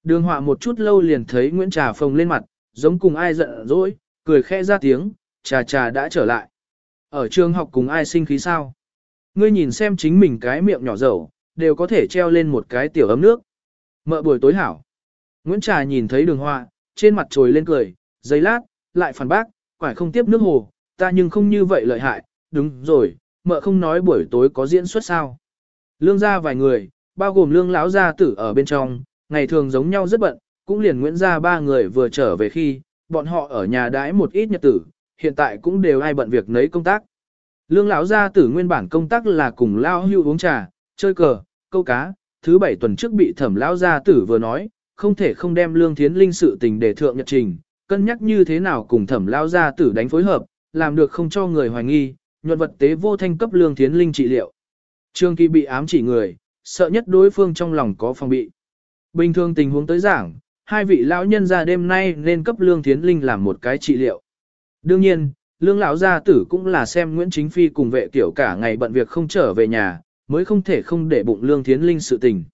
Đường họa một chút lâu liền thấy Nguyễn Trà phồng lên mặt, giống cùng ai giận dỗi, cười khẽ ra tiếng, trà trà đã trở lại. Ở trường học cùng ai sinh khí sao? Ngươi nhìn xem chính mình cái miệng nhỏ dầu, đều có thể treo lên một cái tiểu ấm nước. Mợ buổi tối hảo. Nguyễn Trà nhìn thấy đường họa, trên mặt trồi lên cười, giây lát, lại phản bác, quải không tiếp nước hồ, ta nhưng không như vậy lợi hại, đúng rồi, mợ không nói buổi tối có diễn xuất sao. Lương gia vài người, bao gồm lương lão gia tử ở bên trong, ngày thường giống nhau rất bận, cũng liền Nguyễn gia ba người vừa trở về khi, bọn họ ở nhà đãi một ít nhật tử, hiện tại cũng đều ai bận việc nấy công tác. Lương lão gia tử nguyên bản công tác là cùng lao hưu uống trà, chơi cờ, câu cá, thứ bảy tuần trước bị thẩm lão gia tử vừa nói, không thể không đem lương thiến linh sự tình để thượng nhật trình, cân nhắc như thế nào cùng thẩm lão gia tử đánh phối hợp, làm được không cho người hoài nghi, nhuận vật tế vô thanh cấp lương thiến linh trị liệu. Trương Kỳ bị ám chỉ người, sợ nhất đối phương trong lòng có phòng bị. Bình thường tình huống tới giảng, hai vị lão nhân ra đêm nay nên cấp lương thiến linh làm một cái trị liệu. Đương nhiên, lương lão gia tử cũng là xem Nguyễn Chính Phi cùng vệ tiểu cả ngày bận việc không trở về nhà, mới không thể không để bụng lương thiến linh sự tình.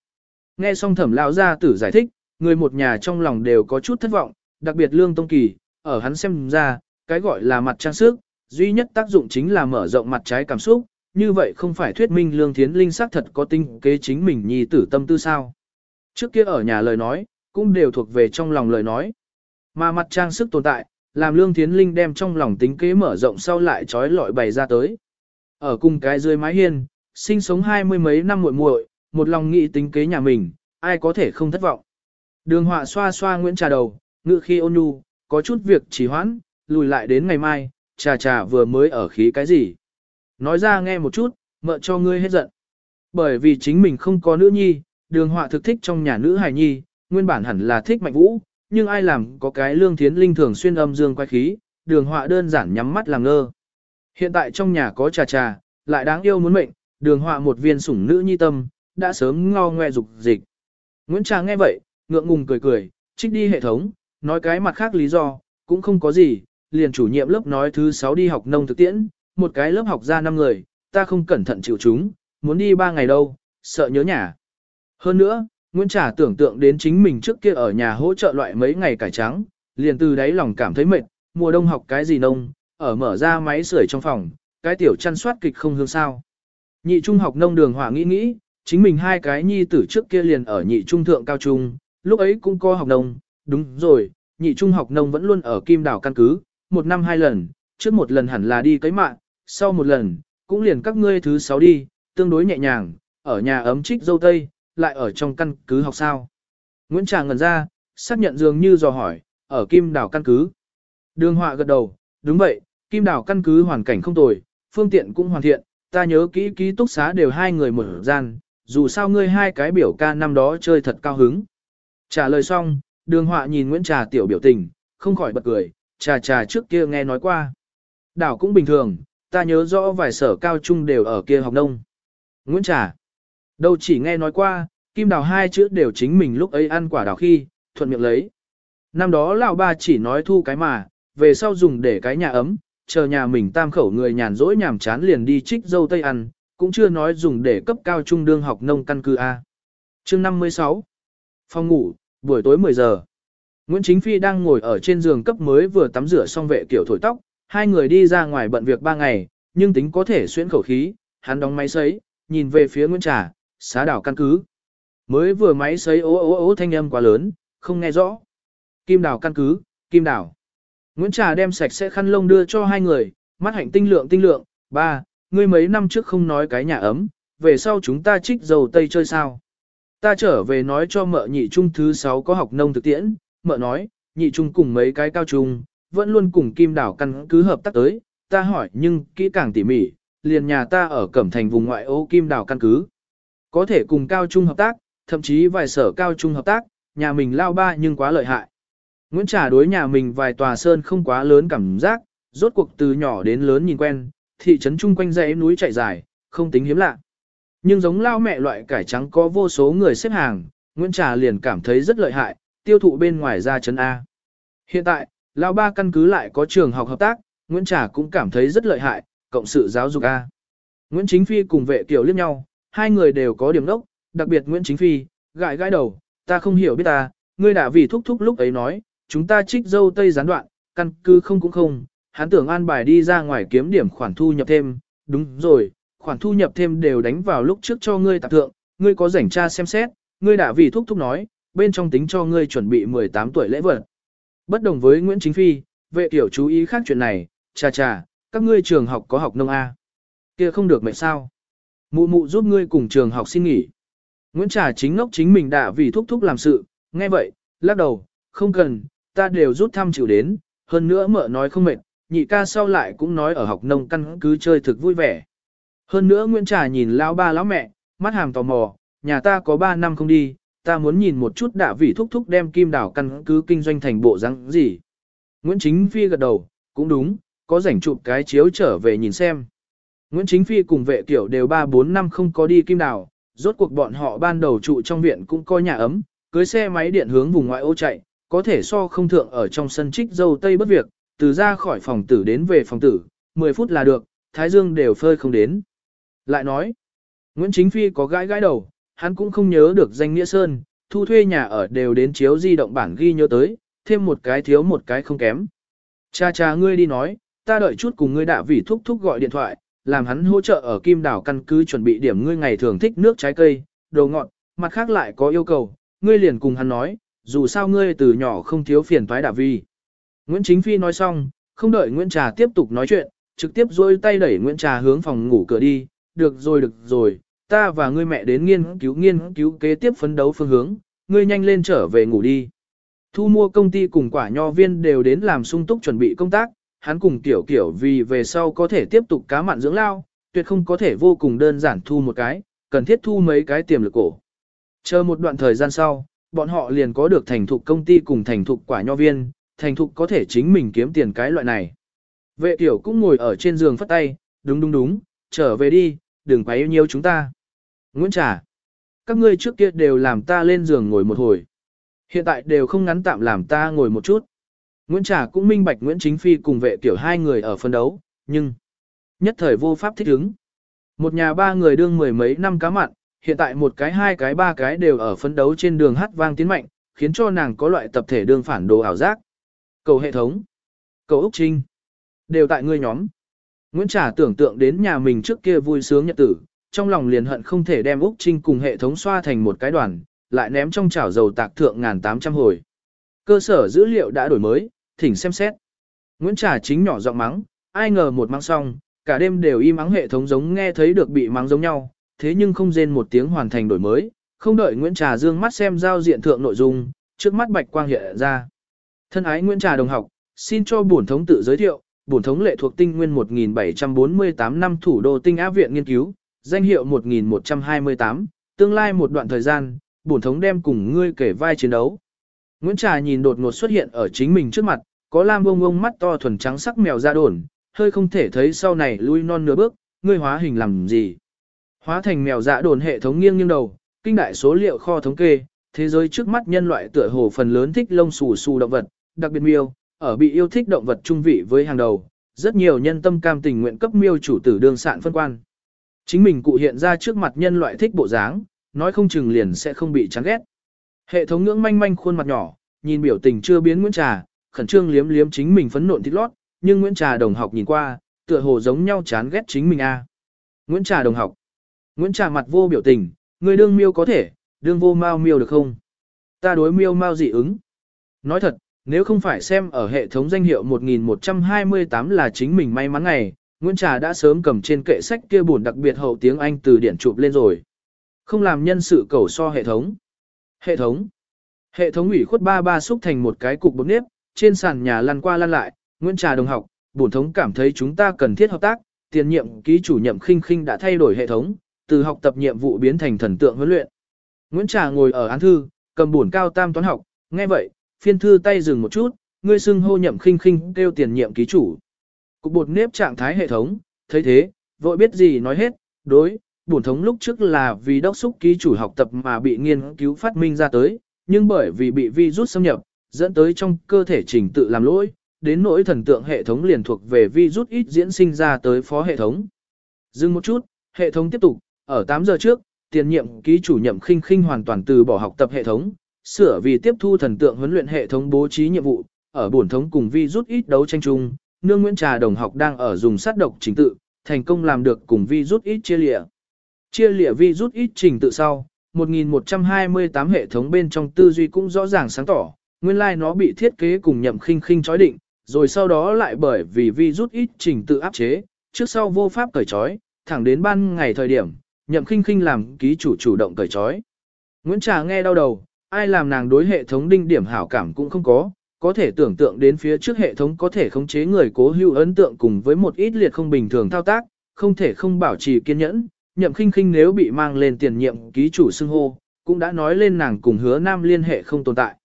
Nghe xong thẩm lão gia tử giải thích, người một nhà trong lòng đều có chút thất vọng, đặc biệt lương tông kỳ, ở hắn xem ra, cái gọi là mặt trang sức, duy nhất tác dụng chính là mở rộng mặt trái cảm xúc, như vậy không phải thuyết minh lương thiến linh xác thật có tinh kế chính mình nhi tử tâm tư sao. Trước kia ở nhà lời nói, cũng đều thuộc về trong lòng lời nói. Mà mặt trang sức tồn tại, làm lương thiến linh đem trong lòng tính kế mở rộng sau lại trói lọi bày ra tới. Ở cùng cái dưới mái hiên, sinh sống hai mươi mấy năm muội muội, một lòng nghĩ tính kế nhà mình, ai có thể không thất vọng. Đường họa xoa xoa Nguyễn Trà đầu, ngự khi ôn nhu, có chút việc trì hoãn, lùi lại đến ngày mai, trà trà vừa mới ở khí cái gì. Nói ra nghe một chút, mợ cho ngươi hết giận. Bởi vì chính mình không có nữ nhi, đường họa thực thích trong nhà nữ hài nhi, nguyên bản hẳn là thích mạnh vũ, nhưng ai làm có cái lương thiến linh thường xuyên âm dương quay khí, đường họa đơn giản nhắm mắt làm ngơ. Hiện tại trong nhà có trà trà, lại đáng yêu muốn mệnh, đường họa một viên sủng nữ nhi tâm, đã sớm ngo ngoe dục dịch. Nguyễn Trà nghe vậy, ngượng ngùng cười cười, trích đi hệ thống, nói cái mặt khác lý do, cũng không có gì, liền chủ nhiệm lớp nói thứ 6 đi học nông thực tiễn, một cái lớp học ra 5 người, ta không cẩn thận chịu chúng, muốn đi 3 ngày đâu, sợ nhớ nhà. Hơn nữa, Nguyễn Trà tưởng tượng đến chính mình trước kia ở nhà hỗ trợ loại mấy ngày cải trắng, liền từ đáy lòng cảm thấy mệt, mùa đông học cái gì nông, ở mở ra máy sưởi trong phòng, cái tiểu chăn soát kịch không hương sao. Nhị trung học nông đường hỏa nghĩ nghĩ, chính mình hai cái nhi tử trước kia liền ở nhị trung thượng cao trung, lúc ấy cũng có học nông, đúng rồi, nhị trung học nông vẫn luôn ở Kim Đảo căn cứ, một năm hai lần, trước một lần hẳn là đi cấy mạng, sau một lần, cũng liền các ngươi thứ sáu đi, tương đối nhẹ nhàng, ở nhà ấm trích dâu tây, lại ở trong căn cứ học sao. Nguyễn Trà ngẩn ra, xác nhận dường như dò hỏi, ở Kim Đảo căn cứ. Đường họa gật đầu, đúng vậy, Kim Đảo căn cứ hoàn cảnh không tồi, phương tiện cũng hoàn thiện, ta nhớ kỹ ký túc xá đều hai người một gian, dù sao ngươi hai cái biểu ca năm đó chơi thật cao hứng. Trả lời xong, đường họa nhìn Nguyễn Trà tiểu biểu tình, không khỏi bật cười, trà trà trước kia nghe nói qua. Đảo cũng bình thường, ta nhớ rõ vài sở cao trung đều ở kia học nông. Nguyễn Trà, đâu chỉ nghe nói qua, kim đào hai chữ đều chính mình lúc ấy ăn quả đào khi, thuận miệng lấy. Năm đó lão ba chỉ nói thu cái mà, về sau dùng để cái nhà ấm, chờ nhà mình tam khẩu người nhàn rỗi nhàm chán liền đi trích dâu tây ăn, cũng chưa nói dùng để cấp cao trung đương học nông căn cứ A. chương 56 Phòng ngủ, buổi tối 10 giờ. Nguyễn Chính Phi đang ngồi ở trên giường cấp mới vừa tắm rửa xong vệ kiểu thổi tóc, hai người đi ra ngoài bận việc ba ngày, nhưng tính có thể xuyên khẩu khí, hắn đóng máy sấy, nhìn về phía Nguyễn Trà, xá đảo căn cứ. Mới vừa máy sấy ố ố ố thanh âm quá lớn, không nghe rõ. Kim đảo căn cứ, kim đảo. Nguyễn Trà đem sạch sẽ khăn lông đưa cho hai người, mắt hạnh tinh lượng tinh lượng, ba, ngươi mấy năm trước không nói cái nhà ấm, về sau chúng ta trích dầu tây chơi sao. Ta trở về nói cho mợ nhị trung thứ sáu có học nông thực tiễn, mợ nói, nhị trung cùng mấy cái cao trung, vẫn luôn cùng kim đảo căn cứ hợp tác tới, ta hỏi nhưng kỹ càng tỉ mỉ, liền nhà ta ở Cẩm Thành vùng ngoại ô kim đảo căn cứ. Có thể cùng cao trung hợp tác, thậm chí vài sở cao trung hợp tác, nhà mình lao ba nhưng quá lợi hại. Nguyễn Trà đối nhà mình vài tòa sơn không quá lớn cảm giác, rốt cuộc từ nhỏ đến lớn nhìn quen, thị trấn chung quanh dãy núi chạy dài, không tính hiếm lạ. Nhưng giống lao mẹ loại cải trắng có vô số người xếp hàng, Nguyễn Trà liền cảm thấy rất lợi hại, tiêu thụ bên ngoài ra chấn A. Hiện tại, lao ba căn cứ lại có trường học hợp tác, Nguyễn Trà cũng cảm thấy rất lợi hại, cộng sự giáo dục A. Nguyễn Chính Phi cùng vệ kiểu liếc nhau, hai người đều có điểm đốc, đặc biệt Nguyễn Chính Phi, gãi gãi đầu, ta không hiểu biết ta, ngươi đã vì thúc thúc lúc ấy nói, chúng ta trích dâu tây gián đoạn, căn cứ không cũng không, hắn tưởng an bài đi ra ngoài kiếm điểm khoản thu nhập thêm, đúng rồi, khoản thu nhập thêm đều đánh vào lúc trước cho ngươi tạp thượng, ngươi có rảnh tra xem xét, ngươi đã vì thúc thúc nói, bên trong tính cho ngươi chuẩn bị 18 tuổi lễ vật. Bất đồng với Nguyễn Chính Phi, vệ tiểu chú ý khác chuyện này, cha cha, các ngươi trường học có học nông A. kia không được mẹ sao. Mụ mụ giúp ngươi cùng trường học xin nghỉ. Nguyễn Trà chính ngốc chính mình đã vì thúc thúc làm sự, nghe vậy, lắc đầu, không cần, ta đều rút thăm chịu đến, hơn nữa mợ nói không mệt, nhị ca sau lại cũng nói ở học nông căn cứ chơi thực vui vẻ. Hơn nữa Nguyễn Trà nhìn lão ba lão mẹ, mắt hàm tò mò, nhà ta có 3 năm không đi, ta muốn nhìn một chút đạ vị thúc thúc đem kim đảo căn cứ kinh doanh thành bộ răng gì. Nguyễn Chính Phi gật đầu, cũng đúng, có rảnh chụp cái chiếu trở về nhìn xem. Nguyễn Chính Phi cùng vệ kiểu đều 3-4 năm không có đi kim đảo, rốt cuộc bọn họ ban đầu trụ trong viện cũng có nhà ấm, cưới xe máy điện hướng vùng ngoại ô chạy, có thể so không thượng ở trong sân trích dâu tây bất việc, từ ra khỏi phòng tử đến về phòng tử, 10 phút là được, Thái Dương đều phơi không đến. Lại nói, Nguyễn Chính Phi có gãi gãi đầu, hắn cũng không nhớ được danh nghĩa sơn, thu thuê nhà ở đều đến chiếu di động bản ghi nhớ tới, thêm một cái thiếu một cái không kém. Cha cha ngươi đi nói, ta đợi chút cùng ngươi đạ vị thúc thúc gọi điện thoại, làm hắn hỗ trợ ở Kim Đảo căn cứ chuẩn bị điểm ngươi ngày thường thích nước trái cây, đồ ngọt, mặt khác lại có yêu cầu, ngươi liền cùng hắn nói, dù sao ngươi từ nhỏ không thiếu phiền toái đạ vi. Nguyễn Chính Phi nói xong, không đợi Nguyễn Trà tiếp tục nói chuyện, trực tiếp dôi tay đẩy Nguyễn Trà hướng phòng ngủ cửa đi, được rồi được rồi, ta và ngươi mẹ đến nghiên cứu nghiên cứu kế tiếp phấn đấu phương hướng, ngươi nhanh lên trở về ngủ đi. Thu mua công ty cùng quả nho viên đều đến làm sung túc chuẩn bị công tác, hắn cùng tiểu kiểu vì về sau có thể tiếp tục cá mặn dưỡng lao, tuyệt không có thể vô cùng đơn giản thu một cái, cần thiết thu mấy cái tiềm lực cổ. Chờ một đoạn thời gian sau, bọn họ liền có được thành thục công ty cùng thành thục quả nho viên, thành thục có thể chính mình kiếm tiền cái loại này. Vệ tiểu cũng ngồi ở trên giường phất tay, đúng đúng đúng, trở về đi, đừng quá yêu nhiều chúng ta. Nguyễn Trà, các ngươi trước kia đều làm ta lên giường ngồi một hồi. Hiện tại đều không ngắn tạm làm ta ngồi một chút. Nguyễn Trà cũng minh bạch Nguyễn Chính Phi cùng vệ tiểu hai người ở phân đấu, nhưng nhất thời vô pháp thích ứng. Một nhà ba người đương mười mấy năm cá mặn, hiện tại một cái hai cái ba cái đều ở phấn đấu trên đường hát vang tiến mạnh, khiến cho nàng có loại tập thể đương phản đồ ảo giác. Cầu hệ thống, cầu Úc Trinh, đều tại ngươi nhóm. Nguyễn Trà tưởng tượng đến nhà mình trước kia vui sướng nhật tử, trong lòng liền hận không thể đem Úc Trinh cùng hệ thống xoa thành một cái đoàn, lại ném trong chảo dầu tạc thượng ngàn tám trăm hồi. Cơ sở dữ liệu đã đổi mới, thỉnh xem xét. Nguyễn Trà chính nhỏ giọng mắng, ai ngờ một mắng xong, cả đêm đều im mắng hệ thống giống nghe thấy được bị mắng giống nhau, thế nhưng không rên một tiếng hoàn thành đổi mới, không đợi Nguyễn Trà dương mắt xem giao diện thượng nội dung, trước mắt bạch quang hiện ra. Thân ái Nguyễn Trà đồng học, xin cho bổn thống tự giới thiệu, bổn thống lệ thuộc tinh nguyên 1748 năm thủ đô tinh á viện nghiên cứu, danh hiệu 1128, tương lai một đoạn thời gian, bổn thống đem cùng ngươi kể vai chiến đấu. Nguyễn Trà nhìn đột ngột xuất hiện ở chính mình trước mặt, có lam bông bông mắt to thuần trắng sắc mèo ra đồn, hơi không thể thấy sau này lui non nửa bước, ngươi hóa hình làm gì. Hóa thành mèo dạ đồn hệ thống nghiêng nghiêng đầu, kinh đại số liệu kho thống kê, thế giới trước mắt nhân loại tựa hồ phần lớn thích lông xù xù động vật, đặc biệt miêu, ở bị yêu thích động vật trung vị với hàng đầu, rất nhiều nhân tâm cam tình nguyện cấp miêu chủ tử đương sạn phân quan. Chính mình cụ hiện ra trước mặt nhân loại thích bộ dáng, nói không chừng liền sẽ không bị chán ghét. Hệ thống ngưỡng manh manh khuôn mặt nhỏ, nhìn biểu tình chưa biến Nguyễn Trà, khẩn trương liếm liếm chính mình phấn nộn thịt lót, nhưng Nguyễn Trà đồng học nhìn qua, tựa hồ giống nhau chán ghét chính mình a. Nguyễn Trà đồng học. Nguyễn Trà mặt vô biểu tình, người đương miêu có thể, đương vô mau miêu được không? Ta đối miêu mau dị ứng. Nói thật, nếu không phải xem ở hệ thống danh hiệu 1128 là chính mình may mắn ngày, Nguyễn Trà đã sớm cầm trên kệ sách kia buồn đặc biệt hậu tiếng Anh từ điển chụp lên rồi. Không làm nhân sự cầu so hệ thống. Hệ thống. Hệ thống ủy khuất ba ba xúc thành một cái cục bột nếp, trên sàn nhà lăn qua lăn lại, Nguyễn Trà đồng học, bổn thống cảm thấy chúng ta cần thiết hợp tác, tiền nhiệm ký chủ nhiệm khinh khinh đã thay đổi hệ thống, từ học tập nhiệm vụ biến thành thần tượng huấn luyện. Nguyễn Trà ngồi ở án thư, cầm bổn cao tam toán học, nghe vậy, phiên thư tay dừng một chút, ngươi xưng hô nhậm khinh khinh kêu tiền nhiệm ký chủ. Cục bột nếp trạng thái hệ thống, thấy thế, vội biết gì nói hết, đối, bổn thống lúc trước là vì đốc xúc ký chủ học tập mà bị nghiên cứu phát minh ra tới, nhưng bởi vì bị virus xâm nhập, dẫn tới trong cơ thể trình tự làm lỗi, đến nỗi thần tượng hệ thống liền thuộc về virus ít diễn sinh ra tới phó hệ thống. Dừng một chút, hệ thống tiếp tục, ở 8 giờ trước, tiền nhiệm ký chủ nhậm khinh khinh hoàn toàn từ bỏ học tập hệ thống, sửa vì tiếp thu thần tượng huấn luyện hệ thống bố trí nhiệm vụ, ở bổn thống cùng virus ít đấu tranh chung, nương Nguyễn Trà đồng học đang ở dùng sát độc trình tự, thành công làm được cùng vi rút ít chia lịa. Chia lịa rút ít trình tự sau, 1128 hệ thống bên trong tư duy cũng rõ ràng sáng tỏ, nguyên lai like nó bị thiết kế cùng nhậm khinh khinh chói định, rồi sau đó lại bởi vì vi rút ít trình tự áp chế, trước sau vô pháp cởi chói, thẳng đến ban ngày thời điểm, nhậm khinh khinh làm ký chủ chủ động cởi chói. Nguyễn Trà nghe đau đầu, ai làm nàng đối hệ thống đinh điểm hảo cảm cũng không có, có thể tưởng tượng đến phía trước hệ thống có thể khống chế người cố hữu ấn tượng cùng với một ít liệt không bình thường thao tác, không thể không bảo trì kiên nhẫn, nhậm khinh khinh nếu bị mang lên tiền nhiệm ký chủ xưng hô, cũng đã nói lên nàng cùng hứa nam liên hệ không tồn tại.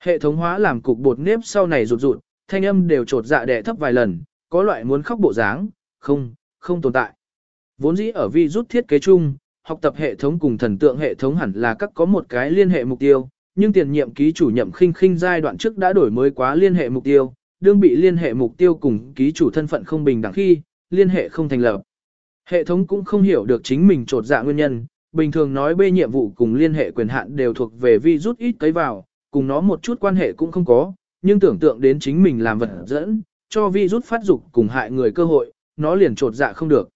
Hệ thống hóa làm cục bột nếp sau này rụt rụt, thanh âm đều trột dạ đẻ thấp vài lần, có loại muốn khóc bộ dáng, không, không tồn tại. Vốn dĩ ở vi rút thiết kế chung, học tập hệ thống cùng thần tượng hệ thống hẳn là các có một cái liên hệ mục tiêu, nhưng tiền nhiệm ký chủ nhậm khinh khinh giai đoạn trước đã đổi mới quá liên hệ mục tiêu, đương bị liên hệ mục tiêu cùng ký chủ thân phận không bình đẳng khi, liên hệ không thành lập. Hệ thống cũng không hiểu được chính mình trột dạ nguyên nhân, bình thường nói bê nhiệm vụ cùng liên hệ quyền hạn đều thuộc về vi rút ít tới vào, cùng nó một chút quan hệ cũng không có, nhưng tưởng tượng đến chính mình làm vật dẫn, cho vi rút phát dục cùng hại người cơ hội, nó liền trột dạ không được.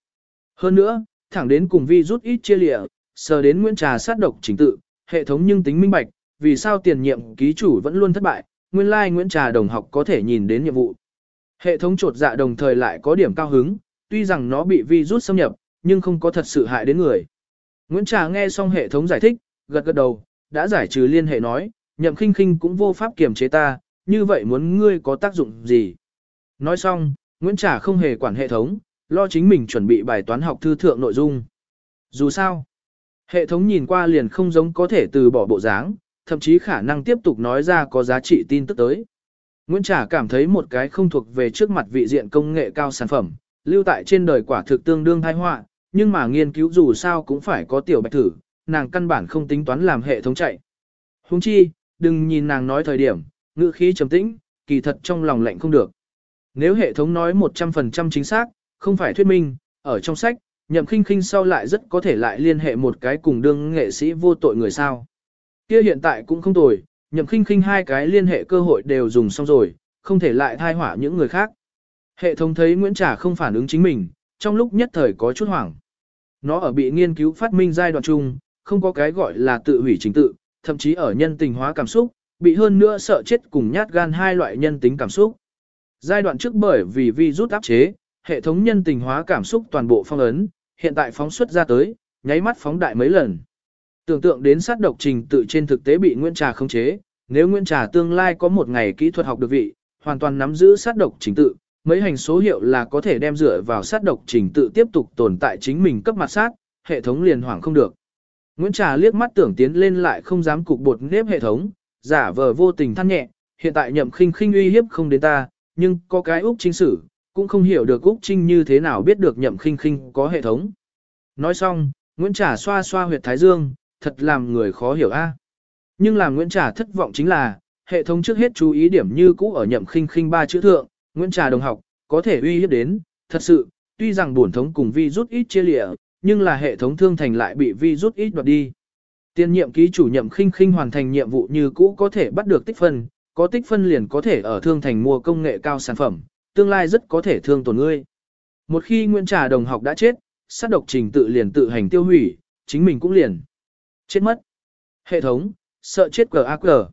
Hơn nữa, thẳng đến cùng vi rút ít chia lịa, sờ đến Nguyễn Trà sát độc chính tự, hệ thống nhưng tính minh bạch, vì sao tiền nhiệm ký chủ vẫn luôn thất bại, nguyên lai like Nguyễn Trà đồng học có thể nhìn đến nhiệm vụ. Hệ thống trột dạ đồng thời lại có điểm cao hứng, tuy rằng nó bị virus xâm nhập, nhưng không có thật sự hại đến người. Nguyễn Trà nghe xong hệ thống giải thích, gật gật đầu, đã giải trừ liên hệ nói, nhậm khinh khinh cũng vô pháp kiềm chế ta, như vậy muốn ngươi có tác dụng gì. Nói xong, Nguyễn Trà không hề quản hệ thống, lo chính mình chuẩn bị bài toán học thư thượng nội dung. Dù sao, hệ thống nhìn qua liền không giống có thể từ bỏ bộ dáng, thậm chí khả năng tiếp tục nói ra có giá trị tin tức tới. Nguyễn Trà cảm thấy một cái không thuộc về trước mặt vị diện công nghệ cao sản phẩm, lưu tại trên đời quả thực tương đương thai họa, nhưng mà nghiên cứu dù sao cũng phải có tiểu bạch thử, nàng căn bản không tính toán làm hệ thống chạy. Huống chi, đừng nhìn nàng nói thời điểm, ngữ khí trầm tĩnh, kỳ thật trong lòng lạnh không được. Nếu hệ thống nói 100% chính xác, không phải thuyết minh, ở trong sách, Nhậm khinh khinh sau lại rất có thể lại liên hệ một cái cùng đương nghệ sĩ vô tội người sao. Kia hiện tại cũng không tồi, nhậm khinh khinh hai cái liên hệ cơ hội đều dùng xong rồi, không thể lại thai hỏa những người khác. Hệ thống thấy Nguyễn Trà không phản ứng chính mình, trong lúc nhất thời có chút hoảng. Nó ở bị nghiên cứu phát minh giai đoạn chung, không có cái gọi là tự hủy chính tự, thậm chí ở nhân tình hóa cảm xúc, bị hơn nữa sợ chết cùng nhát gan hai loại nhân tính cảm xúc. Giai đoạn trước bởi vì vi rút áp chế, hệ thống nhân tình hóa cảm xúc toàn bộ phong ấn, hiện tại phóng xuất ra tới, nháy mắt phóng đại mấy lần. Tưởng tượng đến sát độc trình tự trên thực tế bị Nguyễn Trà khống chế, nếu Nguyễn Trà tương lai có một ngày kỹ thuật học được vị, hoàn toàn nắm giữ sát độc trình tự, mấy hành số hiệu là có thể đem dựa vào sát độc trình tự tiếp tục tồn tại chính mình cấp mặt sát, hệ thống liền hoảng không được. Nguyễn Trà liếc mắt tưởng tiến lên lại không dám cục bột nếp hệ thống, giả vờ vô tình than nhẹ, hiện tại nhậm khinh khinh uy hiếp không đến ta, nhưng có cái Úc Trinh sử, cũng không hiểu được Úc Trinh như thế nào biết được nhậm khinh khinh có hệ thống. Nói xong, Nguyễn Trà xoa xoa huyệt thái dương, thật làm người khó hiểu a. Nhưng làm Nguyễn Trà thất vọng chính là, hệ thống trước hết chú ý điểm như cũ ở nhậm khinh khinh ba chữ thượng, Nguyễn Trà đồng học, có thể uy hiếp đến, thật sự, tuy rằng bổn thống cùng vi rút ít chia lịa, nhưng là hệ thống thương thành lại bị vi rút ít đoạt đi. Tiên nhiệm ký chủ nhậm khinh khinh hoàn thành nhiệm vụ như cũ có thể bắt được tích phân, có tích phân liền có thể ở thương thành mua công nghệ cao sản phẩm, tương lai rất có thể thương tổn ngươi. Một khi Nguyễn Trà đồng học đã chết, sát độc trình tự liền tự hành tiêu hủy, chính mình cũng liền chết mất. Hệ thống, sợ chết cờ ác cờ.